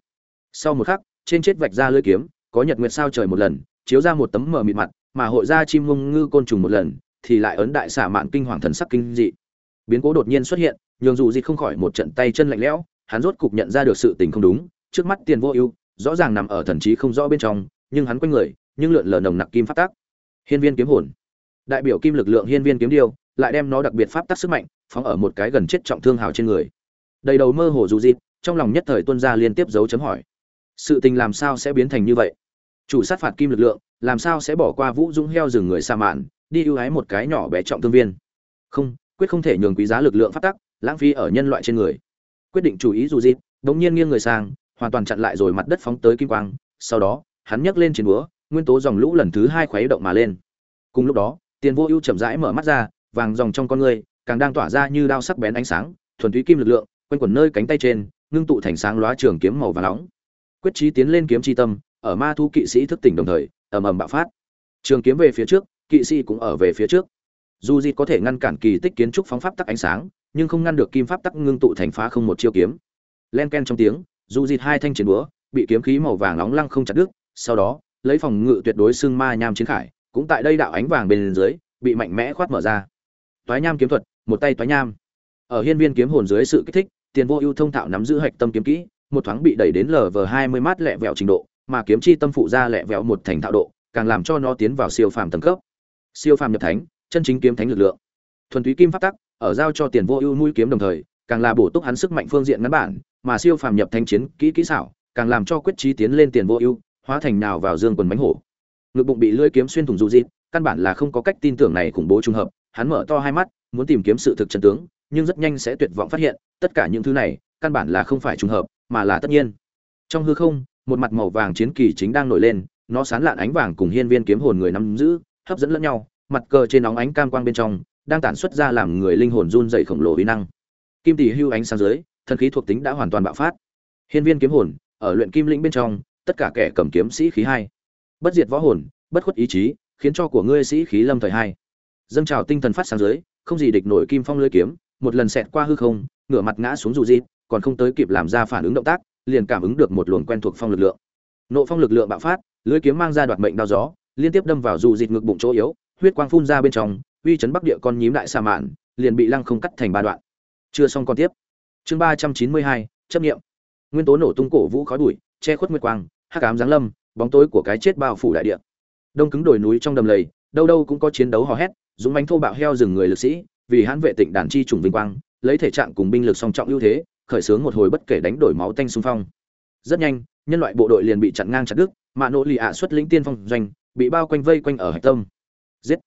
Sau một khắc, trên chết vạch ra lưỡi kiếm, có nhật nguyệt sao trời một lần, chiếu ra một tấm mờ mịt mặt mà hội ra chim ngông ngư côn trùng một lần, thì lại ấn đại xả mạn kinh hoàng thần sắc kinh dị. Biến cố đột nhiên xuất hiện, nhường dù gì không khỏi một trận tay chân lạnh lẽo, hắn rốt cục nhận ra được sự tình không đúng, trước mắt tiền vô ưu, rõ ràng nằm ở thần trí không rõ bên trong, nhưng hắn quanh người, nhưng lượn lờ nồng nặc kim phát tác hiên viên kiếm hồn. Đại biểu kim lực lượng hiên viên kiếm điêu, lại đem nó đặc biệt pháp tác sức mạnh, phóng ở một cái gần chết trọng thương hào trên người. Đầy đầu mơ hồ dù dịp trong lòng nhất thời tuân ra liên tiếp dấu chấm hỏi. Sự tình làm sao sẽ biến thành như vậy? Chủ sát phạt kim lực lượng làm sao sẽ bỏ qua vũ dũng heo rừng người sa mạn, đi ưu ái một cái nhỏ bé trọng thương viên. Không, quyết không thể nhường quý giá lực lượng phát tắc, lãng phí ở nhân loại trên người. Quyết định chú ý dù dịp bỗng nhiên nghiêng người sang, hoàn toàn chặn lại rồi mặt đất phóng tới kim quang. Sau đó, hắn nhấc lên chiến búa, nguyên tố dòng lũ lần thứ hai khuấy động mà lên. Cùng lúc đó, tiền vô ưu chậm rãi mở mắt ra, vàng dòng trong con người, càng đang tỏa ra như đao sắc bén ánh sáng, thuần túy kim lực lượng, quanh quẩn nơi cánh tay trên, ngưng tụ thành sáng lóa trường kiếm màu vàng nóng. Quyết chí tiến lên kiếm chi tâm, ở ma thu kỵ sĩ thức tỉnh đồng thời ầm ầm bạo phát. Trường kiếm về phía trước, kỵ sĩ cũng ở về phía trước. Dù dịt có thể ngăn cản kỳ tích kiến trúc phóng pháp tắc ánh sáng, nhưng không ngăn được kim pháp tắc ngưng tụ thành phá không một chiêu kiếm. Len ken trong tiếng, dù dịt hai thanh chiến búa, bị kiếm khí màu vàng nóng lăng không chặt đứt, sau đó, lấy phòng ngự tuyệt đối xương ma nham chiến khải, cũng tại đây đạo ánh vàng bên dưới, bị mạnh mẽ khoát mở ra. Toái nham kiếm thuật, một tay toái nham. Ở hiên viên kiếm hồn dưới sự kích thích, tiền vô ưu thông thạo nắm giữ hạch tâm kiếm kỹ, một thoáng bị đẩy đến lv hai mươi mát lẹ vẹo trình độ mà kiếm chi tâm phụ ra lẹ vẹo một thành thạo độ, càng làm cho nó tiến vào siêu phàm tầng cấp. Siêu phàm nhập thánh, chân chính kiếm thánh lực lượng. Thuần túy kim pháp tắc, ở giao cho tiền vô ưu nuôi kiếm đồng thời, càng là bổ túc hắn sức mạnh phương diện ngắn bản, mà siêu phàm nhập thánh chiến kỹ kỹ xảo, càng làm cho quyết trí tiến lên tiền vô ưu, hóa thành nào vào dương quần bánh hổ. Ngực bụng bị lưỡi kiếm xuyên thủng dù dịp căn bản là không có cách tin tưởng này khủng bố trùng hợp, hắn mở to hai mắt, muốn tìm kiếm sự thực chân tướng, nhưng rất nhanh sẽ tuyệt vọng phát hiện, tất cả những thứ này, căn bản là không phải trùng hợp, mà là tất nhiên. Trong hư không một mặt màu vàng chiến kỳ chính đang nổi lên nó sán lạn ánh vàng cùng hiên viên kiếm hồn người nắm giữ hấp dẫn lẫn nhau mặt cờ trên nóng ánh cam quang bên trong đang tản xuất ra làm người linh hồn run rẩy khổng lồ uy năng. Kim tỷ hưu ánh sáng dưới thần khí thuộc tính đã hoàn toàn bạo phát. Hiên viên kiếm hồn ở luyện kim lĩnh bên trong tất cả kẻ cầm kiếm sĩ khí hai. Bất diệt võ hồn bất khuất ý chí khiến cho của ngươi sĩ khí lâm thời hai. Dâng trào tinh thần phát sáng dưới không gì địch nổi kim phong lưỡi kiếm một lần xẹt qua hư không ngửa mặt ngã xuống dù gì, còn không tới kịp làm ra phản ứng động tác liền cảm ứng được một luồng quen thuộc phong lực lượng. Nộ phong lực lượng bạo phát, lưới kiếm mang ra đoạt mệnh đao gió, liên tiếp đâm vào dù dịp ngực bụng chỗ yếu, huyết quang phun ra bên trong, uy chấn bắc địa con nhím đại sa mạn, liền bị lăng không cắt thành ba đoạn. Chưa xong con tiếp. Chương ba trăm chín mươi hai, chấp nghiệm nguyên tố nổ tung cổ vũ khói bụi, che khuất nguyệt quang, hắc ám giáng lâm, bóng tối của cái chết bao phủ đại địa. Đông cứng đồi núi trong đầm lầy, đâu đâu cũng có chiến đấu hò hét, dũng bánh thô bạo heo rừng người lực sĩ, vì hãn vệ tịnh đàn chi trùng vinh quang, lấy thể trạng cùng binh lực song trọng ưu thế khởi xướng một hồi bất kể đánh đổi máu tanh xung phong. Rất nhanh, nhân loại bộ đội liền bị chặn ngang chặt đứt mạ nỗ lì ạ xuất lĩnh tiên phong doanh, bị bao quanh vây quanh ở hạch tâm. Giết!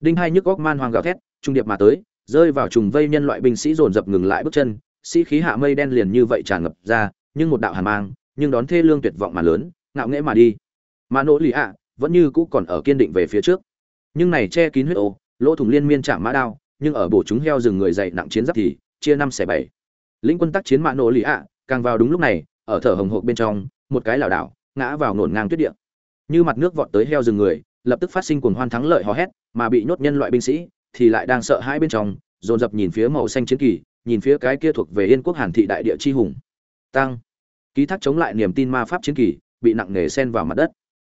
Đinh hai nhức góc man hoàng gào thét, trung điệp mà tới, rơi vào trùng vây nhân loại binh sĩ dồn dập ngừng lại bước chân, sĩ khí hạ mây đen liền như vậy tràn ngập ra, nhưng một đạo hàn mang, nhưng đón thê lương tuyệt vọng mà lớn, ngạo nghễ mà đi. Mã nỗ lì ạ vẫn như cũ còn ở kiên định về phía trước. Nhưng này che kín huyết ô, lỗ thủng liên miên chạm mã đao, nhưng ở bổ chúng heo rừng người dậy nặng chiến giáp thì, chia năm xẻ bảy lĩnh quân tác chiến mạ nổ lì ạ, càng vào đúng lúc này, ở thở hồng hộc bên trong, một cái lảo đảo, ngã vào nổn ngang tuyết địa. Như mặt nước vọt tới heo rừng người, lập tức phát sinh cuồng hoan thắng lợi hò hét, mà bị nhốt nhân loại binh sĩ thì lại đang sợ hãi bên trong, dồn dập nhìn phía màu xanh chiến kỳ, nhìn phía cái kia thuộc về yên quốc hàn thị đại địa chi hùng. Tăng. Ký thác chống lại niềm tin ma pháp chiến kỳ, bị nặng nề sen vào mặt đất.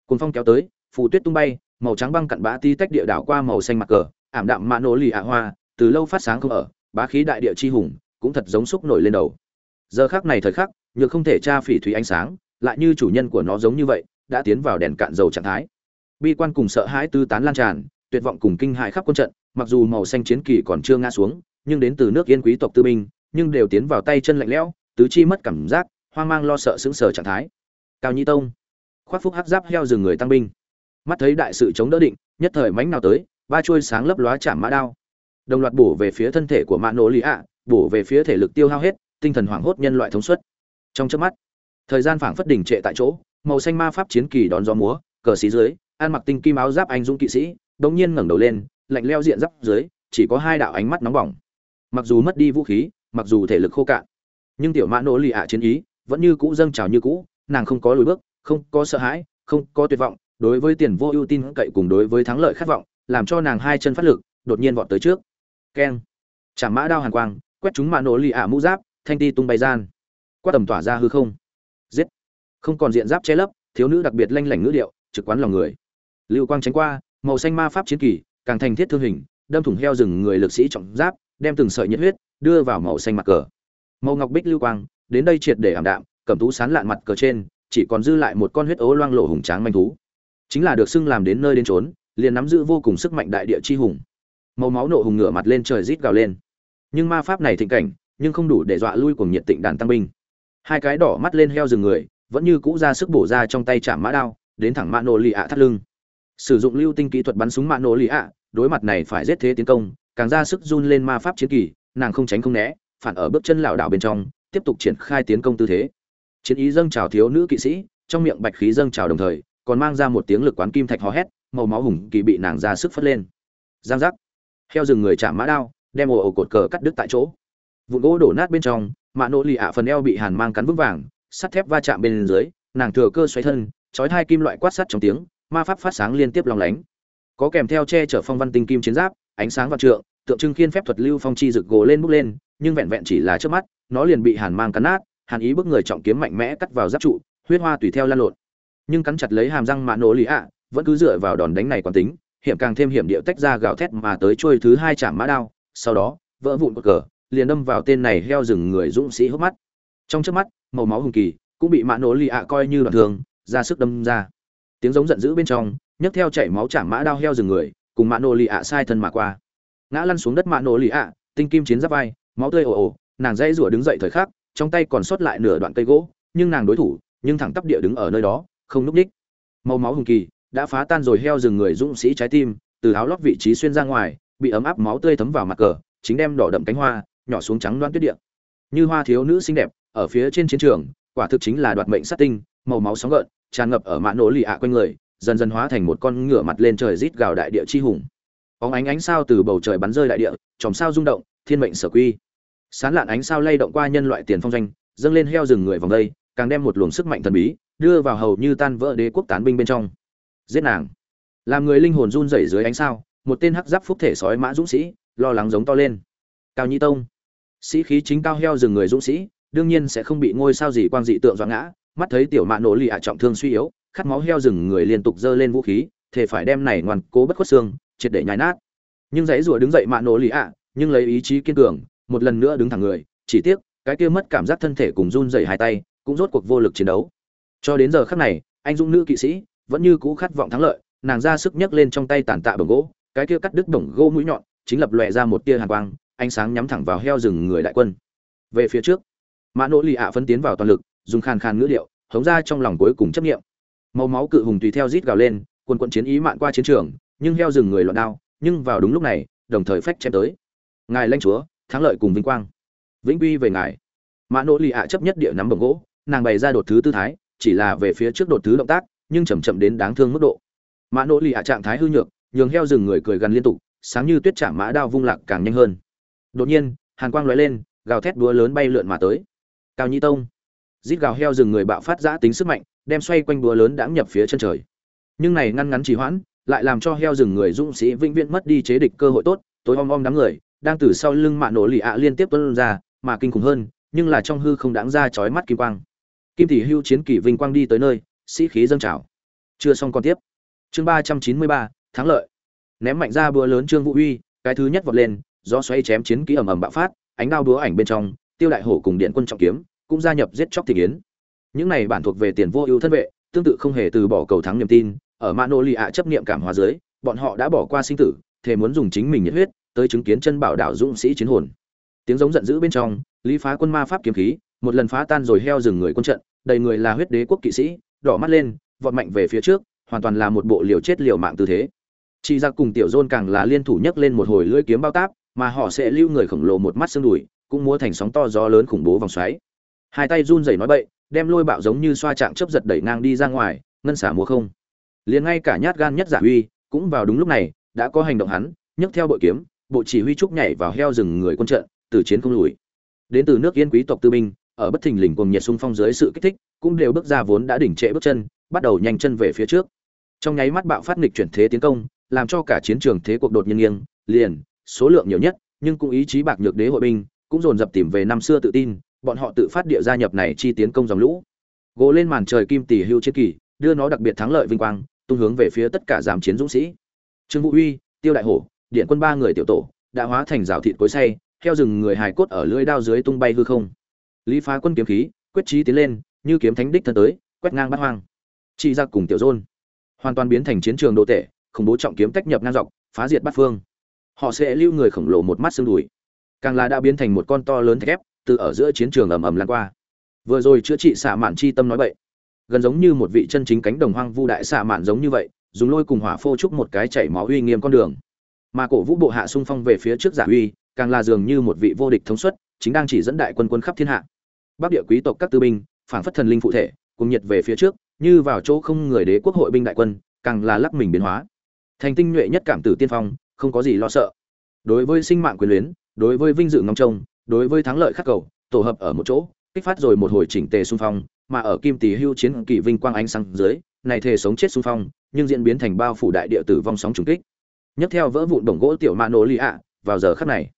Cuồng phong kéo tới, phù tuyết tung bay, màu trắng băng cặn bã ti tách địa đảo qua màu xanh mặt cờ, ảm đạm mã nổ lì ạ hoa, từ lâu phát sáng không ở, bá khí đại địa chi hùng cũng thật giống xúc nổi lên đầu. Giờ khắc này thời khắc, nhược không thể tra phỉ thủy ánh sáng, lại như chủ nhân của nó giống như vậy, đã tiến vào đèn cạn dầu trạng thái. Bi quan cùng sợ hãi tư tán lan tràn, tuyệt vọng cùng kinh hại khắp quân trận, mặc dù màu xanh chiến kỳ còn chưa ngã xuống, nhưng đến từ nước yên quý tộc tư binh, nhưng đều tiến vào tay chân lạnh lẽo, tứ chi mất cảm giác, hoang mang lo sợ sững sờ trạng thái. Cao nhi tông. Khoác phúc hắc giáp heo rừng người tăng binh. Mắt thấy đại sự chống đỡ định, nhất thời mánh nào tới, ba chuôi sáng lấp lóa chạm mã đao. Đồng loạt bổ về phía thân thể của mã nổ lý ạ bổ về phía thể lực tiêu hao hết, tinh thần hoảng hốt nhân loại thống suất. Trong chớp mắt, thời gian phảng phất đỉnh trệ tại chỗ, màu xanh ma pháp chiến kỳ đón gió múa, cờ xí dưới, ăn mặc tinh kim áo giáp anh dũng kỵ sĩ, đống nhiên ngẩng đầu lên, lạnh leo diện giáp dưới, chỉ có hai đạo ánh mắt nóng bỏng. Mặc dù mất đi vũ khí, mặc dù thể lực khô cạn, nhưng tiểu mã nỗ lì ạ chiến ý vẫn như cũ dâng trào như cũ, nàng không có lùi bước, không có sợ hãi, không có tuyệt vọng, đối với tiền vô ưu tin cậy cùng đối với thắng lợi khát vọng, làm cho nàng hai chân phát lực, đột nhiên vọt tới trước. Keng. Chạm mã đao hàn quang quét chúng mạ nổ lì ạ mũ giáp, thanh ti tung bay gian. Quát tầm tỏa ra hư không. Giết. Không còn diện giáp che lấp, thiếu nữ đặc biệt lanh lảnh ngữ điệu, trực quán lòng người. Lưu quang tránh qua, màu xanh ma pháp chiến kỳ, càng thành thiết thương hình, đâm thủng heo rừng người lực sĩ trọng giáp, đem từng sợi nhiệt huyết đưa vào màu xanh mặt cờ. Màu ngọc bích lưu quang, đến đây triệt để ảm đạm cầm tú sán lạn mặt cờ trên, chỉ còn dư lại một con huyết ố loang lộ hùng tráng manh thú. Chính là được xưng làm đến nơi đến trốn liền nắm giữ vô cùng sức mạnh đại địa chi hùng. Màu máu nộ hùng ngửa mặt lên trời rít gào lên nhưng ma pháp này thịnh cảnh, nhưng không đủ để dọa lui cùng nhiệt tịnh đàn tăng binh. Hai cái đỏ mắt lên heo rừng người, vẫn như cũ ra sức bổ ra trong tay chạm mã đao, đến thẳng mã nổ lì ạ thắt lưng. Sử dụng lưu tinh kỹ thuật bắn súng mã nổ lì ạ, đối mặt này phải giết thế tiến công, càng ra sức run lên ma pháp chiến kỳ, nàng không tránh không né, phản ở bước chân lảo đảo bên trong, tiếp tục triển khai tiến công tư thế. Chiến ý dâng trào thiếu nữ kỵ sĩ, trong miệng bạch khí dâng trào đồng thời, còn mang ra một tiếng lực quán kim thạch hò hét, màu máu hùng kỳ bị nàng ra sức phất lên. Giang giác. Heo rừng người chạm mã đao đem ổ ổ cột cờ cắt đứt tại chỗ. Vụn gỗ đổ nát bên trong, mạ nỗ lì ạ phần eo bị hàn mang cắn vững vàng, sắt thép va chạm bên dưới, nàng thừa cơ xoáy thân, chói hai kim loại quát sắt trong tiếng, ma pháp phát sáng liên tiếp lòng lánh. Có kèm theo che chở phong văn tinh kim chiến giáp, ánh sáng vạn trượng, tượng trưng khiên phép thuật lưu phong chi rực gỗ lên bốc lên, nhưng vẹn vẹn chỉ là trước mắt, nó liền bị hàn mang cắn nát, hàn ý bước người trọng kiếm mạnh mẽ cắt vào giáp trụ, huyết hoa tùy theo lan lộn. Nhưng cắn chặt lấy hàm răng mạ nổ lì ạ, vẫn cứ dựa vào đòn đánh này quán tính, hiểm càng thêm hiểm điệu tách ra gào thét mà tới trôi thứ hai chạm mã đao sau đó, vỡ vụn cột cờ, liền đâm vào tên này heo rừng người dũng sĩ hốc mắt. Trong trước mắt, màu máu hùng kỳ cũng bị mã nổ lì ạ coi như đoạn thường ra sức đâm ra. Tiếng giống giận dữ bên trong, nhấc theo chảy máu chạm mã đao heo rừng người, cùng mã nổ lì ạ sai thân mà qua. Ngã lăn xuống đất mã nổ lì ạ, tinh kim chiến giáp vai, máu tươi ồ ồ, nàng dây rủa đứng dậy thời khắc, trong tay còn sót lại nửa đoạn cây gỗ, nhưng nàng đối thủ, nhưng thẳng tắp địa đứng ở nơi đó, không núp đích màu máu hùng kỳ đã phá tan rồi heo rừng người dũng sĩ trái tim, từ áo lót vị trí xuyên ra ngoài bị ấm áp máu tươi thấm vào mặt cờ, chính đem đỏ đậm cánh hoa, nhỏ xuống trắng đoan tuyết địa. Như hoa thiếu nữ xinh đẹp, ở phía trên chiến trường, quả thực chính là đoạt mệnh sát tinh, màu máu sóng gợn, tràn ngập ở mã nổ lì ạ quanh người, dần dần hóa thành một con ngựa mặt lên trời rít gào đại địa chi hùng. Óng ánh ánh sao từ bầu trời bắn rơi đại địa, chòm sao rung động, thiên mệnh sở quy. Sán lạn ánh sao lay động qua nhân loại tiền phong doanh, dâng lên heo rừng người vòng đây, càng đem một luồng sức mạnh thần bí, đưa vào hầu như tan vỡ đế quốc tán binh bên trong. Giết nàng. Làm người linh hồn run rẩy dưới ánh sao một tên hắc giáp phúc thể sói mã dũng sĩ, lo lắng giống to lên. Cao nhi tông. Sĩ khí chính cao heo rừng người dũng sĩ, đương nhiên sẽ không bị ngôi sao gì quang dị tượng doãn ngã, mắt thấy tiểu mạ nổ lì ạ trọng thương suy yếu, khát máu heo rừng người liên tục giơ lên vũ khí thể phải đem này ngoan cố bất khuất xương, triệt để nhái nát. Nhưng dãy rùa đứng dậy mạ nổ lì ạ, nhưng lấy ý chí kiên cường, một lần nữa đứng thẳng người, chỉ tiếc, cái kia mất cảm giác thân thể cùng run rẩy hai tay, cũng rốt cuộc vô lực chiến đấu. Cho đến giờ khắc này, anh dũng nữ kỵ sĩ vẫn như cũ khát vọng thắng lợi, nàng ra sức nhấc lên trong tay tàn tạ bồng gỗ cái kia cắt đứt đồng gỗ mũi nhọn chính lập lòe ra một tia hàn quang, ánh sáng nhắm thẳng vào heo rừng người đại quân. Về phía trước, mã nỗ lì ạ phân tiến vào toàn lực, dùng khàn khàn ngữ điệu, hống ra trong lòng cuối cùng chấp nghiệm màu máu cự hùng tùy theo rít gào lên quân quận chiến ý mạn qua chiến trường, nhưng heo rừng người loạn đao, nhưng vào đúng lúc này, đồng thời phách chém tới. Ngài lãnh chúa, thắng lợi cùng vinh quang. Vĩnh quy về ngài. Mã nỗ lì ạ chấp nhất địa nắm bồng gỗ, nàng bày ra đột thứ tư thái, chỉ là về phía trước đột thứ động tác, nhưng chậm chậm đến đáng thương mức độ. Mã nỗ lì ạ trạng thái hư nhược nhường heo rừng người cười gần liên tục, sáng như tuyết chạm mã đao vung lạc càng nhanh hơn. Đột nhiên, hàn quang lóe lên, gào thét đúa lớn bay lượn mà tới. Cao nhĩ tông. Rít gào heo rừng người bạo phát giã tính sức mạnh, đem xoay quanh đúa lớn đãng nhập phía chân trời. Nhưng này ngăn ngắn trì hoãn, lại làm cho heo rừng người dũng sĩ vĩnh viễn mất đi chế địch cơ hội tốt, tối om om đám người, đang từ sau lưng mạ nổ lì ạ liên tiếp tuân ra, mà kinh khủng hơn, nhưng là trong hư không đáng ra chói mắt kim quang. Kim tỷ hưu chiến kỳ vinh quang đi tới nơi, sĩ khí dâng trào. Chưa xong còn tiếp. Chương ba trăm chín mươi ba thắng lợi. Ném mạnh ra búa lớn trương vũ uy cái thứ nhất vọt lên do xoay chém chiến kỹ ầm ầm bạo phát, ánh đao búa ảnh bên trong, tiêu đại hổ cùng điện quân trọng kiếm cũng gia nhập giết chóc thị kiến. Những này bản thuộc về tiền vô ưu thân vệ, tương tự không hề từ bỏ cầu thắng niềm tin, ở mano lì ạ chấp niệm cảm hóa dưới, bọn họ đã bỏ qua sinh tử, thề muốn dùng chính mình nhiệt huyết tới chứng kiến chân bảo đảo dũng sĩ chiến hồn. Tiếng giống giận dữ bên trong, lý phá quân ma pháp kiếm khí, một lần phá tan rồi heo rừng người quân trận, đầy người là huyết đế quốc kỵ sĩ, đỏ mắt lên, vọt mạnh về phía trước, hoàn toàn là một bộ liều chết liều mạng tư thế chị ra cùng tiểu dôn càng là liên thủ nhấc lên một hồi lưỡi kiếm bao táp, mà họ sẽ lưu người khổng lồ một mắt xương đùi, cũng múa thành sóng to gió lớn khủng bố vòng xoáy. Hai tay run rẩy nói bậy, đem lôi bạo giống như xoa trạng chấp giật đẩy ngang đi ra ngoài, ngân xả múa không. Liền ngay cả nhát gan nhất giả huy, cũng vào đúng lúc này, đã có hành động hắn, nhấc theo bội kiếm, bộ chỉ huy trúc nhảy vào heo rừng người quân trận, từ chiến không lùi. Đến từ nước yên quý tộc tư binh, ở bất thình lình cùng nhiệt xung phong dưới sự kích thích, cũng đều bước ra vốn đã đỉnh trệ bước chân, bắt đầu nhanh chân về phía trước. Trong nháy mắt bạo phát nghịch chuyển thế tiến công làm cho cả chiến trường thế cuộc đột nhiên nghiêng, liền, số lượng nhiều nhất, nhưng cũng ý chí bạc nhược đế hội binh, cũng dồn dập tìm về năm xưa tự tin, bọn họ tự phát địa gia nhập này chi tiến công dòng lũ. Gỗ lên màn trời kim tỷ hưu chiến kỳ, đưa nó đặc biệt thắng lợi vinh quang, tung hướng về phía tất cả giảm chiến dũng sĩ. Trương vũ uy tiêu đại hổ, điện quân ba người tiểu tổ, đã hóa thành rào thịt cối say theo rừng người hài cốt ở lưỡi đao dưới tung bay hư không. Lý phá quân kiếm khí, quyết chí tiến lên, như kiếm thánh đích thân tới, quét ngang bát hoang. Trị ra cùng tiểu dôn, hoàn toàn biến thành chiến trường đồ tệ khủng bố trọng kiếm tách nhập ngang dọc, phá diệt bát phương. Họ sẽ lưu người khổng lồ một mắt xương đùi. Càng là đã biến thành một con to lớn thép từ ở giữa chiến trường ầm ầm lan qua. Vừa rồi chữa trị xạ mạn chi tâm nói vậy gần giống như một vị chân chính cánh đồng hoang vu đại xạ mạn giống như vậy, dùng lôi cùng hỏa phô trúc một cái chảy máu uy nghiêm con đường. Mà cổ vũ bộ hạ xung phong về phía trước giả uy, càng là dường như một vị vô địch thống suất, chính đang chỉ dẫn đại quân quân khắp thiên hạ. Bắc địa quý tộc các tư binh phản phất thần linh phụ thể, cùng nhiệt về phía trước, như vào chỗ không người đế quốc hội binh đại quân, càng là lắc mình biến hóa thành tinh nhuệ nhất cảm tử tiên phong, không có gì lo sợ. Đối với sinh mạng quyền luyến, đối với vinh dự ngóng trông, đối với thắng lợi khắc cầu, tổ hợp ở một chỗ, kích phát rồi một hồi chỉnh tề xung phong, mà ở kim tỷ hưu chiến kỳ vinh quang ánh sáng dưới, này thề sống chết xung phong, nhưng diễn biến thành bao phủ đại địa tử vong sóng trùng kích. Nhất theo vỡ vụn đồng gỗ tiểu mạ nổ lì ạ, vào giờ khắc này,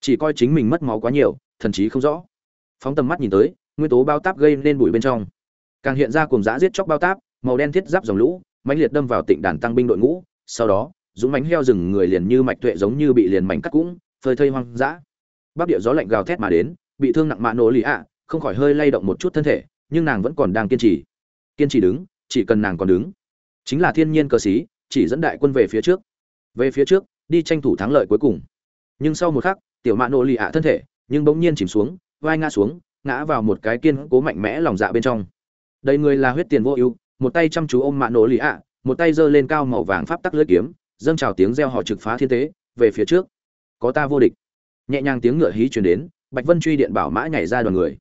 chỉ coi chính mình mất máu quá nhiều, thần chí không rõ. Phóng tầm mắt nhìn tới, nguyên tố bao táp gây nên bụi bên trong. Càng hiện ra cùng dã giết chóc bao táp, màu đen thiết giáp dòng lũ, mãnh liệt đâm vào tịnh đàn tăng binh đội ngũ sau đó, dũng mánh heo rừng người liền như mạch tuệ giống như bị liền mảnh cắt cũng, phơi thây hoang dã. Bắc địa gió lạnh gào thét mà đến, bị thương nặng mạ nổ lì ạ, không khỏi hơi lay động một chút thân thể, nhưng nàng vẫn còn đang kiên trì. Kiên trì đứng, chỉ cần nàng còn đứng. Chính là thiên nhiên cờ xí, chỉ dẫn đại quân về phía trước. Về phía trước, đi tranh thủ thắng lợi cuối cùng. Nhưng sau một khắc, tiểu mạ nổ lì ạ thân thể, nhưng bỗng nhiên chìm xuống, vai ngã xuống, ngã vào một cái kiên cố mạnh mẽ lòng dạ bên trong. Đầy người là huyết tiền vô ưu, một tay chăm chú ôm mạ nổ lì ạ một tay giơ lên cao màu vàng pháp tắc lưỡi kiếm dâng trào tiếng reo họ trực phá thiên tế về phía trước. Có ta vô địch. Nhẹ nhàng tiếng ngựa hí truyền đến bạch vân truy điện bảo mã nhảy ra đoàn người.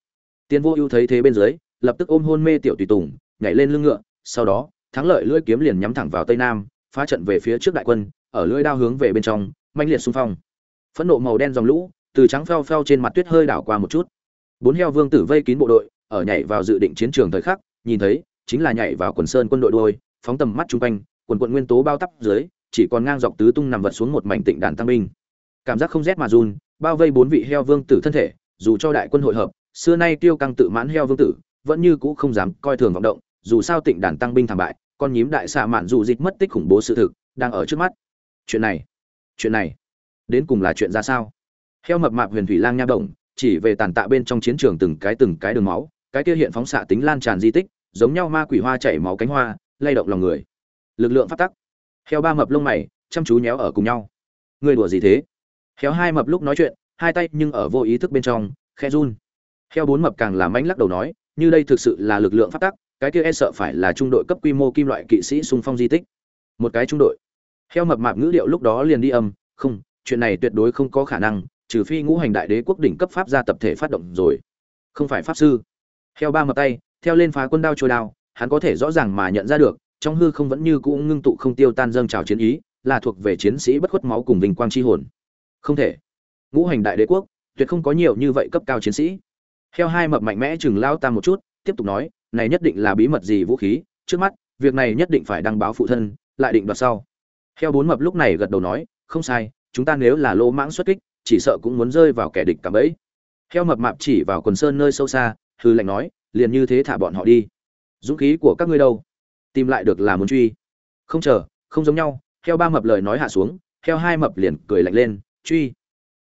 Tiên vô ưu thấy thế bên dưới lập tức ôm hôn mê tiểu tùy tùng nhảy lên lưng ngựa sau đó thắng lợi lưỡi kiếm liền nhắm thẳng vào tây nam phá trận về phía trước đại quân ở lưỡi đao hướng về bên trong manh liệt xung phong. Phẫn nộ màu đen dòng lũ từ trắng phèo phèo trên mặt tuyết hơi đảo qua một chút. Bốn heo vương tử vây kín bộ đội ở nhảy vào dự định chiến trường thời khắc nhìn thấy chính là nhảy vào quần sơn quân đội đuôi, phóng tầm mắt chung quanh, quần quận nguyên tố bao tắp dưới, chỉ còn ngang dọc tứ tung nằm vật xuống một mảnh tịnh đàn tăng binh. Cảm giác không rét mà run, bao vây bốn vị heo vương tử thân thể, dù cho đại quân hội hợp, xưa nay tiêu căng tự mãn heo vương tử, vẫn như cũ không dám coi thường vọng động, dù sao tịnh đàn tăng binh thảm bại, con nhím đại xạ mạn dù dịch mất tích khủng bố sự thực, đang ở trước mắt. Chuyện này chuyện này, đến cùng là chuyện ra sao? Heo mập mạp huyền thủy lang nha động, chỉ về tàn tạ bên trong chiến trường từng cái từng cái đường máu, cái kia hiện phóng xạ tính lan tràn di tích, giống nhau ma quỷ hoa chảy máu cánh hoa lay động lòng người. Lực lượng phát tắc. Heo ba mập lông mày, chăm chú nhéo ở cùng nhau. Người đùa gì thế? Heo hai mập lúc nói chuyện, hai tay nhưng ở vô ý thức bên trong khe run. Heo bốn mập càng làm mánh lắc đầu nói, như đây thực sự là lực lượng phát tắc, cái kia e sợ phải là trung đội cấp quy mô kim loại kỵ sĩ xung phong di tích. Một cái trung đội. Heo mập mạp ngữ điệu lúc đó liền đi âm, không, chuyện này tuyệt đối không có khả năng, trừ phi ngũ hành đại đế quốc đỉnh cấp pháp gia tập thể phát động rồi. Không phải pháp sư. Heo ba mập tay, theo lên phá quân đao trôi đao hắn có thể rõ ràng mà nhận ra được, trong hư không vẫn như cũ ngưng tụ không tiêu tan dâng trào chiến ý, là thuộc về chiến sĩ bất khuất máu cùng vinh quang chi hồn. Không thể. Ngũ hành đại đế quốc, tuyệt không có nhiều như vậy cấp cao chiến sĩ. Heo hai mập mạnh mẽ chừng lao ta một chút, tiếp tục nói, này nhất định là bí mật gì vũ khí, trước mắt, việc này nhất định phải đăng báo phụ thân, lại định đoạt sau. Heo bốn mập lúc này gật đầu nói, không sai, chúng ta nếu là lỗ mãng xuất kích, chỉ sợ cũng muốn rơi vào kẻ địch cả bẫy. Heo mập mạp chỉ vào quần sơn nơi sâu xa, hư lệnh nói, liền như thế thả bọn họ đi dũng khí của các ngươi đâu? Tìm lại được là muốn truy. Không chờ, không giống nhau, Theo ba mập lời nói hạ xuống, theo hai mập liền cười lạnh lên, truy,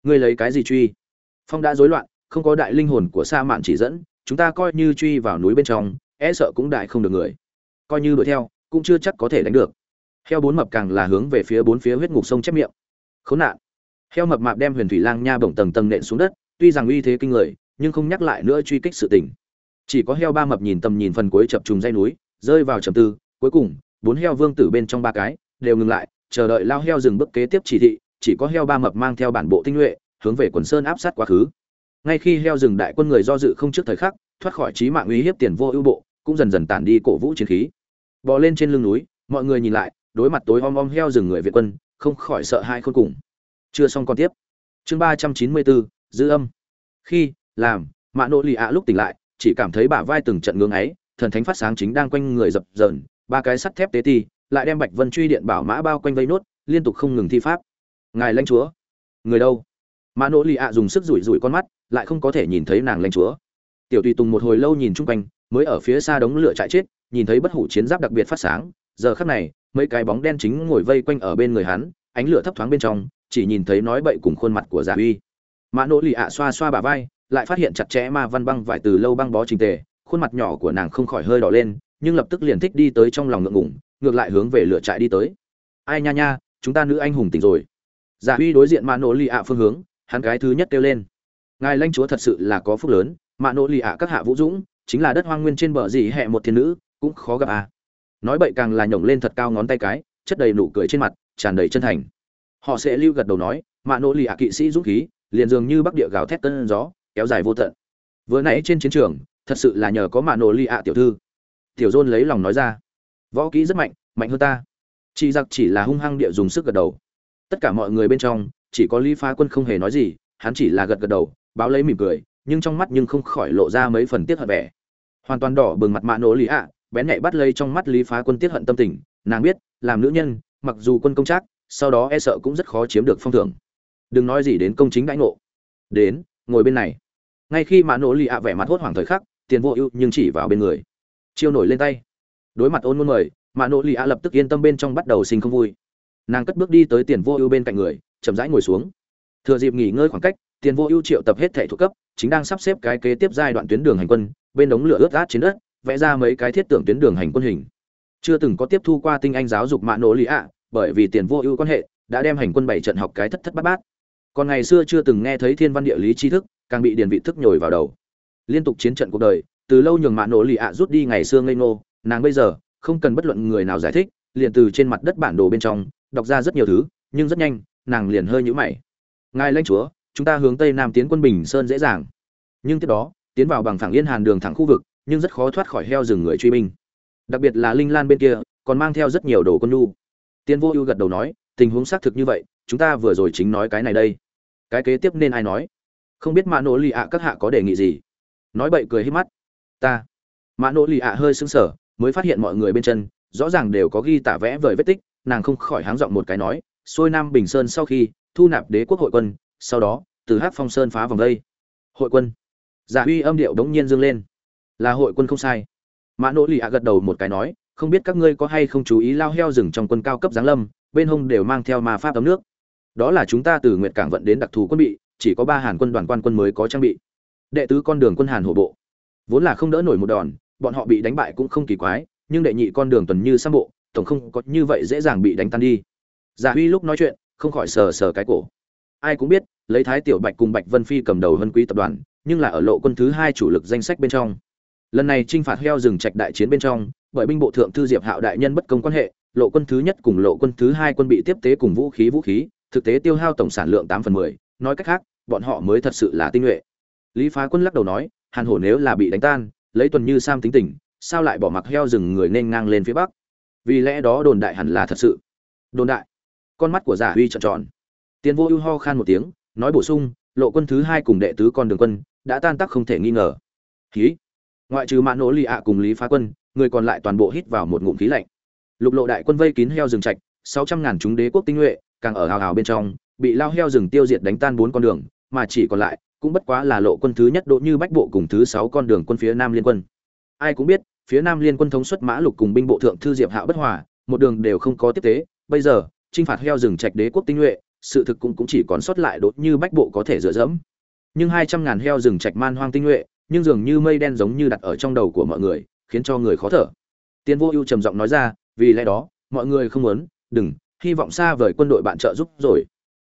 ngươi lấy cái gì truy? Phong đã rối loạn, không có đại linh hồn của sa mạn chỉ dẫn, chúng ta coi như truy vào núi bên trong e sợ cũng đại không được người. Coi như đuổi theo, cũng chưa chắc có thể đánh được. Heo bốn mập càng là hướng về phía bốn phía huyết ngục sông chép miệng. Khốn nạn. Heo mập mạp đem huyền thủy lang nha bổng tầng tầng nện xuống đất, tuy rằng uy thế kinh người, nhưng không nhắc lại nữa truy kích sự tình chỉ có heo ba mập nhìn tầm nhìn phần cuối chập trùng dây núi, rơi vào trầm tư, cuối cùng, bốn heo vương tử bên trong ba cái, đều ngừng lại, chờ đợi lao heo dừng bước kế tiếp chỉ thị, chỉ có heo ba mập mang theo bản bộ tinh nhuệ, hướng về quần sơn áp sát quá khứ. Ngay khi heo rừng đại quân người do dự không trước thời khắc, thoát khỏi trí mạng uy hiếp tiền vô ưu bộ, cũng dần dần tản đi cổ vũ chiến khí. Bò lên trên lưng núi, mọi người nhìn lại, đối mặt tối om om heo rừng người việt quân, không khỏi sợ hai khôn cùng. Chưa xong còn tiếp. Chương ba trăm chín mươi bốn, dư âm. Khi, làm mạ nỗ lì ạ lúc tỉnh lại chỉ cảm thấy bả vai từng trận ngưỡng ấy, thần thánh phát sáng chính đang quanh người dập dờn, ba cái sắt thép tế ti, lại đem bạch vân truy điện bảo mã bao quanh vây nốt, liên tục không ngừng thi pháp. Ngài lãnh chúa. Người đâu? Mã nỗ lì ạ dùng sức rủi rủi con mắt, lại không có thể nhìn thấy nàng lãnh chúa. Tiểu tùy tùng một hồi lâu nhìn chung quanh, mới ở phía xa đống lửa chạy chết, nhìn thấy bất hủ chiến giáp đặc biệt phát sáng, giờ khắc này, mấy cái bóng đen chính ngồi vây quanh ở bên người hắn, ánh lửa thấp thoáng bên trong, chỉ nhìn thấy nói bậy cùng khuôn mặt của giả uy. Mã nỗ lì ạ xoa xoa bà vai lại phát hiện chặt chẽ ma văn băng vải từ lâu băng bó trình tề, khuôn mặt nhỏ của nàng không khỏi hơi đỏ lên, nhưng lập tức liền thích đi tới trong lòng ngượng ngủng ngược lại hướng về lửa trại đi tới. Ai nha nha, chúng ta nữ anh hùng tỉnh rồi. Giả uy đối diện mạ nỗ lì ạ phương hướng, hắn cái thứ nhất kêu lên. Ngài lãnh chúa thật sự là có phúc lớn mạ nỗ lì ạ các hạ vũ dũng, chính là đất hoang nguyên trên bờ dì hẹ một thiên nữ, cũng khó gặp à. Nói bậy càng là nhổng lên thật cao ngón tay cái, chất đầy nụ cười trên mặt, tràn đầy chân thành. Họ sẽ lưu gật đầu nói mạ nỗ lì ạ kỵ sĩ dũng khí, liền dường như bắc địa gào thét cơn gió kéo dài vô tận. Vừa nãy trên chiến trường, thật sự là nhờ có mạ nổ ly ạ tiểu thư. Tiểu dôn lấy lòng nói ra. Võ kỹ rất mạnh mạnh hơn ta. Chị giặc chỉ là hung hăng địa dùng sức gật đầu. Tất cả mọi người bên trong, chỉ có lý phá quân không hề nói gì, hắn chỉ là gật gật đầu, báo lấy mỉm cười, nhưng trong mắt nhưng không khỏi lộ ra mấy phần tiết hận vẻ. Hoàn toàn đỏ bừng mặt mạ nổ lý ạ, bén nhạy bắt lấy trong mắt lý phá quân tiết hận tâm tình. Nàng biết, làm nữ nhân, mặc dù quân công trác sau đó e sợ cũng rất khó chiếm được phong thưởng. Đừng nói gì đến công chính đãi ngộ. Đến ngồi bên này. Ngay khi mạ nỗ lì ạ vẻ mặt hốt hoảng thời khắc, tiền vô ưu nhưng chỉ vào bên người. Chiêu nổi lên tay. Đối mặt ôn muốn mời mạ nỗ lì ạ lập tức yên tâm bên trong bắt đầu sinh không vui. Nàng cất bước đi tới tiền vô ưu bên cạnh người, chậm rãi ngồi xuống. Thừa dịp nghỉ ngơi khoảng cách, tiền vô ưu triệu tập hết thẻ thuộc cấp, chính đang sắp xếp cái kế tiếp giai đoạn tuyến đường hành quân, bên đống lửa ướt át trên đất, vẽ ra mấy cái thiết tưởng tuyến đường hành quân hình. Chưa từng có tiếp thu qua tinh anh giáo dục mạ nỗ lì ạ, bởi vì tiền vô ưu quan hệ, đã đem hành quân bảy trận học cái thất thất bát bát còn ngày xưa chưa từng nghe thấy thiên văn địa lý tri thức, càng bị điền vị thức nhồi vào đầu. Liên tục chiến trận cuộc đời, từ lâu nhường mạ nổ lì ạ rút đi ngày xưa ngây ngô, nàng bây giờ không cần bất luận người nào giải thích, liền từ trên mặt đất bản đồ bên trong, đọc ra rất nhiều thứ, nhưng rất nhanh, nàng liền hơi nhũ mày. Ngài lãnh chúa, chúng ta hướng tây nam tiến quân bình sơn dễ dàng. Nhưng tiếp đó, tiến vào bằng thẳng yên hàn đường thẳng khu vực, nhưng rất khó thoát khỏi heo rừng người truy binh. Đặc biệt là linh lan bên kia, còn mang theo rất nhiều đồ quân nhu. Tiên vô ưu gật đầu nói, tình huống xác thực như vậy chúng ta vừa rồi chính nói cái này đây. Cái kế tiếp nên ai nói? Không biết mã nỗ lì ạ các hạ có đề nghị gì? Nói bậy cười hít mắt. Ta. Mã nỗ lì ạ hơi sững sờ, mới phát hiện mọi người bên chân, rõ ràng đều có ghi tả vẽ vời vết tích, nàng không khỏi háng giọng một cái nói, xuôi nam bình sơn sau khi thu nạp đế quốc hội quân, sau đó, từ hát phong sơn phá vòng đây. Hội quân. Giả uy âm điệu đống nhiên dương lên. Là hội quân không sai. Mã nỗ lì ạ gật đầu một cái nói, không biết các ngươi có hay không chú ý lao heo rừng trong quân cao cấp giáng lâm, bên hông đều mang theo ma pháp ấm nước đó là chúng ta từ nguyện cảng vận đến đặc thù quân bị, chỉ có ba hàn quân đoàn quan quân mới có trang bị. Đệ tứ con đường quân hàn hổ bộ. Vốn là không đỡ nổi một đòn, bọn họ bị đánh bại cũng không kỳ quái, nhưng đệ nhị con đường tuần như sang bộ, tổng không có như vậy dễ dàng bị đánh tan đi. Giả huy lúc nói chuyện, không khỏi sờ sờ cái cổ. Ai cũng biết, lấy thái tiểu bạch cùng bạch vân phi cầm đầu hân quý tập đoàn, nhưng là ở lộ quân thứ hai chủ lực danh sách bên trong. Lần này t r i n h phạt heo rừng trạch đại chiến bên trong, bởi binh bộ thượng thư diệp hạo đại nhân bất công quan hệ, lộ quân thứ nhất cùng lộ quân thứ hai quân bị tiếp tế cùng vũ khí vũ khí thực tế tiêu hao tổng sản lượng tám phần mười, nói cách khác, bọn họ mới thật sự là tinh nhuệ. Lý phá quân lắc đầu nói, hàn hổ nếu là bị đánh tan, lấy tuần như sam tính tình, sao lại bỏ mặc heo rừng người nên ngang lên phía bắc? Vì lẽ đó đồn đại hẳn là thật sự. Đồn đại. Con mắt của giả huy trợn tròn. Tiền vô ưu ho khan một tiếng, nói bổ sung, lộ quân thứ hai cùng đệ tứ con đường quân, đã tan tác không thể nghi ngờ. Khí ngoại trừ mã nỗ lì ạ cùng lý phá quân, người còn lại toàn bộ hít vào một ngụm khí lạnh. Lục lộ đại quân vây kín heo rừng trạch, sáu trăm ngàn chúng đế quốc tinh nhuệ càng ở hào hào bên trong bị lao heo rừng tiêu diệt đánh tan bốn con đường mà chỉ còn lại cũng bất quá là lộ quân thứ nhất độ như bách bộ cùng thứ sáu con đường quân phía nam liên quân. Ai cũng biết phía nam liên quân thống suất mã lục cùng binh bộ thượng thư diệp hạ bất hòa một đường đều không có tiếp tế. Bây giờ chinh phạt heo rừng trạch đế quốc tinh nhuệ sự thực cũng, cũng chỉ còn sót lại đốt như bách bộ có thể dựa dẫm. Nhưng hai trăm ngàn heo rừng trạch man hoang tinh nhuệ nhưng dường như mây đen giống như đặt ở trong đầu của mọi người khiến cho người khó thở. Tiên vô ưu trầm giọng nói ra vì lẽ đó mọi người không muốn đừng hy vọng xa vời quân đội bạn trợ giúp rồi.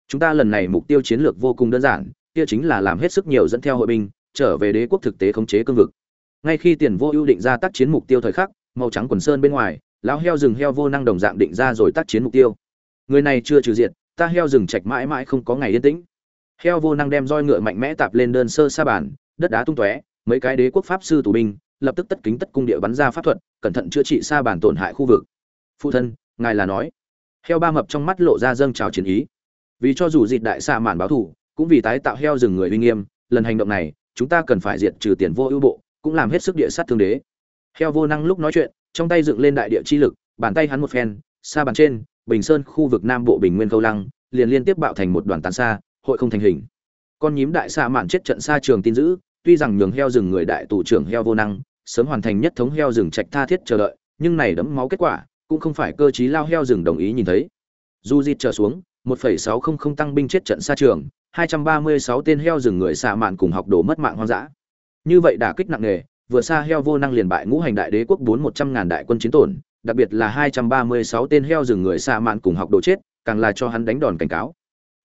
Chúng ta lần này mục tiêu chiến lược vô cùng đơn giản, kia chính là làm hết sức nhiều dẫn theo hội binh, trở về đế quốc thực tế khống chế cương vực. Ngay khi tiền vô ưu định ra tác chiến mục tiêu thời khắc, màu trắng quần sơn bên ngoài, lão heo rừng heo vô năng đồng dạng định ra rồi tác chiến mục tiêu. Người này chưa trừ diệt, ta heo rừng trạch mãi mãi không có ngày yên tĩnh. Heo vô năng đem roi ngựa mạnh mẽ tạp lên đơn sơ sa bàn, đất đá tung tóe, mấy cái đế quốc pháp sư tù binh, lập tức tất kính tất cung địa bắn ra pháp thuật, cẩn thận chữa trị sa bàn tổn hại khu vực. Phụ thân, ngài là nói heo ba mập trong mắt lộ ra dâng trào chiến ý. Vì cho dù dịt đại sa màn báo thù, cũng vì tái tạo heo rừng người uy nghiêm, lần hành động này, chúng ta cần phải diệt trừ tiền vô ưu bộ, cũng làm hết sức địa sát thương đế. Heo vô năng lúc nói chuyện, trong tay dựng lên đại địa chi lực, bàn tay hắn một phen, xa bàn trên, bình sơn khu vực nam bộ bình nguyên câu lăng, liền liên tiếp bạo thành một đoàn tàn xa, hội không thành hình. Con nhím đại sa mạn chết trận xa trường tin giữ tuy rằng nhường heo rừng người đại tù trưởng heo vô năng, sớm hoàn thành nhất thống heo rừng trạch tha thiết chờ đợi, nhưng này đấm máu kết quả cũng không phải cơ chí lao heo rừng đồng ý nhìn thấy. Dù dịt trở xuống 1.600 tăng binh chết trận xa trường 236 tên heo rừng người xạ mạn cùng học đồ mất mạng hoang dã. Như vậy đả kích nặng nề, vừa xa heo vô năng liền bại ngũ hành đại đế quốc bốn một trăm ngàn đại quân chiến tổn, đặc biệt là hai trăm ba mươi sáu tên heo rừng người xạ mạn cùng học đồ chết, càng là cho hắn đánh đòn cảnh cáo.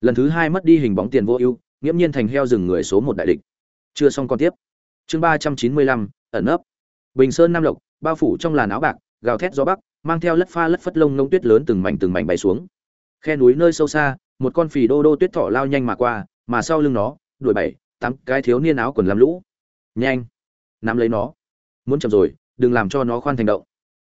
Lần thứ hai mất đi hình bóng tiền vô ưu, nghiễm nhiên thành heo rừng người số một đại địch. Chưa xong còn tiếp. Chương ba trăm chín mươi lăm, ẩn ấp bình sơn nam lộc, bao phủ trong làn áo bạc, gào thét gió bắc mang theo lất pha lất phất lông nông tuyết lớn từng mảnh từng mảnh bay xuống. Khe núi nơi sâu xa, một con phì đô đô tuyết thỏ lao nhanh mà qua, mà sau lưng nó, đuổi bảy, tám cái thiếu niên áo quần làm lũ. Nhanh, nắm lấy nó. Muốn chậm rồi, đừng làm cho nó khoan thành động.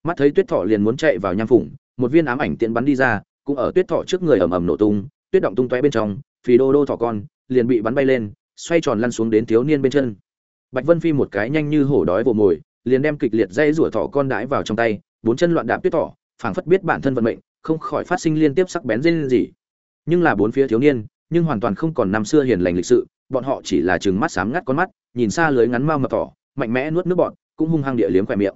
Mắt thấy tuyết thỏ liền muốn chạy vào nham phủng, một viên ám ảnh tiện bắn đi ra, cũng ở tuyết thỏ trước người ầm ầm nổ tung, tuyết động tung tóe bên trong, phì đô đô thỏ con liền bị bắn bay lên, xoay tròn lăn xuống đến thiếu niên bên chân. Bạch vân phi một cái nhanh như hổ đói vồ mồi, liền đem kịch liệt dây rủa thỏ con đãi vào trong tay bốn chân loạn đạp tuyết tỏ, phảng phất biết bản thân vận mệnh không khỏi phát sinh liên tiếp sắc bén dây gì. Nhưng là bốn phía thiếu niên nhưng hoàn toàn không còn năm xưa hiền lành lịch sự bọn họ chỉ là chừng mắt sám ngắt con mắt nhìn xa lưới ngắn mau mập tỏ, mạnh mẽ nuốt nước bọn cũng hung hăng địa liếm khỏe miệng.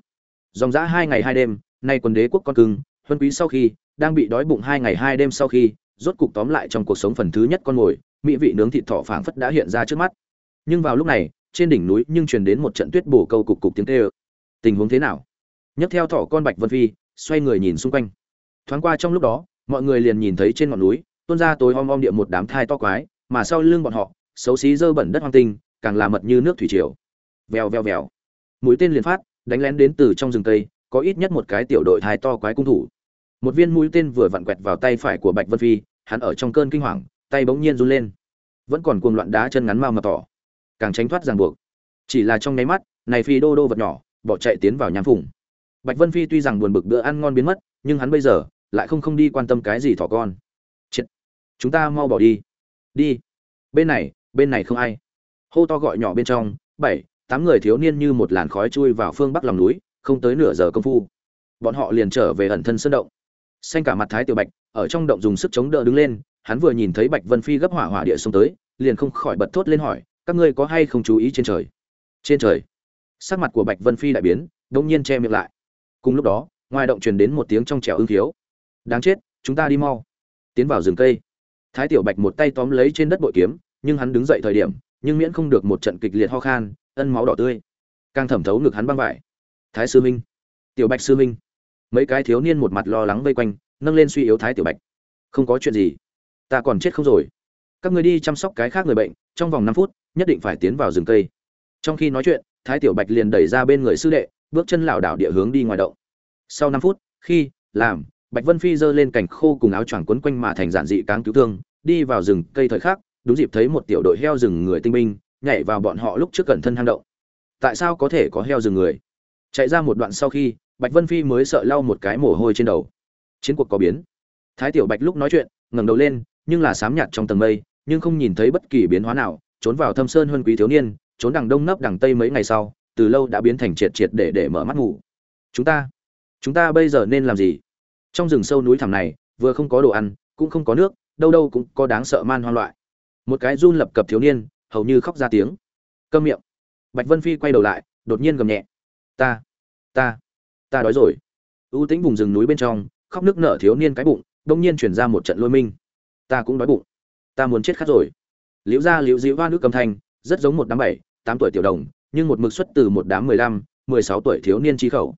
Dòng dã hai ngày hai đêm nay quân đế quốc con cưng huân quý sau khi đang bị đói bụng hai ngày hai đêm sau khi rốt cục tóm lại trong cuộc sống phần thứ nhất con mồi mỹ vị nướng thịt thỏ phảng phất đã hiện ra trước mắt. Nhưng vào lúc này trên đỉnh núi nhưng truyền đến một trận tuyết bổ câu cục cục tiếng kêu. Tình huống thế nào? Nhấc theo thỏ con bạch vân phi, xoay người nhìn xung quanh. Thoáng qua trong lúc đó, mọi người liền nhìn thấy trên ngọn núi, tuôn ra tối om om địa một đám thai to quái, mà sau lưng bọn họ, xấu xí dơ bẩn đất hoang tinh, càng là mật như nước thủy triều. Vèo vèo vèo. Mũi tên liền phát, đánh lén đến từ trong rừng tây có ít nhất một cái tiểu đội thai to quái cung thủ. Một viên mũi tên vừa vặn quẹt vào tay phải của bạch vân phi, hắn ở trong cơn kinh hoàng, tay bỗng nhiên run lên. Vẫn còn cuồng loạn đá chân ngắn mau mà tỏ. Càng tránh thoát ràng buộc. Chỉ là trong nháy mắt, này phi đô đô vật nhỏ, bỏ chạy tiến vào nham phùng bạch vân phi tuy rằng buồn bực bữa ăn ngon biến mất, nhưng hắn bây giờ lại không không đi quan tâm cái gì thỏ con. Chết. chúng ta mau bỏ đi. Đi. Bên này bên này không ai. Hô to gọi nhỏ bên trong, bảy, tám người thiếu niên như một làn khói chui vào phương bắc lòng núi, không tới nửa giờ công phu. Bọn họ liền trở về ẩn thân sơn động. Xanh cả mặt thái tiểu bạch, ở trong động dùng sức chống đỡ đứng lên, hắn vừa nhìn thấy bạch vân phi gấp hỏa hỏa địa xông tới, liền không khỏi bật thốt lên hỏi, các ngươi có hay không chú ý trên trời? Trên trời. Sắc mặt của bạch vân phi đại biến, đột nhiên che miệng lại cùng lúc đó ngoài động truyền đến một tiếng trong trẻo ưng khiếu, đáng chết chúng ta đi mau. Tiến vào rừng cây. Thái tiểu bạch một tay tóm lấy trên đất bội kiếm nhưng hắn đứng dậy thời điểm nhưng miễn không được một trận kịch liệt ho khan ân máu đỏ tươi. Càng thẩm thấu ngực hắn băng vải. Thái sư minh. Tiểu bạch sư minh. Mấy cái thiếu niên một mặt lo lắng vây quanh nâng lên suy yếu thái tiểu bạch. Không có chuyện gì. Ta còn chết không rồi. Các người đi chăm sóc cái khác người bệnh trong vòng năm phút nhất định phải tiến vào rừng cây. Trong khi nói chuyện thái tiểu bạch liền đẩy ra bên người sư đệ bước chân lảo đảo địa hướng đi ngoài động. Sau năm phút, khi, làm, bạch vân phi giơ lên cảnh khô cùng áo choàng quấn quanh mà thành giản dị cáng cứu thương, đi vào rừng cây thời khắc, đúng dịp thấy một tiểu đội heo rừng người tinh binh, nhảy vào bọn họ lúc trước cẩn thân hang động. Tại sao có thể có heo rừng người? Chạy ra một đoạn sau khi, bạch vân phi mới sợ lau một cái mồ hôi trên đầu. Chiến cuộc có biến. Thái tiểu bạch lúc nói chuyện, ngẩng đầu lên, nhưng là sám nhạt trong tầng mây, nhưng không nhìn thấy bất kỳ biến hóa nào, trốn vào thâm sơn huân quý thiếu niên, trốn đằng đông nấp đằng tây mấy ngày sau từ lâu đã biến thành triệt triệt để để mở mắt ngủ. Chúng ta chúng ta bây giờ nên làm gì? Trong rừng sâu núi thẳm này, vừa không có đồ ăn, cũng không có nước, đâu đâu cũng có đáng sợ man hoang loại. Một cái run lập cập thiếu niên, hầu như khóc ra tiếng. Câm miệng. Bạch vân phi quay đầu lại, đột nhiên gầm nhẹ. Ta ta ta đói rồi. Ưu tĩnh vùng rừng núi bên trong, khóc nước nở thiếu niên cái bụng đông nhiên chuyển ra một trận lôi minh. Ta cũng đói bụng. Ta muốn chết khát rồi. Liễu ra liễu dĩ hoa nước cầm thanh rất giống một đám bảy, tám tuổi tiểu đồng nhưng một mực xuất từ một đám mười lăm, mười sáu tuổi thiếu niên chi khẩu.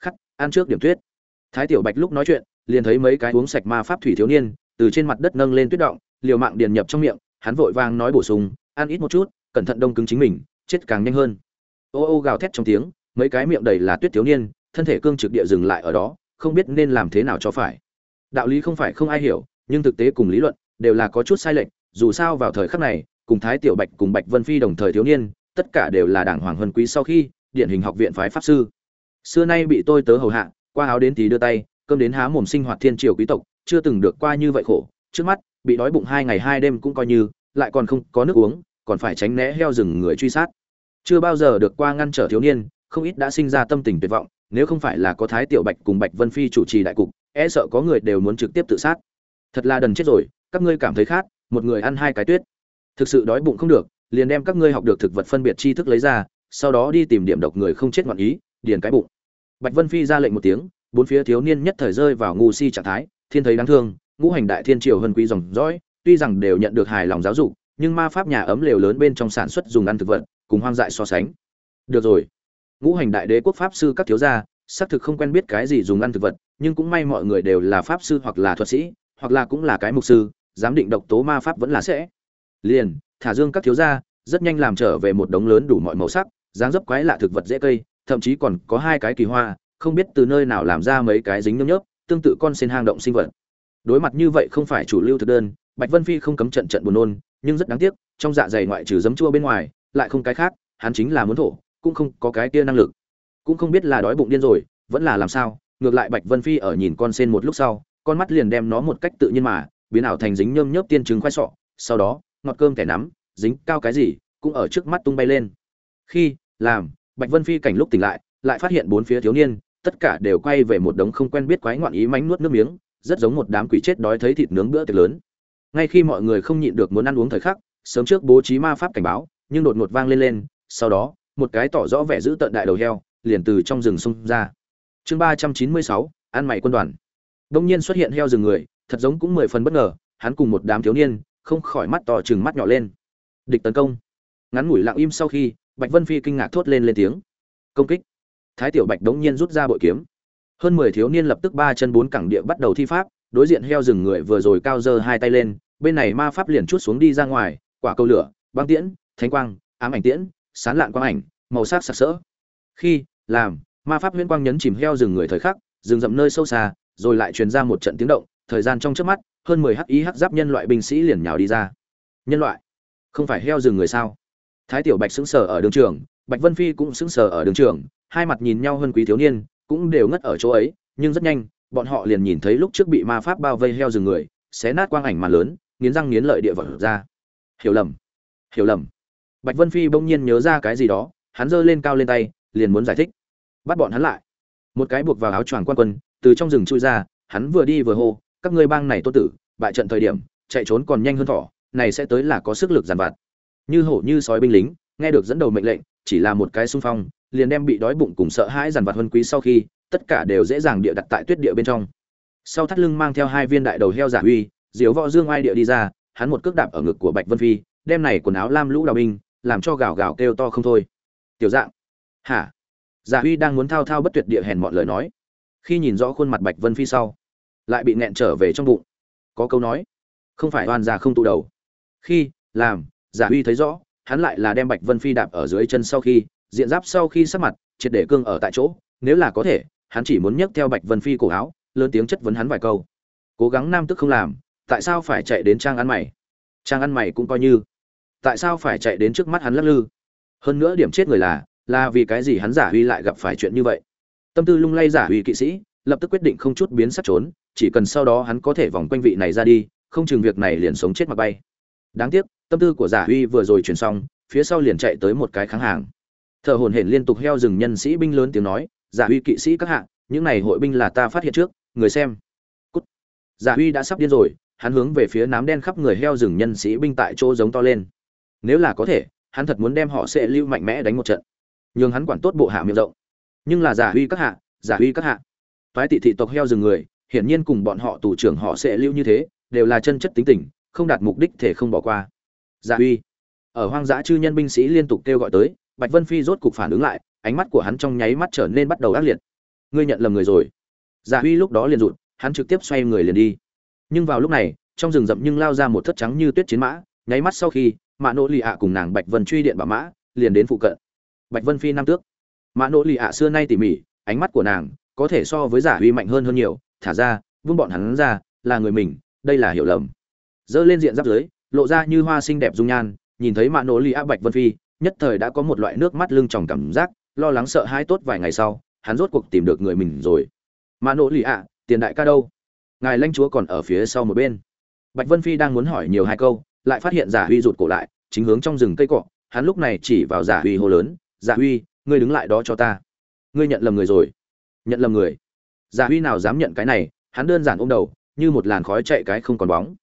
Khắc, ăn trước điểm tuyết. Thái tiểu bạch lúc nói chuyện, liền thấy mấy cái uống sạch ma pháp thủy thiếu niên, từ trên mặt đất nâng lên tuyết động, liều mạng điền nhập trong miệng, hắn vội vàng nói bổ sung, ăn ít một chút, cẩn thận đông cứng chính mình, chết càng nhanh hơn. Ô ô gào thét trong tiếng, mấy cái miệng đầy là tuyết thiếu niên, thân thể cương trực địa dừng lại ở đó, không biết nên làm thế nào cho phải. Đạo lý không phải không ai hiểu, nhưng thực tế cùng lý luận đều là có chút sai lệch, dù sao vào thời khắc này, cùng thái tiểu bạch cùng bạch vân phi đồng thời thiếu niên tất cả đều là đảng hoàng huân quý sau khi, điển hình học viện phái pháp sư. Xưa nay bị tôi tớ hầu hạ, qua áo đến thì đưa tay, cơm đến há mồm sinh hoạt thiên triều quý tộc, chưa từng được qua như vậy khổ. Trước mắt, bị đói bụng hai ngày hai đêm cũng coi như, lại còn không có nước uống, còn phải tránh né heo rừng người truy sát. Chưa bao giờ được qua ngăn trở thiếu niên, không ít đã sinh ra tâm tình tuyệt vọng, nếu không phải là có thái tiểu bạch cùng bạch vân phi chủ trì đại cục e sợ có người đều muốn trực tiếp tự sát. Thật là đần chết rồi, các ngươi cảm thấy khát, một người ăn hai cái tuyết. Thực sự đói bụng không được liền đem các ngươi học được thực vật phân biệt tri thức lấy ra, sau đó đi tìm điểm độc người không chết ngoạn ý, điền cái bụng. Bạch vân phi ra lệnh một tiếng, bốn phía thiếu niên nhất thời rơi vào ngu si trạng thái, thiên thấy đáng thương, ngũ hành đại thiên triều hân quý dòng dõi, tuy rằng đều nhận được hài lòng giáo dục, nhưng ma pháp nhà ấm lều lớn bên trong sản xuất dùng ăn thực vật, cùng hoang dại so sánh. Được rồi. Ngũ hành đại đế quốc pháp sư các thiếu gia, xác thực không quen biết cái gì dùng ăn thực vật, nhưng cũng may mọi người đều là pháp sư hoặc là thuật sĩ, hoặc là cũng là cái mục sư, giám định độc tố ma pháp vẫn là sẽ. Liền thả dương các thiếu gia, rất nhanh làm trở về một đống lớn đủ mọi màu sắc, dáng dấp quái lạ thực vật dễ cây, thậm chí còn có hai cái kỳ hoa, không biết từ nơi nào làm ra mấy cái dính nhớp nhớp, tương tự con sen hang động sinh vật. Đối mặt như vậy không phải chủ lưu thực đơn, bạch vân phi không cấm trận trận buồn nôn, nhưng rất đáng tiếc, trong dạ dày ngoại trừ giấm chua bên ngoài, lại không cái khác, hắn chính là muốn thổ, cũng không có cái kia năng lực. Cũng không biết là đói bụng điên rồi, vẫn là làm sao, ngược lại bạch vân phi ở nhìn con sen một lúc sau, con mắt liền đem nó một cách tự nhiên mà, biến ảo thành dính nhơm nhớp tiên trứng khoai sọ, sau đó ngọt cơm kẻ nắm, dính cao cái gì, cũng ở trước mắt tung bay lên. Khi, làm, bạch vân phi cảnh lúc tỉnh lại lại phát hiện bốn phía thiếu niên, tất cả đều quay về một đống không quen biết quái ngoạn ý mánh nuốt nước miếng, rất giống một đám quỷ chết đói thấy thịt nướng bữa tiệc lớn. Ngay khi mọi người không nhịn được muốn ăn uống thời khắc, sớm trước bố trí ma pháp cảnh báo, nhưng đột ngột vang lên lên, sau đó, một cái tỏ rõ vẻ giữ tận đại đầu heo, liền từ trong rừng xông ra. Chương ba trăm chín mươi sáu, ăn mày quân đoàn. Đông nhiên xuất hiện heo rừng người, thật giống cũng mười phần bất ngờ, hắn cùng một đám thiếu niên không khỏi mắt to chừng mắt nhỏ lên. Địch tấn công. Ngắn ngủi lặng im sau khi, bạch vân phi kinh ngạc thốt lên lên tiếng. Công kích. Thái tiểu bạch đống nhiên rút ra bội kiếm. Hơn mười thiếu niên lập tức ba chân bốn cẳng địa bắt đầu thi pháp, đối diện heo rừng người vừa rồi cao giơ hai tay lên, bên này ma pháp liền chút xuống đi ra ngoài, quả cầu lửa, băng tiễn, thánh quang, ám ảnh tiễn, sán lạn quang ảnh, màu sắc sặc sỡ. Khi, làm, ma pháp huyễn quang nhấn chìm heo rừng người thời khắc, rừng rậm nơi sâu xa, rồi lại truyền ra một trận tiếng động thời gian trong trước mắt, hơn mười hắc ý hắc giáp nhân loại binh sĩ liền nhào đi ra. Nhân loại, không phải heo rừng người sao? Thái tiểu bạch sững sờ ở đường trường, bạch vân phi cũng sững sờ ở đường trường, hai mặt nhìn nhau hơn quý thiếu niên, cũng đều ngất ở chỗ ấy, nhưng rất nhanh, bọn họ liền nhìn thấy lúc trước bị ma pháp bao vây heo rừng người, xé nát quang ảnh mà lớn, nghiến răng nghiến lợi địa vật ra. Hiểu lầm hiểu lầm. Bạch vân phi bỗng nhiên nhớ ra cái gì đó, hắn giơ lên cao lên tay, liền muốn giải thích. Bắt bọn hắn lại. Một cái buộc vào áo choàng quan quân, từ trong rừng chui ra, hắn vừa đi vừa hô các ngươi bang này tô tử, bại trận thời điểm, chạy trốn còn nhanh hơn thỏ, này sẽ tới là có sức lực giàn vặt. Như hổ như sói binh lính, nghe được dẫn đầu mệnh lệnh, chỉ là một cái xung phong, liền đem bị đói bụng cùng sợ hãi giàn vặt hơn quý sau khi, tất cả đều dễ dàng địa đặt tại tuyết địa bên trong. Sau thắt lưng mang theo hai viên đại đầu heo giả uy diếu võ dương ai địa đi ra, hắn một cước đạp ở ngực của bạch vân phi, đem này quần áo lam lũ đào binh, làm cho gào gào kêu to không thôi. Tiểu dạng, hả? Giả uy đang muốn thao thao bất tuyệt địa hèn mọn lời nói. Khi nhìn rõ khuôn mặt bạch vân phi sau lại bị nẹn trở về trong bụng. Có câu nói, không phải oan già không tụ đầu. Khi, làm, giả huy thấy rõ, hắn lại là đem bạch vân phi đạp ở dưới chân sau khi, diện giáp sau khi sắp mặt, triệt để cương ở tại chỗ. Nếu là có thể, hắn chỉ muốn nhấc theo bạch vân phi cổ áo, lớn tiếng chất vấn hắn vài câu. Cố gắng nam tức không làm, tại sao phải chạy đến trang ăn mày? Trang ăn mày cũng coi như. Tại sao phải chạy đến trước mắt hắn lắc lư? Hơn nữa điểm chết người là là vì cái gì hắn giả huy lại gặp phải chuyện như vậy? Tâm tư lung lay giả huy kỵ sĩ lập tức quyết định không chút biến sắc trốn, chỉ cần sau đó hắn có thể vòng quanh vị này ra đi, không chừng việc này liền sống chết mà bay. Đáng tiếc, tâm tư của giả huy vừa rồi chuyển xong, phía sau liền chạy tới một cái kháng hàng. Thợ hồn hển liên tục heo rừng nhân sĩ binh lớn tiếng nói, giả huy kỵ sĩ các hạng những này hội binh là ta phát hiện trước, người xem. Cút. Giả huy đã sắp điên rồi, hắn hướng về phía nám đen khắp người heo rừng nhân sĩ binh tại chỗ giống to lên. Nếu là có thể, hắn thật muốn đem họ sẽ lưu mạnh mẽ đánh một trận. Nhưng hắn quản tốt bộ hạ miệng rộng. Nhưng là giả huy các hạ, giả huy các hạ toái tị thị tộc heo rừng người, hiển nhiên cùng bọn họ tù trưởng họ sẽ lưu như thế, đều là chân chất tính tình, không đạt mục đích thể không bỏ qua. Dạ Giả uy ở hoang dã chư nhân binh sĩ liên tục kêu gọi tới, bạch vân phi rốt cục phản ứng lại, ánh mắt của hắn trong nháy mắt trở nên bắt đầu ác liệt. Ngươi nhận lầm người rồi. Dạ Giả uy lúc đó liền rụt, hắn trực tiếp xoay người liền đi. Nhưng vào lúc này, trong rừng rậm nhưng lao ra một thất trắng như tuyết chiến mã, nháy mắt sau khi, mã nỗ lì ạ cùng nàng bạch vân truy điện bà mã, liền đến phụ cận. Bạch vân phi năm tước. Mã nỗ lì ạ xưa nay tỉ mỉ, ánh mắt của nàng có thể so với giả huy mạnh hơn hơn nhiều, thả ra vương bọn hắn ra, là người mình, đây là hiểu lầm. Dơ lên diện giáp dưới, lộ ra như hoa xinh đẹp dung nhan, nhìn thấy mạ nổ lì ạ bạch vân phi, nhất thời đã có một loại nước mắt lưng tròng cảm giác, lo lắng sợ hãi tốt vài ngày sau, hắn rốt cuộc tìm được người mình rồi. Mạ nổ lì ạ tiền đại ca đâu? Ngài lãnh chúa còn ở phía sau một bên. Bạch vân phi đang muốn hỏi nhiều hai câu, lại phát hiện giả huy rụt cổ lại, chính hướng trong rừng cây cọ, hắn lúc này chỉ vào giả huy hô lớn, giả huy, ngươi đứng lại đó cho ta. Ngươi nhận lầm người rồi nhận lầm người. Giả huy nào dám nhận cái này, hắn đơn giản ôm đầu, như một làn khói chạy cái không còn bóng.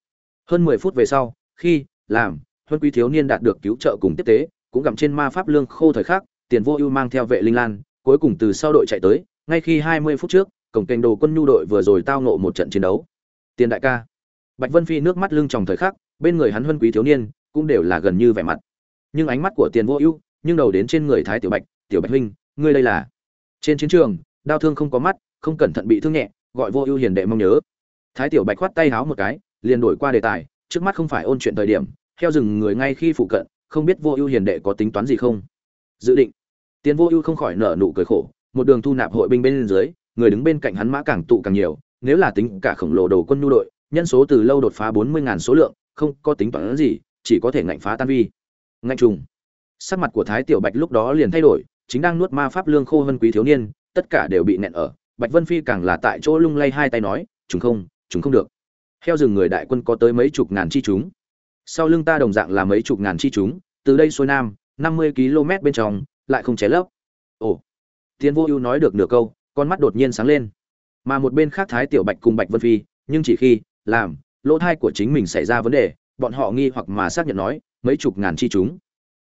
Hơn mười phút về sau, khi làm, huân quý thiếu niên đạt được cứu trợ cùng tiếp tế, cũng gặm trên ma pháp lương khô thời khắc, tiền vô ưu mang theo vệ linh lan, cuối cùng từ sau đội chạy tới, ngay khi hai mươi phút trước, cổng kênh đồ quân nhu đội vừa rồi tao nộ một trận chiến đấu. Tiền đại ca. Bạch vân phi nước mắt lưng tròng thời khắc, bên người hắn huân quý thiếu niên cũng đều là gần như vẻ mặt. Nhưng ánh mắt của tiền vô ưu, nhưng đầu đến trên người thái tiểu bạch tiểu bạch huynh, ngươi đây là? Trên chiến trường đau thương không có mắt, không cẩn thận bị thương nhẹ, gọi vô ưu hiền đệ mong nhớ. Thái tiểu bạch khoát tay háo một cái, liền đổi qua đề tài, trước mắt không phải ôn chuyện thời điểm theo rừng người ngay khi phụ cận, không biết vô ưu hiền đệ có tính toán gì không. Dự định. Tiền vô ưu không khỏi nở nụ cười khổ, một đường thu nạp hội binh bên dưới, người đứng bên cạnh hắn mã càng tụ càng nhiều, nếu là tính cả khổng lồ đầu quân nhu đội, nhân số từ lâu đột phá bốn mươi ngàn số lượng, không có tính toán gì, chỉ có thể ngạnh phá tan vi. Ngạnh trùng. Sắc mặt của thái tiểu bạch lúc đó liền thay đổi, chính đang nuốt ma pháp lương khô hơn quý thiếu niên tất cả đều bị nẹn ở, bạch vân phi càng là tại chỗ lung lay hai tay nói chúng không chúng không được. Heo rừng người đại quân có tới mấy chục ngàn chi chúng. Sau lưng ta đồng dạng là mấy chục ngàn chi chúng, từ đây xuôi nam, năm mươi km bên trong, lại không ché lấp. Ồ. Tiến vô ưu nói được nửa câu, con mắt đột nhiên sáng lên. Mà một bên khác thái tiểu bạch cùng bạch vân phi, nhưng chỉ khi, làm, lỗ thai của chính mình xảy ra vấn đề, bọn họ nghi hoặc mà xác nhận nói, mấy chục ngàn chi chúng.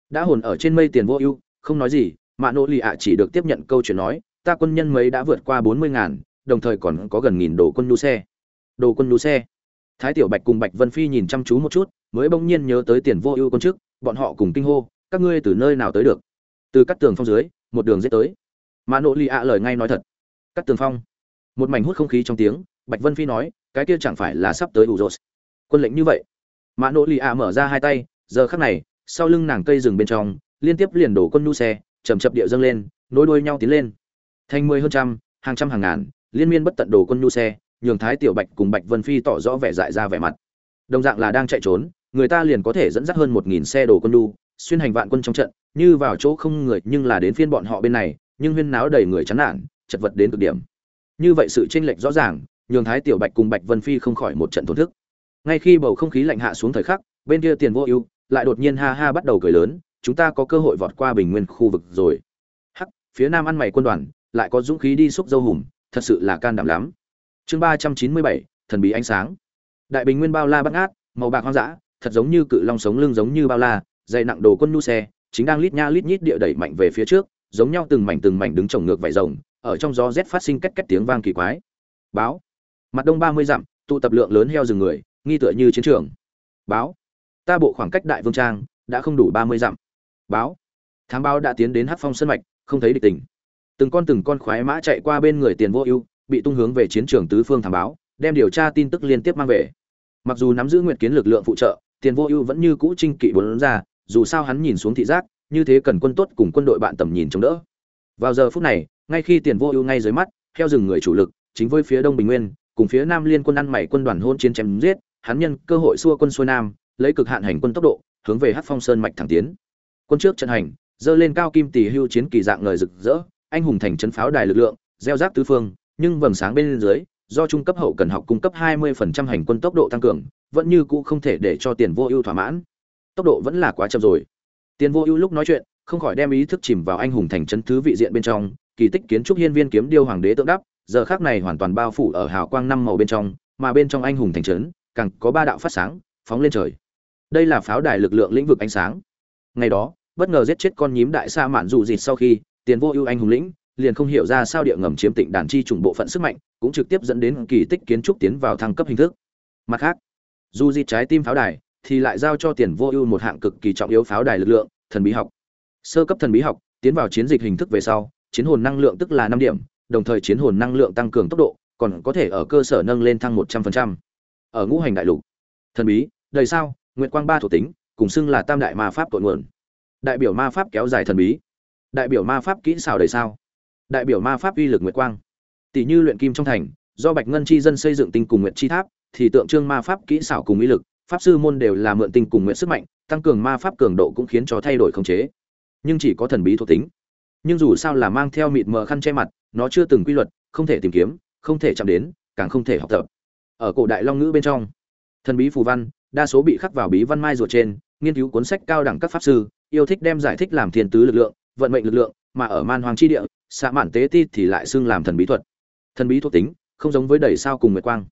Đã hồn ở trên mây tiền vô ưu, không nói gì, mà nỗ lì ạ chỉ được tiếp nhận câu chuyện nói ta quân nhân mấy đã vượt qua bốn mươi ngàn, đồng thời còn có gần nghìn đồ quân nhu xe. Đồ quân nhu xe. Thái tiểu bạch cùng bạch vân phi nhìn chăm chú một chút, mới bỗng nhiên nhớ tới tiền vô ưu quân trước bọn họ cùng kinh hô, các ngươi từ nơi nào tới được? Từ các tường phong dưới, một đường giết tới. Mã Nộ lì ạ lời ngay nói thật. Cắt tường phong. Một mảnh hút không khí trong tiếng, bạch vân phi nói, cái kia chẳng phải là sắp tới ủ rột? Quân lệnh như vậy. Mã Nộ lì ạ mở ra hai tay, giờ khắc này, sau lưng nàng cây rừng bên trong, liên tiếp liền đổ quân nhu xe chầm chập địa dâng lên, nối đuôi nhau tiến lên thành mười hơn trăm, hàng trăm hàng ngàn, liên miên bất tận đồ quân nhu xe, nhường thái tiểu bạch cùng bạch vân phi tỏ rõ vẻ dại ra vẻ mặt. Đồng dạng là đang chạy trốn, người ta liền có thể dẫn dắt hơn một nghìn xe đồ quân nhu, xuyên hành vạn quân trong trận, như vào chỗ không người nhưng là đến phiên bọn họ bên này, nhưng huyên náo đầy người chán nản, chật vật đến cực điểm. Như vậy sự chênh lệch rõ ràng, nhường thái tiểu bạch cùng bạch vân phi không khỏi một trận thổn thức. Ngay khi bầu không khí lạnh hạ xuống thời khắc, bên kia tiền vô ưu, lại đột nhiên ha ha bắt đầu cười lớn, chúng ta có cơ hội vọt qua bình nguyên khu vực rồi. Hắc, phía nam ăn mày quân đoàn lại có dũng khí đi xúc dâu hùm, thật sự là can đảm lắm. Chương ba trăm chín mươi bảy, thần bí ánh sáng. Đại bình nguyên bao la bắt ngát màu bạc hoang dã, thật giống như cự long sống lưng giống như bao la, dày nặng đồ quân nu xe, chính đang lít nha lít nhít địa đẩy mạnh về phía trước, giống nhau từng mảnh từng mảnh đứng trồng ngược vải rồng, ở trong gió rét phát sinh cách cách tiếng vang kỳ quái. Báo. Mặt đông ba mươi dặm, tụ tập lượng lớn heo rừng người, nghi tựa như chiến trường. Báo. Ta bộ khoảng cách đại vương trang, đã không đủ ba mươi dặm. Báo. Thám báo đã tiến đến hát phong sân mạch, không thấy địch tình từng con từng con khoái mã chạy qua bên người tiền vô ưu, bị tung hướng về chiến trường tứ phương thám báo, đem điều tra tin tức liên tiếp mang về. Mặc dù nắm giữ nguyện kiến lực lượng phụ trợ, tiền vô ưu vẫn như cũ trinh kỵ bốn ra, dù sao hắn nhìn xuống thị giác, như thế cần quân tốt cùng quân đội bạn tầm nhìn chống đỡ. Vào giờ phút này, ngay khi tiền vô ưu ngay dưới mắt, theo rừng người chủ lực, chính với phía đông bình nguyên, cùng phía nam liên quân ăn mày quân đoàn hôn chiến chém giết, hắn nhân cơ hội xua quân xuôi nam, lấy cực hạn hành quân tốc độ, hướng về hát phong sơn mạch thẳng tiến. Quân trước trận hành, dơ lên cao kim tỷ hưu chiến kỳ dạng ngời rực rỡ anh hùng thành trấn pháo đài lực lượng, gieo rác tứ phương, nhưng vầng sáng bên dưới, do trung cấp hậu cần học cung cấp 20% hành quân tốc độ tăng cường, vẫn như cũ không thể để cho tiền vô ưu thỏa mãn. Tốc độ vẫn là quá chậm rồi. Tiền vô ưu lúc nói chuyện, không khỏi đem ý thức chìm vào anh hùng thành trấn thứ vị diện bên trong, kỳ tích kiến trúc hiên viên kiếm điêu hoàng đế tượng đắp, giờ khắc này hoàn toàn bao phủ ở hào quang năm màu bên trong, mà bên trong anh hùng thành trấn, càng có ba đạo phát sáng, phóng lên trời. Đây là pháo đài lực lượng lĩnh vực ánh sáng. Ngày đó, bất ngờ giết chết con nhím đại sa mạn dù dịt sau khi tiền vô ưu anh hùng lĩnh, liền không hiểu ra sao địa ngầm chiếm tịnh đàn chi trùng bộ phận sức mạnh, cũng trực tiếp dẫn đến kỳ tích kiến trúc tiến vào thăng cấp hình thức. Mặt khác, dù di trái tim pháo đài, thì lại giao cho tiền vô ưu một hạng cực kỳ trọng yếu pháo đài lực lượng, thần bí học. Sơ cấp thần bí học, tiến vào chiến dịch hình thức về sau, chiến hồn năng lượng tức là năm điểm, đồng thời chiến hồn năng lượng tăng cường tốc độ, còn có thể ở cơ sở nâng lên thăng một trăm phần trăm. Ở ngũ hành đại lục, thần bí đời sao nguyện quang ba thuộc tính, cùng xưng là tam đại ma pháp cội nguồn. Đại biểu ma pháp kéo dài thần bí đại biểu ma pháp kỹ xảo đầy sao? Đại biểu ma pháp uy lực nguyệt quang. Tỷ như luyện kim trong thành, do bạch ngân chi dân xây dựng tinh cùng nguyện chi tháp, thì tượng trưng ma pháp kỹ xảo cùng uy lực, pháp sư môn đều là mượn tinh cùng nguyện sức mạnh, tăng cường ma pháp cường độ cũng khiến cho thay đổi khống chế. Nhưng chỉ có thần bí thuộc tính. Nhưng dù sao là mang theo mịt mờ khăn che mặt, nó chưa từng quy luật, không thể tìm kiếm, không thể chạm đến, càng không thể học tập. Ở cổ đại long ngữ bên trong, thần bí phù văn, đa số bị khắc vào bí văn mai ruột trên, nghiên cứu cuốn sách cao đẳng các pháp sư, yêu thích đem giải thích làm thiên tứ lực lượng vận mệnh lực lượng, mà ở man hoàng chi địa, xạ mạn tế ti thì lại xưng làm thần bí thuật. Thần bí thuộc tính, không giống với đầy sao cùng nguyệt quang.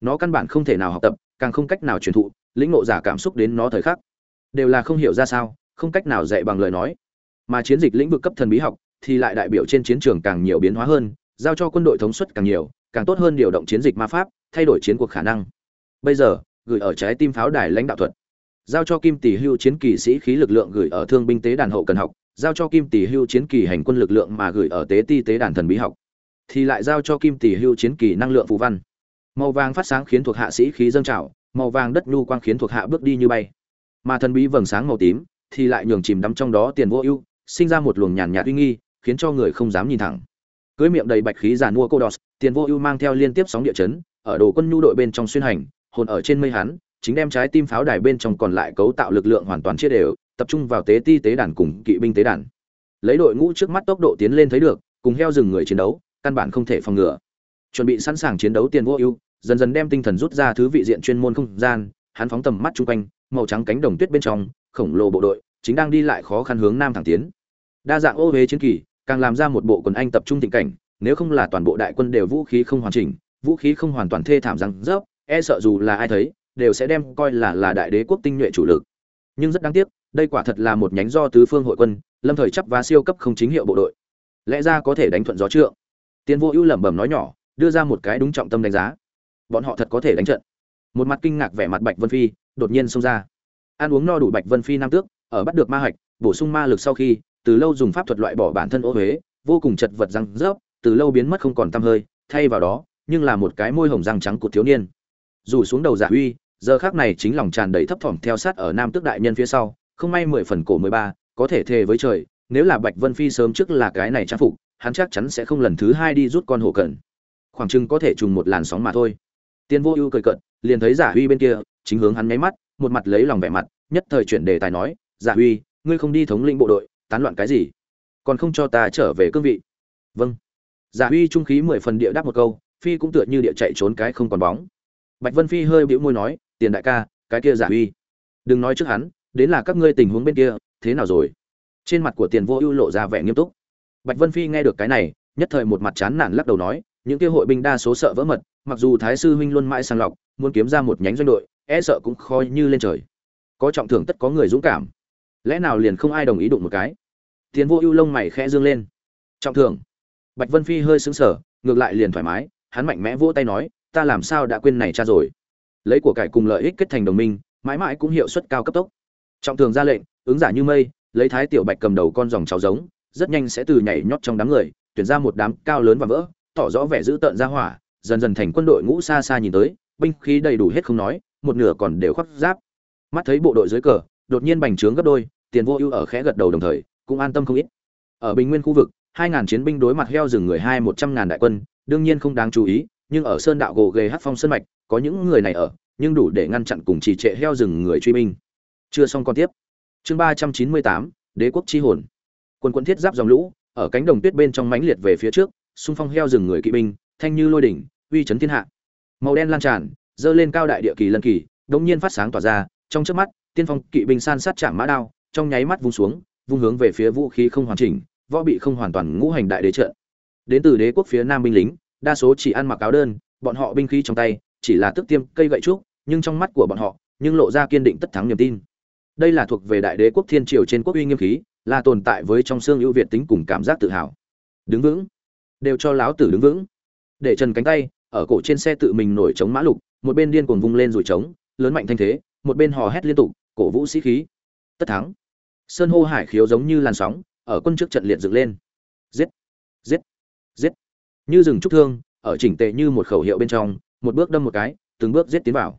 Nó căn bản không thể nào học tập, càng không cách nào truyền thụ, lĩnh ngộ giả cảm xúc đến nó thời khắc. Đều là không hiểu ra sao, không cách nào dạy bằng lời nói. Mà chiến dịch lĩnh vực cấp thần bí học thì lại đại biểu trên chiến trường càng nhiều biến hóa hơn, giao cho quân đội thống suất càng nhiều, càng tốt hơn điều động chiến dịch ma pháp, thay đổi chiến cuộc khả năng. Bây giờ, gửi ở trái tim pháo đài lãnh đạo thuật. Giao cho kim tỷ hưu chiến kỳ sĩ khí lực lượng gửi ở thương binh tế đàn hậu cần học giao cho kim tỷ hưu chiến kỳ hành quân lực lượng mà gửi ở tế ti tế đàn thần bí học, thì lại giao cho kim tỷ hưu chiến kỳ năng lượng phù văn. Màu vàng phát sáng khiến thuộc hạ sĩ khí dâng trào, màu vàng đất nhu quang khiến thuộc hạ bước đi như bay. Mà thần bí vầng sáng màu tím thì lại nhường chìm đắm trong đó tiền vô ưu, sinh ra một luồng nhàn nhạt uy nghi, khiến cho người không dám nhìn thẳng. Cưới miệng đầy bạch khí giàn mua cô đọt tiền vô ưu mang theo liên tiếp sóng địa chấn, ở đồ quân nhu đội bên trong xuyên hành, hồn ở trên mây hắn, chính đem trái tim pháo đài bên trong còn lại cấu tạo lực lượng hoàn toàn chia đều tập trung vào tế ti tế đàn cùng kỵ binh tế đàn. Lấy đội ngũ trước mắt tốc độ tiến lên thấy được, cùng heo rừng người chiến đấu, căn bản không thể phòng ngừa. Chuẩn bị sẵn sàng chiến đấu tiền vô ưu, dần dần đem tinh thần rút ra thứ vị diện chuyên môn không gian, hắn phóng tầm mắt chung quanh, màu trắng cánh đồng tuyết bên trong, khổng lồ bộ đội, chính đang đi lại khó khăn hướng nam thẳng tiến. Đa dạng ô huế chiến kỳ, càng làm ra một bộ quần anh tập trung tình cảnh, nếu không là toàn bộ đại quân đều vũ khí không hoàn chỉnh, vũ khí không hoàn toàn thê thảm răng rớp e sợ dù là ai thấy, đều sẽ đem coi là là đại đế quốc tinh nhuệ chủ lực. Nhưng rất đáng tiếc đây quả thật là một nhánh do tứ phương hội quân, lâm thời chấp và siêu cấp không chính hiệu bộ đội. Lẽ ra có thể đánh thuận gió trượng. Tiến vô ưu lẩm bẩm nói nhỏ, đưa ra một cái đúng trọng tâm đánh giá. Bọn họ thật có thể đánh trận. Một mặt kinh ngạc vẻ mặt bạch vân phi, đột nhiên xông ra. Ăn uống no đủ bạch vân phi nam tước, ở bắt được ma hạch, bổ sung ma lực sau khi, từ lâu dùng pháp thuật loại bỏ bản thân ô huế, vô cùng chật vật răng rớp, từ lâu biến mất không còn tăm hơi, thay vào đó, nhưng là một cái môi hồng răng trắng của thiếu niên. Rủ xuống đầu giả uy, giờ khác này chính lòng tràn đầy thấp thỏm theo sát ở nam tước đại nhân phía sau không may mười phần cổ mười ba, có thể thề với trời, nếu là bạch vân phi sớm trước là cái này trang phục, hắn chắc chắn sẽ không lần thứ hai đi rút con hổ cận. Khoảng chừng có thể trùng một làn sóng mà thôi. Tiên vô ưu cười cận liền thấy giả huy bên kia, chính hướng hắn nháy mắt, một mặt lấy lòng vẻ mặt, nhất thời chuyển đề tài nói, giả huy, ngươi không đi thống lĩnh bộ đội, tán loạn cái gì? Còn không cho ta trở về cương vị? Vâng. Giả huy trung khí mười phần địa đáp một câu, phi cũng tựa như địa chạy trốn cái không còn bóng. Bạch vân phi hơi bĩu môi nói, tiền đại ca, cái kia giả huy. Đừng nói trước hắn đến là các ngươi tình huống bên kia, thế nào rồi? Trên mặt của tiền vô ưu lộ ra vẻ nghiêm túc. Bạch vân phi nghe được cái này, nhất thời một mặt chán nản lắc đầu nói, những kia hội binh đa số sợ vỡ mật, mặc dù thái sư huynh luôn mãi sàng lọc, muốn kiếm ra một nhánh doanh đội e sợ cũng khó như lên trời. Có trọng thưởng tất có người dũng cảm. Lẽ nào liền không ai đồng ý đụng một cái? Tiền vô ưu lông mày khẽ dương lên. Trọng thưởng. Bạch vân phi hơi sững sờ, ngược lại liền thoải mái, hắn mạnh mẽ vỗ tay nói, ta làm sao đã quên này cha rồi? Lấy của cải cùng lợi ích kết thành đồng minh, mãi mãi cũng hiệu suất cao cấp tốc trọng thường ra lệnh, ứng giả như mây, lấy thái tiểu bạch cầm đầu con dòng cháu giống, rất nhanh sẽ từ nhảy nhót trong đám người, tuyển ra một đám cao lớn và vỡ, tỏ rõ vẻ dữ tợn ra hỏa, dần dần thành quân đội ngũ xa xa nhìn tới, binh khí đầy đủ hết không nói, một nửa còn đều khoác giáp. Mắt thấy bộ đội dưới cờ, đột nhiên bành trướng gấp đôi, tiền vô ưu ở khẽ gật đầu đồng thời, cũng an tâm không ít. Ở bình nguyên khu vực, hai ngàn chiến binh đối mặt heo rừng người hai một trăm ngàn đại quân, đương nhiên không đáng chú ý, nhưng ở sơn đạo gồ ghề hát phong sơn mạch, có những người này ở, nhưng đủ để ngăn chặn cùng trì trệ heo rừng người truy binh chưa xong còn tiếp. Chương ba trăm chín mươi tám, đế quốc chi hồn. Quân quân thiết giáp dòng lũ, ở cánh đồng tuyết bên trong mãnh liệt về phía trước, xung phong heo rừng người kỵ binh, thanh như lôi đỉnh, uy chấn thiên hạ. Màu đen lan tràn, dơ lên cao đại địa kỳ lân kỳ, đống nhiên phát sáng tỏa ra, trong trước mắt, tiên phong kỵ binh san sát chạm mã đao, trong nháy mắt vung xuống, vung hướng về phía vũ khí không hoàn chỉnh, võ bị không hoàn toàn ngũ hành đại đế trận đến từ đế quốc phía nam binh lính, đa số chỉ ăn mặc áo đơn, bọn họ binh khí trong tay, chỉ là tức tiêm cây gậy trúc, nhưng trong mắt của bọn họ, nhưng lộ ra kiên định tất thắng niềm tin đây là thuộc về đại đế quốc thiên triều trên quốc uy nghiêm khí, là tồn tại với trong xương ưu việt tính cùng cảm giác tự hào. Đứng vững. Đều cho láo tử đứng vững. Để trần cánh tay, ở cổ trên xe tự mình nổi chống mã lục, một bên điên cuồng vung lên rồi trống, lớn mạnh thanh thế, một bên hò hét liên tục, cổ vũ sĩ khí. Tất thắng. Sơn hô hải khiếu giống như làn sóng, ở quân trước trận liệt dựng lên. Giết. Giết. Giết. Như rừng trúc thương, ở chỉnh tề như một khẩu hiệu bên trong, một bước đâm một cái, từng bước giết tiến vào.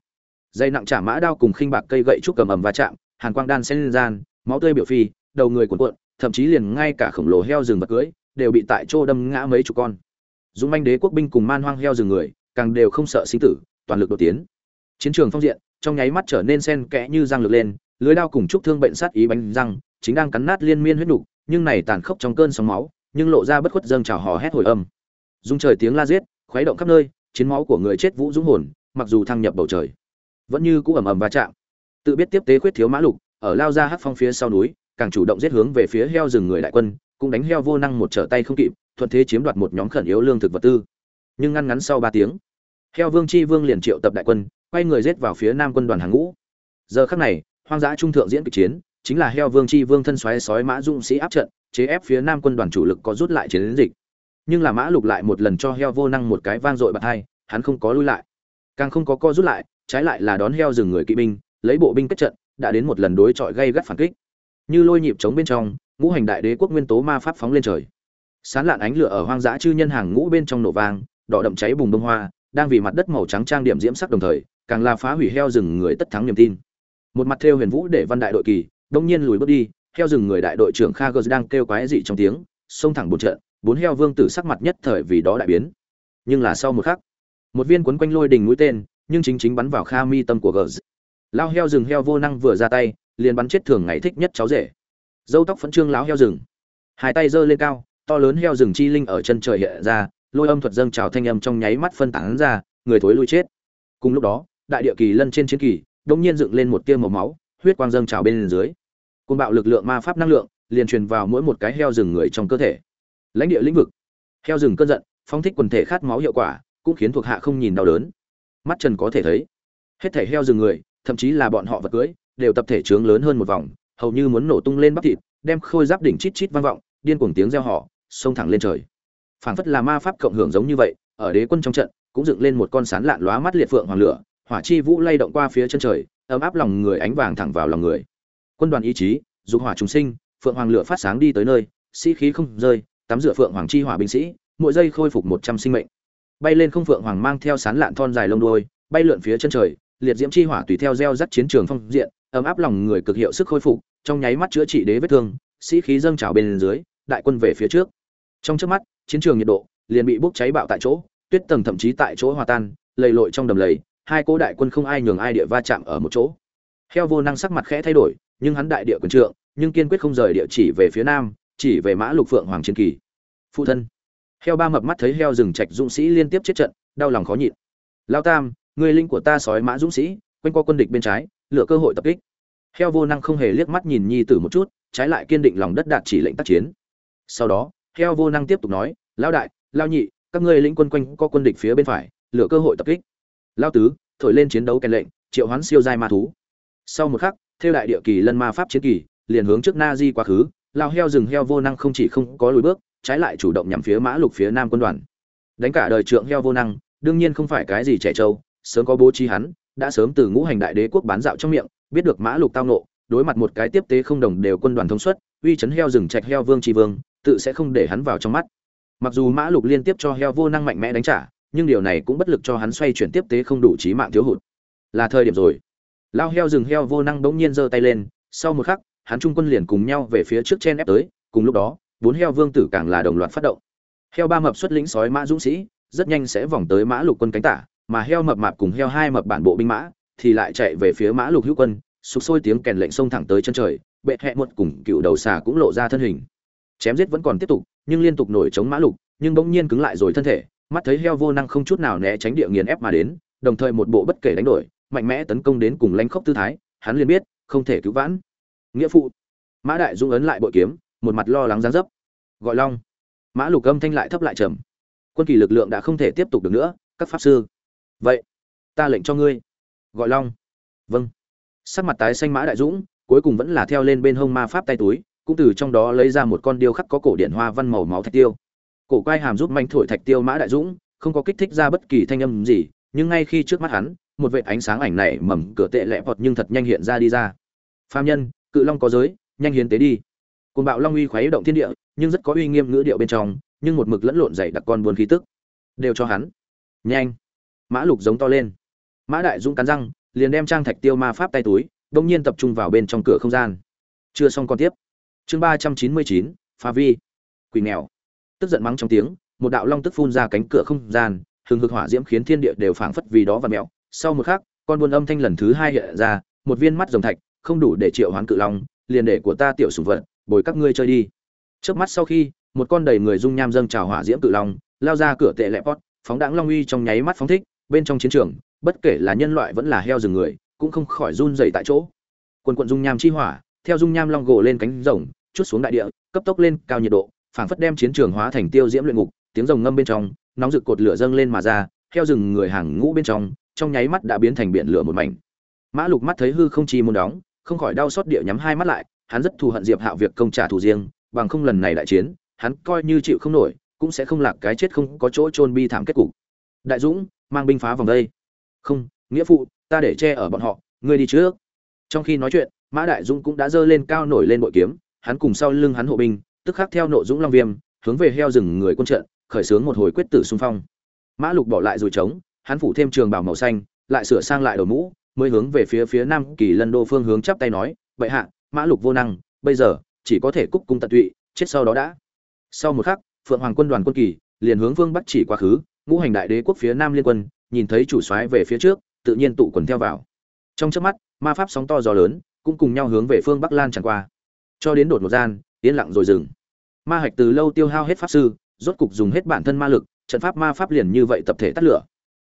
Dây nặng trả mã đao cùng khinh bạc cây gậy trúc cầm ầm va chạm hàn quang đan xen lên gian, máu tươi biểu phi, đầu người cuộn cuộn, thậm chí liền ngay cả khổng lồ heo rừng vật cưỡi đều bị tại chỗ đâm ngã mấy chục con. Dũng manh đế quốc binh cùng man hoang heo rừng người, càng đều không sợ sinh tử, toàn lực đột tiến. Chiến trường phong diện, trong nháy mắt trở nên sen kẽ như răng lực lên, lưới đao cùng chúc thương bệnh sát ý bánh răng, chính đang cắn nát liên miên huyết nục, nhưng này tàn khốc trong cơn sóng máu, nhưng lộ ra bất khuất dâng trào hò hét hồi âm. Dung trời tiếng la giết, khuấy động khắp nơi, chiến máu của người chết vũ dũng hồn, mặc dù thăng nhập bầu trời, vẫn như cũ ầm ầm va chạm tự biết tiếp tế khuyết thiếu mã lục, ở lao ra hắc phong phía sau núi, càng chủ động giết hướng về phía heo rừng người đại quân, cũng đánh heo vô năng một trở tay không kịp, thuận thế chiếm đoạt một nhóm khẩn yếu lương thực vật tư. Nhưng ngăn ngắn sau ba tiếng, heo vương chi vương liền triệu tập đại quân, quay người giết vào phía nam quân đoàn hàng ngũ. Giờ khắc này, hoang dã trung thượng diễn kịch chiến, chính là heo vương chi vương thân xoáy sói mã dũng sĩ áp trận, chế ép phía nam quân đoàn chủ lực có rút lại chiến đến dịch. Nhưng là mã lục lại một lần cho heo vô năng một cái vang dội bạc hai, hắn không có lui lại. Càng không có co rút lại, trái lại là đón heo rừng người kỵ binh lấy bộ binh kết trận, đã đến một lần đối chọi gây gắt phản kích. Như lôi nhịp chống bên trong, ngũ hành đại đế quốc nguyên tố ma pháp phóng lên trời. Sán lạn ánh lửa ở hoang dã chư nhân hàng ngũ bên trong nổ vang, đỏ đậm cháy bùng bông hoa, đang vì mặt đất màu trắng trang điểm diễm sắc đồng thời, càng là phá hủy heo rừng người tất thắng niềm tin. Một mặt theo huyền vũ để văn đại đội kỳ, đông nhiên lùi bước đi, heo rừng người đại đội trưởng kha đang kêu quái dị trong tiếng, xông thẳng bốn trận, bốn heo vương tử sắc mặt nhất thời vì đó đại biến. Nhưng là sau một khắc, một viên quấn quanh lôi đình mũi tên, nhưng chính chính bắn vào kha mi tâm của Gers lao heo rừng heo vô năng vừa ra tay, liền bắn chết thường ngày thích nhất cháu rể. Dâu tóc phấn trương láo heo rừng. Hai tay giơ lên cao, to lớn heo rừng chi linh ở chân trời hiện ra, lôi âm thuật dâng trào thanh âm trong nháy mắt phân tán ra, người thối lui chết. Cùng lúc đó, đại địa kỳ lân trên chiến kỳ đông nhiên dựng lên một tia màu máu, huyết quang dâng trào bên dưới. Côn bạo lực lượng ma pháp năng lượng liền truyền vào mỗi một cái heo rừng người trong cơ thể. Lãnh địa lĩnh vực. Heo rừng cơn giận, phóng thích quần thể khát máu hiệu quả, cũng khiến thuộc hạ không nhìn đau đớn. Mắt trần có thể thấy, hết thể heo rừng người thậm chí là bọn họ vật cưới, đều tập thể trướng lớn hơn một vòng, hầu như muốn nổ tung lên bắp thịt, đem khôi giáp đỉnh chít chít vang vọng, điên cuồng tiếng reo họ xông thẳng lên trời. Phảng phất là ma pháp cộng hưởng giống như vậy, ở đế quân trong trận, cũng dựng lên một con sán lạn lóa mắt liệt phượng hoàng lửa, hỏa chi vũ lay động qua phía chân trời, ấm áp lòng người ánh vàng thẳng vào lòng người. Quân đoàn ý chí, dục hỏa trùng sinh, phượng hoàng lửa phát sáng đi tới nơi, sĩ khí không rơi, tắm rửa phượng hoàng chi hỏa binh sĩ, mỗi giây khôi phục một trăm sinh mệnh. Bay lên không phượng hoàng mang theo sán lạn thon dài lông đuôi, bay lượn phía chân trời liệt diễm chi hỏa tùy theo gieo rắc chiến trường phong diện, ấm áp lòng người cực hiệu sức khôi phục, trong nháy mắt chữa trị đế vết thương, sĩ khí dâng trào bên dưới, đại quân về phía trước. Trong chớp mắt, chiến trường nhiệt độ liền bị bốc cháy bạo tại chỗ, tuyết tầng thậm chí tại chỗ hòa tan, lầy lội trong đầm lầy, hai cố đại quân không ai nhường ai địa va chạm ở một chỗ. Heo vô năng sắc mặt khẽ thay đổi, nhưng hắn đại địa quân trượng, nhưng kiên quyết không rời địa chỉ về phía nam, chỉ về mã lục phượng hoàng chiến kỳ. Phụ thân. Heo ba mập mắt thấy heo rừng trạch dũng sĩ liên tiếp chết trận, đau lòng khó nhịn. Lao tam người linh của ta sói mã dũng sĩ, quanh qua quân địch bên trái, lựa cơ hội tập kích. Heo vô năng không hề liếc mắt nhìn nhi tử một chút, trái lại kiên định lòng đất đạt chỉ lệnh tác chiến. Sau đó, heo vô năng tiếp tục nói lao đại lao nhị, các ngươi lĩnh quân quanh có quân địch phía bên phải, lựa cơ hội tập kích. Lao tứ, thổi lên chiến đấu kèn lệnh, triệu hoán siêu giai ma thú. Sau một khắc, theo đại địa kỳ lân ma pháp chiến kỳ, liền hướng trước na di quá khứ lao heo rừng heo vô năng không chỉ không có lùi bước, trái lại chủ động nhằm phía mã lục phía nam quân đoàn. Đánh cả đời trượng heo vô năng, đương nhiên không phải cái gì trẻ trâu sớm có bố trí hắn, đã sớm từ ngũ hành đại đế quốc bán dạo trong miệng, biết được mã lục tao nộ đối mặt một cái tiếp tế không đồng đều quân đoàn thông suất, uy chấn heo rừng trạch heo vương tri vương, tự sẽ không để hắn vào trong mắt. Mặc dù mã lục liên tiếp cho heo vô năng mạnh mẽ đánh trả, nhưng điều này cũng bất lực cho hắn xoay chuyển tiếp tế không đủ trí mạng thiếu hụt. Là thời điểm rồi. Lao heo rừng heo vô năng bỗng nhiên giơ tay lên, sau một khắc, hắn trung quân liền cùng nhau về phía trước chen ép tới, cùng lúc đó, bốn heo vương tử càng là đồng loạt phát động. Heo ba mập xuất lĩnh sói mã dũng sĩ, rất nhanh sẽ vòng tới mã lục quân cánh tả mà heo mập mạp cùng heo hai mập bản bộ binh mã thì lại chạy về phía mã lục hữu quân, sục sôi tiếng kèn lệnh xông thẳng tới chân trời, bệ hẹ một cùng cựu đầu xà cũng lộ ra thân hình. Chém giết vẫn còn tiếp tục, nhưng liên tục nổi chống mã lục, nhưng bỗng nhiên cứng lại rồi thân thể, mắt thấy heo vô năng không chút nào né tránh địa nghiền ép mà đến, đồng thời một bộ bất kể đánh đổi, mạnh mẽ tấn công đến cùng lanh khốc tư thái, hắn liền biết, không thể cứu vãn. Nghĩa phụ, mã đại dũng ấn lại bội kiếm, một mặt lo lắng gián dấp. Gọi long. Mã lục âm thanh lại thấp lại trầm. Quân kỳ lực lượng đã không thể tiếp tục được nữa, các pháp sư vậy, ta lệnh cho ngươi. Gọi long. Vâng. Sắc mặt tái xanh mã đại dũng, cuối cùng vẫn là theo lên bên hông ma pháp tay túi, cũng từ trong đó lấy ra một con điêu khắc có cổ điện hoa văn màu máu thạch tiêu. Cổ quai hàm giúp manh thổi thạch tiêu mã đại dũng, không có kích thích ra bất kỳ thanh âm gì, nhưng ngay khi trước mắt hắn, một vệt ánh sáng ảnh này mầm cửa tệ lẹ vọt nhưng thật nhanh hiện ra đi ra. Phàm nhân, cự long có giới, nhanh hiến tế đi. Côn bạo long uy khuấy động thiên địa, nhưng rất có uy nghiêm ngữ điệu bên trong, nhưng một mực lẫn lộn dày đặc con buồn khí tức. Đều cho hắn. Nhanh mã lục giống to lên. Mã đại dũng cắn răng, liền đem trang thạch tiêu ma pháp tay túi đông nhiên tập trung vào bên trong cửa không gian. Chưa xong còn tiếp. Chương ba trăm chín mươi chín, pha vi. Quỳ nghèo. Tức giận mắng trong tiếng, một đạo long tức phun ra cánh cửa không gian, hừng hực hỏa diễm khiến thiên địa đều phảng phất vì đó và mẹo sau một khắc, con buôn âm thanh lần thứ hai hiện ra, một viên mắt rồng thạch, không đủ để triệu hoán cự long, liền để của ta tiểu sủng vật, bồi các ngươi chơi đi. Trước mắt sau khi, một con đầy người dung nham dâng trào hỏa diễm cự long, lao ra cửa tệ lẹp pot, phóng đãng long uy trong nháy mắt phóng thích bên trong chiến trường, bất kể là nhân loại vẫn là heo rừng người, cũng không khỏi run dày tại chỗ. Quần quận dung nham chi hỏa, theo dung nham long gồ lên cánh rồng, chút xuống đại địa, cấp tốc lên cao nhiệt độ, phảng phất đem chiến trường hóa thành tiêu diễm luyện ngục, tiếng rồng ngâm bên trong, nóng rực cột lửa dâng lên mà ra, heo rừng người hàng ngũ bên trong trong nháy mắt đã biến thành biển lửa một mảnh. Mã lục mắt thấy hư không chi muốn đóng, không khỏi đau xót địa nhắm hai mắt lại, hắn rất thù hận diệp hạo việc công trả thù riêng, bằng không lần này đại chiến, hắn coi như chịu không nổi, cũng sẽ không lạc cái chết không có chỗ chôn bi thảm kết cục. Đại dũng mang binh phá vòng đây. Không, nghĩa phụ, ta để che ở bọn họ, ngươi đi trước. Trong khi nói chuyện, mã đại dũng cũng đã giơ lên cao nổi lên bội kiếm, hắn cùng sau lưng hắn hộ binh, tức khắc theo nộ dũng long viêm, hướng về heo rừng người quân trận, khởi xướng một hồi quyết tử xung phong. Mã lục bỏ lại rồi trống, hắn phủ thêm trường bào màu xanh, lại sửa sang lại đầu mũ, mới hướng về phía phía nam kỳ lân đô phương hướng chắp tay nói vậy hạ, mã lục vô năng, bây giờ chỉ có thể cúc cung tận tụy, chết sau đó đã. Sau một khắc, phượng hoàng quân đoàn quân kỳ liền hướng vương bắt chỉ quá khứ ngũ hành đại đế quốc phía nam liên quân, nhìn thấy chủ soái về phía trước, tự nhiên tụ quần theo vào. Trong chớp mắt, ma pháp sóng to gió lớn, cũng cùng nhau hướng về phương bắc lan tràn qua. Cho đến đột một gian, yên lặng rồi dừng. Ma hạch từ lâu tiêu hao hết pháp sư, rốt cục dùng hết bản thân ma lực, trận pháp ma pháp liền như vậy tập thể tắt lửa.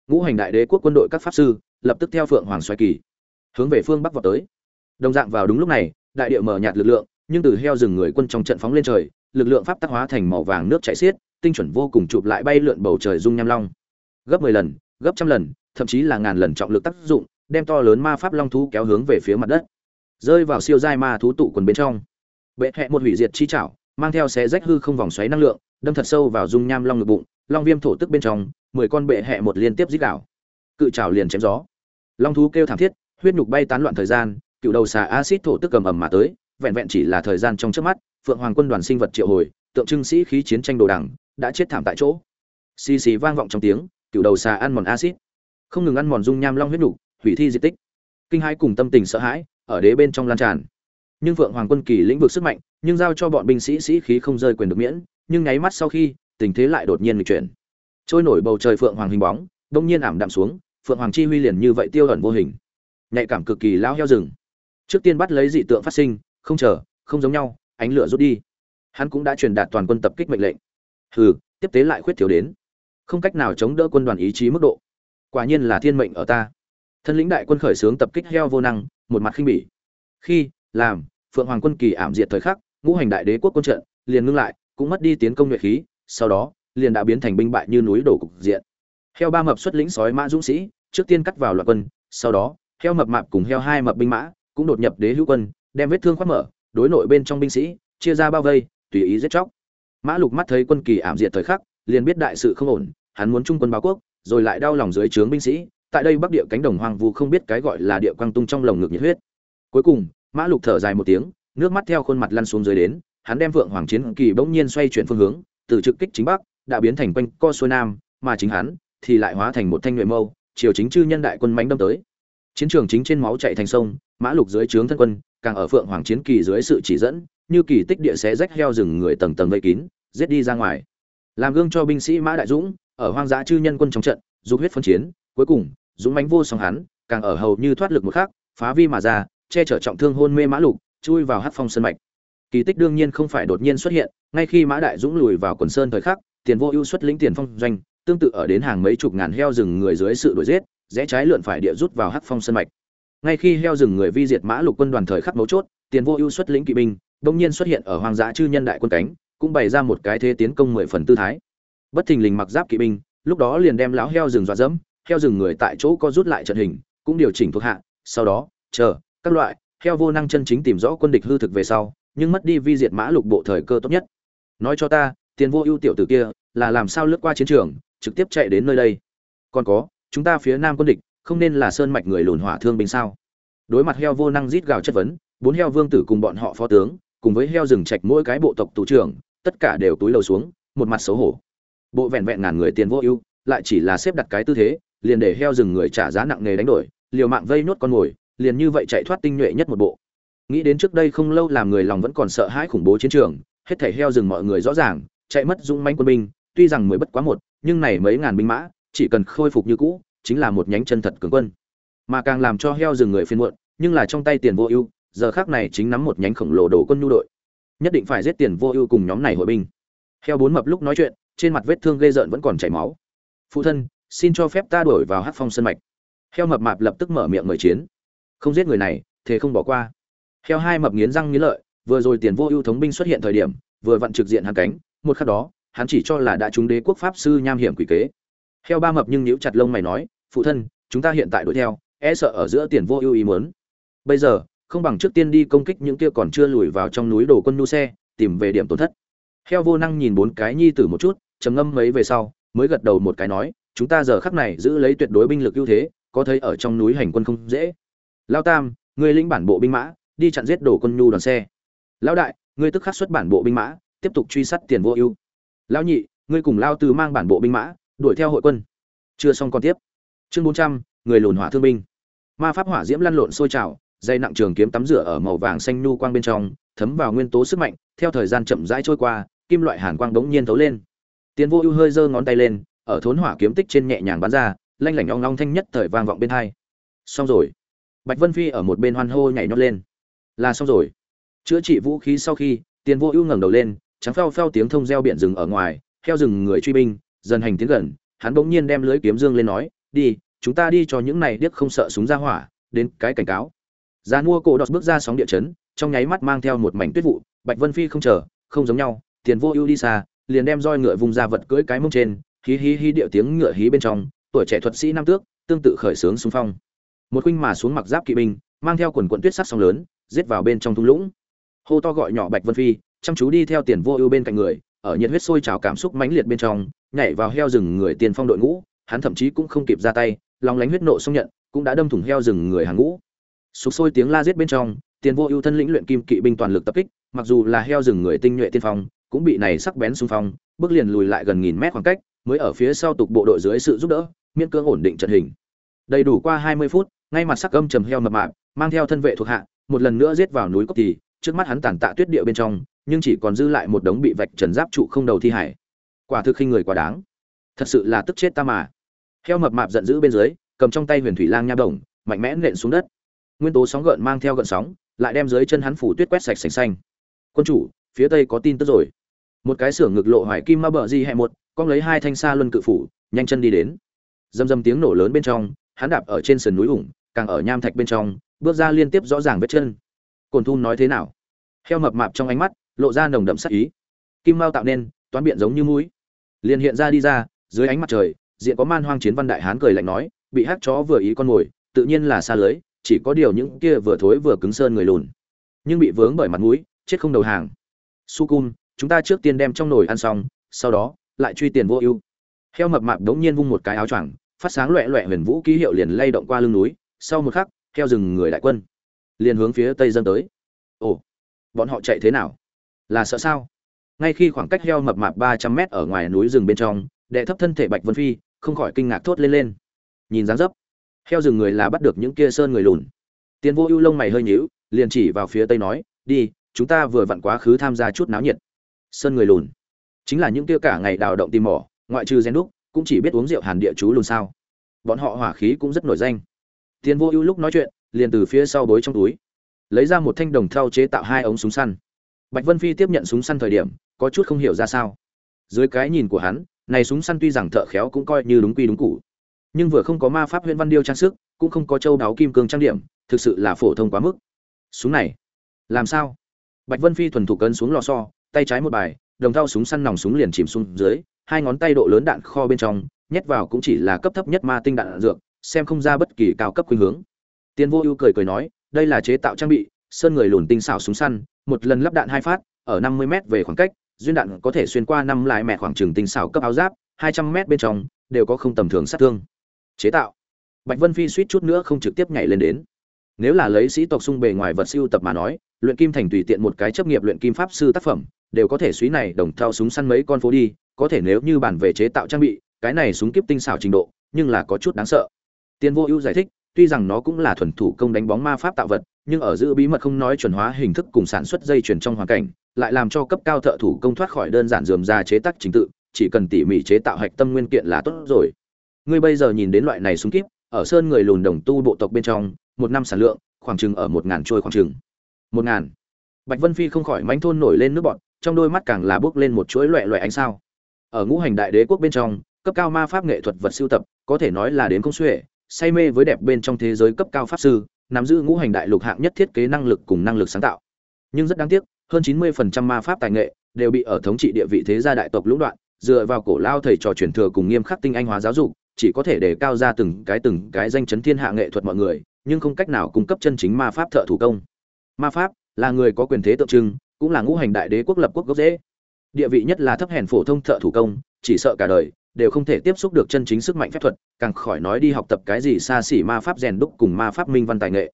Ngũ hành đại đế quốc quân đội các pháp sư, lập tức theo phượng hoàng xoay kỳ, hướng về phương bắc vào tới. Đồng dạng vào đúng lúc này, đại địa mở nhạt lực lượng, nhưng từ heo rừng người quân trong trận phóng lên trời, lực lượng pháp tác hóa thành màu vàng nước chảy xiết tinh chuẩn vô cùng chụp lại bay lượn bầu trời dung nham long. Gấp 10 lần, gấp trăm lần, thậm chí là ngàn lần trọng lực tác dụng, đem to lớn ma pháp long thú kéo hướng về phía mặt đất. Rơi vào siêu giai ma thú tụ quần bên trong. Bệ hẹ một hủy diệt chi chảo, mang theo xé rách hư không vòng xoáy năng lượng, đâm thật sâu vào dung nham long ngực bụng, long viêm thổ tức bên trong, mười con bệ hẹ một liên tiếp dích đảo cự chảo liền chém gió. Long thú kêu thảm thiết, huyết nhục bay tán loạn thời gian, cựu đầu xà acid thổ tức cầm ầm mà tới, vẹn vẹn chỉ là thời gian trong trước mắt, phượng hoàng quân đoàn sinh vật triệu hồi, tượng trưng sĩ khí chiến tranh đồ đằng đã chết thảm tại chỗ. Xì xì vang vọng trong tiếng, cựu đầu xà ăn mòn acid không ngừng ăn mòn dung nham long huyết nhục, hủy thi di tích. Kinh hãi cùng tâm tình sợ hãi ở đế bên trong lan tràn. Nhưng vượng hoàng quân kỳ lĩnh vực sức mạnh, nhưng giao cho bọn binh sĩ sĩ khí không rơi quyền được miễn, nhưng nháy mắt sau khi, tình thế lại đột nhiên nghịch chuyển. Trôi nổi bầu trời phượng hoàng hình bóng, đông nhiên ảm đạm xuống, phượng hoàng chi huy liền như vậy tiêu ẩn vô hình. Nhạy cảm cực kỳ lao heo rừng. Trước tiên bắt lấy dị tượng phát sinh, không chờ, không giống nhau, ánh lửa rút đi. Hắn cũng đã truyền đạt toàn quân tập kích mệnh lệnh hừ, tiếp tế lại khuyết thiếu đến. Không cách nào chống đỡ quân đoàn ý chí mức độ. Quả nhiên là thiên mệnh ở ta. Thân lĩnh đại quân khởi xướng tập kích heo vô năng, một mặt khinh bỉ. Khi, làm, phượng hoàng quân kỳ ảm diệt thời khắc, ngũ hành đại đế quốc quân trận liền ngưng lại, cũng mất đi tiến công nhuệ khí, sau đó, liền đã biến thành binh bại như núi đổ cục diện. Heo ba mập xuất lĩnh sói mã dũng sĩ, trước tiên cắt vào loạt quân, sau đó, heo mập mạp cùng heo hai mập binh mã cũng đột nhập đế hữu quân, đem vết thương khoác mở, đối nội bên trong binh sĩ, chia ra bao vây, tùy ý giết chóc mã lục mắt thấy quân kỳ ảm diệt thời khắc, liền biết đại sự không ổn, hắn muốn trung quân báo quốc, rồi lại đau lòng dưới trướng binh sĩ, tại đây bắc địa cánh đồng hoang vu không biết cái gọi là địa quang tung trong lồng ngực nhiệt huyết. Cuối cùng, mã lục thở dài một tiếng, nước mắt theo khuôn mặt lăn xuống dưới đến, hắn đem vượng hoàng chiến kỳ bỗng nhiên xoay chuyển phương hướng, từ trực kích chính bắc, đã biến thành quanh co xuôi nam, mà chính hắn thì lại hóa thành một thanh nhuệ mâu, chiều chính chư nhân đại quân mãnh đâm tới. Chiến trường chính trên máu chạy thành sông, mã lục dưới trướng thân quân, càng ở phượng hoàng chiến kỳ dưới sự chỉ dẫn như kỳ tích địa sẽ rách heo rừng người tầng tầng vây kín, giết đi ra ngoài. Làm gương cho binh sĩ mã đại dũng, ở hoang dã chư nhân quân trong trận, dục huyết phân chiến, cuối cùng, dũng mãnh vô song hắn, càng ở hầu như thoát lực một khắc, phá vi mà ra, che chở trọng thương hôn mê mã lục, chui vào hát phong sân mạch. Kỳ tích đương nhiên không phải đột nhiên xuất hiện, ngay khi mã đại dũng lùi vào quần sơn thời khắc, tiền vô ưu xuất lĩnh tiền phong doanh, tương tự ở đến hàng mấy chục ngàn heo rừng người dưới sự đuổi giết, rẽ trái lượn phải địa rút vào Hắc phong sân mạch. Ngay khi heo rừng người vi diệt mã lục quân đoàn thời khắc mấu chốt, tiền vô ưu xuất lĩnh kỵ binh đông nhiên xuất hiện ở hoang dã chư nhân đại quân cánh, cũng bày ra một cái thế tiến công mười phần tư thái. Bất thình lình mặc giáp kỵ binh, lúc đó liền đem lão heo rừng dọa dẫm, heo rừng người tại chỗ có rút lại trận hình, cũng điều chỉnh thuộc hạ, sau đó, chờ, các loại, heo vô năng chân chính tìm rõ quân địch hư thực về sau, nhưng mất đi vi diệt mã lục bộ thời cơ tốt nhất. Nói cho ta, tiền vô ưu tiểu tử kia, là làm sao lướt qua chiến trường, trực tiếp chạy đến nơi đây? Còn có, chúng ta phía nam quân địch, không nên là sơn mạch người lùn hỏa thương binh sao? Đối mặt heo vô năng rít gào chất vấn, bốn heo vương tử cùng bọn họ phó tướng cùng với heo rừng trạch mỗi cái bộ tộc tù trưởng, tất cả đều túi lầu xuống, một mặt xấu hổ. Bộ vẹn vẹn ngàn người tiền vô ưu, lại chỉ là xếp đặt cái tư thế, liền để heo rừng người trả giá nặng nề đánh đổi, liều mạng vây nốt con mồi, liền như vậy chạy thoát tinh nhuệ nhất một bộ. Nghĩ đến trước đây không lâu làm người lòng vẫn còn sợ hãi khủng bố chiến trường, hết thảy heo rừng mọi người rõ ràng, chạy mất dũng manh quân binh, tuy rằng mới bất quá một, nhưng này mấy ngàn binh mã, chỉ cần khôi phục như cũ, chính là một nhánh chân thật cường quân. Mà càng làm cho heo rừng người phiền muộn, nhưng là trong tay tiền vô ưu giờ khác này chính nắm một nhánh khổng lồ đổ quân nhu đội. Nhất định phải giết tiền vô ưu cùng nhóm này hội binh. Heo bốn mập lúc nói chuyện, trên mặt vết thương gây rợn vẫn còn chảy máu. Phụ thân, xin cho phép ta đổi vào hát phong sân mạch. Heo mập mạp lập tức mở miệng mời chiến. Không giết người này, thế không bỏ qua. Heo hai mập nghiến răng nghiến lợi, vừa rồi tiền vô ưu thống binh xuất hiện thời điểm, vừa vặn trực diện hắn cánh, một khắc đó, hắn chỉ cho là đã trúng đế quốc pháp sư nham hiểm quỷ kế. Heo ba mập nhưng nhíu chặt lông mày nói, phụ thân, chúng ta hiện tại đuổi theo e sợ ở giữa tiền vô ưu ý muốn. Bây giờ không bằng trước tiên đi công kích những kia còn chưa lùi vào trong núi đồ quân nu xe, tìm về điểm tổn thất. Heo vô năng nhìn bốn cái nhi tử một chút, trầm ngâm mấy về sau, mới gật đầu một cái nói, chúng ta giờ khắc này giữ lấy tuyệt đối binh lực ưu thế, có thấy ở trong núi hành quân không dễ. Lao tam người lĩnh bản bộ binh mã, đi chặn giết đổ quân nhu đoàn xe. Lão đại, ngươi tức khắc xuất bản bộ binh mã, tiếp tục truy sát tiền vô ưu. Lão nhị, ngươi cùng lao từ mang bản bộ binh mã, đuổi theo hội quân. Chưa xong còn tiếp. Chương bốn trăm, người lùn hỏa thương binh. Ma pháp hỏa diễm lăn lộn sôi trào dây nặng trường kiếm tắm rửa ở màu vàng xanh nhu quang bên trong, thấm vào nguyên tố sức mạnh, theo thời gian chậm rãi trôi qua, kim loại hàn quang đống nhiên thấu lên. Tiến vô ưu hơi giơ ngón tay lên, ở thốn hỏa kiếm tích trên nhẹ nhàng bắn ra, lanh lảnh ong ong thanh nhất thời vang vọng bên hai. Xong rồi. Bạch vân phi ở một bên hoan hô nhảy nhót lên. Là xong rồi. Chữa trị vũ khí sau khi tiền vô ưu ngẩng đầu lên, trắng phao phao tiếng thông reo biển rừng ở ngoài theo rừng người truy binh, dần hành tiến gần, hắn bỗng nhiên đem lưới kiếm dương lên nói, đi, chúng ta đi cho những này điếc không sợ súng ra hỏa, đến cái cảnh cáo. Giá mua cổ đọt bước ra sóng địa chấn, trong nháy mắt mang theo một mảnh tuyết vụ, Bạch Vân Phi không chờ, không giống nhau, tiền vô ưu đi xa, liền đem roi ngựa vùng ra vật cưỡi cái mông trên, hí hí hí điệu tiếng ngựa hí bên trong, tuổi trẻ thuật sĩ nam tước, tương tự khởi sướng xung phong. Một huynh mà xuống mặc giáp kỵ binh, mang theo quần quần tuyết sắc sóng lớn, giết vào bên trong thung lũng. Hô to gọi nhỏ Bạch Vân Phi, chăm chú đi theo tiền vô ưu bên cạnh người, ở nhiệt huyết sôi trào cảm xúc mãnh liệt bên trong, nhảy vào heo rừng người tiền phong đội ngũ, hắn thậm chí cũng không kịp ra tay, lòng lánh huyết nộ xông nhận, cũng đã đâm thủng heo rừng người hàng ngũ. Sục sôi tiếng la giết bên trong, Tiền Vô Ưu thân lĩnh luyện kim kỵ binh toàn lực tập kích, mặc dù là heo rừng người tinh nhuệ tiên phong, cũng bị này sắc bén xung phong, bước liền lùi lại gần nghìn mét khoảng cách, mới ở phía sau tục bộ đội dưới sự giúp đỡ, miễn cưỡng ổn định trận hình. Đầy đủ qua 20 phút, ngay mặt sắc âm trầm heo mập mạp, mang theo thân vệ thuộc hạ, một lần nữa giết vào núi cốc thì, trước mắt hắn tàn tạ tuyết địa bên trong, nhưng chỉ còn dư lại một đống bị vạch trần giáp trụ không đầu thi hải. Quả thực khinh người quá đáng. Thật sự là tức chết ta mà. Heo mập mạp giận dữ bên dưới, cầm trong tay huyền thủy lang nha đồng, mạnh mẽ nện xuống đất nguyên tố sóng gợn mang theo gợn sóng, lại đem dưới chân hắn phủ tuyết quét sạch sành xanh. Quân chủ, phía tây có tin tức rồi. Một cái xưởng ngực lộ hoài kim ma bờ di hẹ một, con lấy hai thanh xa luân cự phủ, nhanh chân đi đến. Dầm dầm tiếng nổ lớn bên trong, hắn đạp ở trên sườn núi ủng, càng ở nham thạch bên trong, bước ra liên tiếp rõ ràng vết chân. Cồn thun nói thế nào? Heo mập mạp trong ánh mắt, lộ ra nồng đậm sắc ý. Kim mao tạo nên, toán biện giống như mũi. Liền hiện ra đi ra, dưới ánh mặt trời, diện có man hoang chiến văn đại hán cười lạnh nói, bị hát chó vừa ý con mồi, tự nhiên là xa lưới chỉ có điều những kia vừa thối vừa cứng sơn người lùn. Nhưng bị vướng bởi mặt mũi, chết không đầu hàng. Su cun chúng ta trước tiên đem trong nồi ăn xong, sau đó, lại truy tiền vô ưu. Heo mập mạp đống nhiên vung một cái áo choàng, phát sáng loẹ loẹ huyền vũ ký hiệu liền lay động qua lưng núi, sau một khắc theo rừng người đại quân, liền hướng phía tây dâng tới. Ồ, bọn họ chạy thế nào? Là sợ sao? Ngay khi khoảng cách heo mập mạp ba trăm mét ở ngoài núi rừng bên trong, đệ thấp thân thể bạch vân phi, không khỏi kinh ngạc thốt lên lên. Nhìn dáng dấp heo rừng người là bắt được những kia sơn người lùn. Tiền vô ưu lông mày hơi nhíu, liền chỉ vào phía tây nói, đi, chúng ta vừa vặn quá khứ tham gia chút náo nhiệt. Sơn người lùn. Chính là những kia cả ngày đào động tìm mỏ, ngoại trừ gen đúc, cũng chỉ biết uống rượu hàn địa chú lùn sao. Bọn họ hỏa khí cũng rất nổi danh. Tiền vô ưu lúc nói chuyện, liền từ phía sau bối trong túi, lấy ra một thanh đồng thau chế tạo hai ống súng săn. Bạch vân phi tiếp nhận súng săn thời điểm, có chút không hiểu ra sao. Dưới cái nhìn của hắn, này súng săn tuy rằng thợ khéo cũng coi như đúng quy đúng cụ nhưng vừa không có ma pháp huyễn văn điêu trang sức cũng không có châu đáo kim cương trang điểm thực sự là phổ thông quá mức. Súng này làm sao? Bạch vân phi thuần thủ cân xuống lò so, tay trái một bài đồng thao súng săn nòng súng liền chìm xuống dưới hai ngón tay độ lớn đạn kho bên trong nhét vào cũng chỉ là cấp thấp nhất ma tinh đạn, đạn dược xem không ra bất kỳ cao cấp khuynh hướng. Tiên vô ưu cười cười nói đây là chế tạo trang bị sơn người lùn tinh xảo súng săn một lần lắp đạn hai phát ở năm mươi m về khoảng cách duyên đạn có thể xuyên qua năm lại mẹ khoảng trường tinh xảo cấp áo giáp hai trăm m bên trong đều có không tầm thường sát thương chế tạo. Bạch vân phi suýt chút nữa không trực tiếp nhảy lên đến. Nếu là lấy sĩ tộc sung bề ngoài vật siêu tập mà nói, luyện kim thành tùy tiện một cái chấp nghiệp luyện kim pháp sư tác phẩm, đều có thể suý này đồng thao súng săn mấy con phố đi, có thể nếu như bản về chế tạo trang bị, cái này súng kiếp tinh xảo trình độ, nhưng là có chút đáng sợ. Tiên vô ưu giải thích, tuy rằng nó cũng là thuần thủ công đánh bóng ma pháp tạo vật, nhưng ở giữ bí mật không nói chuẩn hóa hình thức cùng sản xuất dây chuyển trong hoàn cảnh, lại làm cho cấp cao thợ thủ công thoát khỏi đơn giản dườm ra chế tác trình tự, chỉ cần tỉ mỉ chế tạo hạch tâm nguyên kiện là tốt rồi ngươi bây giờ nhìn đến loại này súng kíp, ở sơn người lùn đồng tu bộ tộc bên trong, một năm sản lượng, khoảng chừng ở một ngàn trôi khoảng chừng. Một ngàn. Bạch vân phi không khỏi mánh thôn nổi lên nước bọn trong đôi mắt càng là bước lên một chuỗi loẹ loẹ ánh sao. Ở ngũ hành đại đế quốc bên trong, cấp cao ma pháp nghệ thuật vật siêu tập, có thể nói là đến công xuể, say mê với đẹp bên trong thế giới cấp cao pháp sư, nắm giữ ngũ hành đại lục hạng nhất thiết kế năng lực cùng năng lực sáng tạo. Nhưng rất đáng tiếc, hơn chín 90% ma pháp tài nghệ đều bị ở thống trị địa vị thế gia đại tộc lũng đoạn, dựa vào cổ lao thầy trò truyền thừa cùng nghiêm khắc tinh anh hóa giáo dục chỉ có thể để cao ra từng cái từng cái danh chấn thiên hạ nghệ thuật mọi người, nhưng không cách nào cung cấp chân chính ma pháp thợ thủ công. Ma pháp là người có quyền thế tượng trưng, cũng là ngũ hành đại đế quốc lập quốc gốc rễ. Địa vị nhất là thấp hèn phổ thông thợ thủ công, chỉ sợ cả đời đều không thể tiếp xúc được chân chính sức mạnh phép thuật, càng khỏi nói đi học tập cái gì xa xỉ ma pháp rèn đúc cùng ma pháp minh văn tài nghệ.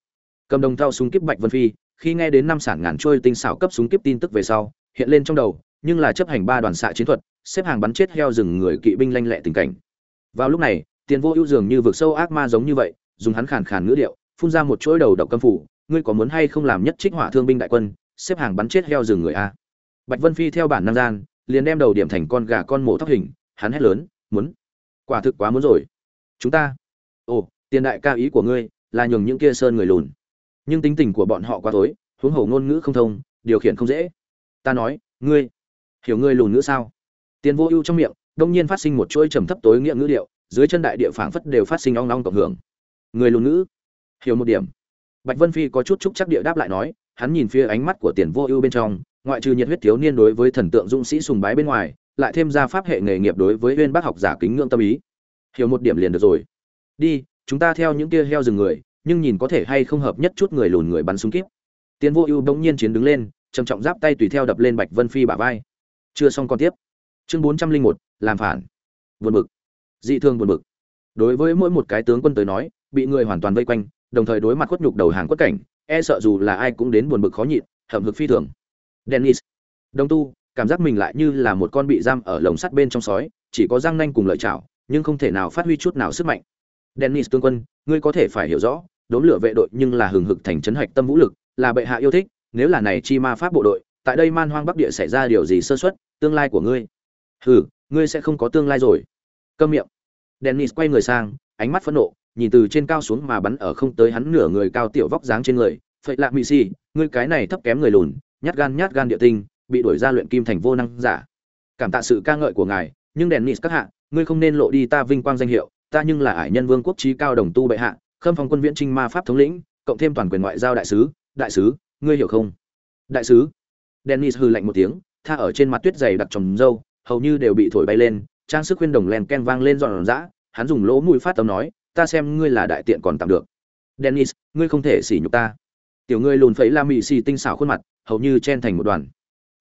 Cầm đồng thao súng kiếp Bạch Vân Phi, khi nghe đến năm sản ngàn trôi tinh xảo cấp súng kiếp tin tức về sau, hiện lên trong đầu, nhưng là chấp hành ba đoàn xạ chiến thuật, xếp hàng bắn chết heo rừng người kỵ binh lanh lẹ tình cảnh vào lúc này, tiền vô ưu dường như vực sâu ác ma giống như vậy, dùng hắn khàn khàn ngữ điệu, phun ra một chuỗi đầu độc câm phủ, ngươi có muốn hay không làm nhất trích hỏa thương binh đại quân, xếp hàng bắn chết heo rừng người a? Bạch vân phi theo bản năng gian, liền đem đầu điểm thành con gà con mổ tóc hình, hắn hét lớn, muốn, quả thực quá muốn rồi. Chúng ta, ồ, tiền đại ca ý của ngươi là nhường những kia sơn người lùn. Nhưng tính tình của bọn họ quá tối, huống hồ ngôn ngữ không thông, điều khiển không dễ. Ta nói, ngươi, hiểu ngươi lùn ngữ sao? Tiền vô ưu trong miệng đông nhiên phát sinh một chuỗi trầm thấp tối nghĩa ngữ điệu, dưới chân đại địa phảng phất đều phát sinh ong ong cộng hưởng. Người lùn ngữ. Hiểu một điểm. Bạch vân phi có chút chúc chắc địa đáp lại nói, hắn nhìn phía ánh mắt của tiền vô ưu bên trong, ngoại trừ nhiệt huyết thiếu niên đối với thần tượng dũng sĩ sùng bái bên ngoài, lại thêm ra pháp hệ nghề nghiệp đối với huyên bác học giả kính ngưỡng tâm ý. Hiểu một điểm liền được rồi. Đi, chúng ta theo những kia heo rừng người, nhưng nhìn có thể hay không hợp nhất chút người lùn người bắn súng kíp. Tiền vô ưu bỗng nhiên chiến đứng lên, trầm trọng giáp tay tùy theo đập lên bạch vân phi bả vai. Chưa xong còn tiếp. Chương bốn trăm linh một làm phản. Buồn bực. Dị thương buồn bực. Đối với mỗi một cái tướng quân tới nói, bị người hoàn toàn vây quanh, đồng thời đối mặt khuất nhục đầu hàng quất cảnh e sợ dù là ai cũng đến buồn bực khó nhịn, hậm hực phi thường. Dennis. Đông tu, cảm giác mình lại như là một con bị giam ở lồng sắt bên trong sói, chỉ có răng nanh cùng lợi chảo, nhưng không thể nào phát huy chút nào sức mạnh. Dennis tướng quân, ngươi có thể phải hiểu rõ, đốn lửa vệ đội nhưng là hừng hực thành trấn hạch tâm vũ lực, là bệ hạ yêu thích, nếu là này chi ma pháp bộ đội, tại đây man hoang bắc địa xảy ra điều gì sơ xuất tương lai của ngươi? Hừ ngươi sẽ không có tương lai rồi. Câm miệng. Dennis quay người sang, ánh mắt phẫn nộ, nhìn từ trên cao xuống mà bắn ở không tới hắn nửa người cao tiểu vóc dáng trên người. Phệ lạ mỹ si ngươi cái này thấp kém người lùn, nhát gan nhát gan địa tinh, bị đuổi ra luyện kim thành vô năng giả. Cảm tạ sự ca ngợi của ngài, nhưng dennis các hạ, ngươi không nên lộ đi ta vinh quang danh hiệu, ta nhưng là ải nhân vương quốc trí cao đồng tu bệ hạ, khâm phong quân viễn trinh ma pháp thống lĩnh, cộng thêm toàn quyền ngoại giao đại sứ. Đại sứ, ngươi hiểu không? Đại sứ. Dennis hư lạnh một tiếng, tha ở trên mặt tuyết dày đặc trồng dâu hầu như đều bị thổi bay lên, trang sức khuyên đồng len ken vang lên dọn dã hắn dùng lỗ mũi phát tâm nói, ta xem ngươi là đại tiện còn tạm được. Dennis, ngươi không thể sỉ nhục ta. Tiểu ngươi lùn phẩy la mị xì tinh xảo khuôn mặt, hầu như chen thành một đoàn.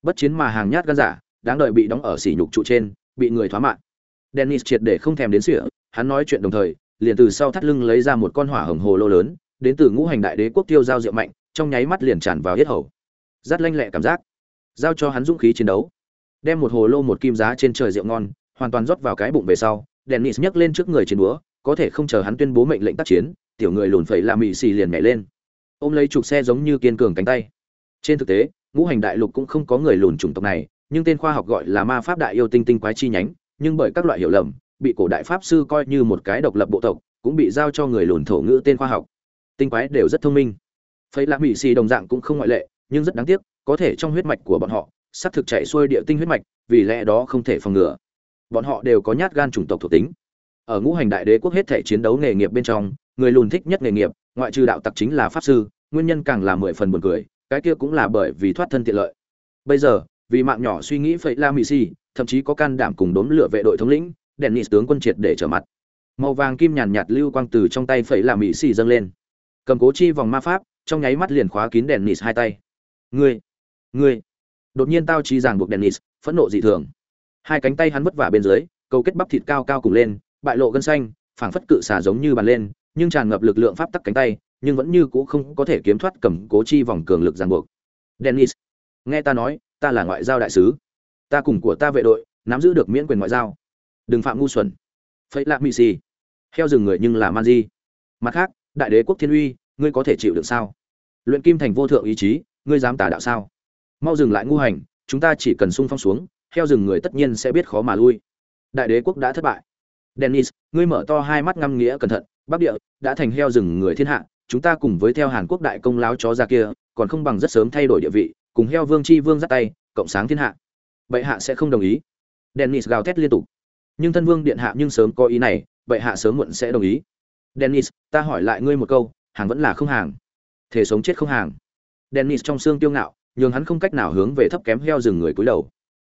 Bất chiến mà hàng nhát gan giả, đáng đợi bị đóng ở sỉ nhục trụ trên, bị người thoá mạng. Dennis triệt để không thèm đến sỉa hắn nói chuyện đồng thời, liền từ sau thắt lưng lấy ra một con hỏa hồng hồ lô lớn, đến từ ngũ hành đại đế quốc tiêu giao rượu mạnh, trong nháy mắt liền tràn vào yết hầu. Rất lanh lẹ cảm giác, giao cho hắn dũng khí chiến đấu đem một hồ lô một kim giá trên trời rượu ngon, hoàn toàn rót vào cái bụng về sau, dennis nhấc lên trước người chiến búa, có thể không chờ hắn tuyên bố mệnh lệnh tác chiến, tiểu người lùn phẩy làm mị xì liền nhảy lên. Ôm lấy trục xe giống như kiên cường cánh tay. Trên thực tế, ngũ hành đại lục cũng không có người lùn chủng tộc này, nhưng tên khoa học gọi là ma pháp đại yêu tinh tinh quái chi nhánh, nhưng bởi các loại hiểu lầm, bị cổ đại pháp sư coi như một cái độc lập bộ tộc, cũng bị giao cho người lùn thổ ngữ tên khoa học. Tinh quái đều rất thông minh. Phẩy làm mị xì đồng dạng cũng không ngoại lệ, nhưng rất đáng tiếc, có thể trong huyết mạch của bọn họ sắp thực chạy xuôi địa tinh huyết mạch, vì lẽ đó không thể phòng ngừa. Bọn họ đều có nhát gan chủng tộc thuộc tính. Ở ngũ hành đại đế quốc hết thể chiến đấu nghề nghiệp bên trong, người lùn thích nhất nghề nghiệp, ngoại trừ đạo tặc chính là pháp sư, nguyên nhân càng là mười phần buồn cười, cái kia cũng là bởi vì thoát thân tiện lợi. Bây giờ, vì mạng nhỏ suy nghĩ phẩy la mị si, thậm chí có can đảm cùng đốn lửa vệ đội thống lĩnh đèn nị tướng quân triệt để trở mặt. Màu vàng kim nhàn nhạt lưu quang từ trong tay phẩy la mị si dâng lên. Cầm cố chi vòng ma pháp, trong nháy mắt liền khóa kín đèn nị hai tay. Ngươi ngươi đột nhiên tao chi ràng buộc dennis, phẫn nộ dị thường. Hai cánh tay hắn vất vả bên dưới, cầu kết bắp thịt cao cao cùng lên, bại lộ gân xanh, phảng phất cự xả giống như bàn lên, nhưng tràn ngập lực lượng pháp tắc cánh tay, nhưng vẫn như cũ không có thể kiếm thoát cầm cố chi vòng cường lực ràng buộc. Dennis, nghe ta nói, ta là ngoại giao đại sứ. Ta cùng của ta vệ đội, nắm giữ được miễn quyền ngoại giao. Đừng phạm ngu xuẩn. Phẫy lạc mỹ xì. Heo rừng người nhưng là man di. Mặt khác, đại đế quốc thiên uy, ngươi có thể chịu được sao? Luyện kim thành vô thượng ý chí, ngươi dám tả đạo sao? Mau dừng lại ngu hành, chúng ta chỉ cần sung phong xuống, heo rừng người tất nhiên sẽ biết khó mà lui. Đại đế quốc đã thất bại. Dennis, ngươi mở to hai mắt ngăm nghĩa cẩn thận, bắc địa, đã thành heo rừng người thiên hạ, chúng ta cùng với theo hàn quốc đại công láo chó ra kia, còn không bằng rất sớm thay đổi địa vị, cùng heo vương chi vương dắt tay, cộng sáng thiên hạ. Bệ hạ sẽ không đồng ý. Dennis gào thét liên tục. Nhưng thân vương điện hạ nhưng sớm có ý này, bệ hạ sớm muộn sẽ đồng ý. Dennis, ta hỏi lại ngươi một câu, hàng vẫn là không hàng. Thể sống chết không hàng. Dennis trong xương tiêu ngạo nhường hắn không cách nào hướng về thấp kém heo rừng người cúi đầu.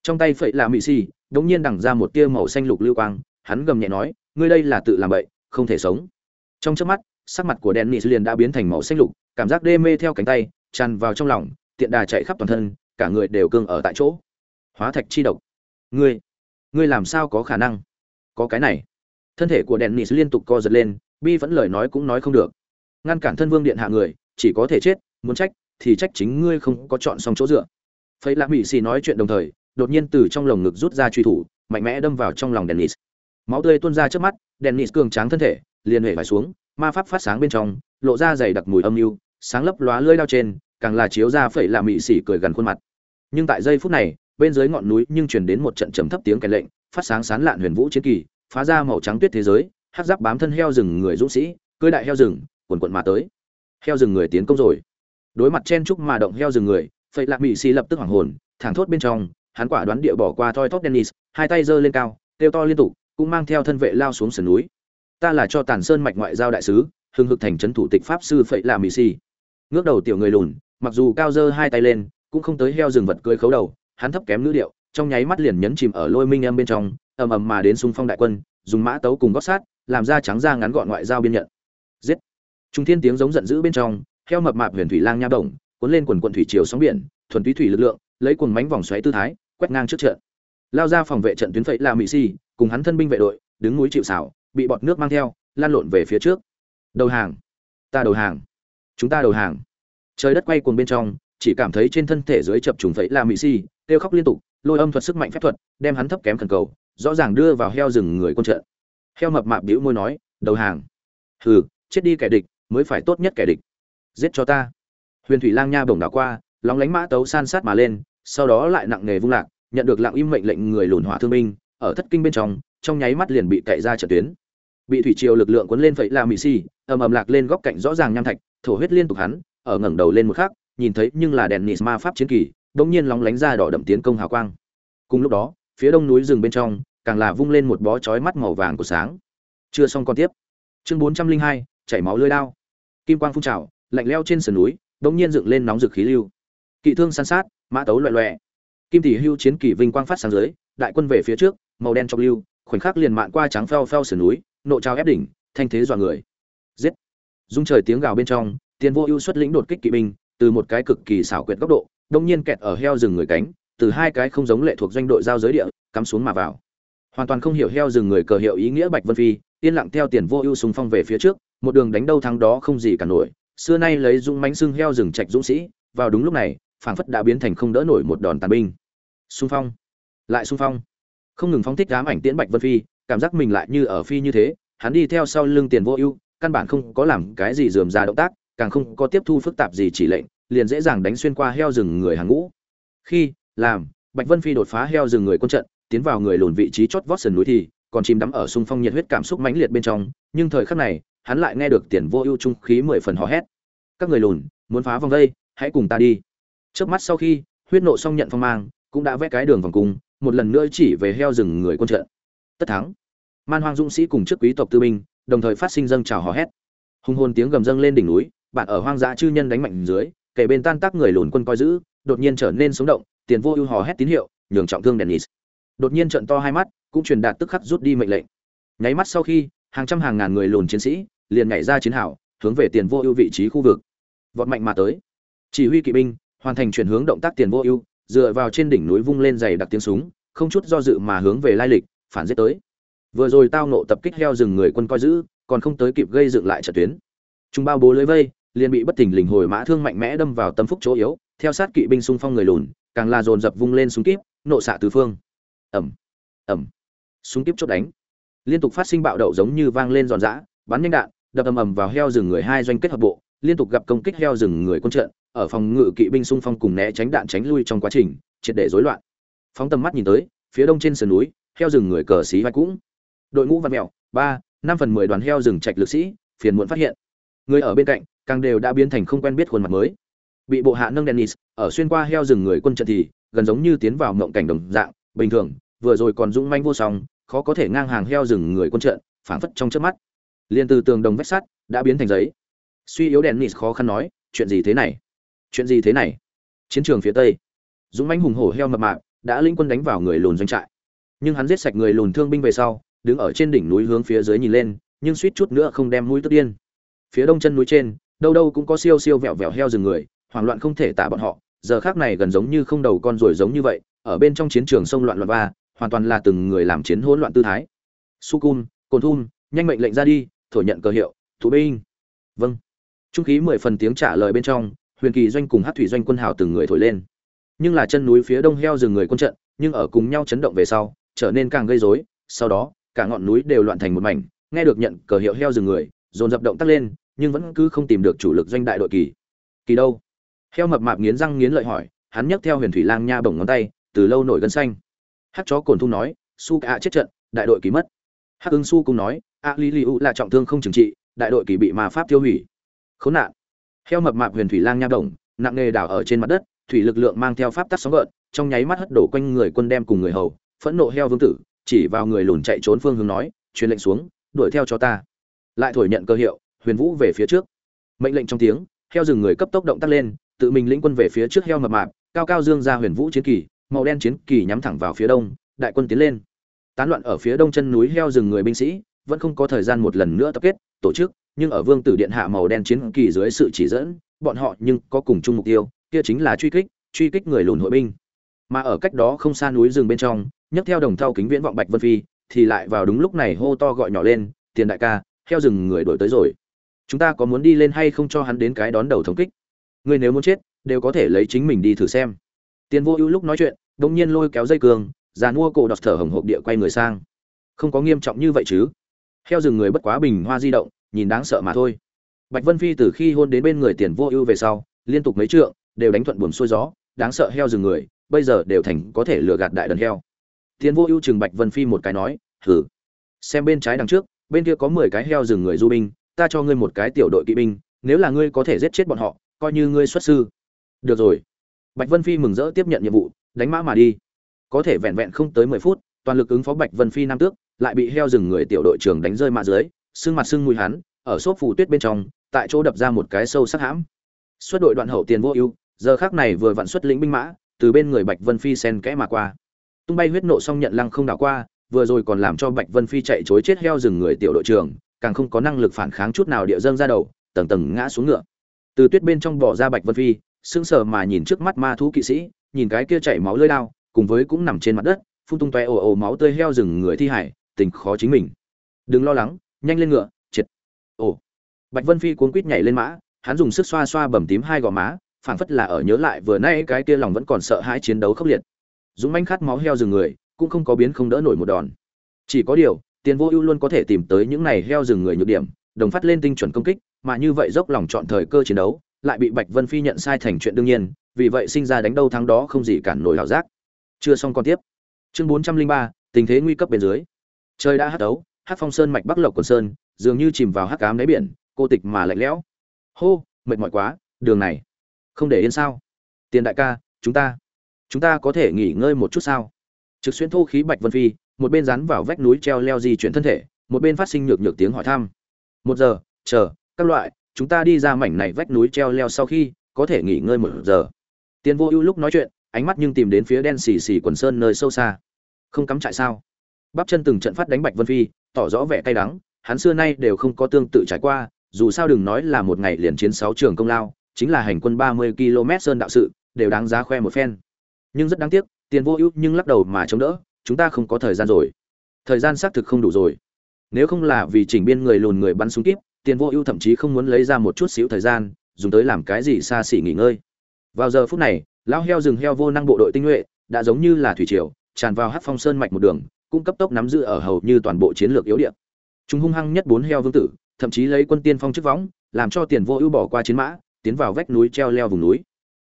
Trong tay phẩy là mị xì, đống nhiên đằng ra một tia màu xanh lục lưu quang, hắn gầm nhẹ nói, ngươi đây là tự làm bậy, không thể sống. Trong chớp mắt, sắc mặt của dennis liền đã biến thành màu xanh lục, cảm giác đê mê theo cánh tay, tràn vào trong lòng, tiện đà chạy khắp toàn thân, cả người đều cương ở tại chỗ. Hóa thạch chi độc. Ngươi ngươi làm sao có khả năng? Có cái này. Thân thể của dennis liên tục co giật lên, bi vẫn lời nói cũng nói không được. Ngăn cản thân vương điện hạ người, chỉ có thể chết, muốn trách thì trách chính ngươi không có chọn xong chỗ dựa. Phẩy lạ mỹ xì nói chuyện đồng thời, đột nhiên từ trong lồng ngực rút ra truy thủ, mạnh mẽ đâm vào trong lòng dennis. Máu tươi tuôn ra trước mắt, dennis cường tráng thân thể, liền hề vải xuống, ma pháp phát sáng bên trong, lộ ra dày đặc mùi âm mưu, sáng lấp lóa lưỡi đao trên, càng là chiếu ra phẩy lạ mỹ xì cười gần khuôn mặt. Nhưng tại giây phút này, bên dưới ngọn núi nhưng truyền đến một trận trầm thấp tiếng kèn lệnh, phát sáng sán lạn huyền vũ chiến kỳ, phá ra màu trắng tuyết thế giới hát giáp bám thân heo rừng người dũng sĩ cưới đại heo rừng, quần quận mà tới. Heo rừng người tiến công rồi đối mặt chen chúc mà động heo rừng người phẩy lạc mỹ xì lập tức hoảng hồn, thẳng thốt bên trong, hắn quả đoán địa bỏ qua thoi thóp dennis, hai tay giơ lên cao, kêu to liên tục, cũng mang theo thân vệ lao xuống sườn núi. Ta là cho tàn sơn mạch ngoại giao đại sứ, hưng hực thành trấn thủ tịch pháp sư phẩy lạc mỹ xì. Ngước đầu tiểu người lùn, mặc dù cao giơ hai tay lên, cũng không tới heo rừng vật cưới khấu đầu, hắn thấp kém nữ điệu, trong nháy mắt liền nhấn chìm ở lôi minh âm bên trong, ầm ầm mà đến xung phong đại quân, dùng mã tấu cùng gót sát, làm ra trắng ra ngắn gọn ngoại giao biên nhận. Giết! Trung thiên tiếng giống giận dữ bên trong heo mập mạp huyền thủy lang nha động cuốn lên quần quần thủy chiều sóng biển, thuần túy thủy lực lượng, lấy cuồng mánh vòng xoáy tư thái, quét ngang trước trận. Lao ra phòng vệ trận tuyến phẩy là mỹ si, cùng hắn thân binh vệ đội, đứng núi chịu xảo bị bọt nước mang theo, lan lộn về phía trước. Đầu hàng. Ta đầu hàng. Chúng ta đầu hàng. Trời đất quay cuồng bên trong, chỉ cảm thấy trên thân thể dưới chập trùng phẩy là mỹ si, kêu khóc liên tục, lôi âm thuật sức mạnh phép thuật, đem hắn thấp kém thần cầu, rõ ràng đưa vào heo rừng người quân trận. Heo mập mạp bĩu môi nói, đầu hàng. Hừ, chết đi kẻ địch, mới phải tốt nhất kẻ địch giết cho ta. Huyền thủy lang nha bổng đảo qua, lóng lánh mã tấu san sát mà lên, sau đó lại nặng nghề vung lạc, nhận được lặng im mệnh lệnh người lùn hỏa thương binh, ở thất kinh bên trong trong nháy mắt liền bị cậy ra trận tuyến. Bị thủy triều lực lượng cuốn lên vậy là mị si ầm ầm lạc lên góc cạnh rõ ràng nham thạch, thổ huyết liên tục hắn, ở ngẩng đầu lên một khắc, nhìn thấy nhưng là đèn nịt ma pháp chiến kỳ, bỗng nhiên lóng lánh ra đỏ đậm tiến công hào quang. Cùng lúc đó, phía đông núi rừng bên trong, càng là vung lên một bó chói mắt màu vàng của sáng. Chưa xong còn tiếp. Chương bốn trăm linh hai, chảy máu lưỡi đao. Kim quang phun trào lạnh leo trên sườn núi bỗng nhiên dựng lên nóng rực khí lưu. Kỵ thương san sát, mã tấu loẹ loẹ. Kim tỷ hưu chiến kỳ vinh quang phát sáng dưới, đại quân về phía trước, màu đen trong lưu, khoảnh khắc liền mạn qua trắng phèo phèo sườn núi, nộ trao ép đỉnh, thanh thế dọa người. Giết! Dung trời tiếng gào bên trong tiền vô ưu xuất lĩnh đột kích kỵ binh, từ một cái cực kỳ xảo quyệt góc độ đông nhiên kẹt ở heo rừng người cánh, từ hai cái không giống lệ thuộc doanh đội giao giới địa, cắm xuống mà vào. Hoàn toàn không hiểu heo rừng người cờ hiệu ý nghĩa bạch vân phi, yên lặng theo tiền vô ưu súng phong về phía trước, một đường đánh đâu thắng đó không gì cả nổi xưa nay lấy dũng mánh xưng heo rừng trạch dũng sĩ, vào đúng lúc này, phảng phất đã biến thành không đỡ nổi một đòn tàn binh. Xung phong. Lại xung phong. Không ngừng phóng thích ám ảnh tiễn bạch vân phi, cảm giác mình lại như ở phi như thế, hắn đi theo sau lưng tiền vô ưu, căn bản không có làm cái gì dườm ra động tác, càng không có tiếp thu phức tạp gì chỉ lệnh, liền dễ dàng đánh xuyên qua heo rừng người hàng ngũ. Khi, làm, bạch vân phi đột phá heo rừng người quân trận, tiến vào người lùn vị trí chót vót sườn núi thì, còn chìm đắm ở xung phong nhiệt huyết cảm xúc mãnh liệt bên trong, nhưng thời khắc này hắn lại nghe được tiền vô ưu trung khí mười phần hò hét. Các người lùn, muốn phá vòng vây hãy cùng ta đi. Trước mắt sau khi, huyết nộ xong nhận phong mang, cũng đã vẽ cái đường vòng cung, một lần nữa chỉ về heo rừng người quân trận. Tất thắng. Man hoang dũng sĩ cùng trước quý tộc tư binh, đồng thời phát sinh dâng trào hò hét. Hùng hồn tiếng gầm dâng lên đỉnh núi, bạn ở hoang dã chư nhân đánh mạnh dưới kể bên tan tác người lùn quân coi giữ, đột nhiên trở nên sống động, tiền vô ưu hò hét tín hiệu, nhường trọng thương dennis đột nhiên trận to hai mắt, cũng truyền đạt tức khắc rút đi mệnh lệnh. Nháy mắt sau khi, hàng trăm hàng ngàn người lùn chiến sĩ liền nhảy ra chiến hào, hướng về tiền vô ưu vị trí khu vực. Vọt mạnh mà tới. Chỉ huy kỵ binh, hoàn thành chuyển hướng động tác tiền vô ưu, dựa vào trên đỉnh núi vung lên giày đặc tiếng súng, không chút do dự mà hướng về lai lịch, phản giết tới. Vừa rồi tao nộ tập kích heo rừng người quân coi giữ, còn không tới kịp gây dựng lại trận tuyến. Chúng bao bố lưới vây, liền bị bất tỉnh lình hồi mã thương mạnh mẽ đâm vào tâm phúc chỗ yếu, theo sát kỵ binh xung phong người lùn, càng là dồn dập vung lên súng kíp, nộ xạ tứ phương. Ẩm ẩm súng kíp chốt đánh. Liên tục phát sinh bạo đậu giống như vang lên giòn giã, bắn nhanh đạn đập ầm ầm vào heo rừng người hai doanh kết hợp bộ, liên tục gặp công kích heo rừng người quân trận, ở phòng ngự kỵ binh xung phong cùng né tránh đạn tránh lui trong quá trình, triệt để rối loạn. Phóng tầm mắt nhìn tới, phía đông trên sườn núi, heo rừng người cờ xí vai cũng. Đội ngũ văn mèo ba, năm phần mười đoàn heo rừng trạch lực sĩ, phiền muộn phát hiện. Người ở bên cạnh, càng đều đã biến thành không quen biết khuôn mặt mới. Bị bộ hạ nâng dennis, ở xuyên qua heo rừng người quân trận thì, gần giống như tiến vào mộng cảnh đồng dạng, bình thường, vừa rồi còn dũng manh vô song, khó có thể ngang hàng heo rừng người quân trận, phảng phất trong chớp mắt liền từ tường đồng vách sắt đã biến thành giấy. Suy yếu dennis khó khăn nói, chuyện gì thế này? Chuyện gì thế này? Chiến trường phía tây. Dũng mãnh hùng hổ heo mập mạp đã linh quân đánh vào người lùn doanh trại. Nhưng hắn giết sạch người lùn thương binh về sau, đứng ở trên đỉnh núi hướng phía dưới nhìn lên, nhưng suýt chút nữa không đem mũi tức điên. Phía đông chân núi trên, đâu đâu cũng có siêu siêu vẹo vẹo heo rừng người, hoảng loạn không thể tả bọn họ. Giờ khác này gần giống như không đầu con ruồi giống như vậy, ở bên trong chiến trường sông loạn loạn ba hoàn toàn là từng người làm chiến hỗn loạn tư thái. Su cun cồn thun nhanh mệnh lệnh ra đi thổ nhận cờ hiệu, thủ binh. Vâng. Trung khí mười phần tiếng trả lời bên trong, huyền kỳ doanh cùng hát thủy doanh quân hào từng người thổi lên. Nhưng là chân núi phía đông heo rừng người quân trận, nhưng ở cùng nhau chấn động về sau, trở nên càng gây rối, sau đó, cả ngọn núi đều loạn thành một mảnh, nghe được nhận cờ hiệu heo rừng người, dồn dập động tác lên, nhưng vẫn cứ không tìm được chủ lực doanh đại đội kỳ. Kỳ đâu? Heo mập mạp nghiến răng nghiến lợi hỏi, hắn nhấc theo huyền thủy lang nha bổng ngón tay, từ lâu nổi gân xanh. Hát chó cồn thung nói, su cả chết trận, đại đội kỳ mất. Hắc ưng su cũng nói a li li u là trọng thương không trừng trị, đại đội kỳ bị ma pháp tiêu hủy. Khốn nạn. Heo mập mạp huyền thủy lang nha động, nặng nghề đảo ở trên mặt đất, thủy lực lượng mang theo pháp tắc sóng gợn, trong nháy mắt hất đổ quanh người quân đem cùng người hầu, phẫn nộ heo vương tử, chỉ vào người lùn chạy trốn phương hướng nói, truyền lệnh xuống, đuổi theo cho ta. Lại thổi nhận cơ hiệu, huyền vũ về phía trước. Mệnh lệnh trong tiếng, heo rừng người cấp tốc động tác lên, tự mình lĩnh quân về phía trước heo mập mạp, cao cao dương ra huyền vũ chiến kỳ, màu đen chiến kỳ nhắm thẳng vào phía đông, đại quân tiến lên. Tán loạn ở phía đông chân núi heo rừng người binh sĩ vẫn không có thời gian một lần nữa tập kết, tổ chức, nhưng ở vương tử điện hạ màu đen chiến kỳ dưới sự chỉ dẫn, bọn họ nhưng có cùng chung mục tiêu, kia chính là truy kích truy kích người lùn hội binh. Mà ở cách đó không xa núi rừng bên trong, nhấc theo đồng thau kính viễn vọng bạch vân phi, thì lại vào đúng lúc này hô to gọi nhỏ lên, tiền đại ca theo rừng người đổi tới rồi. Chúng ta có muốn đi lên hay không cho hắn đến cái đón đầu thống kích? Người nếu muốn chết, đều có thể lấy chính mình đi thử xem. Tiền vô ưu lúc nói chuyện, đột nhiên lôi kéo dây cường già mua cổ đọt thở hồng hộp địa quay người sang. Không có nghiêm trọng như vậy chứ heo rừng người bất quá bình hoa di động, nhìn đáng sợ mà thôi. Bạch vân phi từ khi hôn đến bên người tiền vô ưu về sau, liên tục mấy trượng, đều đánh thuận buồm xuôi gió, đáng sợ heo rừng người, bây giờ đều thành có thể lừa gạt đại đần heo. Tiền vô ưu chừng bạch vân phi một cái nói thử xem bên trái đằng trước, bên kia có mười cái heo rừng người du binh, ta cho ngươi một cái tiểu đội kỵ binh, nếu là ngươi có thể giết chết bọn họ, coi như ngươi xuất sư. Được rồi. Bạch vân phi mừng rỡ tiếp nhận nhiệm vụ, đánh mã mà đi. Có thể vẹn vẹn không tới mười phút, toàn lực ứng phó bạch vân phi nam tước lại bị heo rừng người tiểu đội trưởng đánh rơi mạ dưới, xương mặt xương mùi hắn, ở xốp phủ tuyết bên trong, tại chỗ đập ra một cái sâu sắc hãm. Xuất đội đoạn hậu tiền vô ưu, giờ khác này vừa vặn xuất lĩnh binh mã, từ bên người bạch vân phi sen kẽ mà qua. Tung bay huyết nộ xong nhận lăng không đảo qua, vừa rồi còn làm cho bạch vân phi chạy chối chết heo rừng người tiểu đội trưởng, càng không có năng lực phản kháng chút nào địa dâng ra đầu, tầng tầng ngã xuống ngựa. Từ tuyết bên trong bỏ ra bạch vân phi, sững sờ mà nhìn trước mắt ma thú kỵ sĩ, nhìn cái kia chảy máu lơi đao, cùng với cũng nằm trên mặt đất, phun tung toe ồ ồ máu tươi heo rừng người thi hải tình khó chính mình. Đừng lo lắng, nhanh lên ngựa, triệt. Ồ. Bạch vân phi cuốn quít nhảy lên mã, hắn dùng sức xoa xoa bầm tím hai gò má, phảng phất là ở nhớ lại vừa nay cái kia lòng vẫn còn sợ hãi chiến đấu khốc liệt. Dũng manh khát máu heo rừng người, cũng không có biến không đỡ nổi một đòn. Chỉ có điều, tiền vô ưu luôn có thể tìm tới những này heo rừng người nhược điểm, đồng phát lên tinh chuẩn công kích, mà như vậy dốc lòng chọn thời cơ chiến đấu, lại bị bạch vân phi nhận sai thành chuyện đương nhiên, vì vậy sinh ra đánh đâu thắng đó không gì cản nổi hảo giác. Chưa xong còn tiếp. Chương bốn trăm linh ba, tình thế nguy cấp bên dưới trời đã hắt đấu hát phong sơn mạch bắc lộc quần sơn, dường như chìm vào hát cám đáy biển, cô tịch mà lạnh lẽo. Hô, mệt mỏi quá, đường này. Không để yên sao? Tiền đại ca, chúng ta. Chúng ta có thể nghỉ ngơi một chút sao? Trực xuyên thô khí bạch vân phi, một bên rắn vào vách núi treo leo di chuyển thân thể, một bên phát sinh nhược nhược tiếng hỏi thăm. Một giờ, chờ, các loại, chúng ta đi ra mảnh này vách núi treo leo sau khi, có thể nghỉ ngơi một giờ. Tiền vô ưu lúc nói chuyện, ánh mắt nhưng tìm đến phía đen xì xì quần sơn nơi sâu xa. Không cắm trại sao? Bắp chân từng trận phát đánh bạch vân phi, tỏ rõ vẻ cay đắng, hắn xưa nay đều không có tương tự trải qua, dù sao đừng nói là một ngày liền chiến sáu trường công lao, chính là hành quân ba mươi km sơn đạo sự, đều đáng giá khoe một phen. Nhưng rất đáng tiếc, tiền vô ưu nhưng lắc đầu mà chống đỡ, chúng ta không có thời gian rồi. Thời gian xác thực không đủ rồi. Nếu không là vì chỉnh biên người lùn người bắn súng kíp, tiền vô ưu thậm chí không muốn lấy ra một chút xíu thời gian, dùng tới làm cái gì xa xỉ nghỉ ngơi. Vào giờ phút này, lão heo rừng heo vô năng bộ đội tinh nhuệ, đã giống như là thủy triều, tràn vào hát phong sơn mạch một đường cũng cấp tốc nắm giữ ở hầu như toàn bộ chiến lược yếu điểm. chúng hung hăng nhất bốn heo vương tử, thậm chí lấy quân tiên phong chức võng, làm cho tiền vô ưu bỏ qua chiến mã, tiến vào vách núi treo leo vùng núi.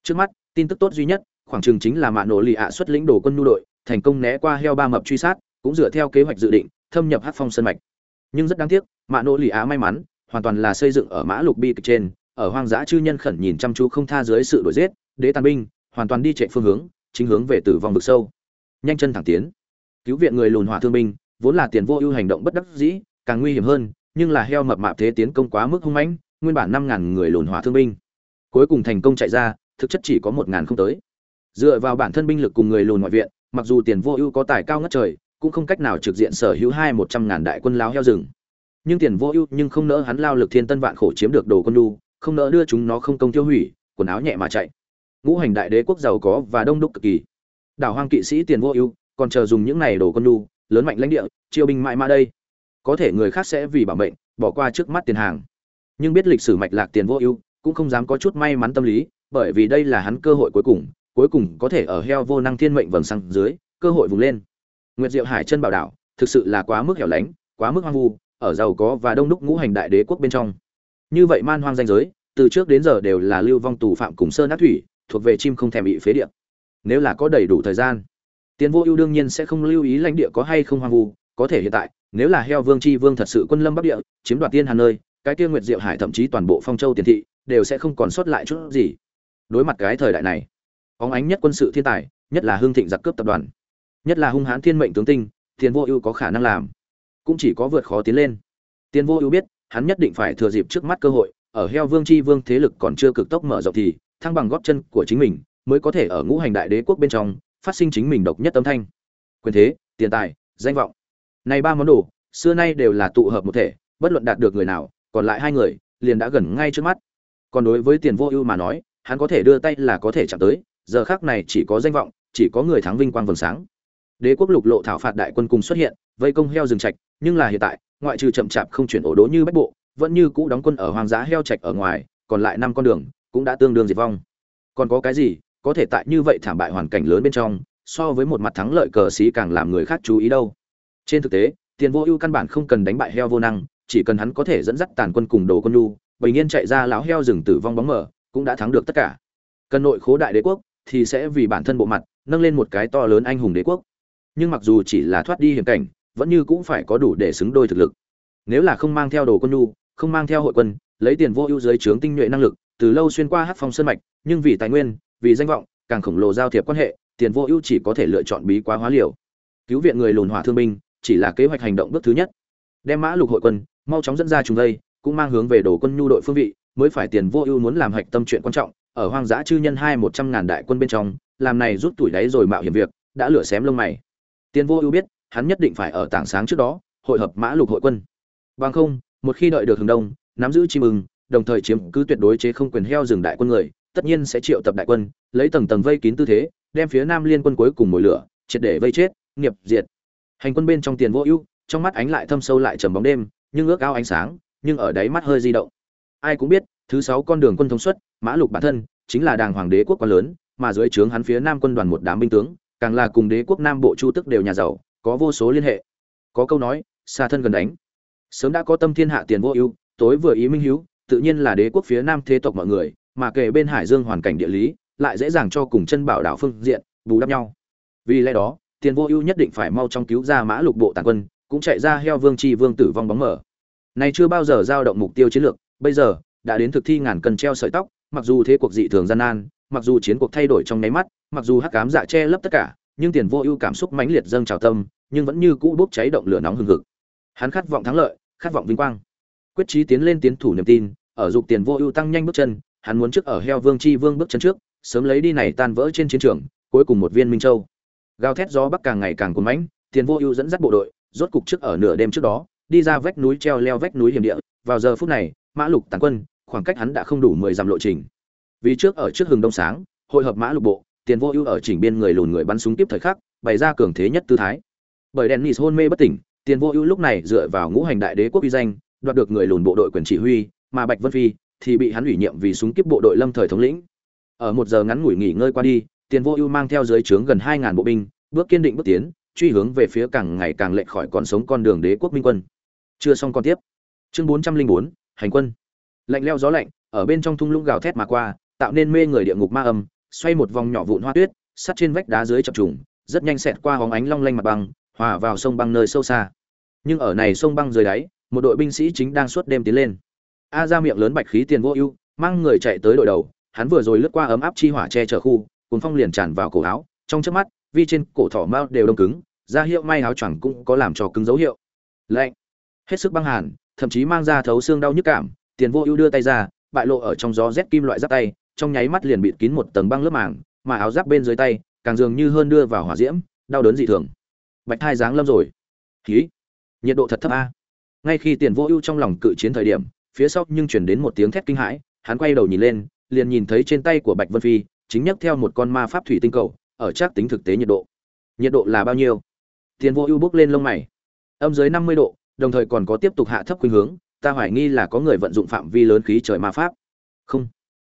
Trước mắt, tin tức tốt duy nhất, khoảng chừng chính là mạn nỗ lỵ ạ xuất lĩnh đồ quân nhu đội, thành công né qua heo ba mập truy sát, cũng dựa theo kế hoạch dự định, thâm nhập hát phong sơn mạch. Nhưng rất đáng tiếc, mạn nỗ lỵ ạ may mắn, hoàn toàn là xây dựng ở mã lục bi kịch trên, ở hoang dã chư nhân khẩn nhìn chăm chú không tha dưới sự đuổi giết, đế tàn binh, hoàn toàn đi chạy phương hướng, chính hướng về tử vong vực sâu. Nhanh chân thẳng tiến cứu viện người lùn hỏa thương binh, vốn là tiền vô ưu hành động bất đắc dĩ, càng nguy hiểm hơn, nhưng là heo mập mạp thế tiến công quá mức hung mãnh, nguyên bản năm ngàn người lùn hỏa thương binh. Cuối cùng thành công chạy ra, thực chất chỉ có một ngàn không tới. Dựa vào bản thân binh lực cùng người lùn ngoại viện, mặc dù tiền vô ưu có tài cao ngất trời, cũng không cách nào trực diện sở hữu hai một trăm ngàn đại quân lao heo rừng. Nhưng tiền vô ưu nhưng không nỡ hắn lao lực thiên tân vạn khổ chiếm được đồ quân đu, không nỡ đưa chúng nó không công tiêu hủy, quần áo nhẹ mà chạy. Ngũ hành đại đế quốc giàu có và đông đúc cực kỳ. Đảo hoang kỵ sĩ tiền vô ưu còn chờ dùng những này đồ con đu lớn mạnh lãnh địa, chiêu binh mãi mã đây. Có thể người khác sẽ vì bảo mệnh, bỏ qua trước mắt tiền hàng. Nhưng biết lịch sử mạch lạc tiền vô ưu, cũng không dám có chút may mắn tâm lý, bởi vì đây là hắn cơ hội cuối cùng cuối cùng có thể ở heo vô năng thiên mệnh vầng sang dưới, cơ hội vùng lên. Nguyệt diệu hải chân bảo đảo, thực sự là quá mức hẻo lánh, quá mức hoang vu, ở giàu có và đông đúc ngũ hành đại đế quốc bên trong. Như vậy man hoang danh giới, từ trước đến giờ đều là lưu vong tù phạm cùng sơn ác thủy, thuộc về chim không thèm bị phế địa. Nếu là có đầy đủ thời gian tiền vô ưu đương nhiên sẽ không lưu ý lãnh địa có hay không hoang vu, có thể hiện tại, nếu là heo vương chi vương thật sự quân lâm bắc địa, chiếm đoạt tiên hàn nơi, cái kia nguyệt diệu hải thậm chí toàn bộ phong châu tiền thị, đều sẽ không còn sót lại chút gì. Đối mặt cái thời đại này, óng ánh nhất quân sự thiên tài, nhất là hương thịnh giặc cướp tập đoàn, nhất là hung hãn thiên mệnh tướng tinh tiền vô ưu có khả năng làm, cũng chỉ có vượt khó tiến lên. Tiền vô ưu biết, hắn nhất định phải thừa dịp trước mắt cơ hội, ở heo vương chi vương thế lực còn chưa cực tốc mở rộng thì, thăng bằng góp chân của chính mình, mới có thể ở ngũ hành đại đế quốc bên trong phát sinh chính mình độc nhất âm thanh. Quyền thế, tiền tài, danh vọng. Này ba món đồ, xưa nay đều là tụ hợp một thể, bất luận đạt được người nào, còn lại hai người, liền đã gần ngay trước mắt. Còn đối với tiền vô ưu mà nói, hắn có thể đưa tay là có thể chạm tới, giờ khác này chỉ có danh vọng, chỉ có người thắng vinh quang vầng sáng. Đế quốc lục lộ thảo phạt đại quân cùng xuất hiện, vây công heo rừng trạch, nhưng là hiện tại, ngoại trừ chậm chạp không chuyển ổ đố như bách bộ, vẫn như cũ đóng quân ở hoang dã heo trạch ở ngoài, còn lại năm con đường cũng đã tương đương diệt vong. Còn có cái gì có thể tại như vậy thảm bại hoàn cảnh lớn bên trong, so với một mặt thắng lợi cờ xí càng làm người khác chú ý đâu. Trên thực tế, tiền vô ưu căn bản không cần đánh bại heo vô năng, chỉ cần hắn có thể dẫn dắt tàn quân cùng đồ quân nhu, bình yên chạy ra láo heo rừng tử vong bóng mở cũng đã thắng được tất cả. Cần nội khố đại đế quốc thì sẽ vì bản thân bộ mặt, nâng lên một cái to lớn anh hùng đế quốc. Nhưng mặc dù chỉ là thoát đi hiểm cảnh, vẫn như cũng phải có đủ để xứng đôi thực lực. Nếu là không mang theo đồ quân nhu, không mang theo hội quân, lấy tiền vô ưu dưới trướng tinh nhuệ năng lực, từ lâu xuyên qua hát phong sơn mạch, nhưng vì tài nguyên vì danh vọng, càng khổng lồ giao thiệp quan hệ, tiền vô ưu chỉ có thể lựa chọn bí quá hóa liều. Cứu viện người lùn hỏa thương binh, chỉ là kế hoạch hành động bước thứ nhất. Đem mã lục hội quân, mau chóng dẫn ra trùng đây cũng mang hướng về đồ quân nhu đội phương vị, mới phải tiền vô ưu muốn làm hạch tâm chuyện quan trọng, ở hoang dã chư nhân hai một trăm ngàn đại quân bên trong, làm này rút tuổi đáy rồi mạo hiểm việc, đã lửa xém lông mày. Tiền vô ưu biết, hắn nhất định phải ở tảng sáng trước đó, hội hợp mã lục hội quân. Bằng không, một khi đợi được hướng đông, nắm giữ chim ưng, đồng thời chiếm cứ tuyệt đối chế không quyền heo rừng đại quân người tất nhiên sẽ triệu tập đại quân, lấy tầng tầng vây kín tư thế, đem phía nam liên quân cuối cùng mồi lửa, triệt để vây chết, nghiệp, diệt. Hành quân bên trong tiền vô ưu, trong mắt ánh lại thâm sâu lại trầm bóng đêm, nhưng ước ao ánh sáng, nhưng ở đáy mắt hơi di động. Ai cũng biết, thứ sáu con đường quân thông suất, mã lục bản thân, chính là đàng hoàng đế quốc quá lớn, mà dưới trướng hắn phía nam quân đoàn một đám binh tướng, càng là cùng đế quốc nam bộ chu tức đều nhà giàu, có vô số liên hệ. Có câu nói xa thân gần đánh. Sớm đã có tâm thiên hạ tiền vô ưu, tối vừa ý minh hiếu, tự nhiên là đế quốc phía nam thế tộc mọi người mà kể bên hải dương hoàn cảnh địa lý, lại dễ dàng cho cùng chân bảo đảo phương diện, bù đắp nhau. Vì lẽ đó, tiền vô ưu nhất định phải mau trong cứu ra mã lục bộ tàn quân, cũng chạy ra heo vương chi vương tử vong bóng mở này chưa bao giờ giao động mục tiêu chiến lược, bây giờ, đã đến thực thi ngàn cần treo sợi tóc, mặc dù thế cuộc dị thường gian nan, mặc dù chiến cuộc thay đổi trong nháy mắt, mặc dù hắc cám dạ che lấp tất cả, nhưng tiền vô ưu cảm xúc mãnh liệt dâng trào tâm, nhưng vẫn như cũ bốc cháy động lửa nóng hừng hực. Hắn khát vọng thắng lợi, khát vọng vinh quang. Quyết chí tiến lên tiến thủ niềm tin, ở dục tiền vô ưu tăng nhanh bước chân hắn muốn trước ở heo vương chi vương bước chân trước, sớm lấy đi này tan vỡ trên chiến trường, cuối cùng một viên minh châu. Gào thét gió bắc càng ngày càng cuốn mãnh, tiền vô ưu dẫn dắt bộ đội, rốt cục trước ở nửa đêm trước đó, đi ra vách núi treo leo vách núi hiểm địa. Vào giờ phút này, mã lục tàn quân, khoảng cách hắn đã không đủ mười dặm lộ trình. Vì trước ở trước hừng đông sáng, hội hợp mã lục bộ, tiền vô ưu ở chỉnh biên người lùn người bắn súng tiếp thời khắc, bày ra cường thế nhất tư thái. Bởi đèn nịt hôn mê bất tỉnh, tiền vô ưu lúc này dựa vào ngũ hành đại đế quốc uy danh, đoạt được người lùn bộ đội quyền chỉ huy, mà bạch vân phi thì bị hắn ủy nhiệm vì súng kiếp bộ đội lâm thời thống lĩnh. Ở một giờ ngắn ngủi nghỉ ngơi qua đi, tiền vô ưu mang theo dưới trướng gần hai ngàn bộ binh, bước kiên định bước tiến, truy hướng về phía càng ngày càng lệch khỏi con sống con đường đế quốc minh quân. Chưa xong con tiếp. Chương bốn trăm linh bốn, hành quân. Lạnh leo gió lạnh, ở bên trong thung lũng gào thét mà qua, tạo nên mê người địa ngục ma âm, xoay một vòng nhỏ vụn hoa tuyết, sắt trên vách đá dưới chập trùng, rất nhanh xẹt qua hóng ánh long lanh mặt băng, hòa vào sông băng nơi sâu xa. Nhưng ở này sông băng dưới đáy, một đội binh sĩ chính đang suốt đêm tiến lên a ra miệng lớn bạch khí tiền vô ưu, mang người chạy tới đội đầu, hắn vừa rồi lướt qua ấm áp chi hỏa che chở khu cuốn phong liền tràn vào cổ áo, trong chớp mắt, vi trên cổ thỏ mao đều đông cứng ra hiệu may áo choàng cũng có làm cho cứng dấu hiệu. Lạnh. Hết sức băng hàn, thậm chí mang ra thấu xương đau nhức cảm, tiền vô ưu đưa tay ra, bại lộ ở trong gió rét kim loại giáp tay, trong nháy mắt liền bịt kín một tầng băng lớp màng, mà áo giáp bên dưới tay, càng dường như hơn đưa vào hỏa diễm, đau đớn dị thường. Bạch thai dáng lâm rồi. Khí. Nhiệt độ thật thấp a. Ngay khi tiền vô ưu trong lòng cự chiến thời điểm phía sau nhưng chuyển đến một tiếng thét kinh hãi, hắn quay đầu nhìn lên, liền nhìn thấy trên tay của bạch vân phi, chính nhấc theo một con ma pháp thủy tinh cầu, ở chắc tính thực tế nhiệt độ. Nhiệt độ là bao nhiêu? Tiền vô ưu bước lên lông mày. Âm dưới năm mươi độ, đồng thời còn có tiếp tục hạ thấp khuynh hướng, ta hoài nghi là có người vận dụng phạm vi lớn khí trời ma pháp. Không.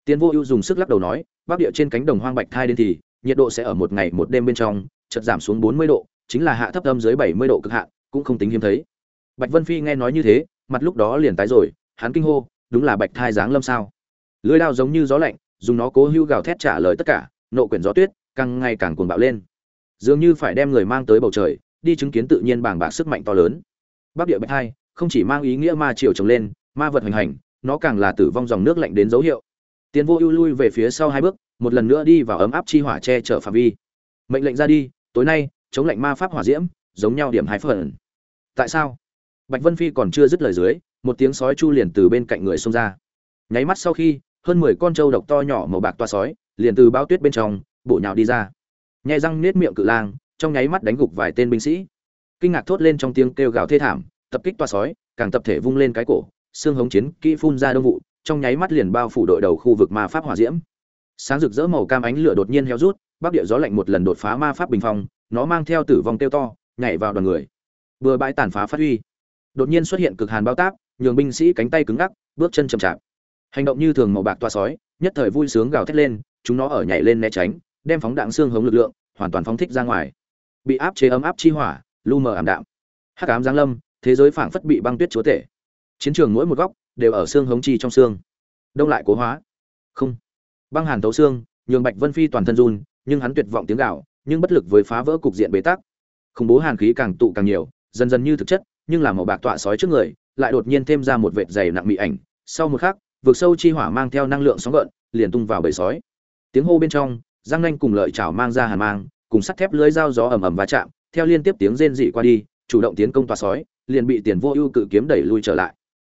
Tiền vô ưu dùng sức lắc đầu nói, bắc địa trên cánh đồng hoang bạch thai đến thì, nhiệt độ sẽ ở một ngày một đêm bên trong, chợt giảm xuống bốn mươi độ, chính là hạ thấp âm dưới bảy mươi độ cực hạn, cũng không tính hiếm thấy. Bạch vân phi nghe nói như thế, mặt lúc đó liền tái rồi hắn kinh hô, đúng là bạch thai dáng lâm sao? Lưới đao giống như gió lạnh, dùng nó cố hữu gào thét trả lời tất cả, nộ quyển gió tuyết, càng ngày càng cuồng bạo lên. Dường như phải đem người mang tới bầu trời, đi chứng kiến tự nhiên bàng bạc sức mạnh to lớn. Bắc địa bạch hai không chỉ mang ý nghĩa ma triều trồng lên, ma vật hoành hành, nó càng là tử vong dòng nước lạnh đến dấu hiệu. Tiến vô ưu lui về phía sau hai bước, một lần nữa đi vào ấm áp chi hỏa che chở phạm vi. Mệnh lệnh ra đi, tối nay, chống lệnh ma pháp hỏa diễm, giống nhau điểm hai phần. Tại sao? Bạch vân phi còn chưa dứt lời dưới một tiếng sói chu liền từ bên cạnh người xông ra. Nháy mắt sau khi, hơn mười con trâu độc to nhỏ màu bạc toa sói liền từ bao tuyết bên trong bộ nhào đi ra. Nhai răng nết miệng cự lang, trong nháy mắt đánh gục vài tên binh sĩ. Kinh ngạc thốt lên trong tiếng kêu gào thê thảm, tập kích toa sói, càng tập thể vung lên cái cổ, xương hống chiến kỹ phun ra đông vụ, trong nháy mắt liền bao phủ đội đầu khu vực ma pháp hỏa diễm. Sáng rực rỡ màu cam ánh lửa đột nhiên heo rút, bắc địa gió lạnh một lần đột phá ma pháp bình phong, nó mang theo tử vong tiêu to, nhảy vào đoàn người. Vừa bãi tàn phá phát huy. Đột nhiên xuất hiện cực hàn bao táp nhường binh sĩ cánh tay cứng ngắc, bước chân chậm chạp. Hành động như thường màu bạc toa sói, nhất thời vui sướng gào thét lên, chúng nó ở nhảy lên né tránh, đem phóng đạn xương hống lực lượng, hoàn toàn phóng thích ra ngoài. Bị áp chế ấm áp chi hỏa, lu mờ ảm đạm. Hắc ám giáng lâm, thế giới phảng phất bị băng tuyết chúa tể. Chiến trường mỗi một góc đều ở xương hống chi trong xương. Đông lại cố hóa. Không. Băng hàn tấu xương, nhường bạch vân phi toàn thân run, nhưng hắn tuyệt vọng tiếng gào, nhưng bất lực với phá vỡ cục diện bế tắc. Khủng bố hàn khí càng tụ càng nhiều, dần dần như thực chất, nhưng là màu bạc tọa sói trước người lại đột nhiên thêm ra một vệt dày nặng mị ảnh. Sau một khắc, vực sâu chi hỏa mang theo năng lượng sóng gợn, liền tung vào bầy sói. Tiếng hô bên trong giang nanh cùng lợi chảo mang ra hàn mang, cùng sắt thép lưới dao gió ầm ầm va chạm, theo liên tiếp tiếng rên dị qua đi, chủ động tiến công tòa sói, liền bị tiền vô ưu cự kiếm đẩy lui trở lại.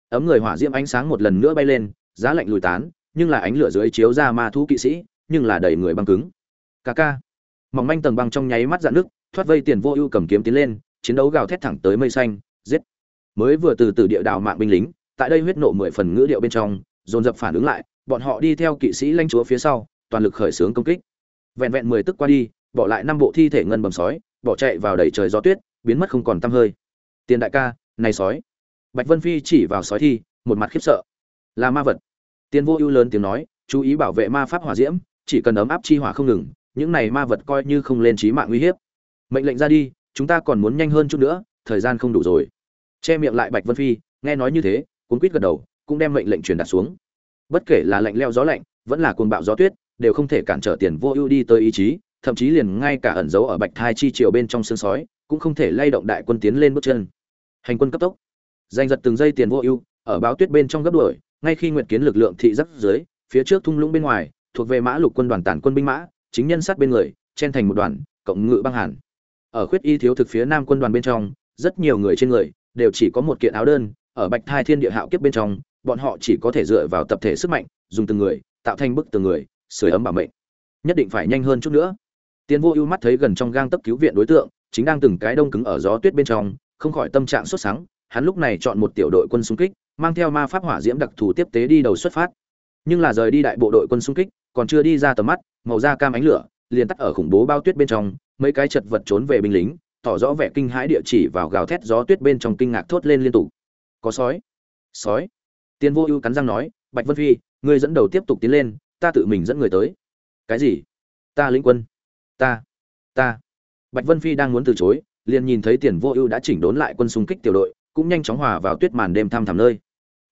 Ấm người hỏa diễm ánh sáng một lần nữa bay lên, giá lạnh lùi tán, nhưng là ánh lửa dưới chiếu ra ma thú kỵ sĩ, nhưng là đầy người băng cứng. Ca ca. Mỏng manh tầng băng trong nháy mắt dạn nước thoát vây tiền vô ưu cầm kiếm tiến lên, chiến đấu gào thét thẳng tới mây xanh mới vừa từ từ địa đào mạng binh lính, tại đây huyết nộ mười phần ngữ điệu bên trong, dồn dập phản ứng lại, bọn họ đi theo kỵ sĩ lanh chúa phía sau, toàn lực khởi xướng công kích. Vẹn vẹn mười tức qua đi, bỏ lại năm bộ thi thể ngân bầm sói, bỏ chạy vào đầy trời gió tuyết, biến mất không còn tăm hơi. Tiền đại ca, này sói. Bạch vân phi chỉ vào sói thi, một mặt khiếp sợ. Là ma vật. Tiền vô ưu lớn tiếng nói, chú ý bảo vệ ma pháp hỏa diễm, chỉ cần ấm áp chi hỏa không ngừng, những này ma vật coi như không lên trí mạng uy hiếp. Mệnh lệnh ra đi, chúng ta còn muốn nhanh hơn chút nữa, thời gian không đủ rồi che miệng lại bạch vân phi, nghe nói như thế, cuốn quýt gật đầu, cũng đem mệnh lệnh truyền đạt xuống. Bất kể là lạnh leo gió lạnh, vẫn là cuồng bạo gió tuyết, đều không thể cản trở tiền vô ưu đi tới ý chí, thậm chí liền ngay cả ẩn giấu ở bạch thai chi triều bên trong xương sói, cũng không thể lay động đại quân tiến lên bước chân. Hành quân cấp tốc. Giành giật từng giây tiền vô ưu, ở báo tuyết bên trong gấp đuổi, ngay khi nguyệt kiến lực lượng thị giáp dưới, phía trước thung lũng bên ngoài, thuộc về mã lục quân đoàn tản quân binh mã, chính nhân sát bên người, chen thành một đoàn, cộng ngự băng hàn. Ở khuyết y thiếu thực phía nam quân đoàn bên trong, rất nhiều người trên người đều chỉ có một kiện áo đơn, ở bạch thai thiên địa hạo kiếp bên trong, bọn họ chỉ có thể dựa vào tập thể sức mạnh, dùng từng người, tạo thành bức từng người sửa ấm bảo mệnh. Nhất định phải nhanh hơn chút nữa. Tiến vô ưu mắt thấy gần trong gang tấp cứu viện đối tượng, chính đang từng cái đông cứng ở gió tuyết bên trong, không khỏi tâm trạng xuất sáng hắn lúc này chọn một tiểu đội quân xung kích, mang theo ma pháp hỏa diễm đặc thù tiếp tế đi đầu xuất phát. Nhưng là rời đi đại bộ đội quân xung kích, còn chưa đi ra tầm mắt, màu da cam ánh lửa, liền tắt ở khủng bố bao tuyết bên trong, mấy cái chật vật trốn về binh lính tỏ rõ vẻ kinh hãi địa chỉ vào gào thét gió tuyết bên trong kinh ngạc thốt lên liên tục. Có sói. Sói? Tiên vô ưu cắn răng nói, bạch vân phi, ngươi dẫn đầu tiếp tục tiến lên, ta tự mình dẫn người tới. Cái gì? Ta lĩnh quân. Ta. Ta. Bạch vân phi đang muốn từ chối, liền nhìn thấy tiền vô ưu đã chỉnh đốn lại quân xung kích tiểu đội, cũng nhanh chóng hòa vào tuyết màn đêm thăm thẳm nơi.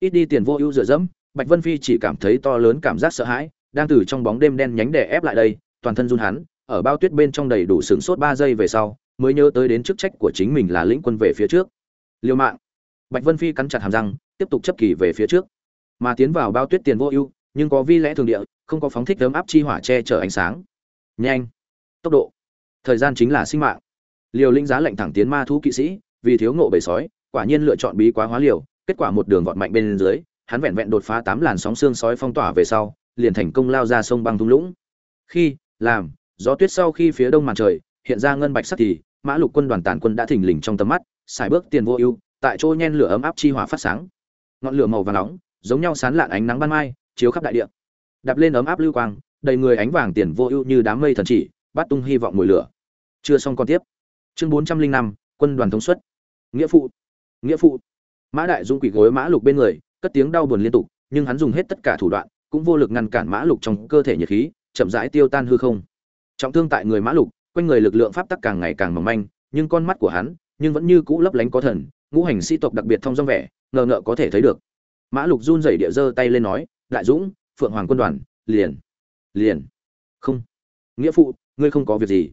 Ít đi tiền vô ưu dựa dẫm, bạch vân phi chỉ cảm thấy to lớn cảm giác sợ hãi, đang từ trong bóng đêm đen nhánh đè ép lại đây, toàn thân run hắn, ở bao tuyết bên trong đầy đủ sửng sốt ba giây về sau mới nhớ tới đến chức trách của chính mình là lĩnh quân về phía trước. Liêu mạng. Bạch vân phi cắn chặt hàm răng, tiếp tục chấp kỳ về phía trước. Mà tiến vào bao tuyết tiền vô ưu, nhưng có vi lẽ thường địa, không có phóng thích ấm áp chi hỏa che chở ánh sáng. Nhanh. Tốc độ. Thời gian chính là sinh mạng. Liều linh giá lệnh thẳng tiến ma thú kỵ sĩ, vì thiếu ngộ bầy sói, quả nhiên lựa chọn bí quá hóa liều, kết quả một đường vọt mạnh bên dưới, hắn vẹn vẹn đột phá tám làn sóng xương sói phong tỏa về sau, liền thành công lao ra sông băng thung lũng. Khi, làm, gió tuyết sau khi phía đông màn trời, hiện ra ngân bạch sắc thì mã lục quân đoàn tàn quân đã thình lình trong tầm mắt, xài bước tiền vô ưu, tại chỗ nhen lửa ấm áp chi hỏa phát sáng. Ngọn lửa màu vàng nóng, giống nhau sán lạn ánh nắng ban mai, chiếu khắp đại địa. Đạp lên ấm áp lưu quang, đầy người ánh vàng tiền vô ưu như đám mây thần chỉ, bắt tung hy vọng mùi lửa. Chưa xong còn tiếp. Chương bốn trăm linh năm, quân đoàn thống suất. Nghĩa phụ. Nghĩa phụ. Mã đại dũng quỷ gối mã lục bên người, cất tiếng đau buồn liên tục, nhưng hắn dùng hết tất cả thủ đoạn, cũng vô lực ngăn cản mã lục trong cơ thể nhiệt khí, chậm rãi tiêu tan hư không. Trọng thương tại người mã lục quanh người lực lượng pháp tắc càng ngày càng mỏng manh, nhưng con mắt của hắn nhưng vẫn như cũ lấp lánh có thần, ngũ hành sĩ tộc đặc biệt thông dong vẻ, ngờ ngợ có thể thấy được. Mã lục run rẩy địa giơ tay lên nói, đại dũng, phượng hoàng quân đoàn, liền liền. Không. Nghĩa phụ, ngươi không có việc gì.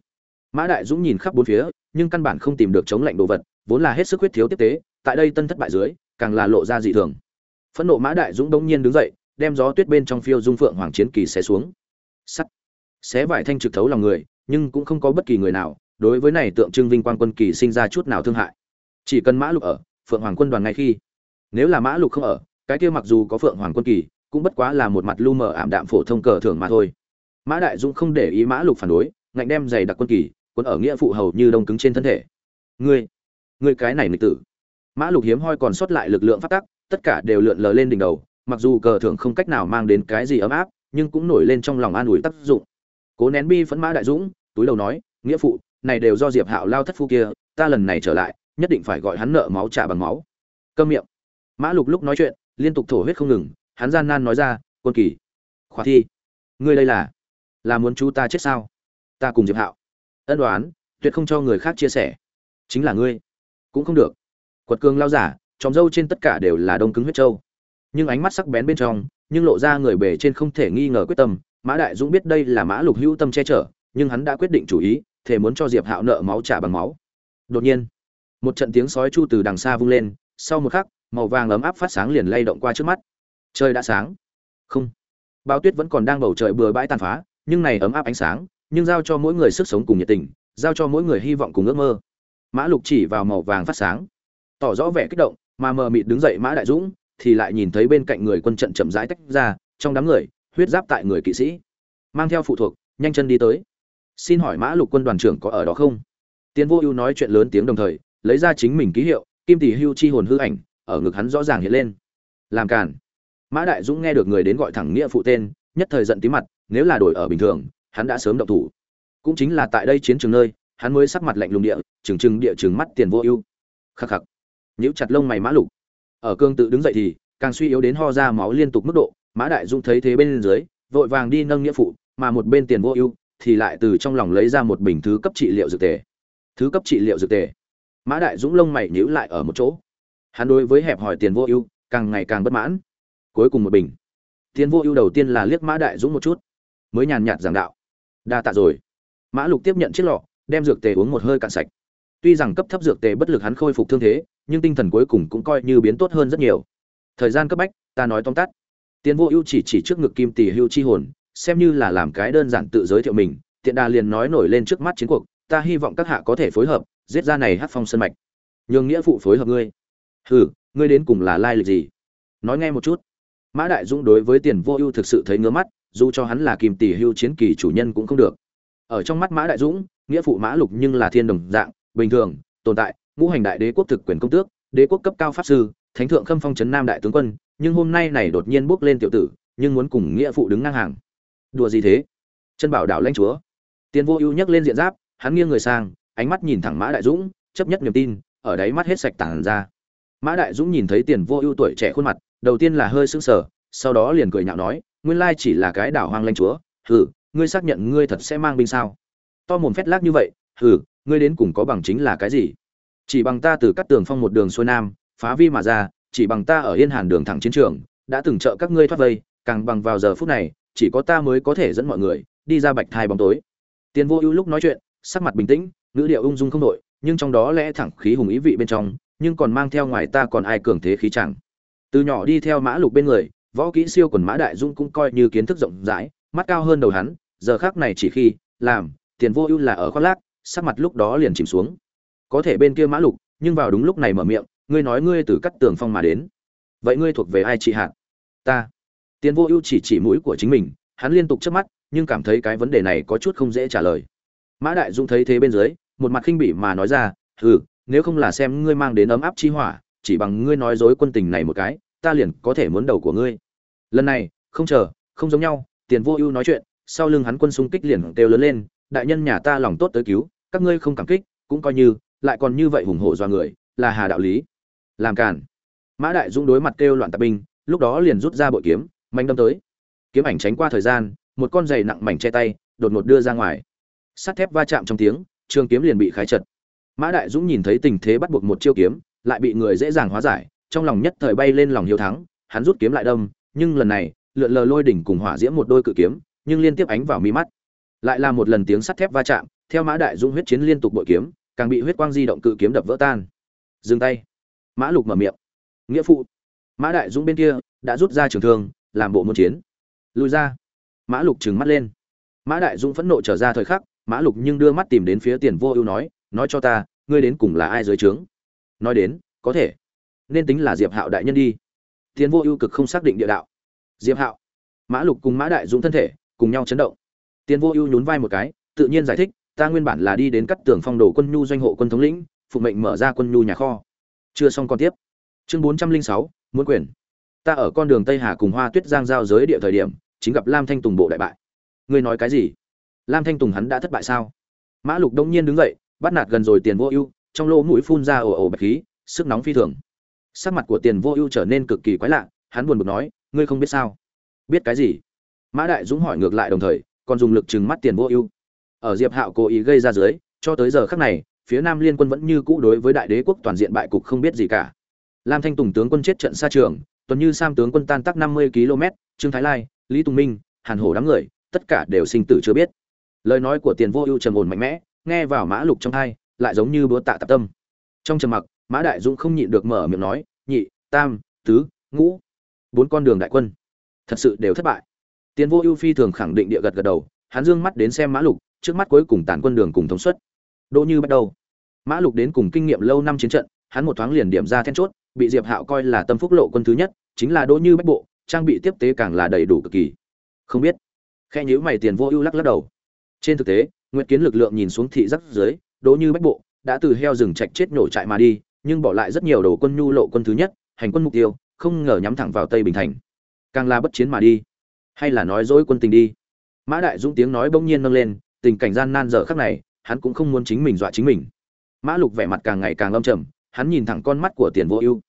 Mã đại dũng nhìn khắp bốn phía, nhưng căn bản không tìm được chống lạnh đồ vật, vốn là hết sức huyết thiếu tiếp tế, tại đây tân thất bại dưới, càng là lộ ra dị thường. Phẫn nộ mã đại dũng đống nhiên đứng dậy, đem gió tuyết bên trong phiêu dung phượng hoàng chiến kỳ xé xuống. Sắt. Xé vải thanh trực thấu lòng người nhưng cũng không có bất kỳ người nào, đối với này tượng trưng vinh quang quân kỳ sinh ra chút nào thương hại. Chỉ cần mã lục ở, phượng hoàng quân đoàn ngay khi. Nếu là mã lục không ở, cái kia mặc dù có phượng hoàng quân kỳ, cũng bất quá là một mặt lu mờ ảm đạm phổ thông cờ thường mà thôi. Mã đại dũng không để ý mã lục phản đối, ngạnh đem giày đặc quân kỳ quân ở nghĩa phụ hầu như đông cứng trên thân thể. Ngươi ngươi cái này nghịch tử. Mã lục hiếm hoi còn sót lại lực lượng phát tắc, tất cả đều lượn lờ lên đỉnh đầu, mặc dù cờ thưởng không cách nào mang đến cái gì ấm áp, nhưng cũng nổi lên trong lòng an ủi tác dụng cố nén bi phẫn mã đại dũng, túi đầu nói, nghĩa phụ, này đều do diệp hạo lao thất phu kia, ta lần này trở lại, nhất định phải gọi hắn nợ máu trả bằng máu. Câm miệng. Mã lục lúc nói chuyện, liên tục thổ huyết không ngừng, hắn gian nan nói ra, quân kỳ khóa thi, ngươi đây là là muốn chú ta chết sao? Ta cùng diệp hạo, ân đoán tuyệt không cho người khác chia sẻ. Chính là ngươi, cũng không được. Quật cường lao giả, tròm dâu trên tất cả đều là đông cứng huyết trâu. Nhưng ánh mắt sắc bén bên trong, nhưng lộ ra người bề trên không thể nghi ngờ quyết tâm mã đại dũng biết đây là mã lục hữu tâm che chở, nhưng hắn đã quyết định chủ ý thể muốn cho diệp hạo nợ máu trả bằng máu. Đột nhiên, một trận tiếng sói chu từ đằng xa vung lên, sau một khắc, màu vàng ấm áp phát sáng liền lay động qua trước mắt. Trời đã sáng. Không. Bao tuyết vẫn còn đang bầu trời bừa bãi tàn phá, nhưng này ấm áp ánh sáng, nhưng giao cho mỗi người sức sống cùng nhiệt tình, giao cho mỗi người hy vọng cùng ước mơ. Mã lục chỉ vào màu vàng phát sáng, tỏ rõ vẻ kích động, mà mờ mịt đứng dậy mã đại dũng, thì lại nhìn thấy bên cạnh người quân trận chậm rãi tách ra, trong đám người huyết giáp tại người kỵ sĩ. Mang theo phụ thuộc, nhanh chân đi tới. Xin hỏi mã lục quân đoàn trưởng có ở đó không? Tiến vô ưu nói chuyện lớn tiếng đồng thời, lấy ra chính mình ký hiệu, kim tỷ hưu chi hồn hư ảnh, ở ngực hắn rõ ràng hiện lên. Làm cản mã đại dũng nghe được người đến gọi thẳng nghĩa phụ tên, nhất thời giận tí mặt, nếu là đổi ở bình thường, hắn đã sớm động thủ. Cũng chính là tại đây chiến trường nơi, hắn mới sắc mặt lạnh lùng địa, trừng trừng địa trừng mắt tiền vô ưu. Khắc khắc. Nhíu chặt lông mày mã lục. Ở cương tự đứng dậy thì, càng suy yếu đến ho ra máu liên tục mức độ mã đại dũng thấy thế bên dưới, vội vàng đi nâng nghĩa phụ, mà một bên tiền vô ưu thì lại từ trong lòng lấy ra một bình thứ cấp trị liệu dược tề. Thứ cấp trị liệu dược tề. Mã đại dũng lông mày nhíu lại ở một chỗ. Hắn đối với hẹp hỏi tiền vô ưu càng ngày càng bất mãn. Cuối cùng một bình. Tiền vô ưu đầu tiên là liếc mã đại dũng một chút. Mới nhàn nhạt giảng đạo. Đa tạ rồi. Mã lục tiếp nhận chiếc lọ, đem dược tề uống một hơi cạn sạch. Tuy rằng cấp thấp dược tề bất lực hắn khôi phục thương thế, nhưng tinh thần cuối cùng cũng coi như biến tốt hơn rất nhiều. Thời gian cấp bách, ta nói tóm tắt tiền vô ưu chỉ chỉ trước ngực kim tỷ hưu chi hồn, xem như là làm cái đơn giản tự giới thiệu mình, tiện đà liền nói nổi lên trước mắt chiến cuộc, ta hy vọng các hạ có thể phối hợp, giết ra này hắc phong sơn mạch. Nhường nghĩa phụ phối hợp ngươi. Hừ, ngươi đến cùng là lai lịch gì? Nói nghe một chút. Mã đại dũng đối với tiền vô ưu thực sự thấy ngứa mắt, dù cho hắn là kim tỷ hưu chiến kỳ chủ nhân cũng không được. Ở trong mắt mã đại dũng, nghĩa phụ mã lục nhưng là thiên đồng dạng, bình thường, tồn tại, ngũ hành đại đế quốc thực quyền công tước, đế quốc cấp cao pháp sư, thánh thượng khâm phong trấn nam đại tướng quân nhưng hôm nay này đột nhiên bước lên tiểu tử, nhưng muốn cùng nghĩa phụ đứng ngang hàng. Đùa gì thế? Chân bảo đảo lãnh chúa. Tiền vô ưu nhấc lên diện giáp, hắn nghiêng người sang, ánh mắt nhìn thẳng mã đại dũng, chấp nhất niềm tin, ở đáy mắt hết sạch tản ra. Mã đại dũng nhìn thấy tiền vô ưu tuổi trẻ khuôn mặt, đầu tiên là hơi sững sờ, sau đó liền cười nhạo nói, nguyên lai chỉ là cái đảo hoang lãnh chúa, hừ, ngươi xác nhận ngươi thật sẽ mang binh sao? To mồm phét lác như vậy, hừ, ngươi đến cùng có bằng chính là cái gì? Chỉ bằng ta từ cắt tường phong một đường xuôi nam, phá vi mà ra chỉ bằng ta ở yên hàn đường thẳng chiến trường, đã từng trợ các ngươi thoát vây, càng bằng vào giờ phút này, chỉ có ta mới có thể dẫn mọi người đi ra bạch thai bóng tối. Tiền vô ưu lúc nói chuyện, sắc mặt bình tĩnh, ngữ điệu ung dung không đội nhưng trong đó lẽ thẳng khí hùng ý vị bên trong, nhưng còn mang theo ngoài ta còn ai cường thế khí chẳng. Từ nhỏ đi theo mã lục bên người, võ kỹ siêu quần mã đại dung cũng coi như kiến thức rộng rãi, mắt cao hơn đầu hắn, giờ khác này chỉ khi, làm tiền vô ưu là ở khoác lác, sắc mặt lúc đó liền chìm xuống. Có thể bên kia mã lục, nhưng vào đúng lúc này mở miệng ngươi nói ngươi từ cắt tường phong mà đến. Vậy ngươi thuộc về ai chị hạn ta. Tiền vô ưu chỉ chỉ mũi của chính mình hắn liên tục chớp mắt nhưng cảm thấy cái vấn đề này có chút không dễ trả lời. Mã đại dung thấy thế bên dưới một mặt khinh bỉ mà nói ra ừ, nếu không là xem ngươi mang đến ấm áp chi hỏa chỉ bằng ngươi nói dối quân tình này một cái ta liền có thể muốn đầu của ngươi. Lần này không chờ không giống nhau tiền vô ưu nói chuyện sau lưng hắn quân xung kích liền kêu lớn lên đại nhân nhà ta lòng tốt tới cứu các ngươi không cảm kích cũng coi như lại còn như vậy hùng hổ do người là hà đạo lý làm cản mã đại dũng đối mặt kêu loạn tạp binh, lúc đó liền rút ra bội kiếm, manh đâm tới. Kiếm ảnh tránh qua thời gian, một con giày nặng mảnh che tay, đột ngột đưa ra ngoài. Sắt thép va chạm trong tiếng, trường kiếm liền bị khái chật mã đại dũng nhìn thấy tình thế bắt buộc một chiêu kiếm, lại bị người dễ dàng hóa giải, trong lòng nhất thời bay lên lòng hiếu thắng, hắn rút kiếm lại đâm, nhưng lần này, lượn lờ lôi đỉnh cùng hỏa diễm một đôi cự kiếm, nhưng liên tiếp ánh vào mi mắt. Lại là một lần tiếng sắt thép va chạm, theo mã đại dũng huyết chiến liên tục bội kiếm, càng bị huyết quang di động cự kiếm đập vỡ tan. Dừng tay mã lục mở miệng. Nghĩa phụ. Mã đại dũng bên kia đã rút ra trường thương, làm bộ muốn chiến. Lùi ra. Mã lục trừng mắt lên. Mã đại dũng phẫn nộ trở ra thời khắc, mã lục nhưng đưa mắt tìm đến phía tiền vô ưu nói nói cho ta, ngươi đến cùng là ai dưới trướng? Nói đến, có thể. Nên tính là diệp hạo đại nhân đi. Tiền vô ưu cực không xác định địa đạo. Diệp hạo. Mã lục cùng mã đại dũng thân thể cùng nhau chấn động. Tiền vô ưu nhún vai một cái, tự nhiên giải thích, ta nguyên bản là đi đến cắt tường phong đồ quân nhu doanh hộ quân thống lĩnh, phụ mệnh mở ra quân nhu nhà kho chưa xong còn tiếp. Chương bốn trăm linh sáu, muốn quyền. Ta ở con đường tây hà cùng hoa tuyết giang giao giới địa thời điểm, chính gặp lam thanh tùng bộ đại bại. Ngươi nói cái gì? Lam thanh tùng hắn đã thất bại sao? Mã lục đông nhiên đứng dậy, bắt nạt gần rồi tiền vô ưu, trong lỗ mũi phun ra ồ ồ bạch khí, sức nóng phi thường. Sắc mặt của tiền vô ưu trở nên cực kỳ quái lạ, hắn buồn bực nói, ngươi không biết sao? Biết cái gì? Mã đại dũng hỏi ngược lại đồng thời, còn dùng lực trừng mắt tiền vô ưu. Ở diệp hạo cố ý gây ra dưới, cho tới giờ khắc này phía nam liên quân vẫn như cũ đối với đại đế quốc toàn diện bại cục không biết gì cả. Lam thanh tùng tướng quân chết trận xa trường, tuần như sam tướng quân tan tác năm mươi km, trương thái lai, lý tùng minh, hàn hổ đám người, tất cả đều sinh tử chưa biết. Lời nói của tiền vô ưu trầm ổn mạnh mẽ, nghe vào mã lục trong hai, lại giống như búa tạ tạp tâm. Trong trầm mặc, mã đại dũng không nhịn được mở miệng nói, nhị, tam, tứ, ngũ, bốn con đường đại quân, thật sự đều thất bại. Tiền vô ưu phi thường khẳng định địa gật gật đầu, hắn dương mắt đến xem mã lục, trước mắt cuối cùng tàn quân đường cùng thống suất đỗ như bắt đầu. Mã lục đến cùng kinh nghiệm lâu năm chiến trận, hắn một thoáng liền điểm ra then chốt, bị diệp hạo coi là tâm phúc lộ quân thứ nhất, chính là đỗ như bách bộ, trang bị tiếp tế càng là đầy đủ cực kỳ. Không biết. Khe nhíu mày tiền vô ưu lắc lắc đầu. Trên thực tế, nguyệt kiến lực lượng nhìn xuống thị giác dưới, đỗ như bách bộ đã từ heo rừng trạch chết nổ trại mà đi, nhưng bỏ lại rất nhiều đồ quân nhu lộ quân thứ nhất, hành quân mục tiêu, không ngờ nhắm thẳng vào tây bình thành. Càng là bất chiến mà đi. Hay là nói dối quân tình đi. Mã đại dũng tiếng nói bỗng nhiên nâng lên, tình cảnh gian nan dở khắc này hắn cũng không muốn chính mình dọa chính mình. Mã lục vẻ mặt càng ngày càng lâm trầm, hắn nhìn thẳng con mắt của tiền vô ưu.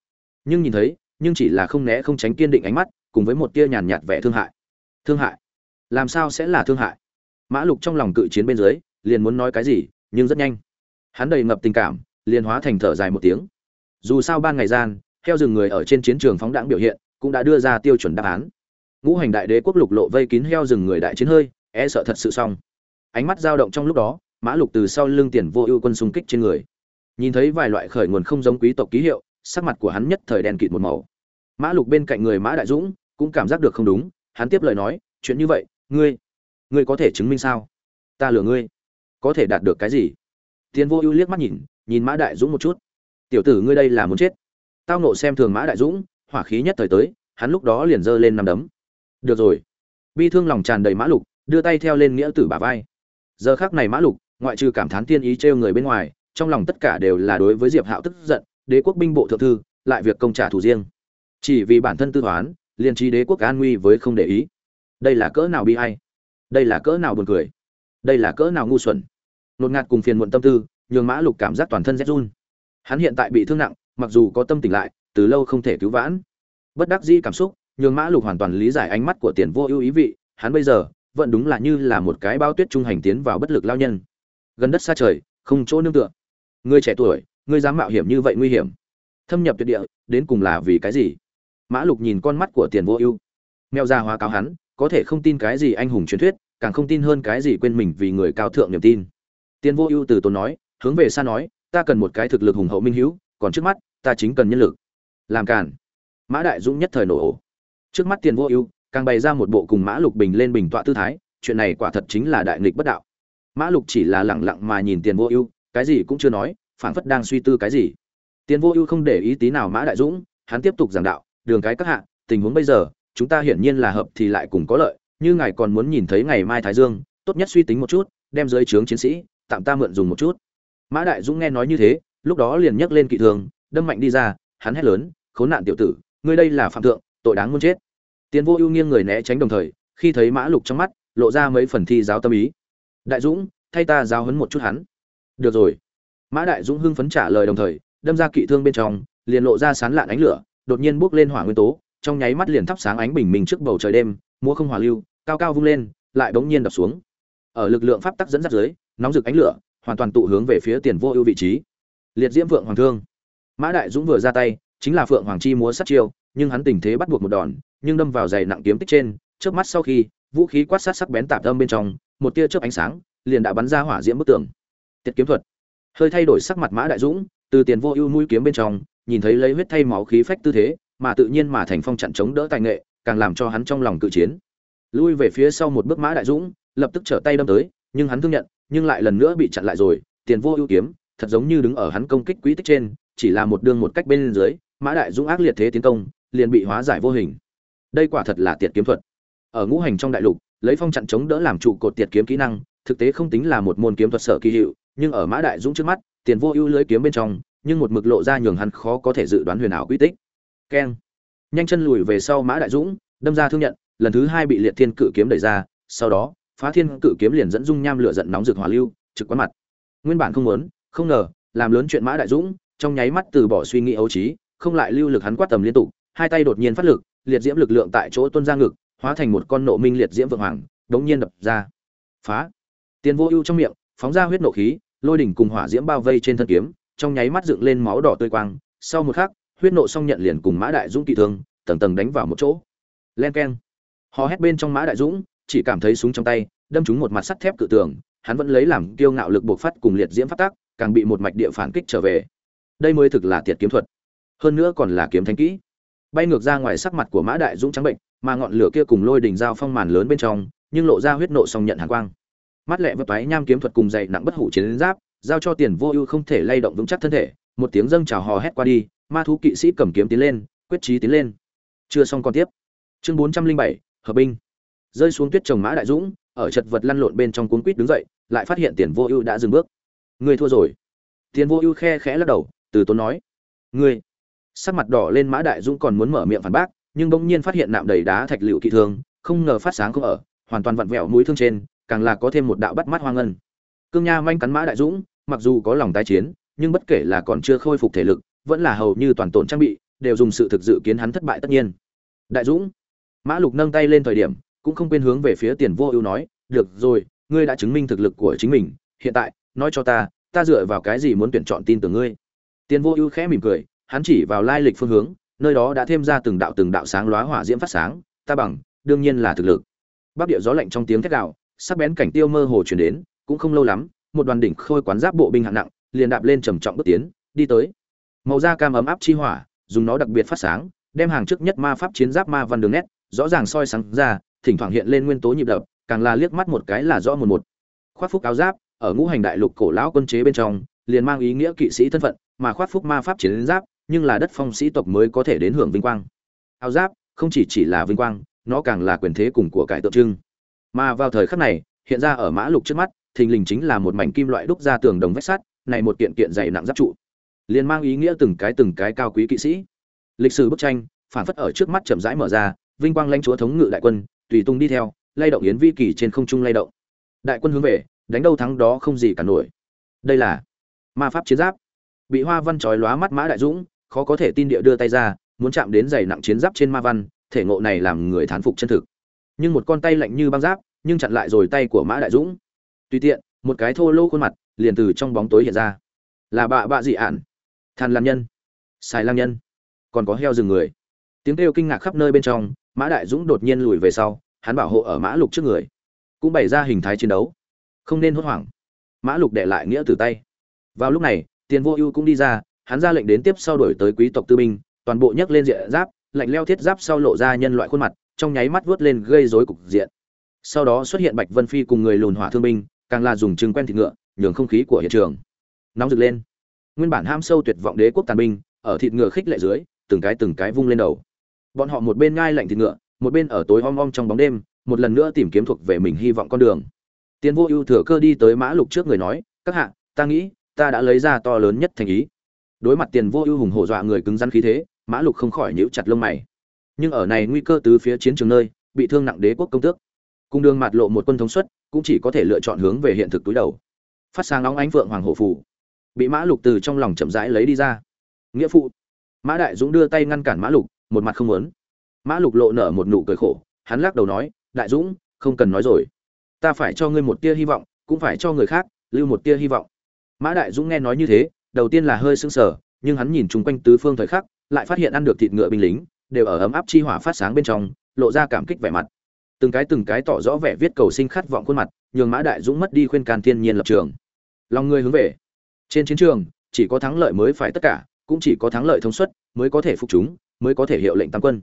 Nhưng nhìn thấy, nhưng chỉ là không né không tránh kiên định ánh mắt, cùng với một tia nhàn nhạt vẻ thương hại. Thương hại? Làm sao sẽ là thương hại? Mã lục trong lòng cự chiến bên dưới, liền muốn nói cái gì, nhưng rất nhanh. Hắn đầy ngập tình cảm, liền hóa thành thở dài một tiếng. Dù sao ban ngày gian theo rừng người ở trên chiến trường phóng đãng biểu hiện, cũng đã đưa ra tiêu chuẩn đáp án. Ngũ hành đại đế quốc lục lộ vây kín heo rừng người đại chiến hơi e sợ thật sự xong. Ánh mắt dao động trong lúc đó mã lục từ sau lưng tiền vô ưu quân xung kích trên người. Nhìn thấy vài loại khởi nguồn không giống quý tộc ký hiệu, sắc mặt của hắn nhất thời đèn kịt một màu. Mã lục bên cạnh người mã đại dũng cũng cảm giác được không đúng, hắn tiếp lời nói, chuyện như vậy, ngươi ngươi có thể chứng minh sao? Ta lừa ngươi, có thể đạt được cái gì? Tiền vô ưu liếc mắt nhìn nhìn mã đại dũng một chút. Tiểu tử ngươi đây là muốn chết. Tao nộ xem thường mã đại dũng, hỏa khí nhất thời tới, hắn lúc đó liền giơ lên nằm đấm. Được rồi. Bi thương lòng tràn đầy mã lục, đưa tay theo lên nghĩa tử bả vai. Giờ khác này mã lục ngoại trừ cảm thán tiên ý trêu người bên ngoài, trong lòng tất cả đều là đối với diệp hạo tức giận, đế quốc binh bộ thượng thư, lại việc công trả thù riêng. Chỉ vì bản thân tư toán, liền trí đế quốc an nguy với không để ý. Đây là cỡ nào bi ai? Đây là cỡ nào buồn cười? Đây là cỡ nào ngu xuẩn? Lột ngạt cùng phiền muộn tâm tư, nhường mã lục cảm giác toàn thân rét run. Hắn hiện tại bị thương nặng, mặc dù có tâm tỉnh lại, từ lâu không thể cứu vãn. Bất đắc dĩ cảm xúc, nhường mã lục hoàn toàn lý giải ánh mắt của tiền vô ưu ý vị, hắn bây giờ, vẫn đúng là như là một cái bao tuyết trung hành tiến vào bất lực lao nhân gần đất xa trời, không chỗ nương tựa. Ngươi trẻ tuổi ngươi dám mạo hiểm như vậy nguy hiểm. Thâm nhập tuyệt địa, đến cùng là vì cái gì? Mã lục nhìn con mắt của tiền vô ưu. Mèo ra hóa cáo hắn, có thể không tin cái gì anh hùng truyền thuyết, càng không tin hơn cái gì quên mình vì người cao thượng niềm tin. Tiền vô ưu từ tốn nói, hướng về xa nói, ta cần một cái thực lực hùng hậu minh hữu, còn trước mắt, ta chính cần nhân lực. Làm cản mã đại dũng nhất thời nổ ổ. Trước mắt tiền vô ưu, càng bày ra một bộ cùng mã lục bình lên bình tọa tư thái, chuyện này quả thật chính là đại nghịch bất đạo mã lục chỉ là lẳng lặng mà nhìn tiền vô ưu, cái gì cũng chưa nói, phảng phất đang suy tư cái gì. Tiền vô ưu không để ý tí nào mã đại dũng, hắn tiếp tục giảng đạo, đường cái các hạ, tình huống bây giờ, chúng ta hiển nhiên là hợp thì lại cùng có lợi, như ngài còn muốn nhìn thấy ngày mai thái dương, tốt nhất suy tính một chút, đem dưới trướng chiến sĩ, tạm ta mượn dùng một chút. Mã đại dũng nghe nói như thế, lúc đó liền nhấc lên kỵ thường, đâm mạnh đi ra, hắn hét lớn, khốn nạn tiểu tử, ngươi đây là phạm thượng, tội đáng muốn chết. Tiền vô ưu nghiêng người né tránh đồng thời, khi thấy mã lục trong mắt, lộ ra mấy phần thi giáo tâm ý đại dũng, thay ta giáo hấn một chút hắn. Được rồi. Mã đại dũng hưng phấn trả lời đồng thời, đâm ra kỵ thương bên trong, liền lộ ra sán lạn ánh lửa, đột nhiên bước lên hỏa nguyên tố, trong nháy mắt liền thắp sáng ánh bình minh trước bầu trời đêm mua không hòa lưu, cao cao vung lên, lại bỗng nhiên đập xuống. Ở lực lượng pháp tắc dẫn dắt dưới, nóng rực ánh lửa, hoàn toàn tụ hướng về phía tiền vô ưu vị trí. Liệt diễm vượng hoàng thương. Mã đại dũng vừa ra tay, chính là phượng hoàng chi múa sát chiêu, nhưng hắn tình thế bắt buộc một đòn, nhưng đâm vào dày nặng kiếm tích trên trước mắt sau khi, vũ khí quát sát sắc bén tạp âm bên trong một tia chớp ánh sáng, liền đã bắn ra hỏa diễm bức tường. Tiết kiếm thuật. Hơi thay đổi sắc mặt mã đại dũng, từ tiền vô ưu mũi kiếm bên trong, nhìn thấy lấy huyết thay máu khí phách tư thế, mà tự nhiên mà thành phong chặn chống đỡ tài nghệ, càng làm cho hắn trong lòng cự chiến. Lui về phía sau một bước mã đại dũng, lập tức trở tay đâm tới, nhưng hắn thương nhận, nhưng lại lần nữa bị chặn lại rồi, tiền vô ưu kiếm, thật giống như đứng ở hắn công kích quý tích trên, chỉ là một đường một cách bên dưới, mã đại dũng ác liệt thế tiến công, liền bị hóa giải vô hình. Đây quả thật là tiệt kiếm thuật. Ở ngũ hành trong đại lục lấy phong chặn chống đỡ làm trụ cột tiệt kiếm kỹ năng, thực tế không tính là một môn kiếm thuật sở kỳ hiệu, nhưng ở mã đại dũng trước mắt, tiền vô ưu lưới kiếm bên trong, nhưng một mực lộ ra nhường hắn khó có thể dự đoán huyền ảo quy tích. Keng. Nhanh chân lùi về sau mã đại dũng, đâm ra thương nhận, lần thứ hai bị liệt thiên cự kiếm đẩy ra, sau đó, phá thiên cự kiếm liền dẫn dung nham lửa giận nóng rực hỏa lưu, trực quán mặt. Nguyên bản không muốn, không ngờ, làm lớn chuyện mã đại dũng, trong nháy mắt từ bỏ suy nghĩ ấu trí, không lại lưu lực hắn quát tầm liên tục, hai tay đột nhiên phát lực, liệt diễm lực lượng tại chỗ tuôn ra ngực hóa thành một con nộ minh liệt diễm vượng hoàng, đống nhiên đập ra. Phá. Tiền vô ưu trong miệng, phóng ra huyết nộ khí, lôi đỉnh cùng hỏa diễm bao vây trên thân kiếm, trong nháy mắt dựng lên máu đỏ tươi quang. Sau một khắc, huyết nộ xong nhận liền cùng mã đại dũng kỵ thương, tầng tầng đánh vào một chỗ. Len keng. Hò hét bên trong mã đại dũng, chỉ cảm thấy súng trong tay, đâm trúng một mặt sắt thép cự tường, hắn vẫn lấy làm kiêu ngạo lực buộc phát cùng liệt diễm phát tác, càng bị một mạch địa phản kích trở về. Đây mới thực là tiệt kiếm thuật. Hơn nữa còn là kiếm thanh kỹ. Bay ngược ra ngoài sắc mặt của mã đại dũng trắng bệnh mà ngọn lửa kia cùng lôi đỉnh dao phong màn lớn bên trong, nhưng lộ ra huyết nộ song nhận hàn quang. Mắt lẹ vật toái nham kiếm thuật cùng dày nặng bất hủ chiến giáp, giao cho tiền vô ưu không thể lay động vững chắc thân thể, một tiếng dâng trào hò hét qua đi, ma thú kỵ sĩ cầm kiếm tiến lên, quyết chí tiến lên. Chưa xong còn tiếp. Chương bốn trăm linh bảy, hợp binh. Rơi xuống tuyết trồng mã đại dũng, ở chật vật lăn lộn bên trong cuốn quýt đứng dậy, lại phát hiện tiền vô ưu đã dừng bước. Người thua rồi. Tiền vô ưu khe khẽ lắc đầu, từ tốn nói. Ngươi sắc mặt đỏ lên mã đại dũng còn muốn mở miệng phản bác nhưng bỗng nhiên phát hiện nạm đầy đá thạch liệu kỵ thương, không ngờ phát sáng không ở, hoàn toàn vặn vẹo mũi thương trên, càng là có thêm một đạo bắt mắt hoang ngân cương nha manh cắn mã đại dũng, mặc dù có lòng tái chiến, nhưng bất kể là còn chưa khôi phục thể lực, vẫn là hầu như toàn tổn trang bị, đều dùng sự thực dự kiến hắn thất bại tất nhiên. Đại dũng, mã lục nâng tay lên thời điểm, cũng không quên hướng về phía tiền vô ưu nói, được rồi, ngươi đã chứng minh thực lực của chính mình, hiện tại, nói cho ta ta dựa vào cái gì muốn tuyển chọn tin tưởng ngươi? Tiền vô ưu khẽ mỉm cười, hắn chỉ vào lai lịch phương hướng nơi đó đã thêm ra từng đạo từng đạo sáng lóa hỏa diễm phát sáng, ta bằng, đương nhiên là thực lực. Bắc địa gió lạnh trong tiếng thét đạo sắc bén cảnh tiêu mơ hồ chuyển đến, cũng không lâu lắm, một đoàn đỉnh khôi quán giáp bộ binh hạng nặng, liền đạp lên trầm trọng bước tiến, đi tới. Màu da cam ấm áp chi hỏa, dùng nó đặc biệt phát sáng, đem hàng trước nhất ma pháp chiến giáp ma văn đường nét, rõ ràng soi sáng ra, thỉnh thoảng hiện lên nguyên tố nhịp đập, càng là liếc mắt một cái là rõ một một. Khoác phúc áo giáp, ở ngũ hành đại lục cổ lão quân chế bên trong, liền mang ý nghĩa kỵ sĩ thân phận, mà khoác phúc ma pháp chiến giáp nhưng là đất phong sĩ tộc mới có thể đến hưởng vinh quang. Áo giáp, không chỉ chỉ là vinh quang, nó càng là quyền thế cùng của cải tượng trưng. Mà vào thời khắc này, hiện ra ở mã lục trước mắt, thình lình chính là một mảnh kim loại đúc ra tường đồng vách sắt, này một kiện kiện dày nặng giáp trụ. Liền mang ý nghĩa từng cái từng cái cao quý kỵ sĩ. Lịch sử bức tranh, phản phất ở trước mắt chậm rãi mở ra, vinh quang lãnh chúa thống ngự đại quân, tùy tung đi theo, lay động yến vi kỳ trên không trung lay động. Đại quân hướng về, đánh đâu thắng đó không gì cả nổi. Đây là ma pháp chiến giáp. Bị hoa văn trói lóa mắt mã đại dũng khó có thể tin địa đưa tay ra, muốn chạm đến giày nặng chiến giáp trên ma văn, thể ngộ này làm người thán phục chân thực. Nhưng một con tay lạnh như băng giáp, nhưng chặn lại rồi tay của mã đại dũng. Tùy tiện, một cái thô lỗ khuôn mặt, liền từ trong bóng tối hiện ra. Là bạ bạ dị ản. Than lan nhân. Xài lang nhân. Còn có heo rừng người. Tiếng kêu kinh ngạc khắp nơi bên trong, mã đại dũng đột nhiên lùi về sau, hắn bảo hộ ở mã lục trước người. Cũng bày ra hình thái chiến đấu. Không nên hốt hoảng. Mã lục đệ lại nghĩa từ tay. Vào lúc này, tiền vô ưu cũng đi ra hắn ra lệnh đến tiếp sau đổi tới quý tộc tư binh, toàn bộ nhấc lên diện giáp, lạnh leo thiết giáp sau lộ ra nhân loại khuôn mặt, trong nháy mắt vớt lên gây rối cục diện. Sau đó xuất hiện bạch vân phi cùng người lùn hỏa thương binh, càng là dùng trứng quen thịt ngựa, nhường không khí của hiện trường nóng rực lên. Nguyên bản ham sâu tuyệt vọng đế quốc tàn binh, ở thịt ngựa khích lệ dưới, từng cái từng cái vung lên đầu. Bọn họ một bên ngai lạnh thịt ngựa, một bên ở tối om om trong bóng đêm, một lần nữa tìm kiếm thuộc về mình hy vọng con đường. Tiến vô ưu thừa cơ đi tới mã lục trước người nói, các hạ, ta nghĩ, ta đã lấy ra to lớn nhất thành ý đối mặt tiền vô ưu hùng hổ dọa người cứng rắn khí thế, mã lục không khỏi nhíu chặt lông mày. Nhưng ở này nguy cơ từ phía chiến trường nơi, bị thương nặng đế quốc công tước. Cung đường mạt lộ một quân thống suất, cũng chỉ có thể lựa chọn hướng về hiện thực túi đầu. Phát sáng nóng ánh vượng hoàng hổ phủ bị mã lục từ trong lòng chậm rãi lấy đi ra. Nghĩa phụ. Mã đại dũng đưa tay ngăn cản mã lục, một mặt không muốn. Mã lục lộ nở một nụ cười khổ, hắn lắc đầu nói, đại dũng, không cần nói rồi. Ta phải cho ngươi một tia hy vọng, cũng phải cho người khác lưu một tia hy vọng. Mã đại dũng nghe nói như thế đầu tiên là hơi sưng sờ, nhưng hắn nhìn chung quanh tứ phương thời khắc, lại phát hiện ăn được thịt ngựa binh lính, đều ở ấm áp chi hỏa phát sáng bên trong, lộ ra cảm kích vẻ mặt. Từng cái từng cái tỏ rõ vẻ viết cầu sinh khát vọng khuôn mặt, nhường mã đại dũng mất đi khuyên can thiên nhiên lập trường. Lòng người hướng về. Trên chiến trường, chỉ có thắng lợi mới phải tất cả, cũng chỉ có thắng lợi thông suất, mới có thể phục chúng, mới có thể hiệu lệnh tam quân.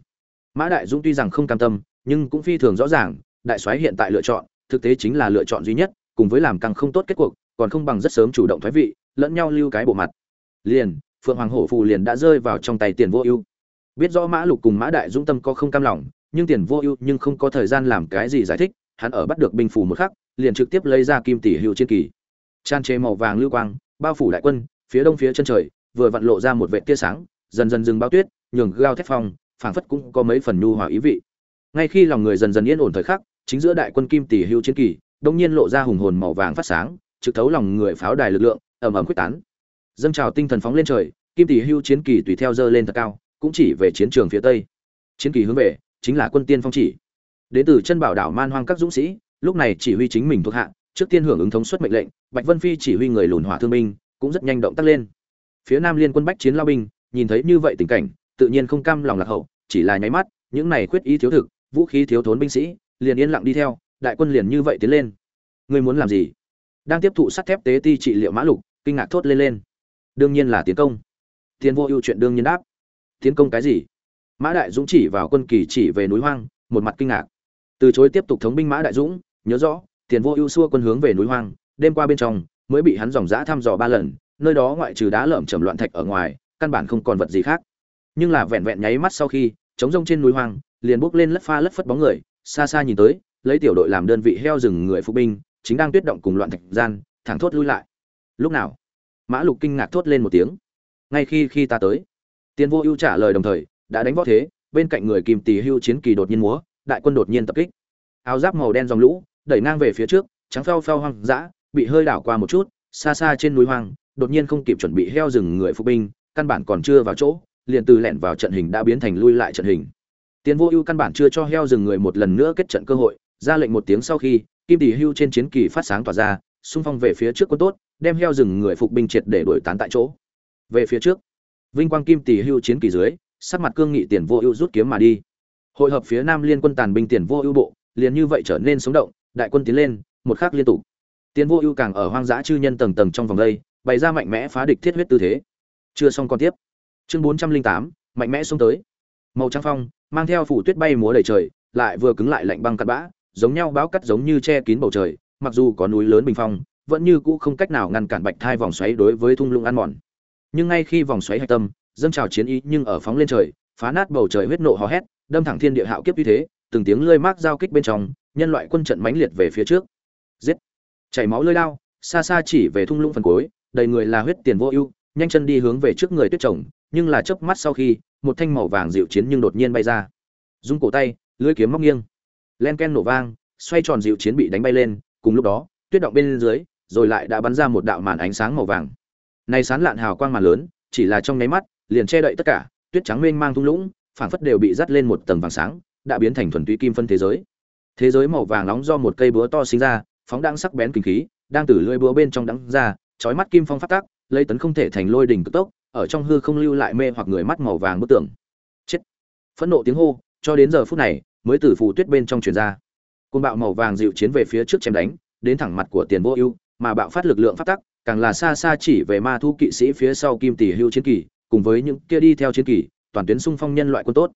Mã đại dũng tuy rằng không cam tâm, nhưng cũng phi thường rõ ràng, đại soái hiện tại lựa chọn, thực tế chính là lựa chọn duy nhất, cùng với làm càng không tốt kết cuộc, còn không bằng rất sớm chủ động thoái vị lẫn nhau lưu cái bộ mặt. Liền, phượng hoàng hổ phù liền đã rơi vào trong tay tiền vô ưu. Biết rõ mã lục cùng mã đại dũng tâm có không cam lòng, nhưng tiền vô ưu nhưng không có thời gian làm cái gì giải thích, hắn ở bắt được binh phù một khắc, liền trực tiếp lấy ra kim tỷ hữu chiến kỳ. Tràn chế màu vàng lưu quang, bao phủ đại quân, phía đông phía chân trời, vừa vặn lộ ra một vệ tia sáng, dần dần dừng bao tuyết, nhường gao thép phong, phảng phất cũng có mấy phần nhu hòa ý vị. Ngay khi lòng người dần dần yên ổn thời khắc, chính giữa đại quân kim tỷ hữu chiến kỳ, đông nhiên lộ ra hùng hồn màu vàng phát sáng, trực thấu lòng người pháo đài lực lượng ầm ầm quyết tán. Dâng trào tinh thần phóng lên trời, kim tỷ hưu chiến kỳ tùy theo dơ lên thật cao, cũng chỉ về chiến trường phía tây. Chiến kỳ hướng về, chính là quân tiên phong chỉ. Đến từ chân bảo đảo man hoang các dũng sĩ, lúc này chỉ huy chính mình thuộc hạ, trước tiên hưởng ứng thống suất mệnh lệnh, bạch vân phi chỉ huy người lùn hỏa thương binh, cũng rất nhanh động tác lên. Phía nam liên quân bách chiến lao binh, nhìn thấy như vậy tình cảnh, tự nhiên không cam lòng lạc hậu, chỉ là nháy mắt, những này khuyết ý thiếu thực, vũ khí thiếu thốn binh sĩ, liền yên lặng đi theo, đại quân liền như vậy tiến lên. Ngươi muốn làm gì? Đang tiếp thụ sắt thép tế ti trị liệu mã lục kinh ngạc thốt lên lên. Đương nhiên là tiến công. Tiến vô ưu chuyện đương nhiên đáp. Tiến công cái gì? Mã đại dũng chỉ vào quân kỳ chỉ về núi hoang, một mặt kinh ngạc. Từ chối tiếp tục thống binh mã đại dũng, nhớ rõ tiền vô ưu xua quân hướng về núi hoang, đêm qua bên trong, mới bị hắn dòng dã thăm dò ba lần, nơi đó ngoại trừ đá lởm chầm loạn thạch ở ngoài, căn bản không còn vật gì khác. Nhưng là vẹn vẹn nháy mắt sau khi, chống rông trên núi hoang, liền bước lên lất pha lất phất bóng người, xa xa nhìn tới, lấy tiểu đội làm đơn vị heo rừng người phục binh, chính đang tuyết động cùng loạn thạch gian, thẳng thốt lui lại lúc nào? Mã lục kinh ngạc thốt lên một tiếng. Ngay khi khi ta tới tiền vô ưu trả lời đồng thời, đã đánh võ thế, bên cạnh người kìm tì hưu chiến kỳ đột nhiên múa, đại quân đột nhiên tập kích. Áo giáp màu đen dòng lũ, đẩy ngang về phía trước, trắng phao phao hoang dã, bị hơi đảo qua một chút, xa xa trên núi hoang, đột nhiên không kịp chuẩn bị heo rừng người phục binh, căn bản còn chưa vào chỗ, liền từ lẻn vào trận hình đã biến thành lui lại trận hình. Tiền vô ưu căn bản chưa cho heo rừng người một lần nữa kết trận cơ hội, ra lệnh một tiếng sau khi, kim tỷ hưu trên chiến kỳ phát sáng tỏa ra xung phong về phía trước quân tốt, đem heo rừng người phục binh triệt để đuổi tán tại chỗ. Về phía trước, vinh quang kim tỷ hưu chiến kỳ dưới, sắc mặt cương nghị tiền vô ưu rút kiếm mà đi. Hội hợp phía nam liên quân tàn binh tiền vô ưu bộ, liền như vậy trở nên sống động, đại quân tiến lên, một khắc liên tục. Tiền vô ưu càng ở hoang dã chư nhân tầng tầng trong vòng đây, bày ra mạnh mẽ phá địch thiết huyết tư thế. Chưa xong còn tiếp. Chương bốn trăm linh tám, mạnh mẽ xuống tới. Màu trắng phong, mang theo phủ tuyết bay múa đầy trời, lại vừa cứng lại lạnh băng cắt bã, giống nhau báo cắt giống như che kín bầu trời mặc dù có núi lớn bình phong, vẫn như cũ không cách nào ngăn cản bạch thai vòng xoáy đối với thung lũng ăn mòn. Nhưng ngay khi vòng xoáy hạch tâm, dâng trào chiến ý nhưng ở phóng lên trời, phá nát bầu trời huyết nộ hò hét, đâm thẳng thiên địa hạo kiếp như thế, từng tiếng lơi mác giao kích bên trong, nhân loại quân trận mãnh liệt về phía trước. Giết! Chảy máu lơi lao, xa xa chỉ về thung lũng phần cuối, đầy người là huyết tiền vô ưu, nhanh chân đi hướng về trước người tuyết chồng, nhưng là chớp mắt sau khi, một thanh màu vàng dịu chiến nhưng đột nhiên bay ra. Dung cổ tay, lưỡi kiếm móc nghiêng. Len ken nổ vang, xoay tròn dịu chiến bị đánh bay lên cùng lúc đó, tuyết động bên dưới, rồi lại đã bắn ra một đạo màn ánh sáng màu vàng. Này sán lạn hào quang màn lớn, chỉ là trong nháy mắt, liền che đậy tất cả, tuyết trắng mênh mang thung lũng, phảng phất đều bị dắt lên một tầng vàng sáng, đã biến thành thuần túy kim phân thế giới. Thế giới màu vàng nóng do một cây búa to sinh ra, phóng đang sắc bén kinh khí, đang từ lưỡi búa bên trong đắng ra, chói mắt kim phong phát tác lấy tấn không thể thành lôi đỉnh cực tốc, ở trong hư không lưu lại mê hoặc người mắt màu vàng bức tường. Chết! Phẫn nộ tiếng hô, cho đến giờ phút này, mới từ phù tuyết bên trong truyền ra côn bạo màu vàng dịu chiến về phía trước chém đánh, đến thẳng mặt của tiền vô ưu, mà bạo phát lực lượng phát tắc, càng là xa xa chỉ về ma thu kỵ sĩ phía sau kim tỷ hưu chiến kỳ, cùng với những kia đi theo chiến kỳ, toàn tuyến xung phong nhân loại quân tốt.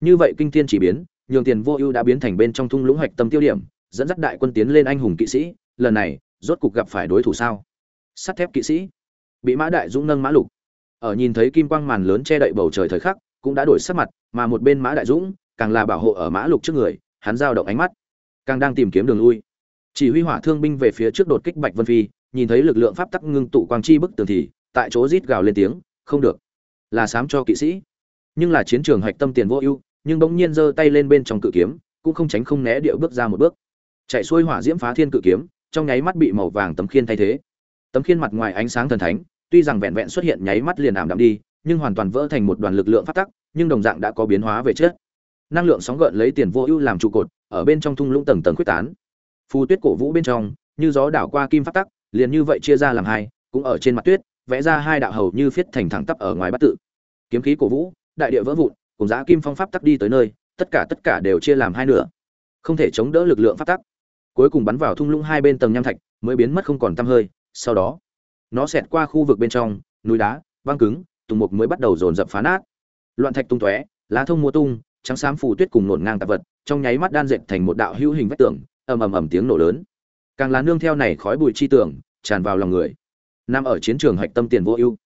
Như vậy kinh thiên chỉ biến, nhường tiền vô ưu đã biến thành bên trong thung lũng hoạch tâm tiêu điểm, dẫn dắt đại quân tiến lên anh hùng kỵ sĩ, lần này, rốt cục gặp phải đối thủ sao? Sắt thép kỵ sĩ. Bị mã đại dũng nâng mã lục. Ở nhìn thấy kim quang màn lớn che đậy bầu trời thời khắc, cũng đã đổi sắc mặt, mà một bên mã đại dũng, càng là bảo hộ ở mã lục trước người, hắn giao động ánh mắt càng đang tìm kiếm đường lui. Chỉ huy hỏa thương binh về phía trước đột kích bạch vân phi, nhìn thấy lực lượng pháp tắc ngưng tụ quang chi bức tường thì, tại chỗ rít gào lên tiếng, không được, là sám cho kỵ sĩ. Nhưng là chiến trường hạch tâm tiền vô ưu, nhưng bỗng nhiên giơ tay lên bên trong cự kiếm, cũng không tránh không né điệu bước ra một bước. Chạy xuôi hỏa diễm phá thiên cự kiếm, trong nháy mắt bị màu vàng tấm khiên thay thế. Tấm khiên mặt ngoài ánh sáng thần thánh, tuy rằng vẹn vẹn xuất hiện nháy mắt liền ảm đạm đi, nhưng hoàn toàn vỡ thành một đoàn lực lượng phát tắc, nhưng đồng dạng đã có biến hóa về chết năng lượng sóng gợn lấy tiền vô ưu làm trụ cột, ở bên trong thung lũng tầng tầng quyết tán. Phù tuyết cổ vũ bên trong, như gió đảo qua kim phát tắc, liền như vậy chia ra làm hai, cũng ở trên mặt tuyết, vẽ ra hai đạo hầu như phiết thành thẳng tắp ở ngoài bát tự. Kiếm khí cổ vũ, đại địa vỡ vụn, cùng giá kim phong pháp tắc đi tới nơi, tất cả tất cả đều chia làm hai nửa. Không thể chống đỡ lực lượng pháp tắc. Cuối cùng bắn vào thung lũng hai bên tầng nham thạch, mới biến mất không còn tăm hơi, sau đó, nó xẹt qua khu vực bên trong, núi đá băng cứng, tùng mục mới bắt đầu dồn dập phá nát. Loạn thạch tung tóe, lá thông mua tung trắng xám phù tuyết cùng nổn ngang tạp vật, trong nháy mắt đan dệt thành một đạo hữu hình vách tường, ầm ầm ầm tiếng nổ lớn. Càng là nương theo này khói bụi chi tưởng tràn vào lòng người. Nằm ở chiến trường hạch tâm tiền vô ưu.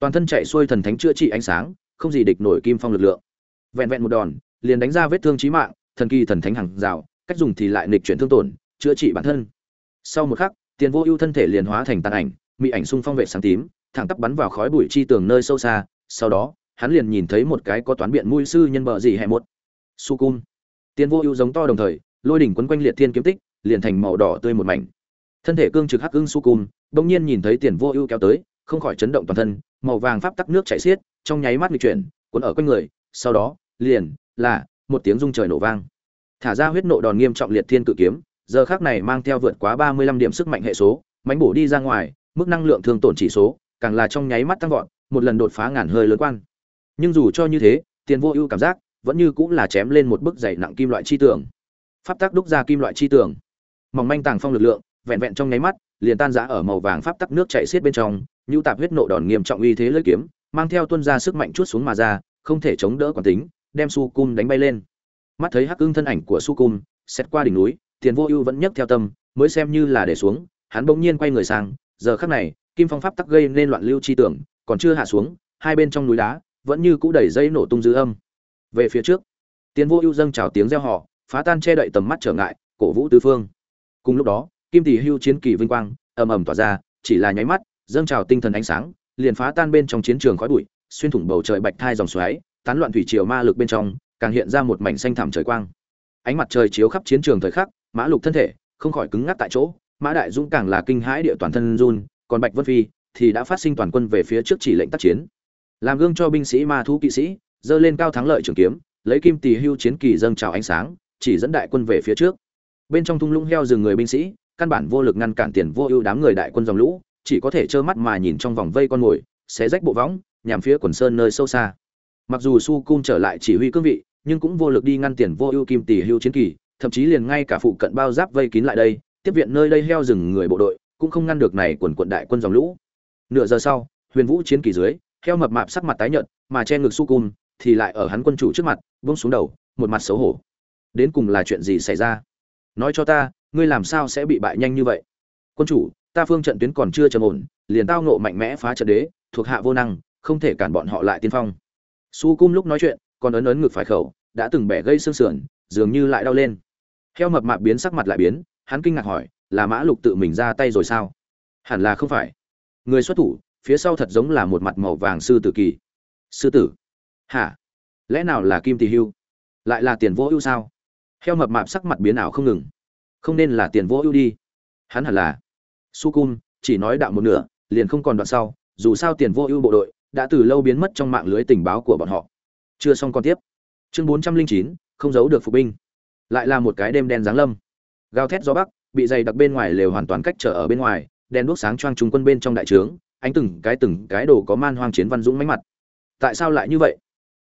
Toàn thân chạy xuôi thần thánh chữa trị ánh sáng, không gì địch nổi kim phong lực lượng. Vẹn vẹn một đòn, liền đánh ra vết thương chí mạng, thần kỳ thần thánh hàng rào, cách dùng thì lại nghịch chuyển thương tổn, chữa trị bản thân. Sau một khắc, tiền vô ưu thân thể liền hóa thành tàn ảnh bị ảnh xung phong vệ sáng tím, thẳng tắp bắn vào khói bụi chi tường nơi sâu xa, sau đó hắn liền nhìn thấy một cái có toán biện mũi sư nhân bờ gì hẹ một. Su cung. Tiên vô ưu giống to đồng thời, lôi đỉnh quấn quanh liệt thiên kiếm tích, liền thành màu đỏ tươi một mảnh. Thân thể cương trực hắc ưng su cung, bỗng nhiên nhìn thấy tiền vô ưu kéo tới, không khỏi chấn động toàn thân, màu vàng pháp tắc nước chảy xiết, trong nháy mắt nghịch chuyển, cuốn ở quanh người, sau đó, liền, là, một tiếng rung trời nổ vang. Thả ra huyết nộ đòn nghiêm trọng liệt thiên cự kiếm, giờ khác này mang theo vượt quá ba mươi lăm điểm sức mạnh hệ số mánh bổ đi ra ngoài, mức năng lượng thương tổn chỉ số, càng là trong nháy mắt tăng vọt, một lần đột phá ngàn hơi lớn quan nhưng dù cho như thế, tiền vô ưu cảm giác vẫn như cũng là chém lên một bức dày nặng kim loại chi tường. Pháp tắc đúc ra kim loại chi tường. Mỏng manh tàng phong lực lượng, vẹn vẹn trong nháy mắt, liền tan rã ở màu vàng pháp tắc nước chảy xiết bên trong, nhu tạp huyết nộ đòn nghiêm trọng uy thế lưỡi kiếm, mang theo tuân ra sức mạnh chút xuống mà ra, không thể chống đỡ quản tính, đem su cung đánh bay lên. Mắt thấy hắc ưng thân ảnh của su cung xét qua đỉnh núi, tiền vô ưu vẫn nhấc theo tâm, mới xem như là để xuống, hắn bỗng nhiên quay người sang, giờ khắc này, kim phong pháp tắc gây nên loạn lưu chi tưởng, còn chưa hạ xuống, hai bên trong núi đá vẫn như cũ đẩy dây nổ tung dư âm. Về phía trước tiến vô ưu dâng chào tiếng reo họ phá tan che đậy tầm mắt trở ngại, cổ vũ tứ phương. Cùng lúc đó, kim tỷ hưu chiến kỳ vinh quang ầm ầm tỏa ra, chỉ là nháy mắt, dâng trào tinh thần ánh sáng, liền phá tan bên trong chiến trường khói bụi, xuyên thủng bầu trời bạch thai dòng xoáy, tán loạn thủy triều ma lực bên trong, càng hiện ra một mảnh xanh thảm trời quang. Ánh mặt trời chiếu khắp chiến trường thời khắc, mã lục thân thể, không khỏi cứng ngắc tại chỗ, mã đại dũng càng là kinh hãi địa toàn thân run, còn bạch vân phi thì đã phát sinh toàn quân về phía trước chỉ lệnh tác chiến làm gương cho binh sĩ ma thú kỵ sĩ dơ lên cao thắng lợi trường kiếm, lấy kim tỳ hưu chiến kỳ dâng trào ánh sáng, chỉ dẫn đại quân về phía trước. Bên trong thung lũng heo rừng người binh sĩ, căn bản vô lực ngăn cản tiền vô ưu đám người đại quân dòng lũ, chỉ có thể trơ mắt mà nhìn trong vòng vây con mồi, xé rách bộ võng, nhằm phía quần sơn nơi sâu xa. Mặc dù su cung trở lại chỉ huy cương vị, nhưng cũng vô lực đi ngăn tiền vô ưu kim tỷ hưu chiến kỳ, thậm chí liền ngay cả phụ cận bao giáp vây kín lại đây, tiếp viện nơi đây heo rừng người bộ đội, cũng không ngăn được này quần quận đại quân dòng lũ. Nửa giờ sau, huyền vũ chiến kỳ dưới heo mập mạp sắc mặt tái nhợt, mà che ngực su cung thì lại ở hắn quân chủ trước mặt vung xuống đầu, một mặt xấu hổ. Đến cùng là chuyện gì xảy ra? Nói cho ta, ngươi làm sao sẽ bị bại nhanh như vậy? Quân chủ, ta phương trận tuyến còn chưa trầm ổn, liền tao nộ mạnh mẽ phá trận đế, thuộc hạ vô năng, không thể cản bọn họ lại tiên phong. Su cung lúc nói chuyện, còn ấn ấn ngực phải khẩu, đã từng bẻ gây xương sườn, dường như lại đau lên. Heo mập mạp biến sắc mặt lại biến, hắn kinh ngạc hỏi, là mã lục tự mình ra tay rồi sao? Hẳn là không phải. Người xuất thủ phía sau thật giống là một mặt màu vàng sư tử kỳ. Sư tử? Hả? Lẽ nào là kim tỳ hưu? Lại là tiền vô ưu sao? Heo mập mạp sắc mặt biến ảo không ngừng. Không nên là tiền vô ưu đi. Hắn hẳn là. Su cung chỉ nói đạo một nửa, liền không còn đoạn sau, dù sao tiền vô ưu bộ đội đã từ lâu biến mất trong mạng lưới tình báo của bọn họ. Chưa xong còn tiếp. Chương bốn trăm linh chín, không giấu được phục binh. Lại là một cái đêm đen giáng lâm. Gào thét gió bắc, bị dày đặc bên ngoài lều hoàn toàn cách trở ở bên ngoài, đèn đuốc sáng choang trùng quân bên trong đại trướng ánh từng cái từng cái đồ có man hoang chiến văn dũng mánh mặt. Tại sao lại như vậy?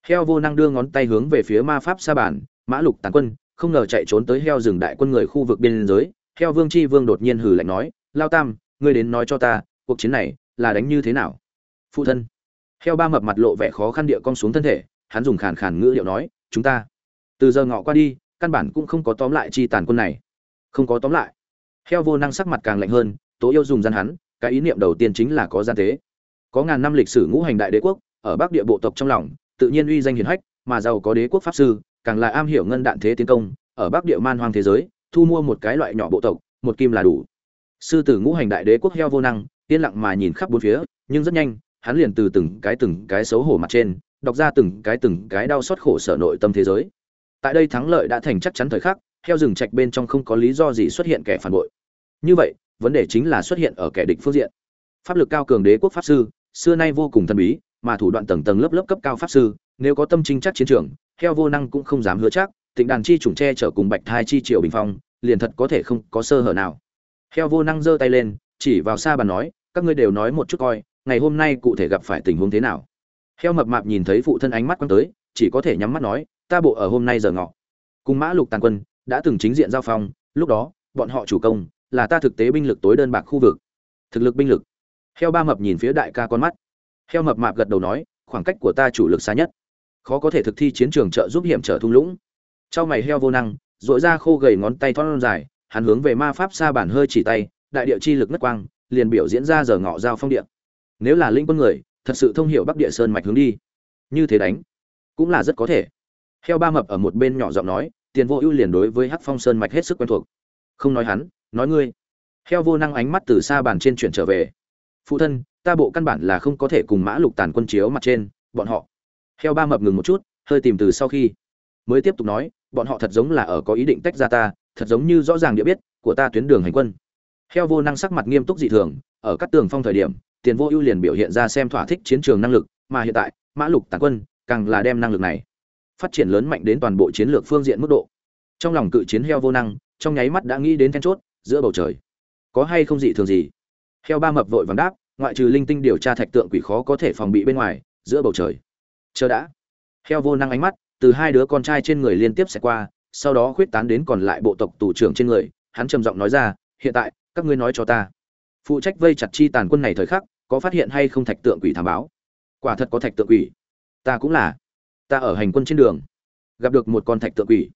Heo vô năng đưa ngón tay hướng về phía ma pháp sa bàn, mã lục tàn quân, không ngờ chạy trốn tới heo rừng đại quân người khu vực biên giới. Heo vương chi vương đột nhiên hừ lạnh nói, lao tam, ngươi đến nói cho ta, cuộc chiến này là đánh như thế nào? Phụ thân. Heo ba mập mặt lộ vẻ khó khăn địa cong xuống thân thể, hắn dùng khàn khàn ngữ điệu nói, chúng ta, từ giờ ngọ qua đi, căn bản cũng không có tóm lại chi tàn quân này. Không có tóm lại. Heo vô năng sắc mặt càng lạnh hơn, tố yêu dùng gian hắn cái ý niệm đầu tiên chính là có gian thế. Có ngàn năm lịch sử ngũ hành đại đế quốc, ở bắc địa bộ tộc trong lòng, tự nhiên uy danh hiển hách, mà giàu có đế quốc pháp sư, càng là am hiểu ngân đạn thế tiến công, ở bắc địa man hoang thế giới, thu mua một cái loại nhỏ bộ tộc, một kim là đủ. Sư tử ngũ hành đại đế quốc heo vô năng, yên lặng mà nhìn khắp bốn phía, nhưng rất nhanh, hắn liền từ từng cái từng cái xấu hổ mặt trên, đọc ra từng cái từng cái đau xót khổ sở nội tâm thế giới. Tại đây thắng lợi đã thành chắc chắn thời khắc, heo rừng trạch bên trong không có lý do gì xuất hiện kẻ phản bội. Như vậy vấn đề chính là xuất hiện ở kẻ địch phương diện. Pháp lực cao cường đế quốc pháp sư, xưa nay vô cùng thần bí, mà thủ đoạn tầng tầng lớp lớp cấp cao pháp sư, nếu có tâm trinh chắc chiến trường, heo vô năng cũng không dám hứa chắc, tịnh đàn chi trùng tre chở cùng bạch thai chi triệu bình phong, liền thật có thể không có sơ hở nào. Heo vô năng giơ tay lên, chỉ vào xa bàn nói, các ngươi đều nói một chút coi, ngày hôm nay cụ thể gặp phải tình huống thế nào? Heo mập mạp nhìn thấy phụ thân ánh mắt quăng tới, chỉ có thể nhắm mắt nói, ta bộ ở hôm nay giờ ngọ. Cùng mã lục tàn quân đã từng chính diện giao phong, lúc đó, bọn họ chủ công là ta thực tế binh lực tối đơn bạc khu vực. Thực lực binh lực. Heo ba mập nhìn phía đại ca con mắt. Heo mập mạp gật đầu nói, khoảng cách của ta chủ lực xa nhất. Khó có thể thực thi chiến trường trợ giúp hiểm trở thung lũng. Trong mày heo vô năng dội ra khô gầy ngón tay thon dài, hắn hướng về ma pháp xa bản hơi chỉ tay, đại địa chi lực ngất quang, liền biểu diễn ra giờ ngọ giao phong địa. Nếu là linh quân người, thật sự thông hiểu bắc địa sơn mạch hướng đi. Như thế đánh, cũng là rất có thể. Heo ba mập ở một bên nhỏ giọng nói, tiền vô ưu liền đối với hắc phong sơn mạch hết sức quen thuộc. Không nói hắn nói ngươi. Heo vô năng ánh mắt từ xa bàn trên chuyển trở về. Phụ thân, ta bộ căn bản là không có thể cùng mã lục tàn quân chiếu mặt trên, bọn họ. Heo ba mập ngừng một chút, hơi tìm từ sau khi. Mới tiếp tục nói, bọn họ thật giống là ở có ý định tách ra ta, thật giống như rõ ràng địa biết của ta tuyến đường hành quân. Heo vô năng sắc mặt nghiêm túc dị thường, ở các tường phong thời điểm, tiền vô ưu liền biểu hiện ra xem thỏa thích chiến trường năng lực, mà hiện tại, mã lục tàn quân càng là đem năng lực này phát triển lớn mạnh đến toàn bộ chiến lược phương diện mức độ. Trong lòng cự chiến heo vô năng, trong nháy mắt đã nghĩ đến then chốt giữa bầu trời. Có hay không dị thường gì? Heo ba mập vội vàng đáp, ngoại trừ linh tinh điều tra thạch tượng quỷ khó có thể phòng bị bên ngoài, giữa bầu trời. Chờ đã. Heo vô năng ánh mắt, từ hai đứa con trai trên người liên tiếp sẽ qua, sau đó khuyết tán đến còn lại bộ tộc tù trưởng trên người, hắn trầm giọng nói ra, hiện tại, các ngươi nói cho ta. Phụ trách vây chặt chi tàn quân này thời khắc, có phát hiện hay không thạch tượng quỷ thảm báo? Quả thật có thạch tượng quỷ. Ta cũng là. Ta ở hành quân trên đường. Gặp được một con thạch tượng quỷ.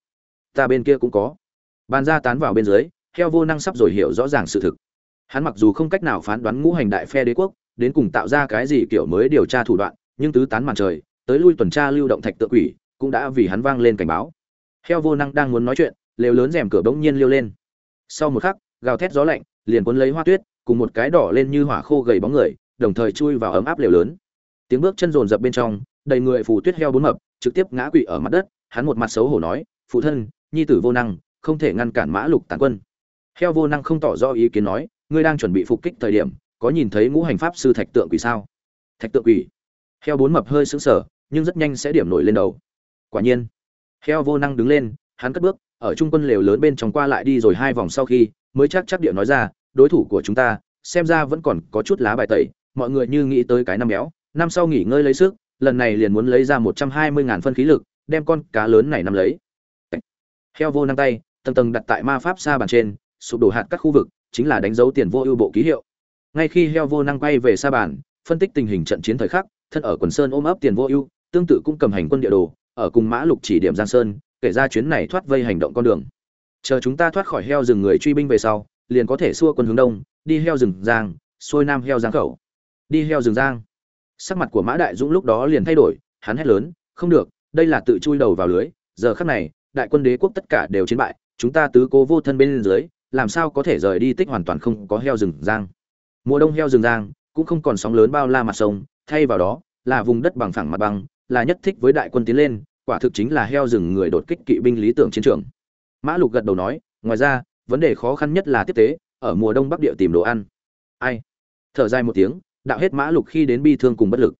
Ta bên kia cũng có. Bàn ra tán vào bên dưới heo vô năng sắp rồi hiểu rõ ràng sự thực. Hắn mặc dù không cách nào phán đoán ngũ hành đại phe đế quốc, đến cùng tạo ra cái gì kiểu mới điều tra thủ đoạn, nhưng tứ tán màn trời, tới lui tuần tra lưu động thạch tượng quỷ, cũng đã vì hắn vang lên cảnh báo. Heo vô năng đang muốn nói chuyện, lều lớn rèm cửa bỗng nhiên liêu lên. Sau một khắc, gào thét gió lạnh, liền cuốn lấy hoa tuyết, cùng một cái đỏ lên như hỏa khô gầy bóng người, đồng thời chui vào ấm áp lều lớn. Tiếng bước chân rồn rập bên trong, đầy người phù tuyết heo bốn mập, trực tiếp ngã quỵ ở mặt đất, hắn một mặt xấu hổ nói, phụ thân, nhi tử vô năng, không thể ngăn cản mã lục tàn quân heo vô năng không tỏ rõ ý kiến nói, ngươi đang chuẩn bị phục kích thời điểm, có nhìn thấy ngũ hành pháp sư thạch tượng quỷ sao? Thạch tượng quỷ? Heo bốn mập hơi sững sờ, nhưng rất nhanh sẽ điểm nổi lên đầu. Quả nhiên, heo vô năng đứng lên, hắn cất bước, ở trung quân lều lớn bên trong qua lại đi rồi hai vòng sau khi, mới chắc chắc địa nói ra, đối thủ của chúng ta, xem ra vẫn còn có chút lá bài tẩy, mọi người như nghĩ tới cái năm béo, năm sau nghỉ ngơi lấy sức, lần này liền muốn lấy ra một trăm hai mươi ngàn phân khí lực, đem con cá lớn này nắm lấy. Heo vô năng tay, tầng tầng đặt tại ma pháp xa bàn trên sụp đổ hạt các khu vực, chính là đánh dấu tiền vô ưu bộ ký hiệu. Ngay khi heo vô năng quay về xa bàn, phân tích tình hình trận chiến thời khắc, thân ở quần sơn ôm ấp tiền vô ưu, tương tự cũng cầm hành quân địa đồ, ở cùng mã lục chỉ điểm giang sơn, kể ra chuyến này thoát vây hành động con đường. Chờ chúng ta thoát khỏi heo rừng người truy binh về sau, liền có thể xua quân hướng đông, đi heo rừng giang, xuôi nam heo giang khẩu. Đi heo rừng giang. Sắc mặt của mã đại dũng lúc đó liền thay đổi, hắn hét lớn, không được, đây là tự chui đầu vào lưới, giờ khắc này, đại quân đế quốc tất cả đều chiến bại, chúng ta tứ cố vô thân bên dưới làm sao có thể rời đi tích hoàn toàn không có heo rừng giang? Mùa đông heo rừng giang, cũng không còn sóng lớn bao la mặt sông, thay vào đó, là vùng đất bằng phẳng mặt bằng là nhất thích với đại quân tiến lên, quả thực chính là heo rừng người đột kích kỵ binh lý tưởng chiến trường. Mã lục gật đầu nói, ngoài ra, vấn đề khó khăn nhất là tiếp tế, ở mùa đông bắc địa tìm đồ ăn. Ai? Thở dài một tiếng, đạo hết mã lục khi đến bi thương cùng bất lực.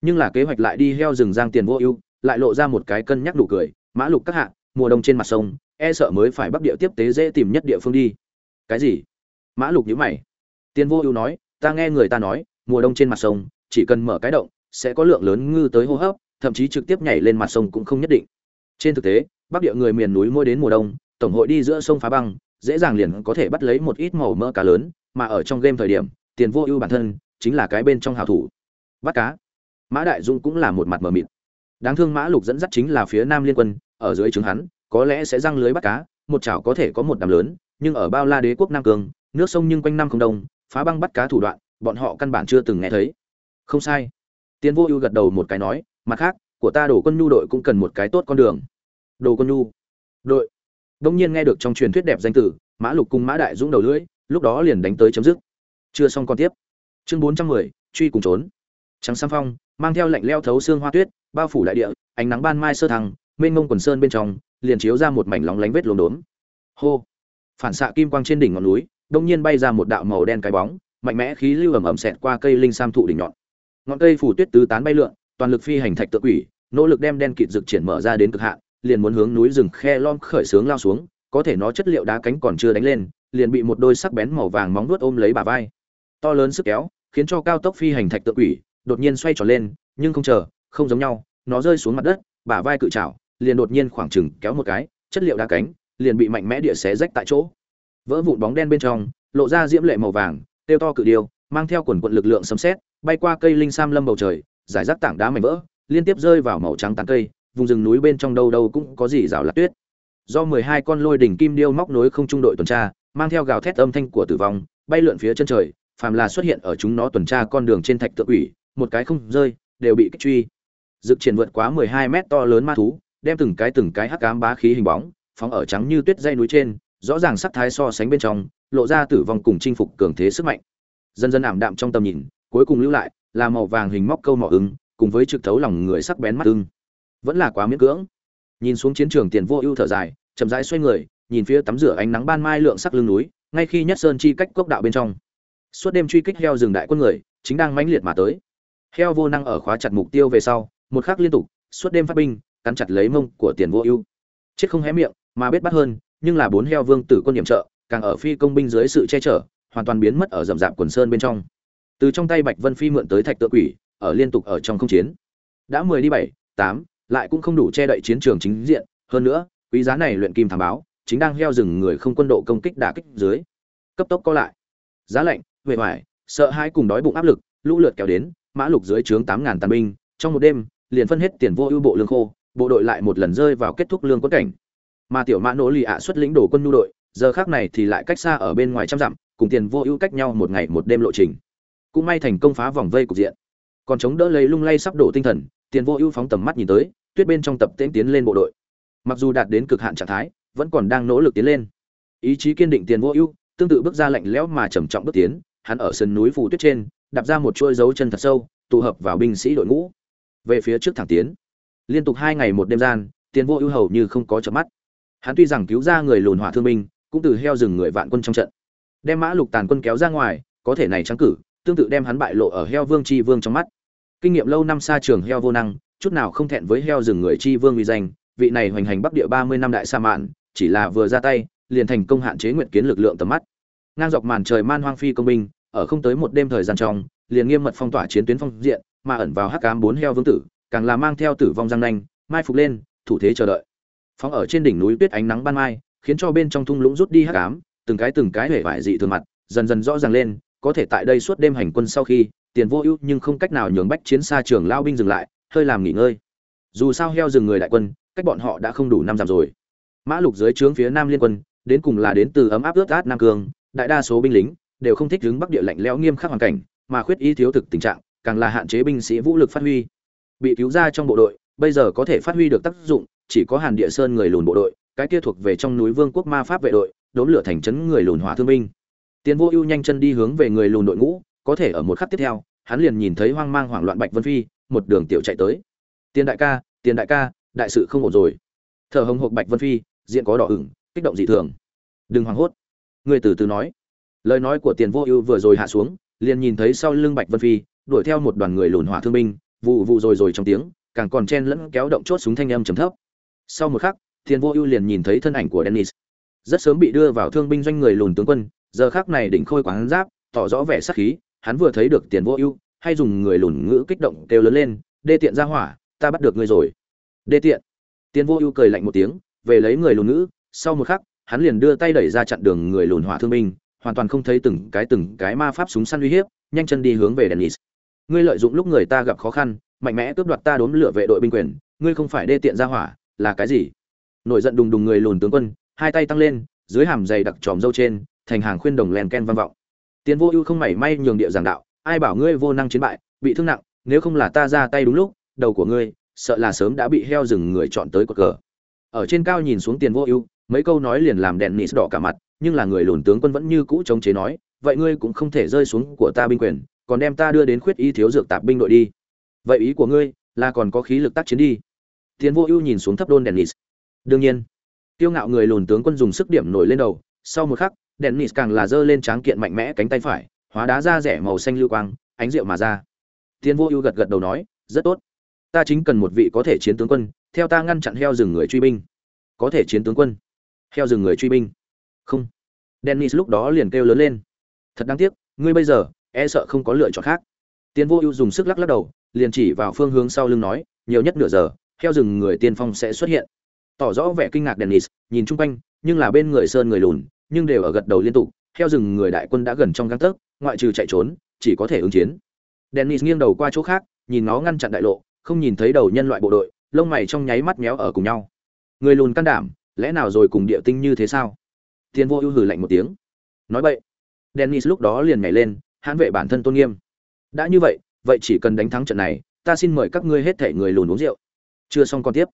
Nhưng là kế hoạch lại đi heo rừng giang tiền vô ưu, lại lộ ra một cái cân nhắc đủ cười. Mã lục các hạ, mùa đông trên mặt sông e sợ mới phải bắc địa tiếp tế dễ tìm nhất địa phương đi. Cái gì? Mã lục nhữ mày. Tiền vô ưu nói, ta nghe người ta nói, mùa đông trên mặt sông, chỉ cần mở cái động, sẽ có lượng lớn ngư tới hô hấp, thậm chí trực tiếp nhảy lên mặt sông cũng không nhất định. Trên thực tế, bắc địa người miền núi mỗi đến mùa đông, tổng hội đi giữa sông phá băng, dễ dàng liền có thể bắt lấy một ít màu mỡ cá lớn, mà ở trong game thời điểm tiền vô ưu bản thân chính là cái bên trong hào thủ. Bắt cá. Mã đại dung cũng là một mặt mờ mịt. Đáng thương mã lục dẫn dắt chính là phía nam liên quân, ở dưới trướng hắn có lẽ sẽ răng lưới bắt cá, một chảo có thể có một đám lớn, nhưng ở bao la đế quốc nam cường, nước sông nhưng quanh năm không đông, phá băng bắt cá thủ đoạn, bọn họ căn bản chưa từng nghe thấy. Không sai. Tiến vô ưu gật đầu một cái nói, mặt khác, của ta đổ quân nhu đội cũng cần một cái tốt con đường. Đồ quân nhu? Đội. Đông nhiên nghe được trong truyền thuyết đẹp danh tử, mã lục cùng mã đại dũng đầu lưỡi, lúc đó liền đánh tới chấm dứt. Chưa xong con tiếp. Chương bốn trăm mười, truy cùng trốn. Trắng sam phong, mang theo lạnh leo thấu xương hoa tuyết, bao phủ đại địa, ánh nắng ban mai sơ thăng, mênh mông quần sơn bên trong liền chiếu ra một mảnh lóng lánh vết lốm đốm. Hô! Phản xạ kim quang trên đỉnh ngọn núi, đông nhiên bay ra một đạo màu đen cái bóng, mạnh mẽ khí lưu ẩm ẩm xẹt qua cây linh sam thụ đỉnh nhọn. Ngọn cây phủ tuyết tứ tán bay lượn, toàn lực phi hành thạch tự quỷ, nỗ lực đem đen kịt rực triển mở ra đến cực hạn, liền muốn hướng núi rừng khe lom khởi sướng lao xuống, có thể nó chất liệu đá cánh còn chưa đánh lên, liền bị một đôi sắc bén màu vàng móng vuốt ôm lấy bà vai. To lớn sức kéo, khiến cho cao tốc phi hành thạch tự quỷ đột nhiên xoay tròn lên, nhưng không chờ, không giống nhau, nó rơi xuống mặt đất, bả vai cự trảo liền đột nhiên khoảng chừng kéo một cái, chất liệu đa cánh, liền bị mạnh mẽ địa xé rách tại chỗ. Vỡ vụn bóng đen bên trong, lộ ra diễm lệ màu vàng, tiêu to cự điêu, mang theo quần quận lực lượng sấm sét, bay qua cây linh sam lâm bầu trời giải rác tảng đá mảnh vỡ, liên tiếp rơi vào màu trắng tán cây, vùng rừng núi bên trong đâu đâu cũng có gì rào lạc tuyết. Do mười hai con lôi đỉnh kim điêu móc nối không trung đội tuần tra, mang theo gào thét âm thanh của tử vong, bay lượn phía chân trời, phàm là xuất hiện ở chúng nó tuần tra con đường trên thạch tự ủy một cái không rơi, đều bị kích truy. Dực triển vượt quá mười hai mét to lớn ma thú đem từng cái từng cái hắc ám bá khí hình bóng, phóng ở trắng như tuyết dây núi trên, rõ ràng sắc thái so sánh bên trong, lộ ra tử vong cùng chinh phục cường thế sức mạnh. Dần dần ảm đạm trong tầm nhìn, cuối cùng lưu lại là màu vàng hình móc câu mỏ ứng cùng với trực thấu lòng người sắc bén mắt ưng. Vẫn là quá miễn cưỡng. Nhìn xuống chiến trường tiền vô ưu thở dài, chậm rãi xoay người, nhìn phía tắm rửa ánh nắng ban mai lượng sắc lưng núi, ngay khi nhất sơn chi cách cốc đạo bên trong. Suốt đêm truy kích heo rừng đại quân người, chính đang mãnh liệt mà tới. Heo vô năng ở khóa chặt mục tiêu về sau, một khắc liên tục, suốt đêm phát binh cắn chặt lấy mông của tiền vô ưu. Chết không hé miệng, mà biết bắt hơn, nhưng là bốn heo vương tử quân nhiệm trợ, càng ở phi công binh dưới sự che chở, hoàn toàn biến mất ở rậm rạp quần sơn bên trong. Từ trong tay bạch vân phi mượn tới thạch tự quỷ, ở liên tục ở trong không chiến. Đã mười đi bảy, tám, lại cũng không đủ che đậy chiến trường chính diện. Hơn nữa, quý giá này luyện kim thảm báo, chính đang heo rừng người không quân độ công kích đả kích dưới. Cấp tốc có lại. Giá lạnh, huệ hoài, sợ hãi cùng đói bụng áp lực, lũ lượt kéo đến, mã lục dưới trướng tám ngàn tàn binh. Trong một đêm, liền phân hết tiền vô ưu bộ lương khô bộ đội lại một lần rơi vào kết thúc lương quân cảnh. Mà tiểu mã nỗ lì ạ xuất lĩnh đổ quân nhu đội, giờ khác này thì lại cách xa ở bên ngoài trăm dặm, cùng tiền vô ưu cách nhau một ngày một đêm lộ trình. Cũng may thành công phá vòng vây cục diện. Còn chống đỡ lấy lung lay sắp đổ tinh thần, tiền vô ưu phóng tầm mắt nhìn tới, tuyết bên trong tập tễnh tiến lên bộ đội. Mặc dù đạt đến cực hạn trạng thái, vẫn còn đang nỗ lực tiến lên. Ý chí kiên định tiền vô ưu, tương tự bước ra lạnh lẽo mà trầm trọng bước tiến, hắn ở sân núi phủ tuyết trên, đạp ra một chuôi dấu chân thật sâu, tụ hợp vào binh sĩ đội ngũ. Về phía trước thẳng tiến liên tục hai ngày một đêm gian tiền vô ưu hầu như không có chợp mắt. Hắn tuy rằng cứu ra người lùn hỏa thương binh, cũng từ heo rừng người vạn quân trong trận. Đem mã lục tàn quân kéo ra ngoài, có thể này trắng cử, tương tự đem hắn bại lộ ở heo vương chi vương trong mắt. Kinh nghiệm lâu năm xa trường heo vô năng, chút nào không thẹn với heo rừng người chi vương uy danh, vị này hoành hành bắc địa ba mươi năm đại sa mạn, chỉ là vừa ra tay, liền thành công hạn chế nguyện kiến lực lượng tầm mắt. Ngang dọc màn trời man hoang phi công binh, ở không tới một đêm thời gian trong, liền nghiêm mật phong tỏa chiến tuyến phong diện, mà ẩn vào hắc cám bốn heo vương tử càng là mang theo tử vong răng nanh, mai phục lên, thủ thế chờ đợi. Phóng ở trên đỉnh núi tuyết ánh nắng ban mai, khiến cho bên trong thung lũng rút đi hắc ám, từng cái từng cái hể vải dị thường mặt, dần dần rõ ràng lên, có thể tại đây suốt đêm hành quân sau khi, tiền vô ưu nhưng không cách nào nhường bách chiến xa trường lao binh dừng lại, hơi làm nghỉ ngơi. Dù sao heo rừng người đại quân, cách bọn họ đã không đủ năm dặm rồi. Mã lục dưới trướng phía nam liên quân, đến cùng là đến từ ấm áp ướt át nam cương đại đa số binh lính đều không thích đứng bắc địa lạnh lẽo nghiêm khắc hoàn cảnh, mà khuyết ý thiếu thực tình trạng, càng là hạn chế binh sĩ vũ lực phát huy bị cứu ra trong bộ đội, bây giờ có thể phát huy được tác dụng, chỉ có hàn địa sơn người lùn bộ đội, cái kia thuộc về trong núi vương quốc ma pháp vệ đội, đốn lửa thành trấn người lùn hỏa thương binh. Tiền vô ưu nhanh chân đi hướng về người lùn đội ngũ, có thể ở một khắc tiếp theo, hắn liền nhìn thấy hoang mang hoảng loạn bạch vân phi, một đường tiểu chạy tới. Tiền đại ca tiền đại ca, đại sự không ổn rồi. Thở hồng hộc bạch vân phi, diện có đỏ ửng, kích động dị thường. Đừng hoảng hốt. Người từ từ nói. Lời nói của tiền vô ưu vừa rồi hạ xuống, liền nhìn thấy sau lưng bạch vân phi, đuổi theo một đoàn người lùn hỏa thương binh vụ vụ rồi rồi trong tiếng, càng còn chen lẫn kéo động chốt súng thanh âm trầm thấp. Sau một khắc, thiên vô ưu liền nhìn thấy thân ảnh của dennis. Rất sớm bị đưa vào thương binh doanh người lùn tướng quân, giờ khắc này đỉnh khôi quán giáp, tỏ rõ vẻ sắc khí, hắn vừa thấy được tiền vô ưu, hay dùng người lùn ngữ kích động kêu lớn lên, đê tiện ra hỏa, ta bắt được ngươi rồi. Đê tiện? Tiền vô ưu cười lạnh một tiếng, về lấy người lùn ngữ, sau một khắc, hắn liền đưa tay đẩy ra chặn đường người lùn hỏa thương binh, hoàn toàn không thấy từng cái từng cái ma pháp súng săn uy hiếp, nhanh chân đi hướng về dennis ngươi lợi dụng lúc người ta gặp khó khăn, mạnh mẽ cướp đoạt ta đốn lửa vệ đội binh quyền, ngươi không phải đê tiện ra hỏa, là cái gì? Nổi giận đùng đùng người lùn tướng quân, hai tay tăng lên, dưới hàm dày đặc tròm dâu trên, thành hàng khuyên đồng len ken vang vọng. Tiến vô ưu không mảy may nhường địa giảng đạo, ai bảo ngươi vô năng chiến bại, bị thương nặng, nếu không là ta ra tay đúng lúc, đầu của ngươi, sợ là sớm đã bị heo rừng người chọn tới cột cờ. Ở trên cao nhìn xuống tiền vô ưu, mấy câu nói liền làm đèn nịt đỏ cả mặt, nhưng là người lùn tướng quân vẫn như cũ chống chế nói, vậy ngươi cũng không thể rơi xuống của ta binh quyền còn đem ta đưa đến khuyết y thiếu dược tạp binh đội đi. Vậy ý của ngươi là còn có khí lực tác chiến đi. Tiến vô ưu nhìn xuống thấp đôn dennis. Đương nhiên tiêu ngạo người lùn tướng quân dùng sức điểm nổi lên đầu. Sau một khắc, dennis càng là giơ lên tráng kiện mạnh mẽ cánh tay phải, hóa đá ra rẻ màu xanh lưu quang, ánh rượu mà ra. Tiến vô ưu gật gật đầu nói, rất tốt. Ta chính cần một vị có thể chiến tướng quân, theo ta ngăn chặn heo rừng người truy binh. Có thể chiến tướng quân? Heo rừng người truy binh. Không. Dennis lúc đó liền kêu lớn lên. Thật đáng tiếc, ngươi bây giờ e sợ không có lựa chọn khác. Tiến vô ưu dùng sức lắc lắc đầu, liền chỉ vào phương hướng sau lưng nói, nhiều nhất nửa giờ theo rừng người tiên phong sẽ xuất hiện. Tỏ rõ vẻ kinh ngạc dennis, nhìn chung quanh, nhưng là bên người sơn người lùn, nhưng đều ở gật đầu liên tục theo rừng người đại quân đã gần trong găng tấc, ngoại trừ chạy trốn, chỉ có thể ứng chiến. Dennis nghiêng đầu qua chỗ khác, nhìn nó ngăn chặn đại lộ, không nhìn thấy đầu nhân loại bộ đội, lông mày trong nháy mắt méo ở cùng nhau. Người lùn can đảm, lẽ nào rồi cùng địa tinh như thế sao? Thiên vô ưu hừ lạnh một tiếng. Nói vậy dennis lúc đó liền nhảy lên hãn vệ bản thân tôn nghiêm. Đã như vậy vậy chỉ cần đánh thắng trận này, ta xin mời các ngươi hết thể người lùn uống rượu. Chưa xong còn tiếp.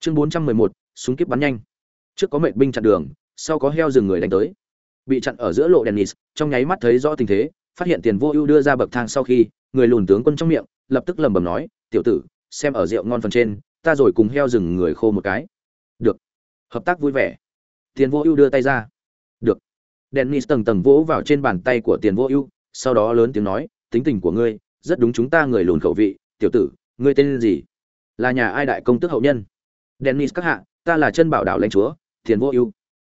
Chương bốn trăm mười một, súng kíp bắn nhanh. Trước có mệnh binh chặn đường, sau có heo rừng người đánh tới. Bị chặn ở giữa lộ dennis trong nháy mắt thấy rõ tình thế, phát hiện tiền vô ưu đưa ra bậc thang sau khi, người lùn tướng quân trong miệng, lập tức lẩm bẩm nói, tiểu tử, xem ở rượu ngon phần trên, ta rồi cùng heo rừng người khô một cái. Được. Hợp tác vui vẻ. Tiền vô ưu đưa tay ra. Được. Dennis tầng tầng vỗ vào trên bàn tay của tiền vô ưu sau đó lớn tiếng nói, tính tình của ngươi, rất đúng chúng ta người lùn khẩu vị, tiểu tử, ngươi tên gì? Là nhà ai đại công tước hậu nhân? Dennis các hạ, ta là chân bảo đạo lãnh chúa tiền vô ưu.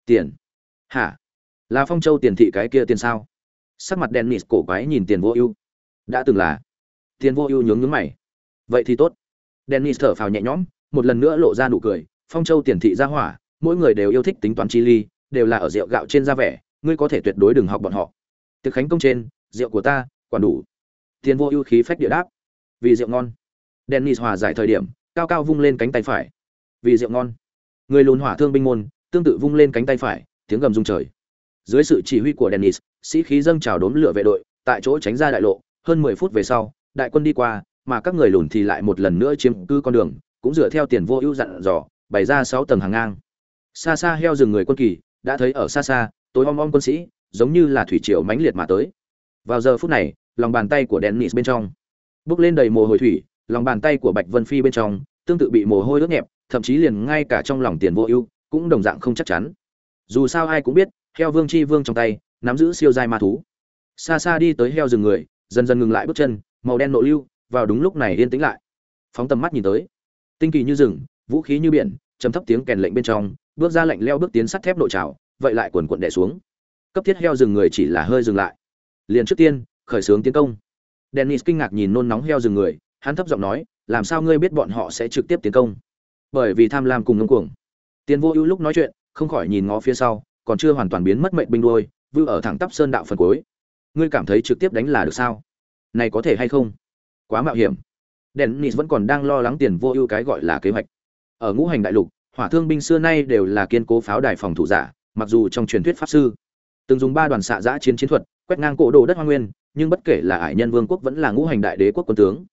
Tiền. Hả? Là phong châu tiền thị cái kia tiền sao? Sắc mặt dennis cổ quái nhìn tiền vô ưu. Đã từng là. Tiền vô ưu nhướng nhướng mày. Vậy thì tốt. Dennis thở phào nhẹ nhõm, một lần nữa lộ ra nụ cười, phong châu tiền thị ra hỏa, mỗi người đều yêu thích tính toán chi ly, đều là ở rượu gạo trên da vẻ, ngươi có thể tuyệt đối đừng học bọn họ. Tiệc khánh công trên rượu của ta, quản đủ. Tiền vô ưu khí phách địa đáp. Vì rượu ngon. Dennis hòa giải thời điểm, cao cao vung lên cánh tay phải. Vì rượu ngon. Người lùn hỏa thương binh môn, tương tự vung lên cánh tay phải, tiếng gầm rung trời. Dưới sự chỉ huy của dennis, sĩ khí dâng trào đốn lửa vệ đội, tại chỗ tránh ra đại lộ, hơn mười phút về sau, đại quân đi qua, mà các người lùn thì lại một lần nữa chiếm cứ con đường, cũng dựa theo tiền vô ưu dặn dò, bày ra sáu tầng hàng ngang. Xa xa heo rừng người quân kỳ, đã thấy ở xa xa, tối om om quân sĩ, giống như là thủy triều mãnh liệt mà tới vào giờ phút này, lòng bàn tay của dennis bên trong bước lên đầy mồ hôi thủy, lòng bàn tay của bạch vân phi bên trong tương tự bị mồ hôi ướt nhẹp, thậm chí liền ngay cả trong lòng tiền vô ưu cũng đồng dạng không chắc chắn. Dù sao ai cũng biết, heo vương chi vương trong tay, nắm giữ siêu dai ma thú. Xa xa đi tới heo rừng người, dần dần ngừng lại bước chân, màu đen nộ lưu, vào đúng lúc này yên tĩnh lại. Phóng tầm mắt nhìn tới, tinh kỳ như rừng, vũ khí như biển, trầm thấp tiếng kèn lệnh bên trong, bước ra lệnh leo bước tiến sắt thép nội trào vậy lại quần quận đè xuống. Cấp thiết heo rừng người chỉ là hơi dừng lại liền trước tiên, khởi xướng tiến công. Dennis kinh ngạc nhìn nôn nóng heo rừng người, hắn thấp giọng nói, làm sao ngươi biết bọn họ sẽ trực tiếp tiến công? Bởi vì tham lam cùng ngông cuồng. Tiền vô ưu lúc nói chuyện, không khỏi nhìn ngó phía sau, còn chưa hoàn toàn biến mất mệnh binh đuôi vư ở thẳng tắp sơn đạo phần cuối. Ngươi cảm thấy trực tiếp đánh là được sao? Này có thể hay không? Quá mạo hiểm. Dennis vẫn còn đang lo lắng tiền vô ưu cái gọi là kế hoạch. Ở ngũ hành đại lục, hỏa thương binh xưa nay đều là kiên cố pháo đài phòng thủ giả, mặc dù trong truyền thuyết pháp sư, từng dùng ba đoàn xạ giã chiến chiến thuật quét ngang cổ đồ đất hoa nguyên, nhưng bất kể là ải nhân vương quốc vẫn là ngũ hành đại đế quốc quân tướng,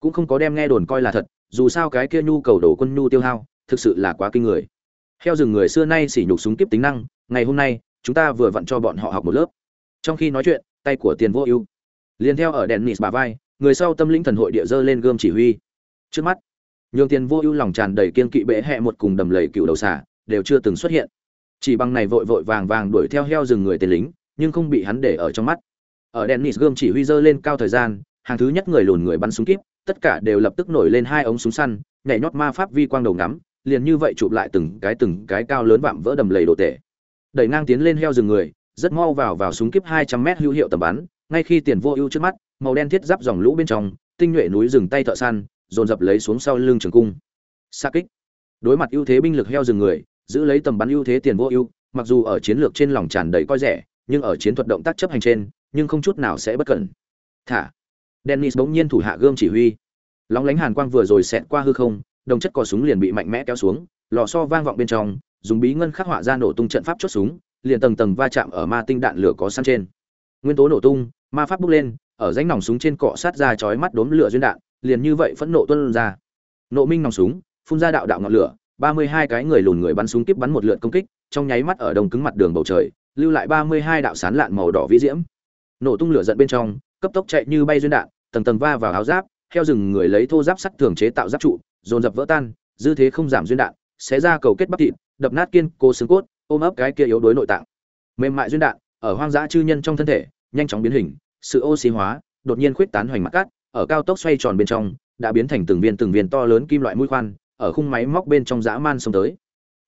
cũng không có đem nghe đồn coi là thật, dù sao cái kia nhu cầu đổ quân nhu tiêu hao, thực sự là quá kinh người. Heo rừng người xưa nay sỉ nhục súng kiếp tính năng, ngày hôm nay, chúng ta vừa vặn cho bọn họ học một lớp. Trong khi nói chuyện, tay của tiền vô ưu. Liền theo ở đèn nịt bà vai, người sau tâm linh thần hội địa dơ lên gươm chỉ huy. Trước mắt, nhường tiền vô ưu lòng tràn đầy kiên kỵ bệ hẹ một cùng đầm lầy cựu đầu xả đều chưa từng xuất hiện. Chỉ bằng này vội vội vàng vàng đuổi theo heo rừng người tên lính nhưng không bị hắn để ở trong mắt. Ở dennis gươm chỉ huy dơ lên cao thời gian, hàng thứ nhất người lùn người bắn súng kíp, tất cả đều lập tức nổi lên hai ống súng săn, nhảy nhót ma pháp vi quang đầu ngắm, liền như vậy chụp lại từng cái từng cái cao lớn vạm vỡ đầm lầy đồ tể. Đẩy ngang tiến lên heo rừng người, rất mau vào vào súng kíp hai trăm mét hữu hiệu tầm bắn, ngay khi tiền vô ưu trước mắt, màu đen thiết giáp dòng lũ bên trong, tinh nhuệ núi rừng tay thợ săn, dồn dập lấy xuống sau lưng trường cung. Xa kích. Đối mặt ưu thế binh lực heo rừng người, giữ lấy tầm bắn ưu thế tiền vô ưu, mặc dù ở chiến lược trên lòng tràn đầy coi rẻ nhưng ở chiến thuật động tác chấp hành trên, nhưng không chút nào sẽ bất cẩn. Thả. Dennis bỗng nhiên thủ hạ gươm chỉ huy. Lóng lánh hàn quang vừa rồi xẹt qua hư không, đồng chất cò súng liền bị mạnh mẽ kéo xuống, lò so vang vọng bên trong, dùng bí ngân khắc họa ra nổ tung trận pháp chốt súng, liền tầng tầng va chạm ở ma tinh đạn lửa có sẵn trên. Nguyên tố nổ tung, ma pháp bốc lên, ở rãnh nòng súng trên cọ sát ra chói mắt đốm lửa duyên đạn, liền như vậy phẫn nộ tuôn ra. Nộ minh nòng súng, phun ra đạo đạo ngọn lửa, ba mươi hai cái người lùn người bắn súng tiếp bắn một lượt công kích, trong nháy mắt ở đông cứng mặt đường bầu trời lưu lại ba mươi hai đạo sán lạn màu đỏ vĩ diễm. Nổ tung lửa giận bên trong, cấp tốc chạy như bay duyên đạn, tầng tầng va vào áo giáp theo rừng người lấy thô giáp sắt thường chế tạo giáp trụ, dồn dập vỡ tan, dư thế không giảm duyên đạn, xé ra cầu kết bắp thịt, đập nát kiên cố xương cốt, ôm ấp cái kia yếu đuối nội tạng. Mềm mại duyên đạn, ở hoang dã chư nhân trong thân thể, nhanh chóng biến hình, sự oxy hóa, đột nhiên khuyết tán hoành mặt cát, ở cao tốc xoay tròn bên trong, đã biến thành từng viên từng viên to lớn kim loại mũi khoan, ở khung máy móc bên trong dã man xông tới.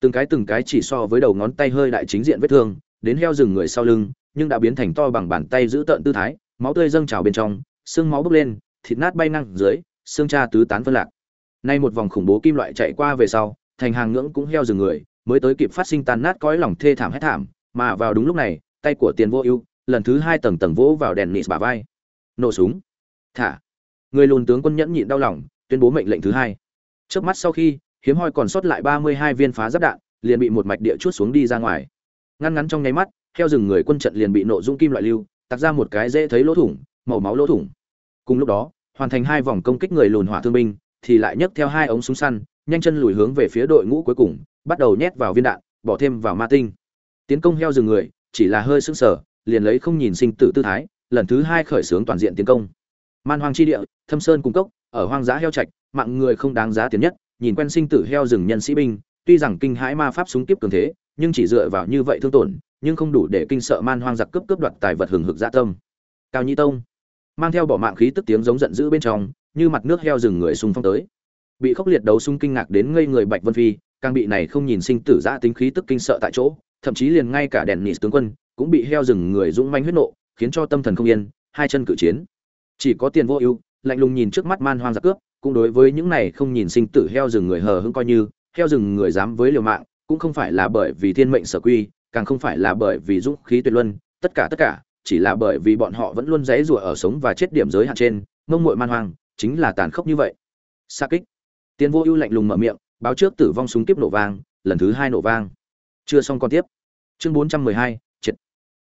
Từng cái từng cái chỉ so với đầu ngón tay hơi đại chính diện vết thương đến heo rừng người sau lưng, nhưng đã biến thành to bằng bàn tay giữ tợn tư thái, máu tươi dâng trào bên trong, xương máu bốc lên, thịt nát bay năng dưới, xương cha tứ tán phân lạc. Nay một vòng khủng bố kim loại chạy qua về sau, thành hàng ngưỡng cũng heo rừng người, mới tới kịp phát sinh tan nát cõi lòng thê thảm hết thảm, mà vào đúng lúc này, tay của tiền vô ưu, lần thứ hai tầng tầng vỗ vào đèn nịt bà vai. Nổ súng. Thả. Người lùn tướng quân nhẫn nhịn đau lòng, tuyên bố mệnh lệnh thứ hai. Trước mắt sau khi, hiếm hoi còn sót lại ba mươi hai viên phá giáp đạn, liền bị một mạch địa chuốt xuống đi ra ngoài ngăn ngắn trong nháy mắt, theo rừng người quân trận liền bị nộ dung kim loại lưu tặc ra một cái dễ thấy lỗ thủng, màu máu lỗ thủng. Cùng lúc đó, hoàn thành hai vòng công kích người lùn hỏa thương binh, thì lại nhấc theo hai ống súng săn, nhanh chân lùi hướng về phía đội ngũ cuối cùng, bắt đầu nhét vào viên đạn, bỏ thêm vào ma tinh. Tiến công heo rừng người, chỉ là hơi sững sờ, liền lấy không nhìn sinh tử tư thái, lần thứ hai khởi xướng toàn diện tiến công. Man hoang chi địa, thâm sơn cung cốc, ở hoang dã heo trạch, mạng người không đáng giá tiền nhất, nhìn quen sinh tử heo rừng nhân sĩ binh, tuy rằng kinh hãi ma pháp súng tiếp cường thế nhưng chỉ dựa vào như vậy thương tổn, nhưng không đủ để kinh sợ man hoang giặc cướp cướp đoạt tài vật hừng hực dạ tâm. Cao nhĩ tông mang theo bỏ mạng khí tức tiếng giống giận dữ bên trong, như mặt nước heo rừng người xung phong tới. Bị khốc liệt đấu xung kinh ngạc đến ngây người bạch vân phi, càng bị này không nhìn sinh tử giã tính khí tức kinh sợ tại chỗ, thậm chí liền ngay cả đèn nị tướng quân cũng bị heo rừng người dũng manh huyết nộ, khiến cho tâm thần không yên, hai chân cự chiến. Chỉ có tiền vô ưu, lạnh lùng nhìn trước mắt man hoang giặc cướp, cũng đối với những này không nhìn sinh tử heo rừng người hờ hững coi như, heo rừng người dám với liều mạng cũng không phải là bởi vì thiên mệnh sở quy, càng không phải là bởi vì dũng khí tuyệt luân, tất cả tất cả, chỉ là bởi vì bọn họ vẫn luôn dãy rủa ở sống và chết điểm giới hạn trên, mông muội man hoang, chính là tàn khốc như vậy. Xa kích. Tiên vô ưu lạnh lùng mở miệng, báo trước tử vong súng kiếp nổ vang, lần thứ hai nổ vang. Chưa xong còn tiếp. Chương bốn trăm mười hai, triệt.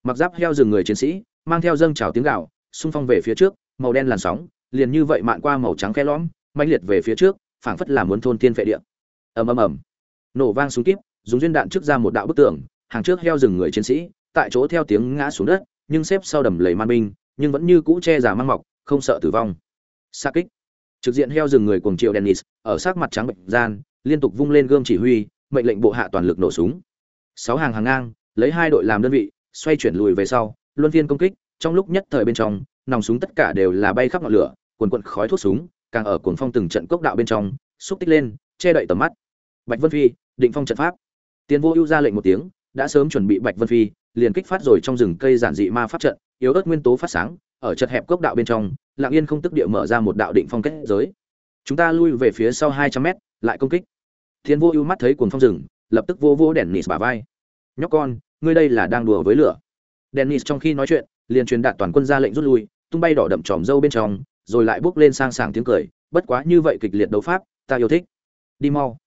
Mặc giáp heo rừng người chiến sĩ, mang theo dâng trào tiếng gạo, xung phong về phía trước, màu đen làn sóng, liền như vậy mạn qua màu trắng khe lõm, mãnh liệt về phía trước, phảng phất là muốn thôn thiên phệ địa. Ầm ầm ầm. Nổ vang súng kíp dùng duyên đạn trước ra một đạo bức tường, hàng trước heo rừng người chiến sĩ, tại chỗ theo tiếng ngã xuống đất, nhưng xếp sau đầm lầy man binh, nhưng vẫn như cũ che giả mang mọc, không sợ tử vong. Xa kích. Trực diện heo rừng người cuồng triệu dennis, ở sát mặt trắng bệnh gian, liên tục vung lên gươm chỉ huy, mệnh lệnh bộ hạ toàn lực nổ súng. Sáu hàng hàng ngang, lấy hai đội làm đơn vị, xoay chuyển lùi về sau, luân phiên công kích, trong lúc nhất thời bên trong, nòng súng tất cả đều là bay khắp ngọn lửa, cuồn cuộn khói thuốc súng, càng ở cuồng phong từng trận cốc đạo bên trong, xúc tích lên, che đậy tầm mắt. Bạch vân phi, định phong trận pháp tiền vô ưu ra lệnh một tiếng, đã sớm chuẩn bị bạch vân phi, liền kích phát rồi trong rừng cây giản dị ma pháp trận, yếu ớt nguyên tố phát sáng, ở chật hẹp cốc đạo bên trong, lặng yên không tức địa mở ra một đạo định phong kết giới. Chúng ta lui về phía sau hai trăm mét, lại công kích. Thiên vô ưu mắt thấy cuồng phong rừng, lập tức vô vô đèn nịt bà vai. Nhóc con, ngươi đây là đang đùa với lửa. Dennis trong khi nói chuyện, liền truyền đạt toàn quân ra lệnh rút lui, tung bay đỏ đậm tròm dâu bên trong, rồi lại bước lên sang sảng tiếng cười, bất quá như vậy kịch liệt đấu pháp, ta yêu thích. Đi mau.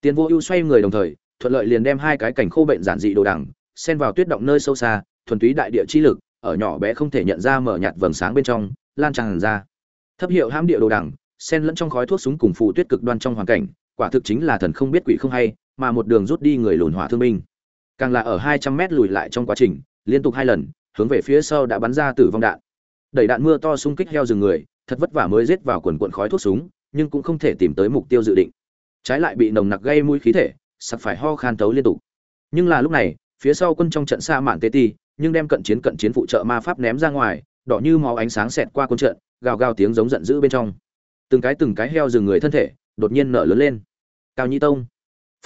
Tiền vô ưu xoay người đồng thời thuận lợi liền đem hai cái cảnh khô bệnh giản dị đồ đằng, xen vào tuyết động nơi sâu xa, thuần túy đại địa chi lực, ở nhỏ bé không thể nhận ra mở nhạt vầng sáng bên trong, lan tràn ra. Thấp hiệu hãm địa đồ đằng, xen lẫn trong khói thuốc súng cùng phụ tuyết cực đoan trong hoàn cảnh, quả thực chính là thần không biết quỷ không hay, mà một đường rút đi người lùn hỏa thương binh. Càng là ở hai trăm mét lùi lại trong quá trình, liên tục hai lần, hướng về phía sau đã bắn ra tử vong đạn. Đẩy đạn mưa to xung kích heo rừng người, thật vất vả mới giết vào quần cuộn khói thuốc súng, nhưng cũng không thể tìm tới mục tiêu dự định. Trái lại bị nồng nặc gây mũi khí thể sặc phải ho khan tấu liên tục. Nhưng là lúc này, phía sau quân trong trận xa mạn tê ti, nhưng đem cận chiến cận chiến phụ trợ ma pháp ném ra ngoài, đỏ như máu ánh sáng xẹt qua quân trận, gào gào tiếng giống giận dữ bên trong. Từng cái từng cái heo rừng người thân thể, đột nhiên nở lớn lên. Cao nhi tông.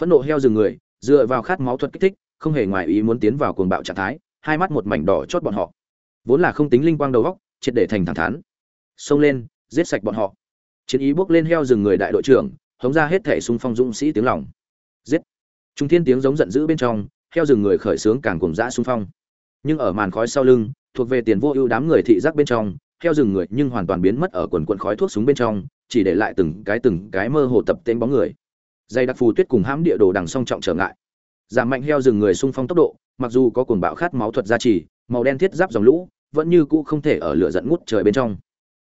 Phẫn nộ heo rừng người, dựa vào khát máu thuật kích thích, không hề ngoài ý muốn tiến vào cuồng bạo trạng thái, hai mắt một mảnh đỏ chót bọn họ. Vốn là không tính linh quang đầu góc triệt để thành thẳng thắn. Xông lên, giết sạch bọn họ. Chiến ý bước lên heo rừng người đại đội trưởng, hống ra hết thể xung phong dũng sĩ tiếng lòng giết. Trung thiên tiếng giống giận dữ bên trong, heo rừng người khởi sướng càng cùng dã xung phong. Nhưng ở màn khói sau lưng, thuộc về tiền vô ưu đám người thị giác bên trong, heo rừng người nhưng hoàn toàn biến mất ở quần quần khói thuốc súng bên trong, chỉ để lại từng cái từng cái mơ hồ tập tên bóng người. Dây đặc phù tuyết cùng hãm địa đồ đằng song trọng trở ngại. Giảm mạnh heo rừng người xung phong tốc độ, mặc dù có cuồng bạo khát máu thuật gia trì, màu đen thiết giáp dòng lũ, vẫn như cũ không thể ở lửa giận ngút trời bên trong.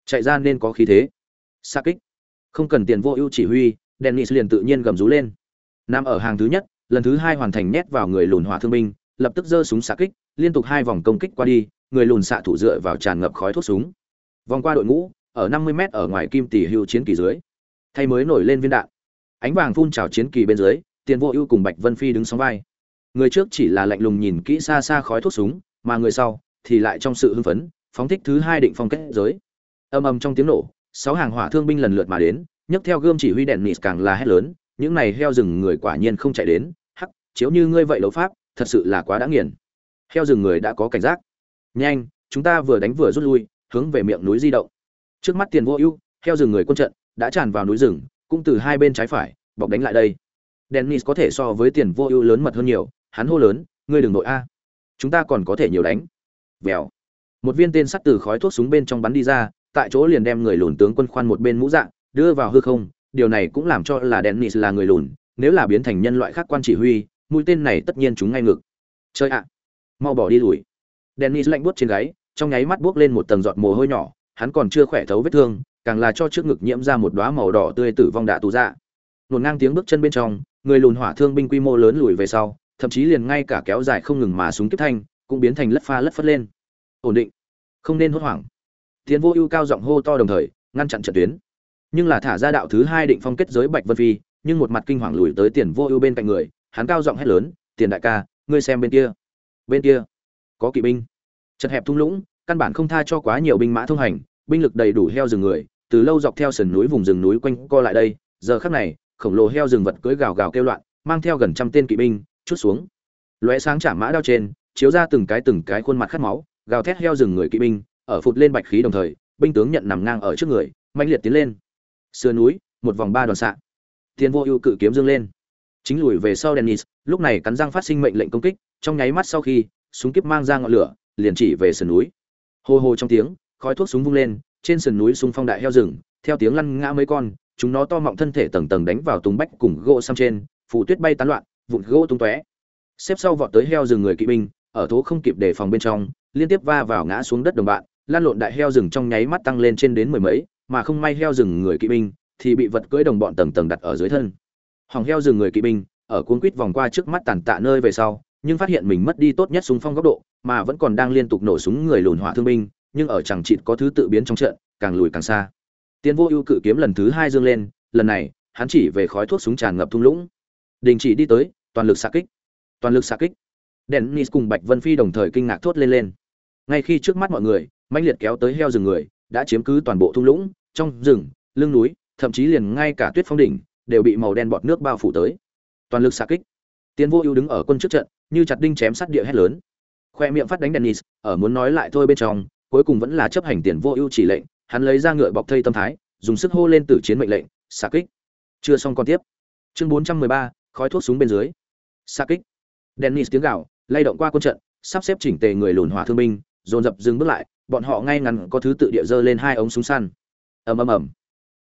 Chạy ra nên có khí thế. Xa kích. Không cần tiền vô ưu chỉ huy, dennis liền tự nhiên gầm rú lên nam ở hàng thứ nhất, lần thứ hai hoàn thành nhét vào người lùn hỏa thương binh, lập tức giơ súng xạ kích, liên tục hai vòng công kích qua đi, người lùn xạ thủ dựa vào tràn ngập khói thuốc súng. Vòng qua đội ngũ, ở 50 mét ở ngoài kim tỷ hưu chiến kỳ dưới, thay mới nổi lên viên đạn. Ánh vàng phun trào chiến kỳ bên dưới, tiền vô ưu cùng bạch vân phi đứng sóng vai. Người trước chỉ là lạnh lùng nhìn kỹ xa xa khói thuốc súng, mà người sau thì lại trong sự hưng phấn, phóng thích thứ hai định phong kết giới. Ầm ầm trong tiếng nổ, sáu hàng hỏa thương binh lần lượt mà đến, nhấc theo gươm chỉ huy đèn nịt càng là hét lớn những này heo rừng người quả nhiên không chạy đến, hắc, chiếu như ngươi vậy đấu pháp, thật sự là quá đã nghiền. Heo rừng người đã có cảnh giác. Nhanh, chúng ta vừa đánh vừa rút lui, hướng về miệng núi di động. Trước mắt tiền vô ưu, heo rừng người quân trận đã tràn vào núi rừng, cũng từ hai bên trái phải, bọc đánh lại đây. Dennis có thể so với tiền vô ưu lớn mật hơn nhiều, hắn hô lớn, ngươi đừng nội a. Chúng ta còn có thể nhiều đánh. Vèo. Một viên tên sắt từ khói thuốc súng bên trong bắn đi ra, tại chỗ liền đem người lùn tướng quân khoan một bên mũ dạng đưa vào hư không điều này cũng làm cho là dennis là người lùn, nếu là biến thành nhân loại khác quan chỉ huy, mũi tên này tất nhiên chúng ngay ngực. Chơi ạ. Mau bỏ đi lùi. Dennis lạnh buốt trên gáy, trong nháy mắt buốc lên một tầng giọt mồ hôi nhỏ, hắn còn chưa khỏe thấu vết thương, càng là cho trước ngực nhiễm ra một đóa màu đỏ tươi tử vong đạ tù ra Luồn ngang tiếng bước chân bên trong, người lùn hỏa thương binh quy mô lớn lùi về sau, thậm chí liền ngay cả kéo dài không ngừng mà súng tiếp thanh, cũng biến thành lất pha lất phất lên. Ổn định. Không nên hốt hoảng. Tiến vô ưu cao giọng hô to đồng thời, ngăn chặn trận tuyến nhưng là thả ra đạo thứ hai định phong kết giới bạch vân phi, nhưng một mặt kinh hoàng lùi tới tiền vô ưu bên cạnh người, hắn cao giọng hét lớn, tiền đại ca, ngươi xem bên kia. Bên kia? Có kỵ binh. Chật hẹp thung lũng, căn bản không tha cho quá nhiều binh mã thông hành, binh lực đầy đủ heo rừng người, từ lâu dọc theo sườn núi vùng rừng núi quanh co lại đây, giờ khắc này, khổng lồ heo rừng vật cưỡi gào gào kêu loạn, mang theo gần trăm tên kỵ binh, chút xuống. Lóe sáng trả mã đao trên, chiếu ra từng cái từng cái khuôn mặt khát máu, gào thét heo rừng người kỵ binh, ở phụt lên bạch khí đồng thời, binh tướng nhận nằm ngang ở trước người mạnh liệt tiến lên sườn núi, một vòng ba đoàn xạ. Tiền vô ưu cự kiếm dương lên. Chính lùi về sau dennis, lúc này cắn răng phát sinh mệnh lệnh công kích, trong nháy mắt sau khi, súng kiếp mang ra ngọn lửa, liền chỉ về sườn núi. Hô hô trong tiếng, khói thuốc súng vung lên, trên sườn núi súng phong đại heo rừng, theo tiếng lăn ngã mấy con, chúng nó to mọng thân thể tầng tầng đánh vào tùng bách cùng gỗ sang trên phủ tuyết bay tán loạn, vụn gỗ tung tóe. Xếp sau vọt tới heo rừng người kỵ binh, ở thố không kịp đề phòng bên trong, liên tiếp va vào ngã xuống đất đồng bạn, lan lộn đại heo rừng trong nháy mắt tăng lên trên đến mười mấy mà không may heo rừng người kỵ binh, thì bị vật cưỡi đồng bọn tầng tầng đặt ở dưới thân. Hỏng heo rừng người kỵ binh, ở cuốn quýt vòng qua trước mắt tàn tạ nơi về sau, nhưng phát hiện mình mất đi tốt nhất súng phong góc độ, mà vẫn còn đang liên tục nổ súng người lùn hỏa thương binh, nhưng ở chẳng chịt có thứ tự biến trong trận, càng lùi càng xa. Tiến vô ưu cự kiếm lần thứ hai dương lên, lần này, hắn chỉ về khói thuốc súng tràn ngập thung lũng. Đình chỉ đi tới, toàn lực xạ kích. Toàn lực xạ kích. Dennis cùng bạch vân phi đồng thời kinh ngạc thốt lên lên. Ngay khi trước mắt mọi người, mãnh liệt kéo tới heo rừng người, đã chiếm cứ toàn bộ thung lũng trong rừng, lưng núi, thậm chí liền ngay cả tuyết phong đỉnh đều bị màu đen bọt nước bao phủ tới. Toàn lực xạ kích. Tiến vô ưu đứng ở quân trước trận, như chặt đinh chém sắt địa hét lớn. Khoe miệng phát đánh dennis, ở muốn nói lại thôi bên trong, cuối cùng vẫn là chấp hành tiền vô ưu chỉ lệnh, hắn lấy ra ngựa bọc thây tâm thái, dùng sức hô lên tử chiến mệnh lệnh, xạ kích. Chưa xong còn tiếp. Chương bốn trăm mười ba, khói thuốc súng bên dưới. Xạ kích. Dennis tiếng gào, lay động qua quân trận, sắp xếp chỉnh tề người lùn hỏa thương binh, dồn dập dừng bước lại, bọn họ ngay ngắn có thứ tự địa dơ lên hai ống súng săn ầm ầm ầm.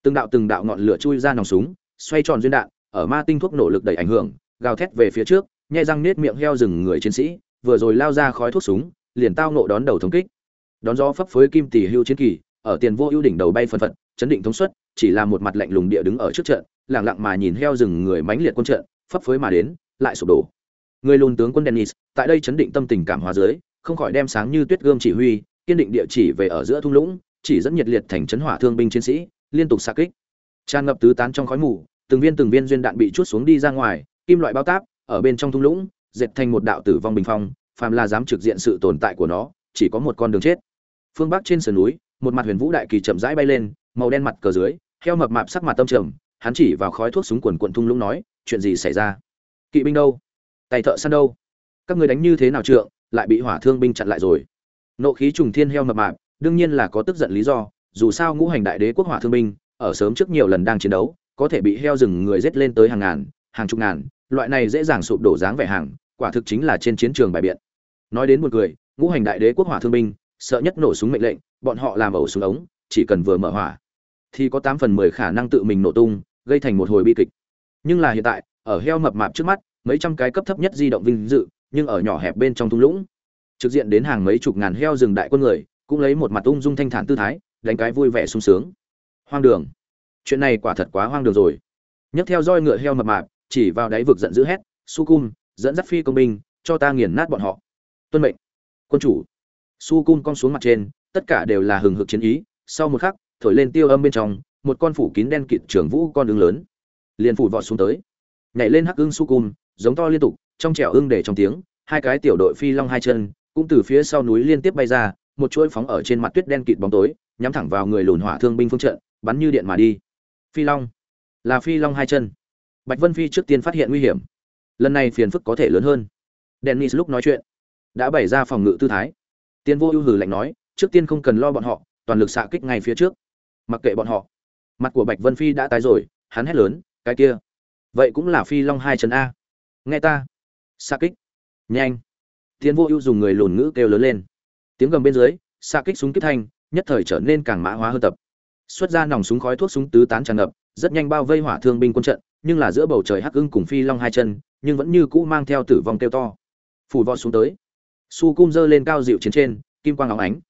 Từng đạo từng đạo ngọn lửa chui ra nòng súng, xoay tròn duyên đạn, ở ma tinh thuốc nổ lực đẩy ảnh hưởng, gào thét về phía trước, nhai răng nết miệng heo rừng người chiến sĩ, vừa rồi lao ra khói thuốc súng, liền tao nộ đón đầu thống kích. Đón gió phấp phới kim tỷ hưu chiến kỳ, ở tiền vô ưu đỉnh đầu bay phân phật, chấn định thống suất, chỉ là một mặt lạnh lùng địa đứng ở trước trận, lặng lặng mà nhìn heo rừng người mãnh liệt quân trận, phấp phới mà đến, lại sụp đổ. Người lùn tướng quân dennis, tại đây chấn định tâm tình cảm hóa dưới, không khỏi đem sáng như tuyết gươm chỉ huy, kiên định địa chỉ về ở giữa thung lũng chỉ dẫn nhiệt liệt thành chấn hỏa thương binh chiến sĩ, liên tục xạ kích. Tràn ngập tứ tán trong khói mù, từng viên từng viên duyên đạn bị chút xuống đi ra ngoài, kim loại bao táp, ở bên trong thung lũng, dệt thành một đạo tử vong bình phong, phàm là dám trực diện sự tồn tại của nó, chỉ có một con đường chết. Phương bắc trên sườn núi, một mặt huyền vũ đại kỳ chậm rãi bay lên, màu đen mặt cờ dưới, heo mập mạp sắc mặt tâm trầm, hắn chỉ vào khói thuốc súng quần quần thung lũng nói, chuyện gì xảy ra? Kỵ binh đâu? Tay thợ săn đâu? Các người đánh như thế nào trượng, lại bị hỏa thương binh chặn lại rồi. Nộ khí trùng thiên heo mập mạp đương nhiên là có tức giận lý do, dù sao ngũ hành đại đế quốc hỏa thương binh, ở sớm trước nhiều lần đang chiến đấu, có thể bị heo rừng người giết lên tới hàng ngàn, hàng chục ngàn, loại này dễ dàng sụp đổ dáng vẻ hàng, quả thực chính là trên chiến trường bài biện. Nói đến một người ngũ hành đại đế quốc hỏa thương binh, sợ nhất nổ súng mệnh lệnh, bọn họ làm ẩu súng ống, chỉ cần vừa mở hỏa, thì có tám phần mười khả năng tự mình nổ tung, gây thành một hồi bi kịch. Nhưng là hiện tại, ở heo mập mạp trước mắt, mấy trăm cái cấp thấp nhất di động vinh dự, nhưng ở nhỏ hẹp bên trong thung lũng, trực diện đến hàng mấy chục ngàn heo rừng đại quân người cũng lấy một mặt ung dung thanh thản tư thái, đánh cái vui vẻ sung sướng. Hoang đường. Chuyện này quả thật quá hoang đường rồi. Nhấc theo roi ngựa heo mập mạp, chỉ vào đáy vực giận dữ hét, su cung, dẫn dắt phi công binh, cho ta nghiền nát bọn họ. Tuân mệnh. Quân chủ. Su cung cong xuống mặt trên, tất cả đều là hừng hực chiến ý. Sau một khắc, thổi lên tiêu âm bên trong, một con phủ kín đen kịt trưởng vũ con đường lớn, liền phủ vọt xuống tới. Nhảy lên hắc ưng su cung, giống to liên tục, trong trẻo ưng để trong tiếng, hai cái tiểu đội phi long hai chân, cũng từ phía sau núi liên tiếp bay ra một chuỗi phóng ở trên mặt tuyết đen kịt bóng tối, nhắm thẳng vào người lùn hỏa thương binh phương trận, bắn như điện mà đi. Phi long. Là phi long hai chân. Bạch vân phi trước tiên phát hiện nguy hiểm. Lần này phiền phức có thể lớn hơn. Dennis lúc nói chuyện, đã bày ra phòng ngự tư thái. Tiên vô ưu hử lạnh nói, trước tiên không cần lo bọn họ, toàn lực xạ kích ngay phía trước. Mặc kệ bọn họ. Mặt của bạch vân phi đã tái rồi, hắn hét lớn, cái kia, vậy cũng là phi long hai chân a. Nghe ta. Xạ kích. Nhanh. Tiến vô ưu dùng người lùn ngữ kêu lớn lên tiếng gầm bên dưới, xạ kích súng kích thanh, nhất thời trở nên càng mã hóa hơn tập. Xuất ra nòng súng khói thuốc súng tứ tán tràn ngập, rất nhanh bao vây hỏa thương binh quân trận, nhưng là giữa bầu trời hắc ưng cùng phi long hai chân, nhưng vẫn như cũ mang theo tử vong kêu to. Phủ vọt xuống tới. Su cung dơ lên cao dịu chiến trên, kim quang óng ánh.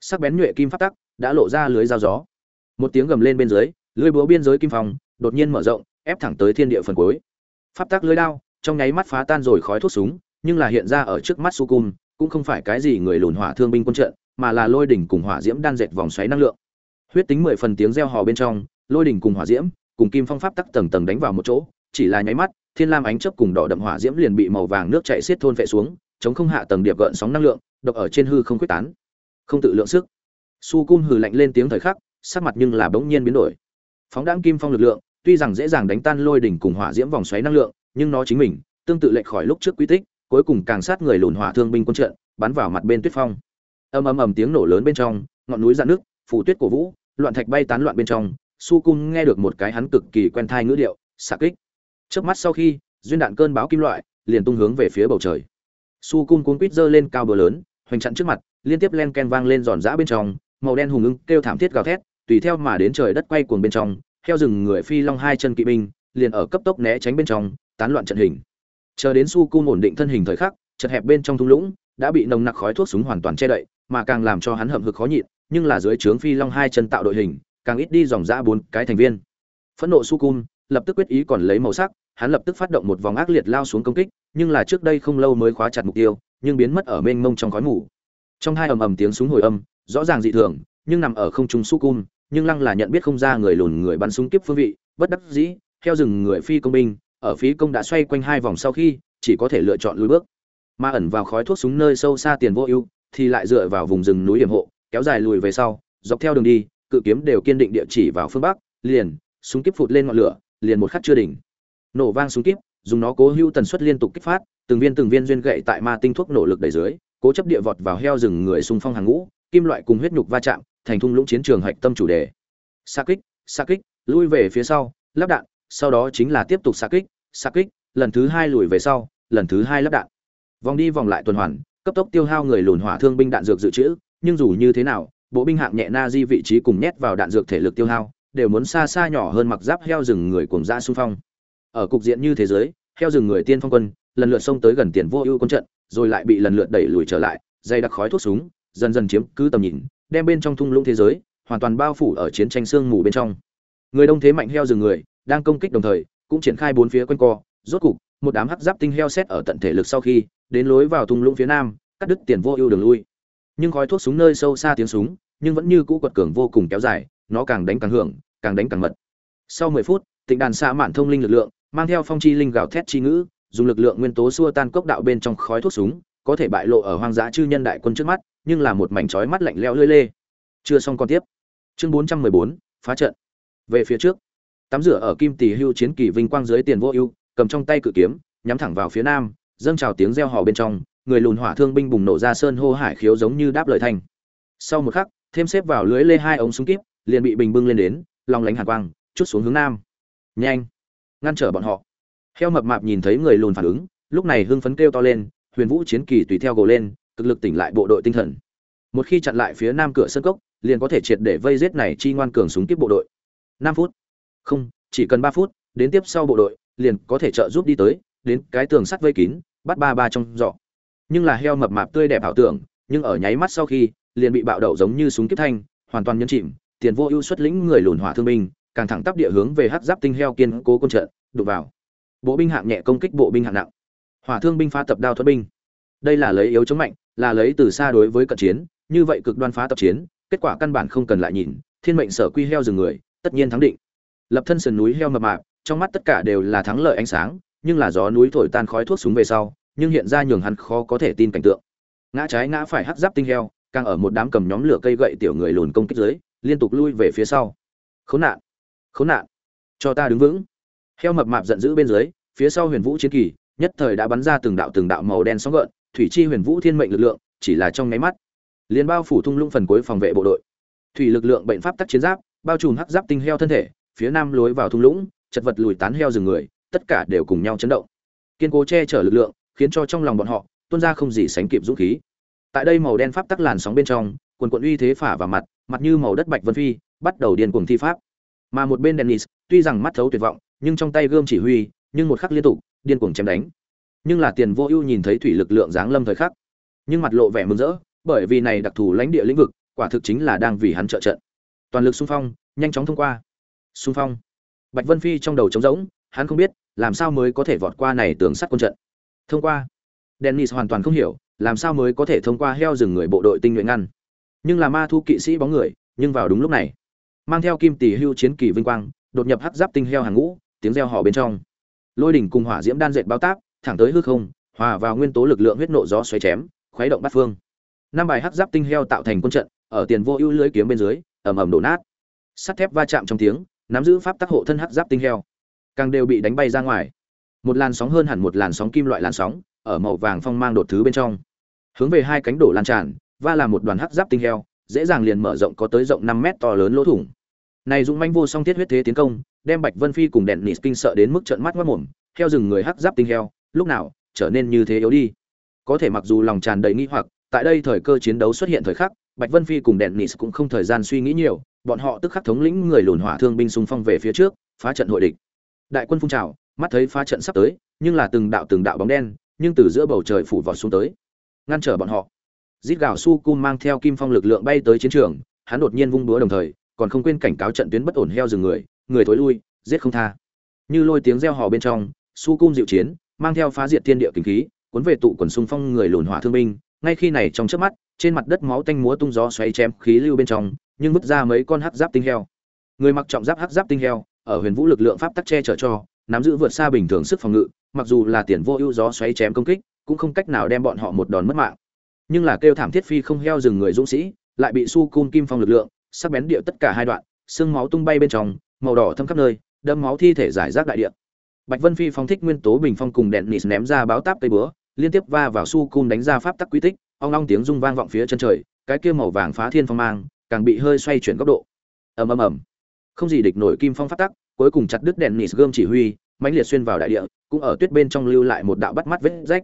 Sắc bén nhuệ kim phát tắc đã lộ ra lưới dao gió. Một tiếng gầm lên bên dưới, lưới búa biên giới kim phòng đột nhiên mở rộng, ép thẳng tới thiên địa phần cuối. Pháp tắc lưới đao trong nháy mắt phá tan rồi khói thuốc súng, nhưng là hiện ra ở trước mắt su cung cũng không phải cái gì người lùn hỏa thương binh quân trận, mà là lôi đỉnh cùng hỏa diễm đan dệt vòng xoáy năng lượng. Huyết tính mười phần tiếng reo hò bên trong, lôi đỉnh cùng hỏa diễm, cùng kim phong pháp tắc tầng tầng đánh vào một chỗ, chỉ là nháy mắt, thiên lam ánh chớp cùng đỏ đậm hỏa diễm liền bị màu vàng nước chảy xiết thôn phệ xuống, chống không hạ tầng điệp gợn sóng năng lượng, độc ở trên hư không quyết tán. Không tự lượng sức. Su cung hừ lạnh lên tiếng thời khắc, sắc mặt nhưng là bỗng nhiên biến đổi. Phóng đãng kim phong lực lượng, tuy rằng dễ dàng đánh tan lôi đỉnh cùng hỏa diễm vòng xoáy năng lượng, nhưng nó chính mình, tương tự lệch khỏi lúc trước quy tích cuối cùng càng sát người lùn hỏa thương binh quân trận, bắn vào mặt bên tuyết phong. Ầm ầm ầm tiếng nổ lớn bên trong, ngọn núi dạn nước phủ tuyết cổ vũ, loạn thạch bay tán loạn bên trong, su cung nghe được một cái hắn cực kỳ quen thai ngữ điệu, xạ kích. Trước mắt sau khi, duyên đạn cơn báo kim loại, liền tung hướng về phía bầu trời. Su cung cuống quít giơ lên cao bờ lớn, hoành chặn trước mặt, liên tiếp len ken vang lên giòn giã bên trong, màu đen hùng ưng kêu thảm thiết gào thét, tùy theo mà đến trời đất quay cuồng bên trong theo rừng người phi long hai chân kỵ binh, liền ở cấp tốc né tránh bên trong, tán loạn trận hình chờ đến su cung ổn định thân hình thời khắc, chật hẹp bên trong thung lũng, đã bị nồng nặc khói thuốc súng hoàn toàn che đậy, mà càng làm cho hắn hậm hực khó nhịn, nhưng là dưới trướng phi long hai chân tạo đội hình, càng ít đi dòng dã bốn cái thành viên. Phẫn nộ su cung lập tức quyết ý còn lấy màu sắc, hắn lập tức phát động một vòng ác liệt lao xuống công kích, nhưng là trước đây không lâu mới khóa chặt mục tiêu, nhưng biến mất ở mênh mông trong khói mù. Trong hai ầm ầm tiếng súng hồi âm, rõ ràng dị thường, nhưng nằm ở không trung su cung nhưng lăng là nhận biết không ra người lùn người bắn súng kiếp phương vị, bất đắc dĩ, theo rừng người phi công binh ở phí công đã xoay quanh hai vòng sau khi chỉ có thể lựa chọn lùi bước. Mà ẩn vào khói thuốc súng nơi sâu xa tiền vô ưu thì lại dựa vào vùng rừng núi hiểm hộ kéo dài lùi về sau dọc theo đường đi cự kiếm đều kiên định địa chỉ vào phương bắc liền súng kíp phụt lên ngọn lửa liền một khắc chưa đỉnh. Nổ vang súng kíp, dùng nó cố hữu tần suất liên tục kích phát từng viên từng viên duyên gậy tại ma tinh thuốc nổ lực đẩy dưới cố chấp địa vọt vào heo rừng người xung phong hàng ngũ kim loại cùng huyết nhục va chạm thành thung lũng chiến trường hạch tâm chủ đề. Xa kích xa kích lui về phía sau lắp đạn sau đó chính là tiếp tục xa kích xa kích, lần thứ hai lùi về sau, lần thứ hai lắp đạn. Vòng đi vòng lại tuần hoàn, cấp tốc tiêu hao người lùn hỏa thương binh đạn dược dự trữ, nhưng dù như thế nào, bộ binh hạng nhẹ na di vị trí cùng nhét vào đạn dược thể lực tiêu hao, đều muốn xa xa nhỏ hơn mặc giáp heo rừng người cuồng ra xung phong. Ở cục diện như thế giới, heo rừng người tiên phong quân, lần lượt xông tới gần tiền vô ưu quân trận, rồi lại bị lần lượt đẩy lùi trở lại dây đặc khói thuốc súng, dần dần chiếm cứ tầm nhìn, đem bên trong thung lũng thế giới hoàn toàn bao phủ ở chiến tranh sương mù bên trong. Người đông thế mạnh heo rừng người, đang công kích đồng thời cũng triển khai bốn phía quanh co. Rốt cục, một đám hắc giáp tinh heo xét ở tận thể lực sau khi, đến lối vào thung lũng phía nam, cắt đứt tiền vô ưu đường lui. Nhưng khói thuốc súng nơi sâu xa tiếng súng, nhưng vẫn như cũ quật cường vô cùng kéo dài, nó càng đánh càng hưởng, càng đánh càng mật. Sau mười phút, tịnh đàn xa mạn thông linh lực lượng, mang theo phong chi linh gào thét chi ngữ, dùng lực lượng nguyên tố xua tan cốc đạo bên trong khói thuốc súng, có thể bại lộ ở hoang dã chư nhân đại quân trước mắt, nhưng là một mảnh chói mắt lạnh lẽo lơi lê. Chưa xong còn tiếp. Chương bốn trăm mười bốn, phá trận. Về phía trước tắm rửa ở kim tỷ hưu chiến kỳ vinh quang dưới tiền vô ưu, cầm trong tay cự kiếm, nhắm thẳng vào phía nam, dâng trào tiếng reo hò bên trong, người lùn hỏa thương binh bùng nổ ra sơn hô hải khiếu giống như đáp lời thanh. Sau một khắc, thêm xếp vào lưới lê hai ống súng kíp, liền bị bình bưng lên đến lòng lánh hàn quang, chút xuống hướng nam. Nhanh, ngăn trở bọn họ. Heo mập mạp nhìn thấy người lùn phản ứng, lúc này hưng phấn kêu to lên, huyền vũ chiến kỳ tùy theo gồ lên, cực lực tỉnh lại bộ đội tinh thần. Một khi chặn lại phía nam cửa sân cốc, liền có thể triệt để vây giết này chi ngoan cường súng kíp bộ đội. Năm phút không, chỉ cần ba phút, đến tiếp sau bộ đội, liền có thể trợ giúp đi tới, đến cái tường sắt vây kín, bắt ba ba trong giỏ. Nhưng là heo mập mạp tươi đẹp ảo tưởng, nhưng ở nháy mắt sau khi, liền bị bạo đậu giống như súng kiếp thanh, hoàn toàn nhấn chìm, tiền vô ưu xuất lĩnh người lùn hỏa thương binh, càng thẳng tắp địa hướng về hắc giáp tinh heo kiên cố quân trận, đụng vào. Bộ binh hạng nhẹ công kích bộ binh hạng nặng. Hỏa thương binh phá tập đao thuật binh. Đây là lấy yếu chống mạnh, là lấy từ xa đối với cận chiến, như vậy cực đoan phá tập chiến, kết quả căn bản không cần lại nhìn, thiên mệnh sở quy heo rừng người, tất nhiên thắng định lập thân sườn núi heo mập mạp, trong mắt tất cả đều là thắng lợi ánh sáng, nhưng là gió núi thổi tan khói thuốc súng về sau, nhưng hiện ra nhường hắn khó có thể tin cảnh tượng. Ngã trái ngã phải hắt giáp tinh heo, càng ở một đám cầm nhóm lửa cây gậy tiểu người lùn công kích dưới, liên tục lui về phía sau. Khốn nạn! Khốn nạn! Cho ta đứng vững! Heo mập mạp giận dữ bên dưới, phía sau huyền vũ chiến kỳ, nhất thời đã bắn ra từng đạo từng đạo màu đen sóng gợn, thủy chi huyền vũ thiên mệnh lực lượng, chỉ là trong nháy mắt, liền bao phủ thung lũng phần cuối phòng vệ bộ đội. Thủy lực lượng bệnh pháp tắc chiến giáp, bao trùm hắc giáp tinh heo thân thể phía nam lối vào thung lũng, chật vật lùi tán heo rừng người, tất cả đều cùng nhau chấn động. Kiên cố che chở lực lượng, khiến cho trong lòng bọn họ, tuôn ra không gì sánh kịp dũng khí. Tại đây màu đen pháp tắc làn sóng bên trong, quần quận uy thế phả vào mặt mặt như màu đất bạch vân phi, bắt đầu điên cuồng thi pháp. Mà một bên dennis, tuy rằng mắt thấu tuyệt vọng, nhưng trong tay gươm chỉ huy, nhưng một khắc liên tục, điên cuồng chém đánh. Nhưng là tiền vô ưu nhìn thấy thủy lực lượng giáng lâm thời khắc. Nhưng mặt lộ vẻ mừng rỡ, bởi vì này đặc thù lãnh địa lĩnh vực, quả thực chính là đang vì hắn trợ trận. Toàn lực xung phong, nhanh chóng thông qua xung phong. Bạch vân phi trong đầu trống rỗng, hắn không biết, làm sao mới có thể vọt qua này tường sắt quân trận. Thông qua, dennis hoàn toàn không hiểu, làm sao mới có thể thông qua heo rừng người bộ đội tinh nhuệ ngăn. Nhưng là ma thu kỵ sĩ bóng người, nhưng vào đúng lúc này, mang theo kim tỷ hưu chiến kỳ vinh quang, đột nhập hắc giáp tinh heo hàng ngũ, tiếng reo hò bên trong. Lôi đỉnh cùng hỏa diễm đan dệt bao táp, thẳng tới hư không, hòa vào nguyên tố lực lượng huyết nộ gió xoáy chém, khuấy động bát phương. Năm bài hắc giáp tinh heo tạo thành quân trận, ở tiền vô ưu lưới kiếm bên dưới, ầm ầm đổ nát. Sắt thép va chạm trong tiếng nắm giữ pháp tắc hộ thân hắc giáp tinh heo. Càng đều bị đánh bay ra ngoài. Một làn sóng hơn hẳn một làn sóng kim loại làn sóng, ở màu vàng phong mang đột thứ bên trong. Hướng về hai cánh đổ lan tràn và làm một đoàn hắc giáp tinh heo, dễ dàng liền mở rộng có tới rộng năm mét to lớn lỗ thủng. Này dũng manh vô song thiết huyết thế tiến công, đem bạch vân phi cùng đèn nịt kinh sợ đến mức trợn mắt mất mồm theo rừng người hắc giáp tinh heo, lúc nào trở nên như thế yếu đi? Có thể mặc dù lòng tràn đầy nghi hoặc, tại đây thời cơ chiến đấu xuất hiện thời khắc, bạch vân phi cùng đèn nịt cũng không thời gian suy nghĩ nhiều bọn họ tức khắc thống lĩnh người lùn hỏa thương binh xung phong về phía trước, phá trận hội địch. Đại quân phun trào, mắt thấy phá trận sắp tới, nhưng là từng đạo từng đạo bóng đen, nhưng từ giữa bầu trời phủ vọt xuống tới, ngăn trở bọn họ. Rít gào su cung mang theo kim phong lực lượng bay tới chiến trường, hắn đột nhiên vung đũa đồng thời, còn không quên cảnh cáo trận tuyến bất ổn heo rừng người người thối lui, giết không tha. Như lôi tiếng reo hò bên trong, su cung dịu chiến, mang theo phá diệt thiên địa kinh khí, cuốn về tụ quần xung phong người lùn hỏa thương binh. Ngay khi này trong chớp mắt, trên mặt đất máu tanh múa tung gió xoáy chém khí lưu bên trong nhưng vứt ra mấy con hắc giáp tinh heo. Người mặc trọng giáp hắc giáp tinh heo, ở huyền vũ lực lượng pháp tắc che chở cho, nắm giữ vượt xa bình thường sức phòng ngự, mặc dù là tiền vô ưu gió xoáy chém công kích, cũng không cách nào đem bọn họ một đòn mất mạng. Nhưng là kêu thảm thiết phi không heo dừng người dũng sĩ, lại bị su cun kim phong lực lượng, sắc bén địa tất cả hai đoạn, xương máu tung bay bên trong, màu đỏ thâm khắp nơi đâm máu thi thể giải rác đại địa. Bạch vân phi phong thích nguyên tố bình phong cùng đèn nịt ném ra báo táp cây búa, liên tiếp va vào su cun đánh ra pháp tắc quy tích, ong ong tiếng rung vang vọng phía chân trời, cái kia màu vàng phá thiên phong mang càng bị hơi xoay chuyển góc độ. Ầm ầm ầm. Không gì địch nổi kim phong phát tắc, cuối cùng chặt đứt đèn nịt gươm chỉ huy, mãnh liệt xuyên vào đại địa, cũng ở tuyết bên trong lưu lại một đạo bắt mắt vết rách.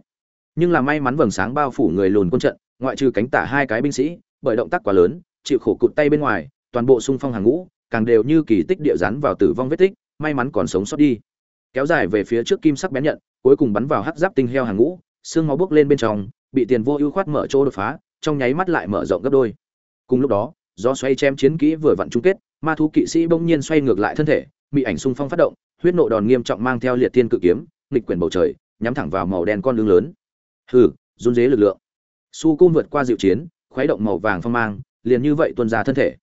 Nhưng là may mắn vầng sáng bao phủ người lùn quân trận, ngoại trừ cánh tả hai cái binh sĩ, bởi động tác quá lớn, chịu khổ cụt tay bên ngoài, toàn bộ xung phong hàng ngũ, càng đều như kỳ tích địa rắn vào tử vong vết tích, may mắn còn sống sót đi. Kéo dài về phía trước kim sắc bén nhận cuối cùng bắn vào hắc giáp tinh heo hàng ngũ, xương máu bốc lên bên trong, bị tiền vô ưu khoát mở chỗ đột phá, trong nháy mắt lại mở rộng gấp đôi. Cùng lúc đó do xoay chém chiến kỹ vừa vặn chung kết, ma thú kỵ sĩ bỗng nhiên xoay ngược lại thân thể bị ảnh xung phong phát động, huyết nộ đòn nghiêm trọng mang theo liệt tiên cự kiếm, nghịch quyển bầu trời, nhắm thẳng vào màu đen con lưng lớn. Hừ, run dế lực lượng. Su cung vượt qua dịu chiến, khuấy động màu vàng phong mang, liền như vậy tuôn ra thân thể.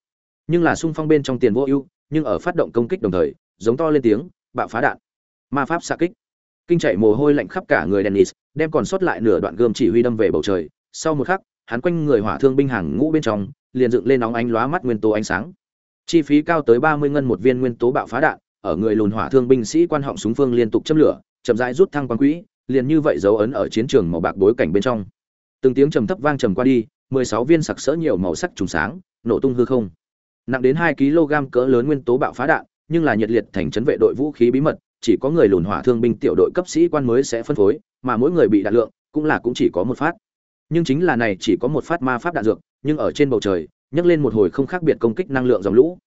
Nhưng là xung phong bên trong tiền vô ưu, nhưng ở phát động công kích đồng thời, giống to lên tiếng, bạo phá đạn. Ma pháp xạ kích. Kinh chạy mồ hôi lạnh khắp cả người dennis, đem còn sót lại nửa đoạn gươm chỉ huy đâm về bầu trời. Sau một khắc, hắn quanh người hỏa thương binh hàng ngũ bên trong liền dựng lên nóng ánh lóa mắt nguyên tố ánh sáng. Chi phí cao tới ba mươi ngân một viên nguyên tố bạo phá đạn, ở người lùn hỏa thương binh sĩ quan họng súng phương liên tục châm lửa, chậm rãi rút thăng quan quỹ, liền như vậy dấu ấn ở chiến trường màu bạc bối cảnh bên trong. Từng tiếng trầm thấp vang trầm qua đi, mười sáu viên sặc sỡ nhiều màu sắc trùng sáng, nổ tung hư không. Nặng đến hai kg cỡ lớn nguyên tố bạo phá đạn, nhưng là nhiệt liệt thành trấn vệ đội vũ khí bí mật, chỉ có người lùn hỏa thương binh tiểu đội cấp sĩ quan mới sẽ phân phối, mà mỗi người bị đạn lượng, cũng là cũng chỉ có một phát nhưng chính là này chỉ có một phát ma pháp đạn dược, nhưng ở trên bầu trời, nhấc lên một hồi không khác biệt công kích năng lượng dòng lũ.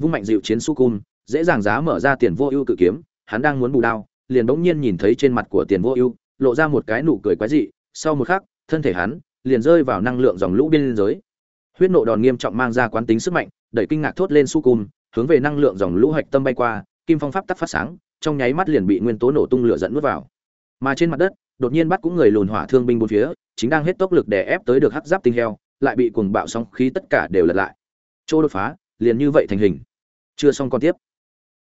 Vung mạnh dịu chiến su cun dễ dàng giá mở ra tiền vô ưu cự kiếm, hắn đang muốn bù đao, liền bỗng nhiên nhìn thấy trên mặt của tiền vô ưu, lộ ra một cái nụ cười quái dị, sau một khắc, thân thể hắn liền rơi vào năng lượng dòng lũ biên giới. Huyết nộ đòn nghiêm trọng mang ra quán tính sức mạnh, đẩy kinh ngạc thốt lên su cun hướng về năng lượng dòng lũ hạch tâm bay qua, kim phong pháp tắc phát sáng, trong nháy mắt liền bị nguyên tố nổ tung lửa dẫn nuốt vào. Mà trên mặt đất đột nhiên bắt cũng người lùn hỏa thương binh bốn phía, chính đang hết tốc lực để ép tới được hắc giáp tinh heo, lại bị cuồng bạo sóng khí tất cả đều lật lại. Chỗ đột phá, liền như vậy thành hình. Chưa xong còn tiếp.